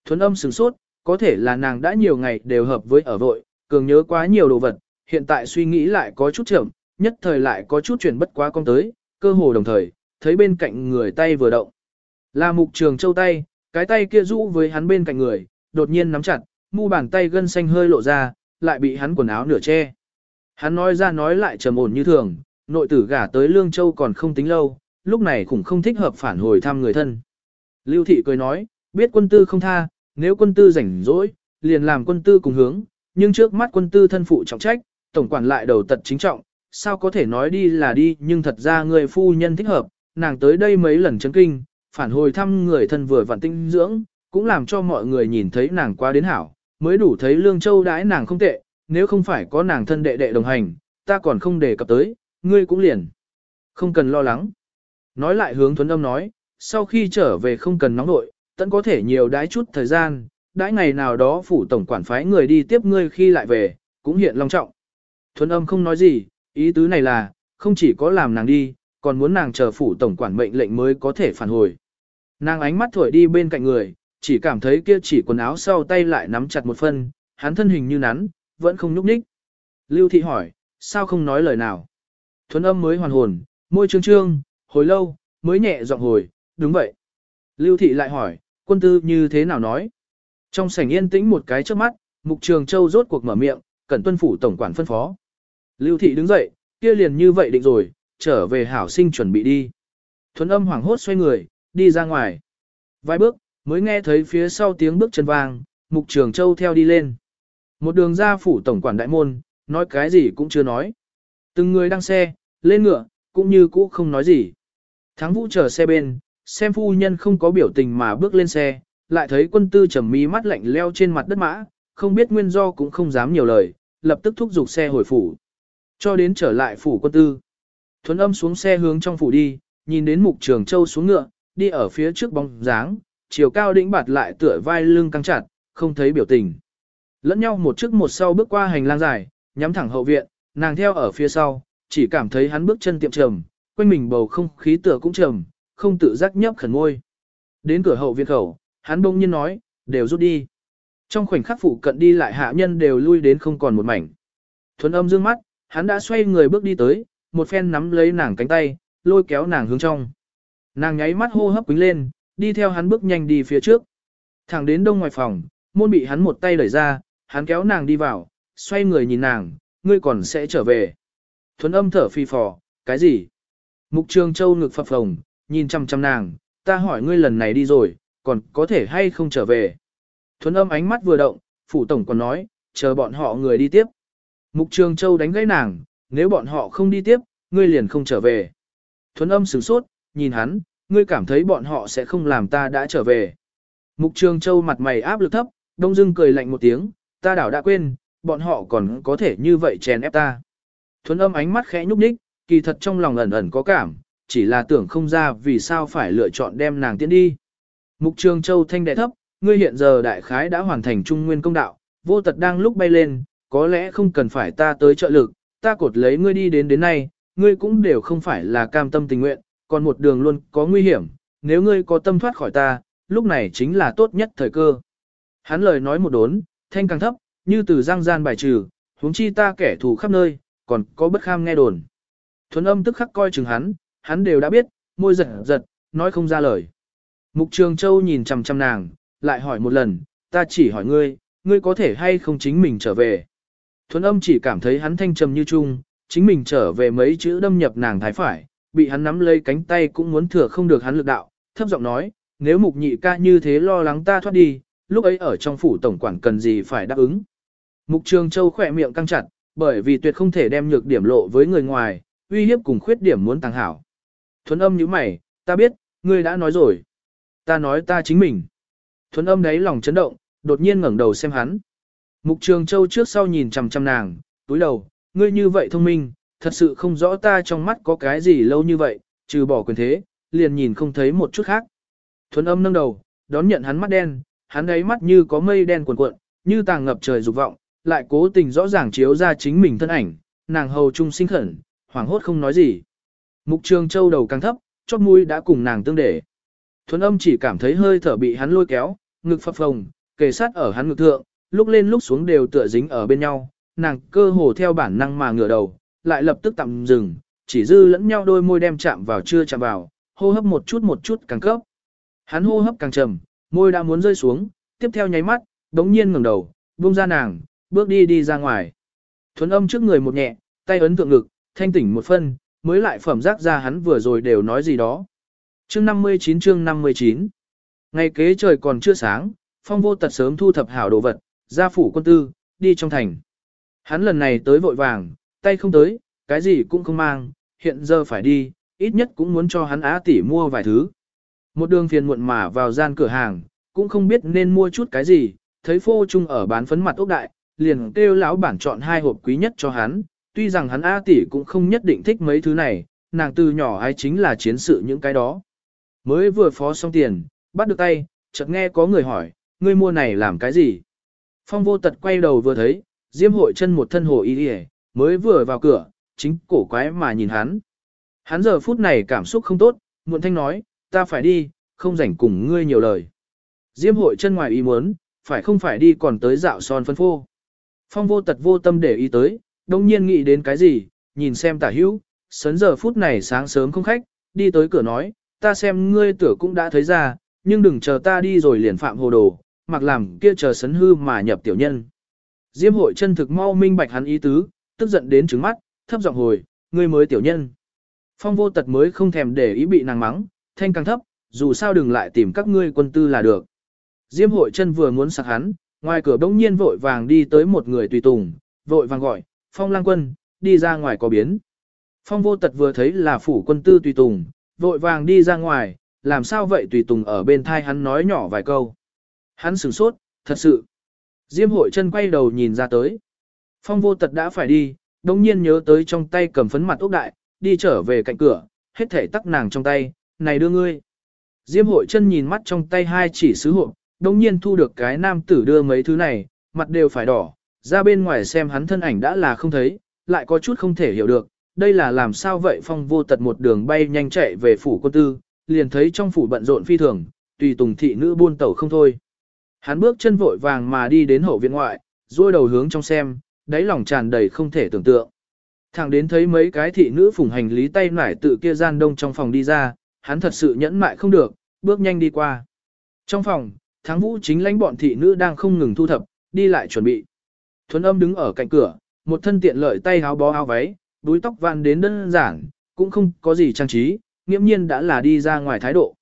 Thuấn âm sửng sốt, có thể là nàng đã nhiều ngày đều hợp với ở vội, cường nhớ quá nhiều đồ vật, hiện tại suy nghĩ lại có chút chậm, nhất thời lại có chút chuyển bất quá con tới, cơ hồ đồng thời, thấy bên cạnh người tay vừa động. Là mục trường châu tay, cái tay kia rũ với hắn bên cạnh người, đột nhiên nắm chặt, mu bàn tay gân xanh hơi lộ ra, lại bị hắn quần áo nửa che. Hắn nói ra nói lại trầm ổn như thường, nội tử gả tới Lương Châu còn không tính lâu, lúc này cũng không thích hợp phản hồi thăm người thân. Lưu thị cười nói, biết quân tư không tha, nếu quân tư rảnh rỗi, liền làm quân tư cùng hướng, nhưng trước mắt quân tư thân phụ trọng trách, tổng quản lại đầu tật chính trọng, sao có thể nói đi là đi nhưng thật ra người phu nhân thích hợp, nàng tới đây mấy lần chấn kinh, phản hồi thăm người thân vừa vặn tinh dưỡng, cũng làm cho mọi người nhìn thấy nàng quá đến hảo, mới đủ thấy Lương Châu đãi nàng không tệ, nếu không phải có nàng thân đệ đệ đồng hành, ta còn không đề cập tới, ngươi cũng liền. Không cần lo lắng. Nói lại hướng thuấn âm nói, sau khi trở về không cần nóng nội, tận có thể nhiều đái chút thời gian, đãi ngày nào đó phủ tổng quản phái người đi tiếp ngươi khi lại về, cũng hiện long trọng. Thuấn âm không nói gì, ý tứ này là, không chỉ có làm nàng đi, còn muốn nàng chờ phủ tổng quản mệnh lệnh mới có thể phản hồi. Nàng ánh mắt thổi đi bên cạnh người, chỉ cảm thấy kia chỉ quần áo sau tay lại nắm chặt một phân, hắn thân hình như nắn, vẫn không nhúc nhích. Lưu thị hỏi, sao không nói lời nào? Thuấn âm mới hoàn hồn, môi trương trương, hồi lâu, mới nhẹ giọng hồi, đúng vậy. Lưu thị lại hỏi, quân tư như thế nào nói? Trong sảnh yên tĩnh một cái trước mắt, mục trường châu rốt cuộc mở miệng, cẩn tuân phủ tổng quản phân phó. Lưu thị đứng dậy, kia liền như vậy định rồi, trở về hảo sinh chuẩn bị đi. Thuấn âm hoảng hốt xoay người, đi ra ngoài. Vài bước, mới nghe thấy phía sau tiếng bước chân vang, mục trường châu theo đi lên. Một đường ra phủ tổng quản đại môn, nói cái gì cũng chưa nói. Từng người đăng xe, lên ngựa, cũng như cũ không nói gì. Thắng vũ chờ xe bên, xem phu nhân không có biểu tình mà bước lên xe, lại thấy quân tư trầm mí mắt lạnh leo trên mặt đất mã, không biết nguyên do cũng không dám nhiều lời, lập tức thúc giục xe hồi phủ. Cho đến trở lại phủ quân tư. Thuấn âm xuống xe hướng trong phủ đi, nhìn đến mục trường châu xuống ngựa, đi ở phía trước bóng dáng, chiều cao đĩnh bạt lại tựa vai lưng căng chặt, không thấy biểu tình. Lẫn nhau một trước một sau bước qua hành lang dài, nhắm thẳng hậu viện, nàng theo ở phía sau, chỉ cảm thấy hắn bước chân tiệm trầm, quanh mình bầu không khí tựa cũng trầm, không tự giác nhấp khẩn môi. Đến cửa hậu viện khẩu, hắn bỗng nhiên nói, đều rút đi. Trong khoảnh khắc phụ cận đi lại hạ nhân đều lui đến không còn một mảnh. Thuấn âm dương mắt, hắn đã xoay người bước đi tới, một phen nắm lấy nàng cánh tay, lôi kéo nàng hướng trong. Nàng nháy mắt hô hấp quính lên, đi theo hắn bước nhanh đi phía trước. Thẳng đến đông ngoài phòng, môn bị hắn một tay đẩy ra, hắn kéo nàng đi vào, xoay người nhìn nàng, ngươi còn sẽ trở về. Thuấn âm thở phi phò, cái gì? Mục trường châu ngực phập phồng, nhìn chăm chăm nàng, ta hỏi ngươi lần này đi rồi, còn có thể hay không trở về. Thuấn âm ánh mắt vừa động, phủ tổng còn nói, chờ bọn họ người đi tiếp. Mục trường châu đánh gãy nàng, nếu bọn họ không đi tiếp, ngươi liền không trở về. Thuấn âm sửng sốt, nhìn hắn, ngươi cảm thấy bọn họ sẽ không làm ta đã trở về. Mục trường châu mặt mày áp lực thấp, đông dưng cười lạnh một tiếng, ta đảo đã quên, bọn họ còn có thể như vậy chèn ép ta. Thuấn âm ánh mắt khẽ nhúc nhích, kỳ thật trong lòng ẩn ẩn có cảm, chỉ là tưởng không ra vì sao phải lựa chọn đem nàng tiến đi. Mục trường châu thanh đệ thấp, ngươi hiện giờ đại khái đã hoàn thành trung nguyên công đạo, vô tật đang lúc bay lên, có lẽ không cần phải ta tới trợ lực, ta cột lấy ngươi đi đến đến nay, ngươi cũng đều không phải là cam tâm tình nguyện, còn một đường luôn có nguy hiểm, nếu ngươi có tâm thoát khỏi ta, lúc này chính là tốt nhất thời cơ. Hắn lời nói một đốn, thanh càng thấp, như từ giang gian bài trừ, huống chi ta kẻ thù khắp nơi, còn có bất kham nghe đồn. Thuấn âm tức khắc coi chừng hắn, hắn đều đã biết, môi giật giật, nói không ra lời. Mục Trường Châu nhìn chằm chằm nàng, lại hỏi một lần, ta chỉ hỏi ngươi, ngươi có thể hay không chính mình trở về. Thuấn âm chỉ cảm thấy hắn thanh trầm như chung, chính mình trở về mấy chữ đâm nhập nàng thái phải, bị hắn nắm lấy cánh tay cũng muốn thừa không được hắn lực đạo, thấp giọng nói, nếu mục nhị ca như thế lo lắng ta thoát đi, lúc ấy ở trong phủ tổng quản cần gì phải đáp ứng. Mục Trường Châu khỏe miệng căng chặt, bởi vì tuyệt không thể đem nhược điểm lộ với người ngoài, uy hiếp cùng khuyết điểm muốn tăng hảo. Thuấn âm như mày, ta biết, ngươi đã nói rồi. Ta nói ta chính mình. Thuấn âm đấy lòng chấn động, đột nhiên ngẩng đầu xem hắn. Mục Trường Châu trước sau nhìn chằm chằm nàng, túi đầu, ngươi như vậy thông minh, thật sự không rõ ta trong mắt có cái gì lâu như vậy, trừ bỏ quyền thế, liền nhìn không thấy một chút khác. Thuấn âm nâng đầu, đón nhận hắn mắt đen, hắn ấy mắt như có mây đen cuộn cuộn, như tàng ngập trời dục vọng, lại cố tình rõ ràng chiếu ra chính mình thân ảnh, nàng hầu trung sinh khẩn, hoảng hốt không nói gì. Mục Trường Châu đầu càng thấp, chót mũi đã cùng nàng tương để. Thuấn âm chỉ cảm thấy hơi thở bị hắn lôi kéo, ngực phập phồng, kề sát ở hắn ngực thượng, lúc lên lúc xuống đều tựa dính ở bên nhau, nàng cơ hồ theo bản năng mà ngửa đầu, lại lập tức tạm dừng, chỉ dư lẫn nhau đôi môi đem chạm vào chưa chạm vào, hô hấp một chút một chút càng cấp. Hắn hô hấp càng trầm, môi đã muốn rơi xuống, tiếp theo nháy mắt, đống nhiên ngẩng đầu, buông ra nàng, bước đi đi ra ngoài. Thuấn âm trước người một nhẹ, tay ấn thượng ngực, thanh tỉnh một phân, mới lại phẩm giác ra hắn vừa rồi đều nói gì đó. Chương 59 chương 59 Ngày kế trời còn chưa sáng, phong vô tật sớm thu thập hảo đồ vật, ra phủ quân tư, đi trong thành. Hắn lần này tới vội vàng, tay không tới, cái gì cũng không mang, hiện giờ phải đi, ít nhất cũng muốn cho hắn á tỷ mua vài thứ. Một đường phiền muộn mà vào gian cửa hàng, cũng không biết nên mua chút cái gì, thấy phô trung ở bán phấn mặt ốc đại, liền kêu lão bản chọn hai hộp quý nhất cho hắn, tuy rằng hắn á tỷ cũng không nhất định thích mấy thứ này, nàng từ nhỏ ai chính là chiến sự những cái đó. Mới vừa phó xong tiền, bắt được tay, chợt nghe có người hỏi, ngươi mua này làm cái gì? Phong vô tật quay đầu vừa thấy, Diêm hội chân một thân hồ y đi mới vừa vào cửa, chính cổ quái mà nhìn hắn. Hắn giờ phút này cảm xúc không tốt, muộn thanh nói, ta phải đi, không rảnh cùng ngươi nhiều lời. Diêm hội chân ngoài ý muốn, phải không phải đi còn tới dạo son phân phô. Phong vô tật vô tâm để ý tới, đông nhiên nghĩ đến cái gì, nhìn xem tả hữu, sấn giờ phút này sáng sớm không khách, đi tới cửa nói, ta xem ngươi tử cũng đã thấy ra, nhưng đừng chờ ta đi rồi liền phạm hồ đồ, mặc làm kia chờ sấn hư mà nhập tiểu nhân. Diêm hội chân thực mau minh bạch hắn ý tứ, tức giận đến trứng mắt, thấp giọng hồi, ngươi mới tiểu nhân. Phong vô tật mới không thèm để ý bị nàng mắng, thanh càng thấp, dù sao đừng lại tìm các ngươi quân tư là được. Diêm hội chân vừa muốn sạc hắn, ngoài cửa bỗng nhiên vội vàng đi tới một người tùy tùng, vội vàng gọi, phong lang quân, đi ra ngoài có biến. Phong vô tật vừa thấy là phủ quân tư tùy tùng, vội vàng đi ra ngoài, làm sao vậy tùy tùng ở bên thai hắn nói nhỏ vài câu. Hắn sửng sốt, thật sự. Diêm hội chân quay đầu nhìn ra tới. Phong vô tật đã phải đi, đồng nhiên nhớ tới trong tay cầm phấn mặt ốc đại, đi trở về cạnh cửa, hết thể tắc nàng trong tay, này đưa ngươi. Diêm hội chân nhìn mắt trong tay hai chỉ sứ hộ, đồng nhiên thu được cái nam tử đưa mấy thứ này, mặt đều phải đỏ, ra bên ngoài xem hắn thân ảnh đã là không thấy, lại có chút không thể hiểu được, đây là làm sao vậy phong vô tật một đường bay nhanh chạy về phủ quân tư, liền thấy trong phủ bận rộn phi thường, tùy tùng thị nữ buôn tẩu không thôi. Hắn bước chân vội vàng mà đi đến hậu viện ngoại, duỗi đầu hướng trong xem, đáy lòng tràn đầy không thể tưởng tượng. Thẳng đến thấy mấy cái thị nữ phùng hành lý tay nải tự kia gian đông trong phòng đi ra, hắn thật sự nhẫn mại không được, bước nhanh đi qua. Trong phòng, thắng vũ chính lãnh bọn thị nữ đang không ngừng thu thập, đi lại chuẩn bị. Thuấn âm đứng ở cạnh cửa, một thân tiện lợi tay áo bó áo váy, đuôi tóc vạn đến đơn giản, cũng không có gì trang trí, nghiễm nhiên đã là đi ra ngoài thái độ.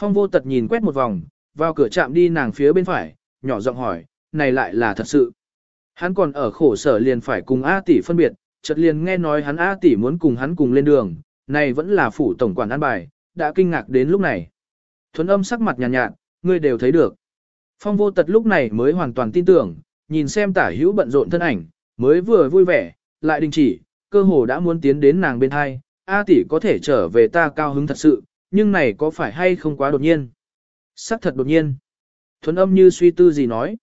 Phong vô tật nhìn quét một vòng, vào cửa chạm đi nàng phía bên phải, nhỏ giọng hỏi, này lại là thật sự. Hắn còn ở khổ sở liền phải cùng A tỷ phân biệt, chợt liền nghe nói hắn A tỷ muốn cùng hắn cùng lên đường, này vẫn là phủ tổng quản an bài, đã kinh ngạc đến lúc này. Thuấn âm sắc mặt nhàn nhạt, nhạt, ngươi đều thấy được. Phong vô tật lúc này mới hoàn toàn tin tưởng, nhìn xem tả hữu bận rộn thân ảnh, mới vừa vui vẻ, lại đình chỉ, cơ hồ đã muốn tiến đến nàng bên hai, A tỷ có thể trở về ta cao hứng thật sự, nhưng này có phải hay không quá đột nhiên? Sắc thật đột nhiên. Thuấn âm như suy tư gì nói.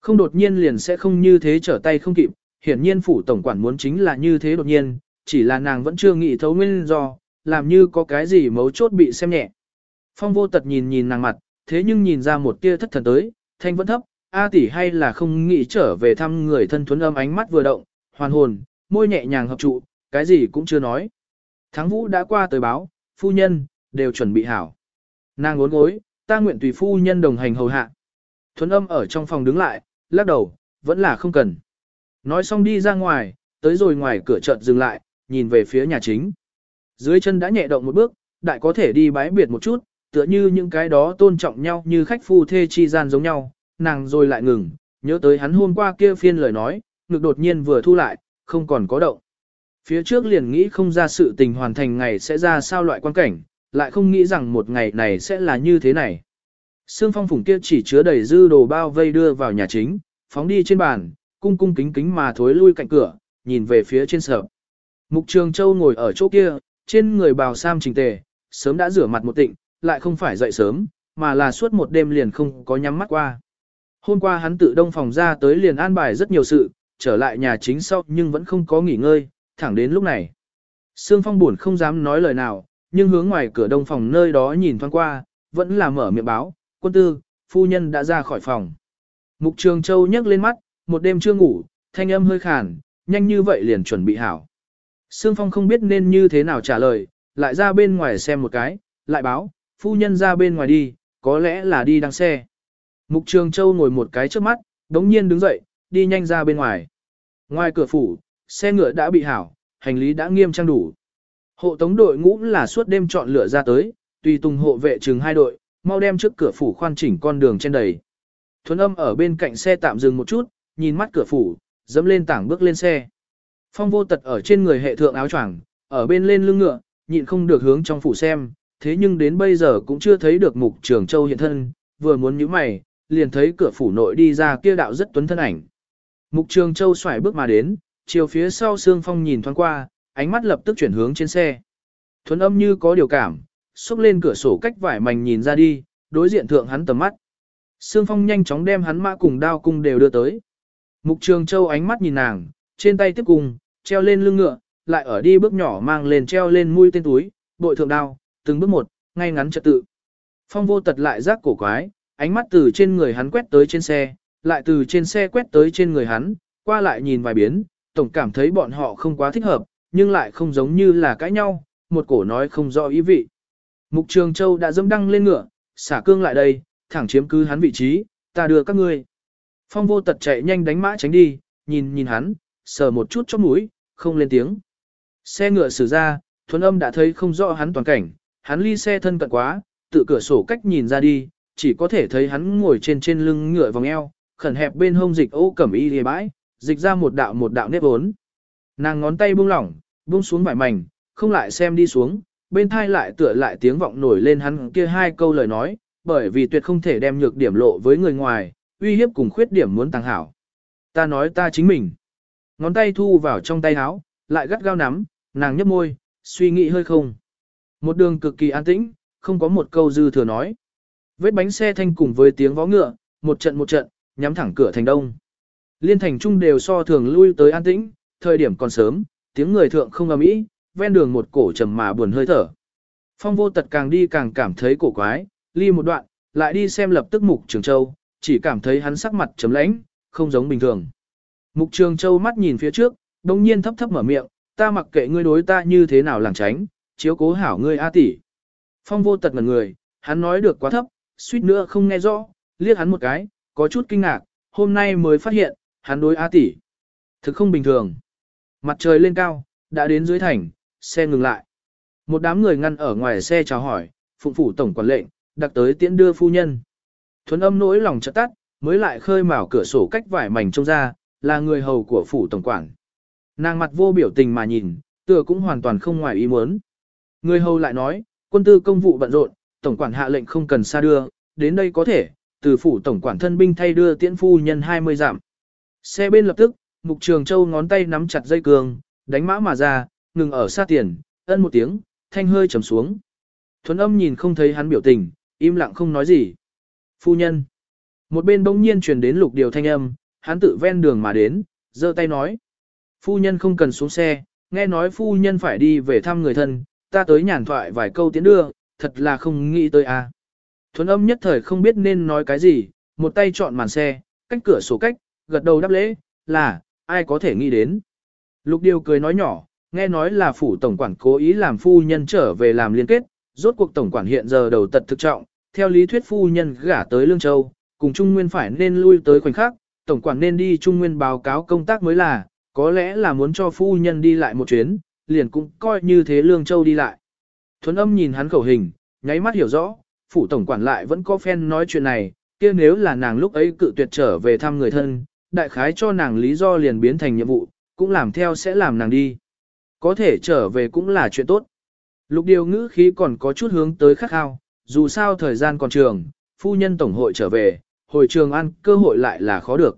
Không đột nhiên liền sẽ không như thế trở tay không kịp, hiển nhiên phủ tổng quản muốn chính là như thế đột nhiên, chỉ là nàng vẫn chưa nghĩ thấu nguyên do, làm như có cái gì mấu chốt bị xem nhẹ. Phong vô tật nhìn nhìn nàng mặt, thế nhưng nhìn ra một tia thất thần tới, thanh vẫn thấp, A tỷ hay là không nghĩ trở về thăm người thân thuấn âm ánh mắt vừa động, hoàn hồn, môi nhẹ nhàng hợp trụ, cái gì cũng chưa nói. Thắng vũ đã qua tới báo, phu nhân, đều chuẩn bị hảo. Nàng ngốn gối, ta nguyện tùy phu nhân đồng hành hầu hạ. Thuấn âm ở trong phòng đứng lại, lắc đầu, vẫn là không cần. Nói xong đi ra ngoài, tới rồi ngoài cửa chợt dừng lại, nhìn về phía nhà chính. Dưới chân đã nhẹ động một bước, đại có thể đi bái biệt một chút, tựa như những cái đó tôn trọng nhau như khách phu thê chi gian giống nhau, nàng rồi lại ngừng, nhớ tới hắn hôm qua kia phiên lời nói, ngực đột nhiên vừa thu lại, không còn có động. Phía trước liền nghĩ không ra sự tình hoàn thành ngày sẽ ra sao loại quan cảnh, lại không nghĩ rằng một ngày này sẽ là như thế này. Sương phong phủng kia chỉ chứa đầy dư đồ bao vây đưa vào nhà chính, phóng đi trên bàn, cung cung kính kính mà thối lui cạnh cửa, nhìn về phía trên sở. Mục Trường Châu ngồi ở chỗ kia, trên người bào sam chỉnh tề, sớm đã rửa mặt một tịnh, lại không phải dậy sớm, mà là suốt một đêm liền không có nhắm mắt qua. Hôm qua hắn tự đông phòng ra tới liền an bài rất nhiều sự, trở lại nhà chính sau nhưng vẫn không có nghỉ ngơi, thẳng đến lúc này. Sương Phong buồn không dám nói lời nào, nhưng hướng ngoài cửa đông phòng nơi đó nhìn thoáng qua, vẫn là mở miệng báo, quân tư, phu nhân đã ra khỏi phòng. Mục Trường Châu nhấc lên mắt, một đêm chưa ngủ, thanh âm hơi khàn, nhanh như vậy liền chuẩn bị hảo. Sương Phong không biết nên như thế nào trả lời, lại ra bên ngoài xem một cái, lại báo, phu nhân ra bên ngoài đi, có lẽ là đi đăng xe. Mục Trường Châu ngồi một cái trước mắt, đống nhiên đứng dậy, đi nhanh ra bên ngoài. Ngoài cửa phủ, xe ngựa đã bị hảo, hành lý đã nghiêm trang đủ. Hộ tống đội ngũ là suốt đêm chọn lựa ra tới, tùy tùng hộ vệ chừng hai đội, mau đem trước cửa phủ khoan chỉnh con đường trên đầy. Thuấn âm ở bên cạnh xe tạm dừng một chút, nhìn mắt cửa phủ, dẫm lên tảng bước lên xe. Phong vô tật ở trên người hệ thượng áo choàng, ở bên lên lưng ngựa, nhịn không được hướng trong phủ xem, thế nhưng đến bây giờ cũng chưa thấy được mục trường châu hiện thân, vừa muốn nhíu mày, liền thấy cửa phủ nội đi ra kia đạo rất tuấn thân ảnh. Mục trường châu xoải bước mà đến, chiều phía sau xương phong nhìn thoáng qua, ánh mắt lập tức chuyển hướng trên xe. Thuấn âm như có điều cảm, xúc lên cửa sổ cách vải mảnh nhìn ra đi, đối diện thượng hắn tầm mắt. Sương Phong nhanh chóng đem hắn mã cùng đao cung đều đưa tới. Mục Trường Châu ánh mắt nhìn nàng, trên tay tiếp cùng, treo lên lưng ngựa, lại ở đi bước nhỏ mang lên treo lên mũi tên túi, bội thượng đao, từng bước một, ngay ngắn trật tự. Phong vô tật lại giác cổ quái, ánh mắt từ trên người hắn quét tới trên xe, lại từ trên xe quét tới trên người hắn, qua lại nhìn vài biến, tổng cảm thấy bọn họ không quá thích hợp, nhưng lại không giống như là cãi nhau, một cổ nói không rõ ý vị. Mục Trường Châu đã dâm đăng lên ngựa, xả cương lại đây, thẳng chiếm cứ hắn vị trí, ta đưa các ngươi. Phong vô tật chạy nhanh đánh mã tránh đi, nhìn nhìn hắn, sờ một chút trong mũi, không lên tiếng. Xe ngựa xử ra, thuần âm đã thấy không rõ hắn toàn cảnh, hắn ly xe thân cận quá, tự cửa sổ cách nhìn ra đi, chỉ có thể thấy hắn ngồi trên trên lưng ngựa vòng eo, khẩn hẹp bên hông dịch ô cẩm y lìa bãi, dịch ra một đạo một đạo nếp vốn. Nàng ngón tay buông lỏng, buông xuống vải mảnh, không lại xem đi xuống, bên thai lại tựa lại tiếng vọng nổi lên hắn kia hai câu lời nói, bởi vì tuyệt không thể đem nhược điểm lộ với người ngoài, uy hiếp cùng khuyết điểm muốn tăng hảo. Ta nói ta chính mình. Ngón tay thu vào trong tay áo, lại gắt gao nắm, nàng nhấp môi, suy nghĩ hơi không. Một đường cực kỳ an tĩnh, không có một câu dư thừa nói. Vết bánh xe thanh cùng với tiếng vó ngựa, một trận một trận, nhắm thẳng cửa thành đông. Liên thành trung đều so thường lui tới an tĩnh, thời điểm còn sớm, tiếng người thượng không ầm ĩ, ven đường một cổ trầm mà buồn hơi thở. Phong vô tật càng đi càng cảm thấy cổ quái, ly một đoạn, lại đi xem lập tức mục trường châu, chỉ cảm thấy hắn sắc mặt chấm lãnh, không giống bình thường. Mục trường châu mắt nhìn phía trước, đồng nhiên thấp thấp mở miệng, ta mặc kệ ngươi đối ta như thế nào làng tránh, chiếu cố hảo ngươi A tỷ. Phong vô tật ngần người, hắn nói được quá thấp, suýt nữa không nghe rõ, liếc hắn một cái, có chút kinh ngạc, hôm nay mới phát hiện, hắn đối A tỷ. Thực không bình thường. Mặt trời lên cao, đã đến dưới thành, xe ngừng lại. Một đám người ngăn ở ngoài xe chào hỏi, phụng phủ tổng quản lệnh, đặc tới tiễn đưa phu nhân. Thuấn âm nỗi lòng chợt tắt, mới lại khơi mào cửa sổ cách vải mảnh trông ra, là người hầu của phủ tổng quản. Nàng mặt vô biểu tình mà nhìn, tựa cũng hoàn toàn không ngoài ý muốn. Người hầu lại nói, quân tư công vụ bận rộn, tổng quản hạ lệnh không cần xa đưa, đến đây có thể, từ phủ tổng quản thân binh thay đưa tiễn phu nhân 20 giảm. Xe bên lập tức, Mục Trường Châu ngón tay nắm chặt dây cường, đánh mã mà ra, ngừng ở xa tiền, ân một tiếng, thanh hơi trầm xuống. Thuấn âm nhìn không thấy hắn biểu tình, im lặng không nói gì. Phu nhân. Một bên bỗng nhiên truyền đến lục điều thanh âm, hắn tự ven đường mà đến, giơ tay nói. Phu nhân không cần xuống xe, nghe nói phu nhân phải đi về thăm người thân, ta tới nhàn thoại vài câu tiến đưa, thật là không nghĩ tới. À. Thuấn âm nhất thời không biết nên nói cái gì, một tay chọn màn xe, cách cửa sổ cách, gật đầu đáp lễ, là, ai có thể nghĩ đến. Lục điều cười nói nhỏ, nghe nói là phủ tổng quản cố ý làm phu nhân trở về làm liên kết, rốt cuộc tổng quản hiện giờ đầu tật thực trọng, theo lý thuyết phu nhân gả tới Lương Châu, cùng Trung Nguyên phải nên lui tới khoảnh khắc, tổng quản nên đi Trung Nguyên báo cáo công tác mới là, có lẽ là muốn cho phu nhân đi lại một chuyến, liền cũng coi như thế Lương Châu đi lại. Thuấn âm nhìn hắn khẩu hình, nháy mắt hiểu rõ, phủ tổng quản lại vẫn có phen nói chuyện này, kia nếu là nàng lúc ấy cự tuyệt trở về thăm người thân, đại khái cho nàng lý do liền biến thành nhiệm vụ, cũng làm theo sẽ làm nàng đi. Có thể trở về cũng là chuyện tốt. Lục điều ngữ khí còn có chút hướng tới khắc khao, dù sao thời gian còn trường, phu nhân tổng hội trở về, hồi trường ăn cơ hội lại là khó được.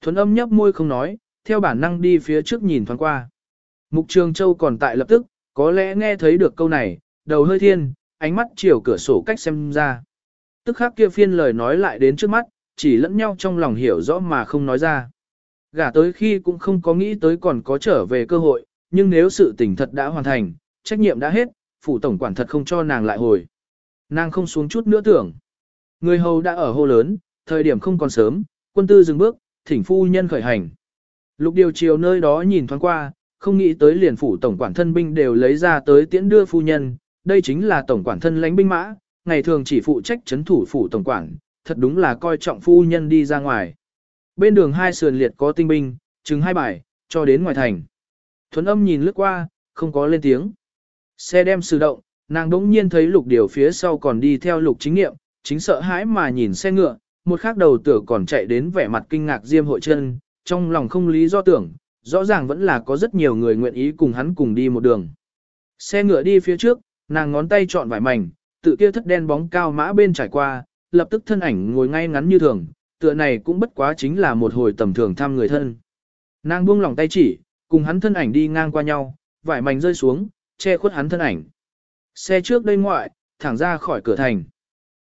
Thuấn âm nhấp môi không nói, theo bản năng đi phía trước nhìn thoáng qua. Mục Trường Châu còn tại lập tức, có lẽ nghe thấy được câu này, đầu hơi thiên, ánh mắt chiều cửa sổ cách xem ra. Tức khắc kia phiên lời nói lại đến trước mắt, chỉ lẫn nhau trong lòng hiểu rõ mà không nói ra. Gả tới khi cũng không có nghĩ tới còn có trở về cơ hội, nhưng nếu sự tình thật đã hoàn thành, trách nhiệm đã hết, phủ tổng quản thật không cho nàng lại hồi. Nàng không xuống chút nữa tưởng. Người hầu đã ở hô lớn, thời điểm không còn sớm, quân tư dừng bước, thỉnh phu nhân khởi hành. Lục điều chiều nơi đó nhìn thoáng qua, không nghĩ tới liền phủ tổng quản thân binh đều lấy ra tới tiễn đưa phu nhân, đây chính là tổng quản thân lãnh binh mã, ngày thường chỉ phụ trách chấn thủ phủ tổng quản, thật đúng là coi trọng phu nhân đi ra ngoài. Bên đường hai sườn liệt có tinh binh, chứng hai bài, cho đến ngoài thành. Thuấn âm nhìn lướt qua, không có lên tiếng. Xe đem sử động, nàng đỗng nhiên thấy lục điều phía sau còn đi theo lục chính nghiệm, chính sợ hãi mà nhìn xe ngựa, một khác đầu tử còn chạy đến vẻ mặt kinh ngạc diêm hội chân, trong lòng không lý do tưởng, rõ ràng vẫn là có rất nhiều người nguyện ý cùng hắn cùng đi một đường. Xe ngựa đi phía trước, nàng ngón tay chọn vải mảnh, tự kia thất đen bóng cao mã bên trải qua, lập tức thân ảnh ngồi ngay ngắn như thường, tựa này cũng bất quá chính là một hồi tầm thường thăm người thân. Nàng buông lòng tay chỉ, cùng hắn thân ảnh đi ngang qua nhau, vải mảnh rơi xuống, che khuất hắn thân ảnh. Xe trước đây ngoại, thẳng ra khỏi cửa thành.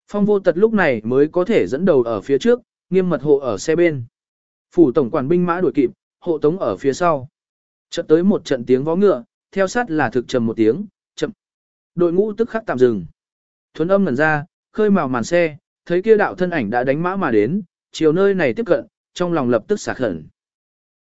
Phong vô tật lúc này mới có thể dẫn đầu ở phía trước, nghiêm mật hộ ở xe bên. Phủ tổng quản binh mã đuổi kịp, hộ tống ở phía sau. Trận tới một trận tiếng vó ngựa, theo sát là thực trầm một tiếng, chậm. Đội ngũ tức khắc tạm dừng. Thuấn âm ngẩn ra, khơi màu màn xe, thấy kia đạo thân ảnh đã đánh mã mà đến, chiều nơi này tiếp cận, trong lòng lập tức xả khẩn.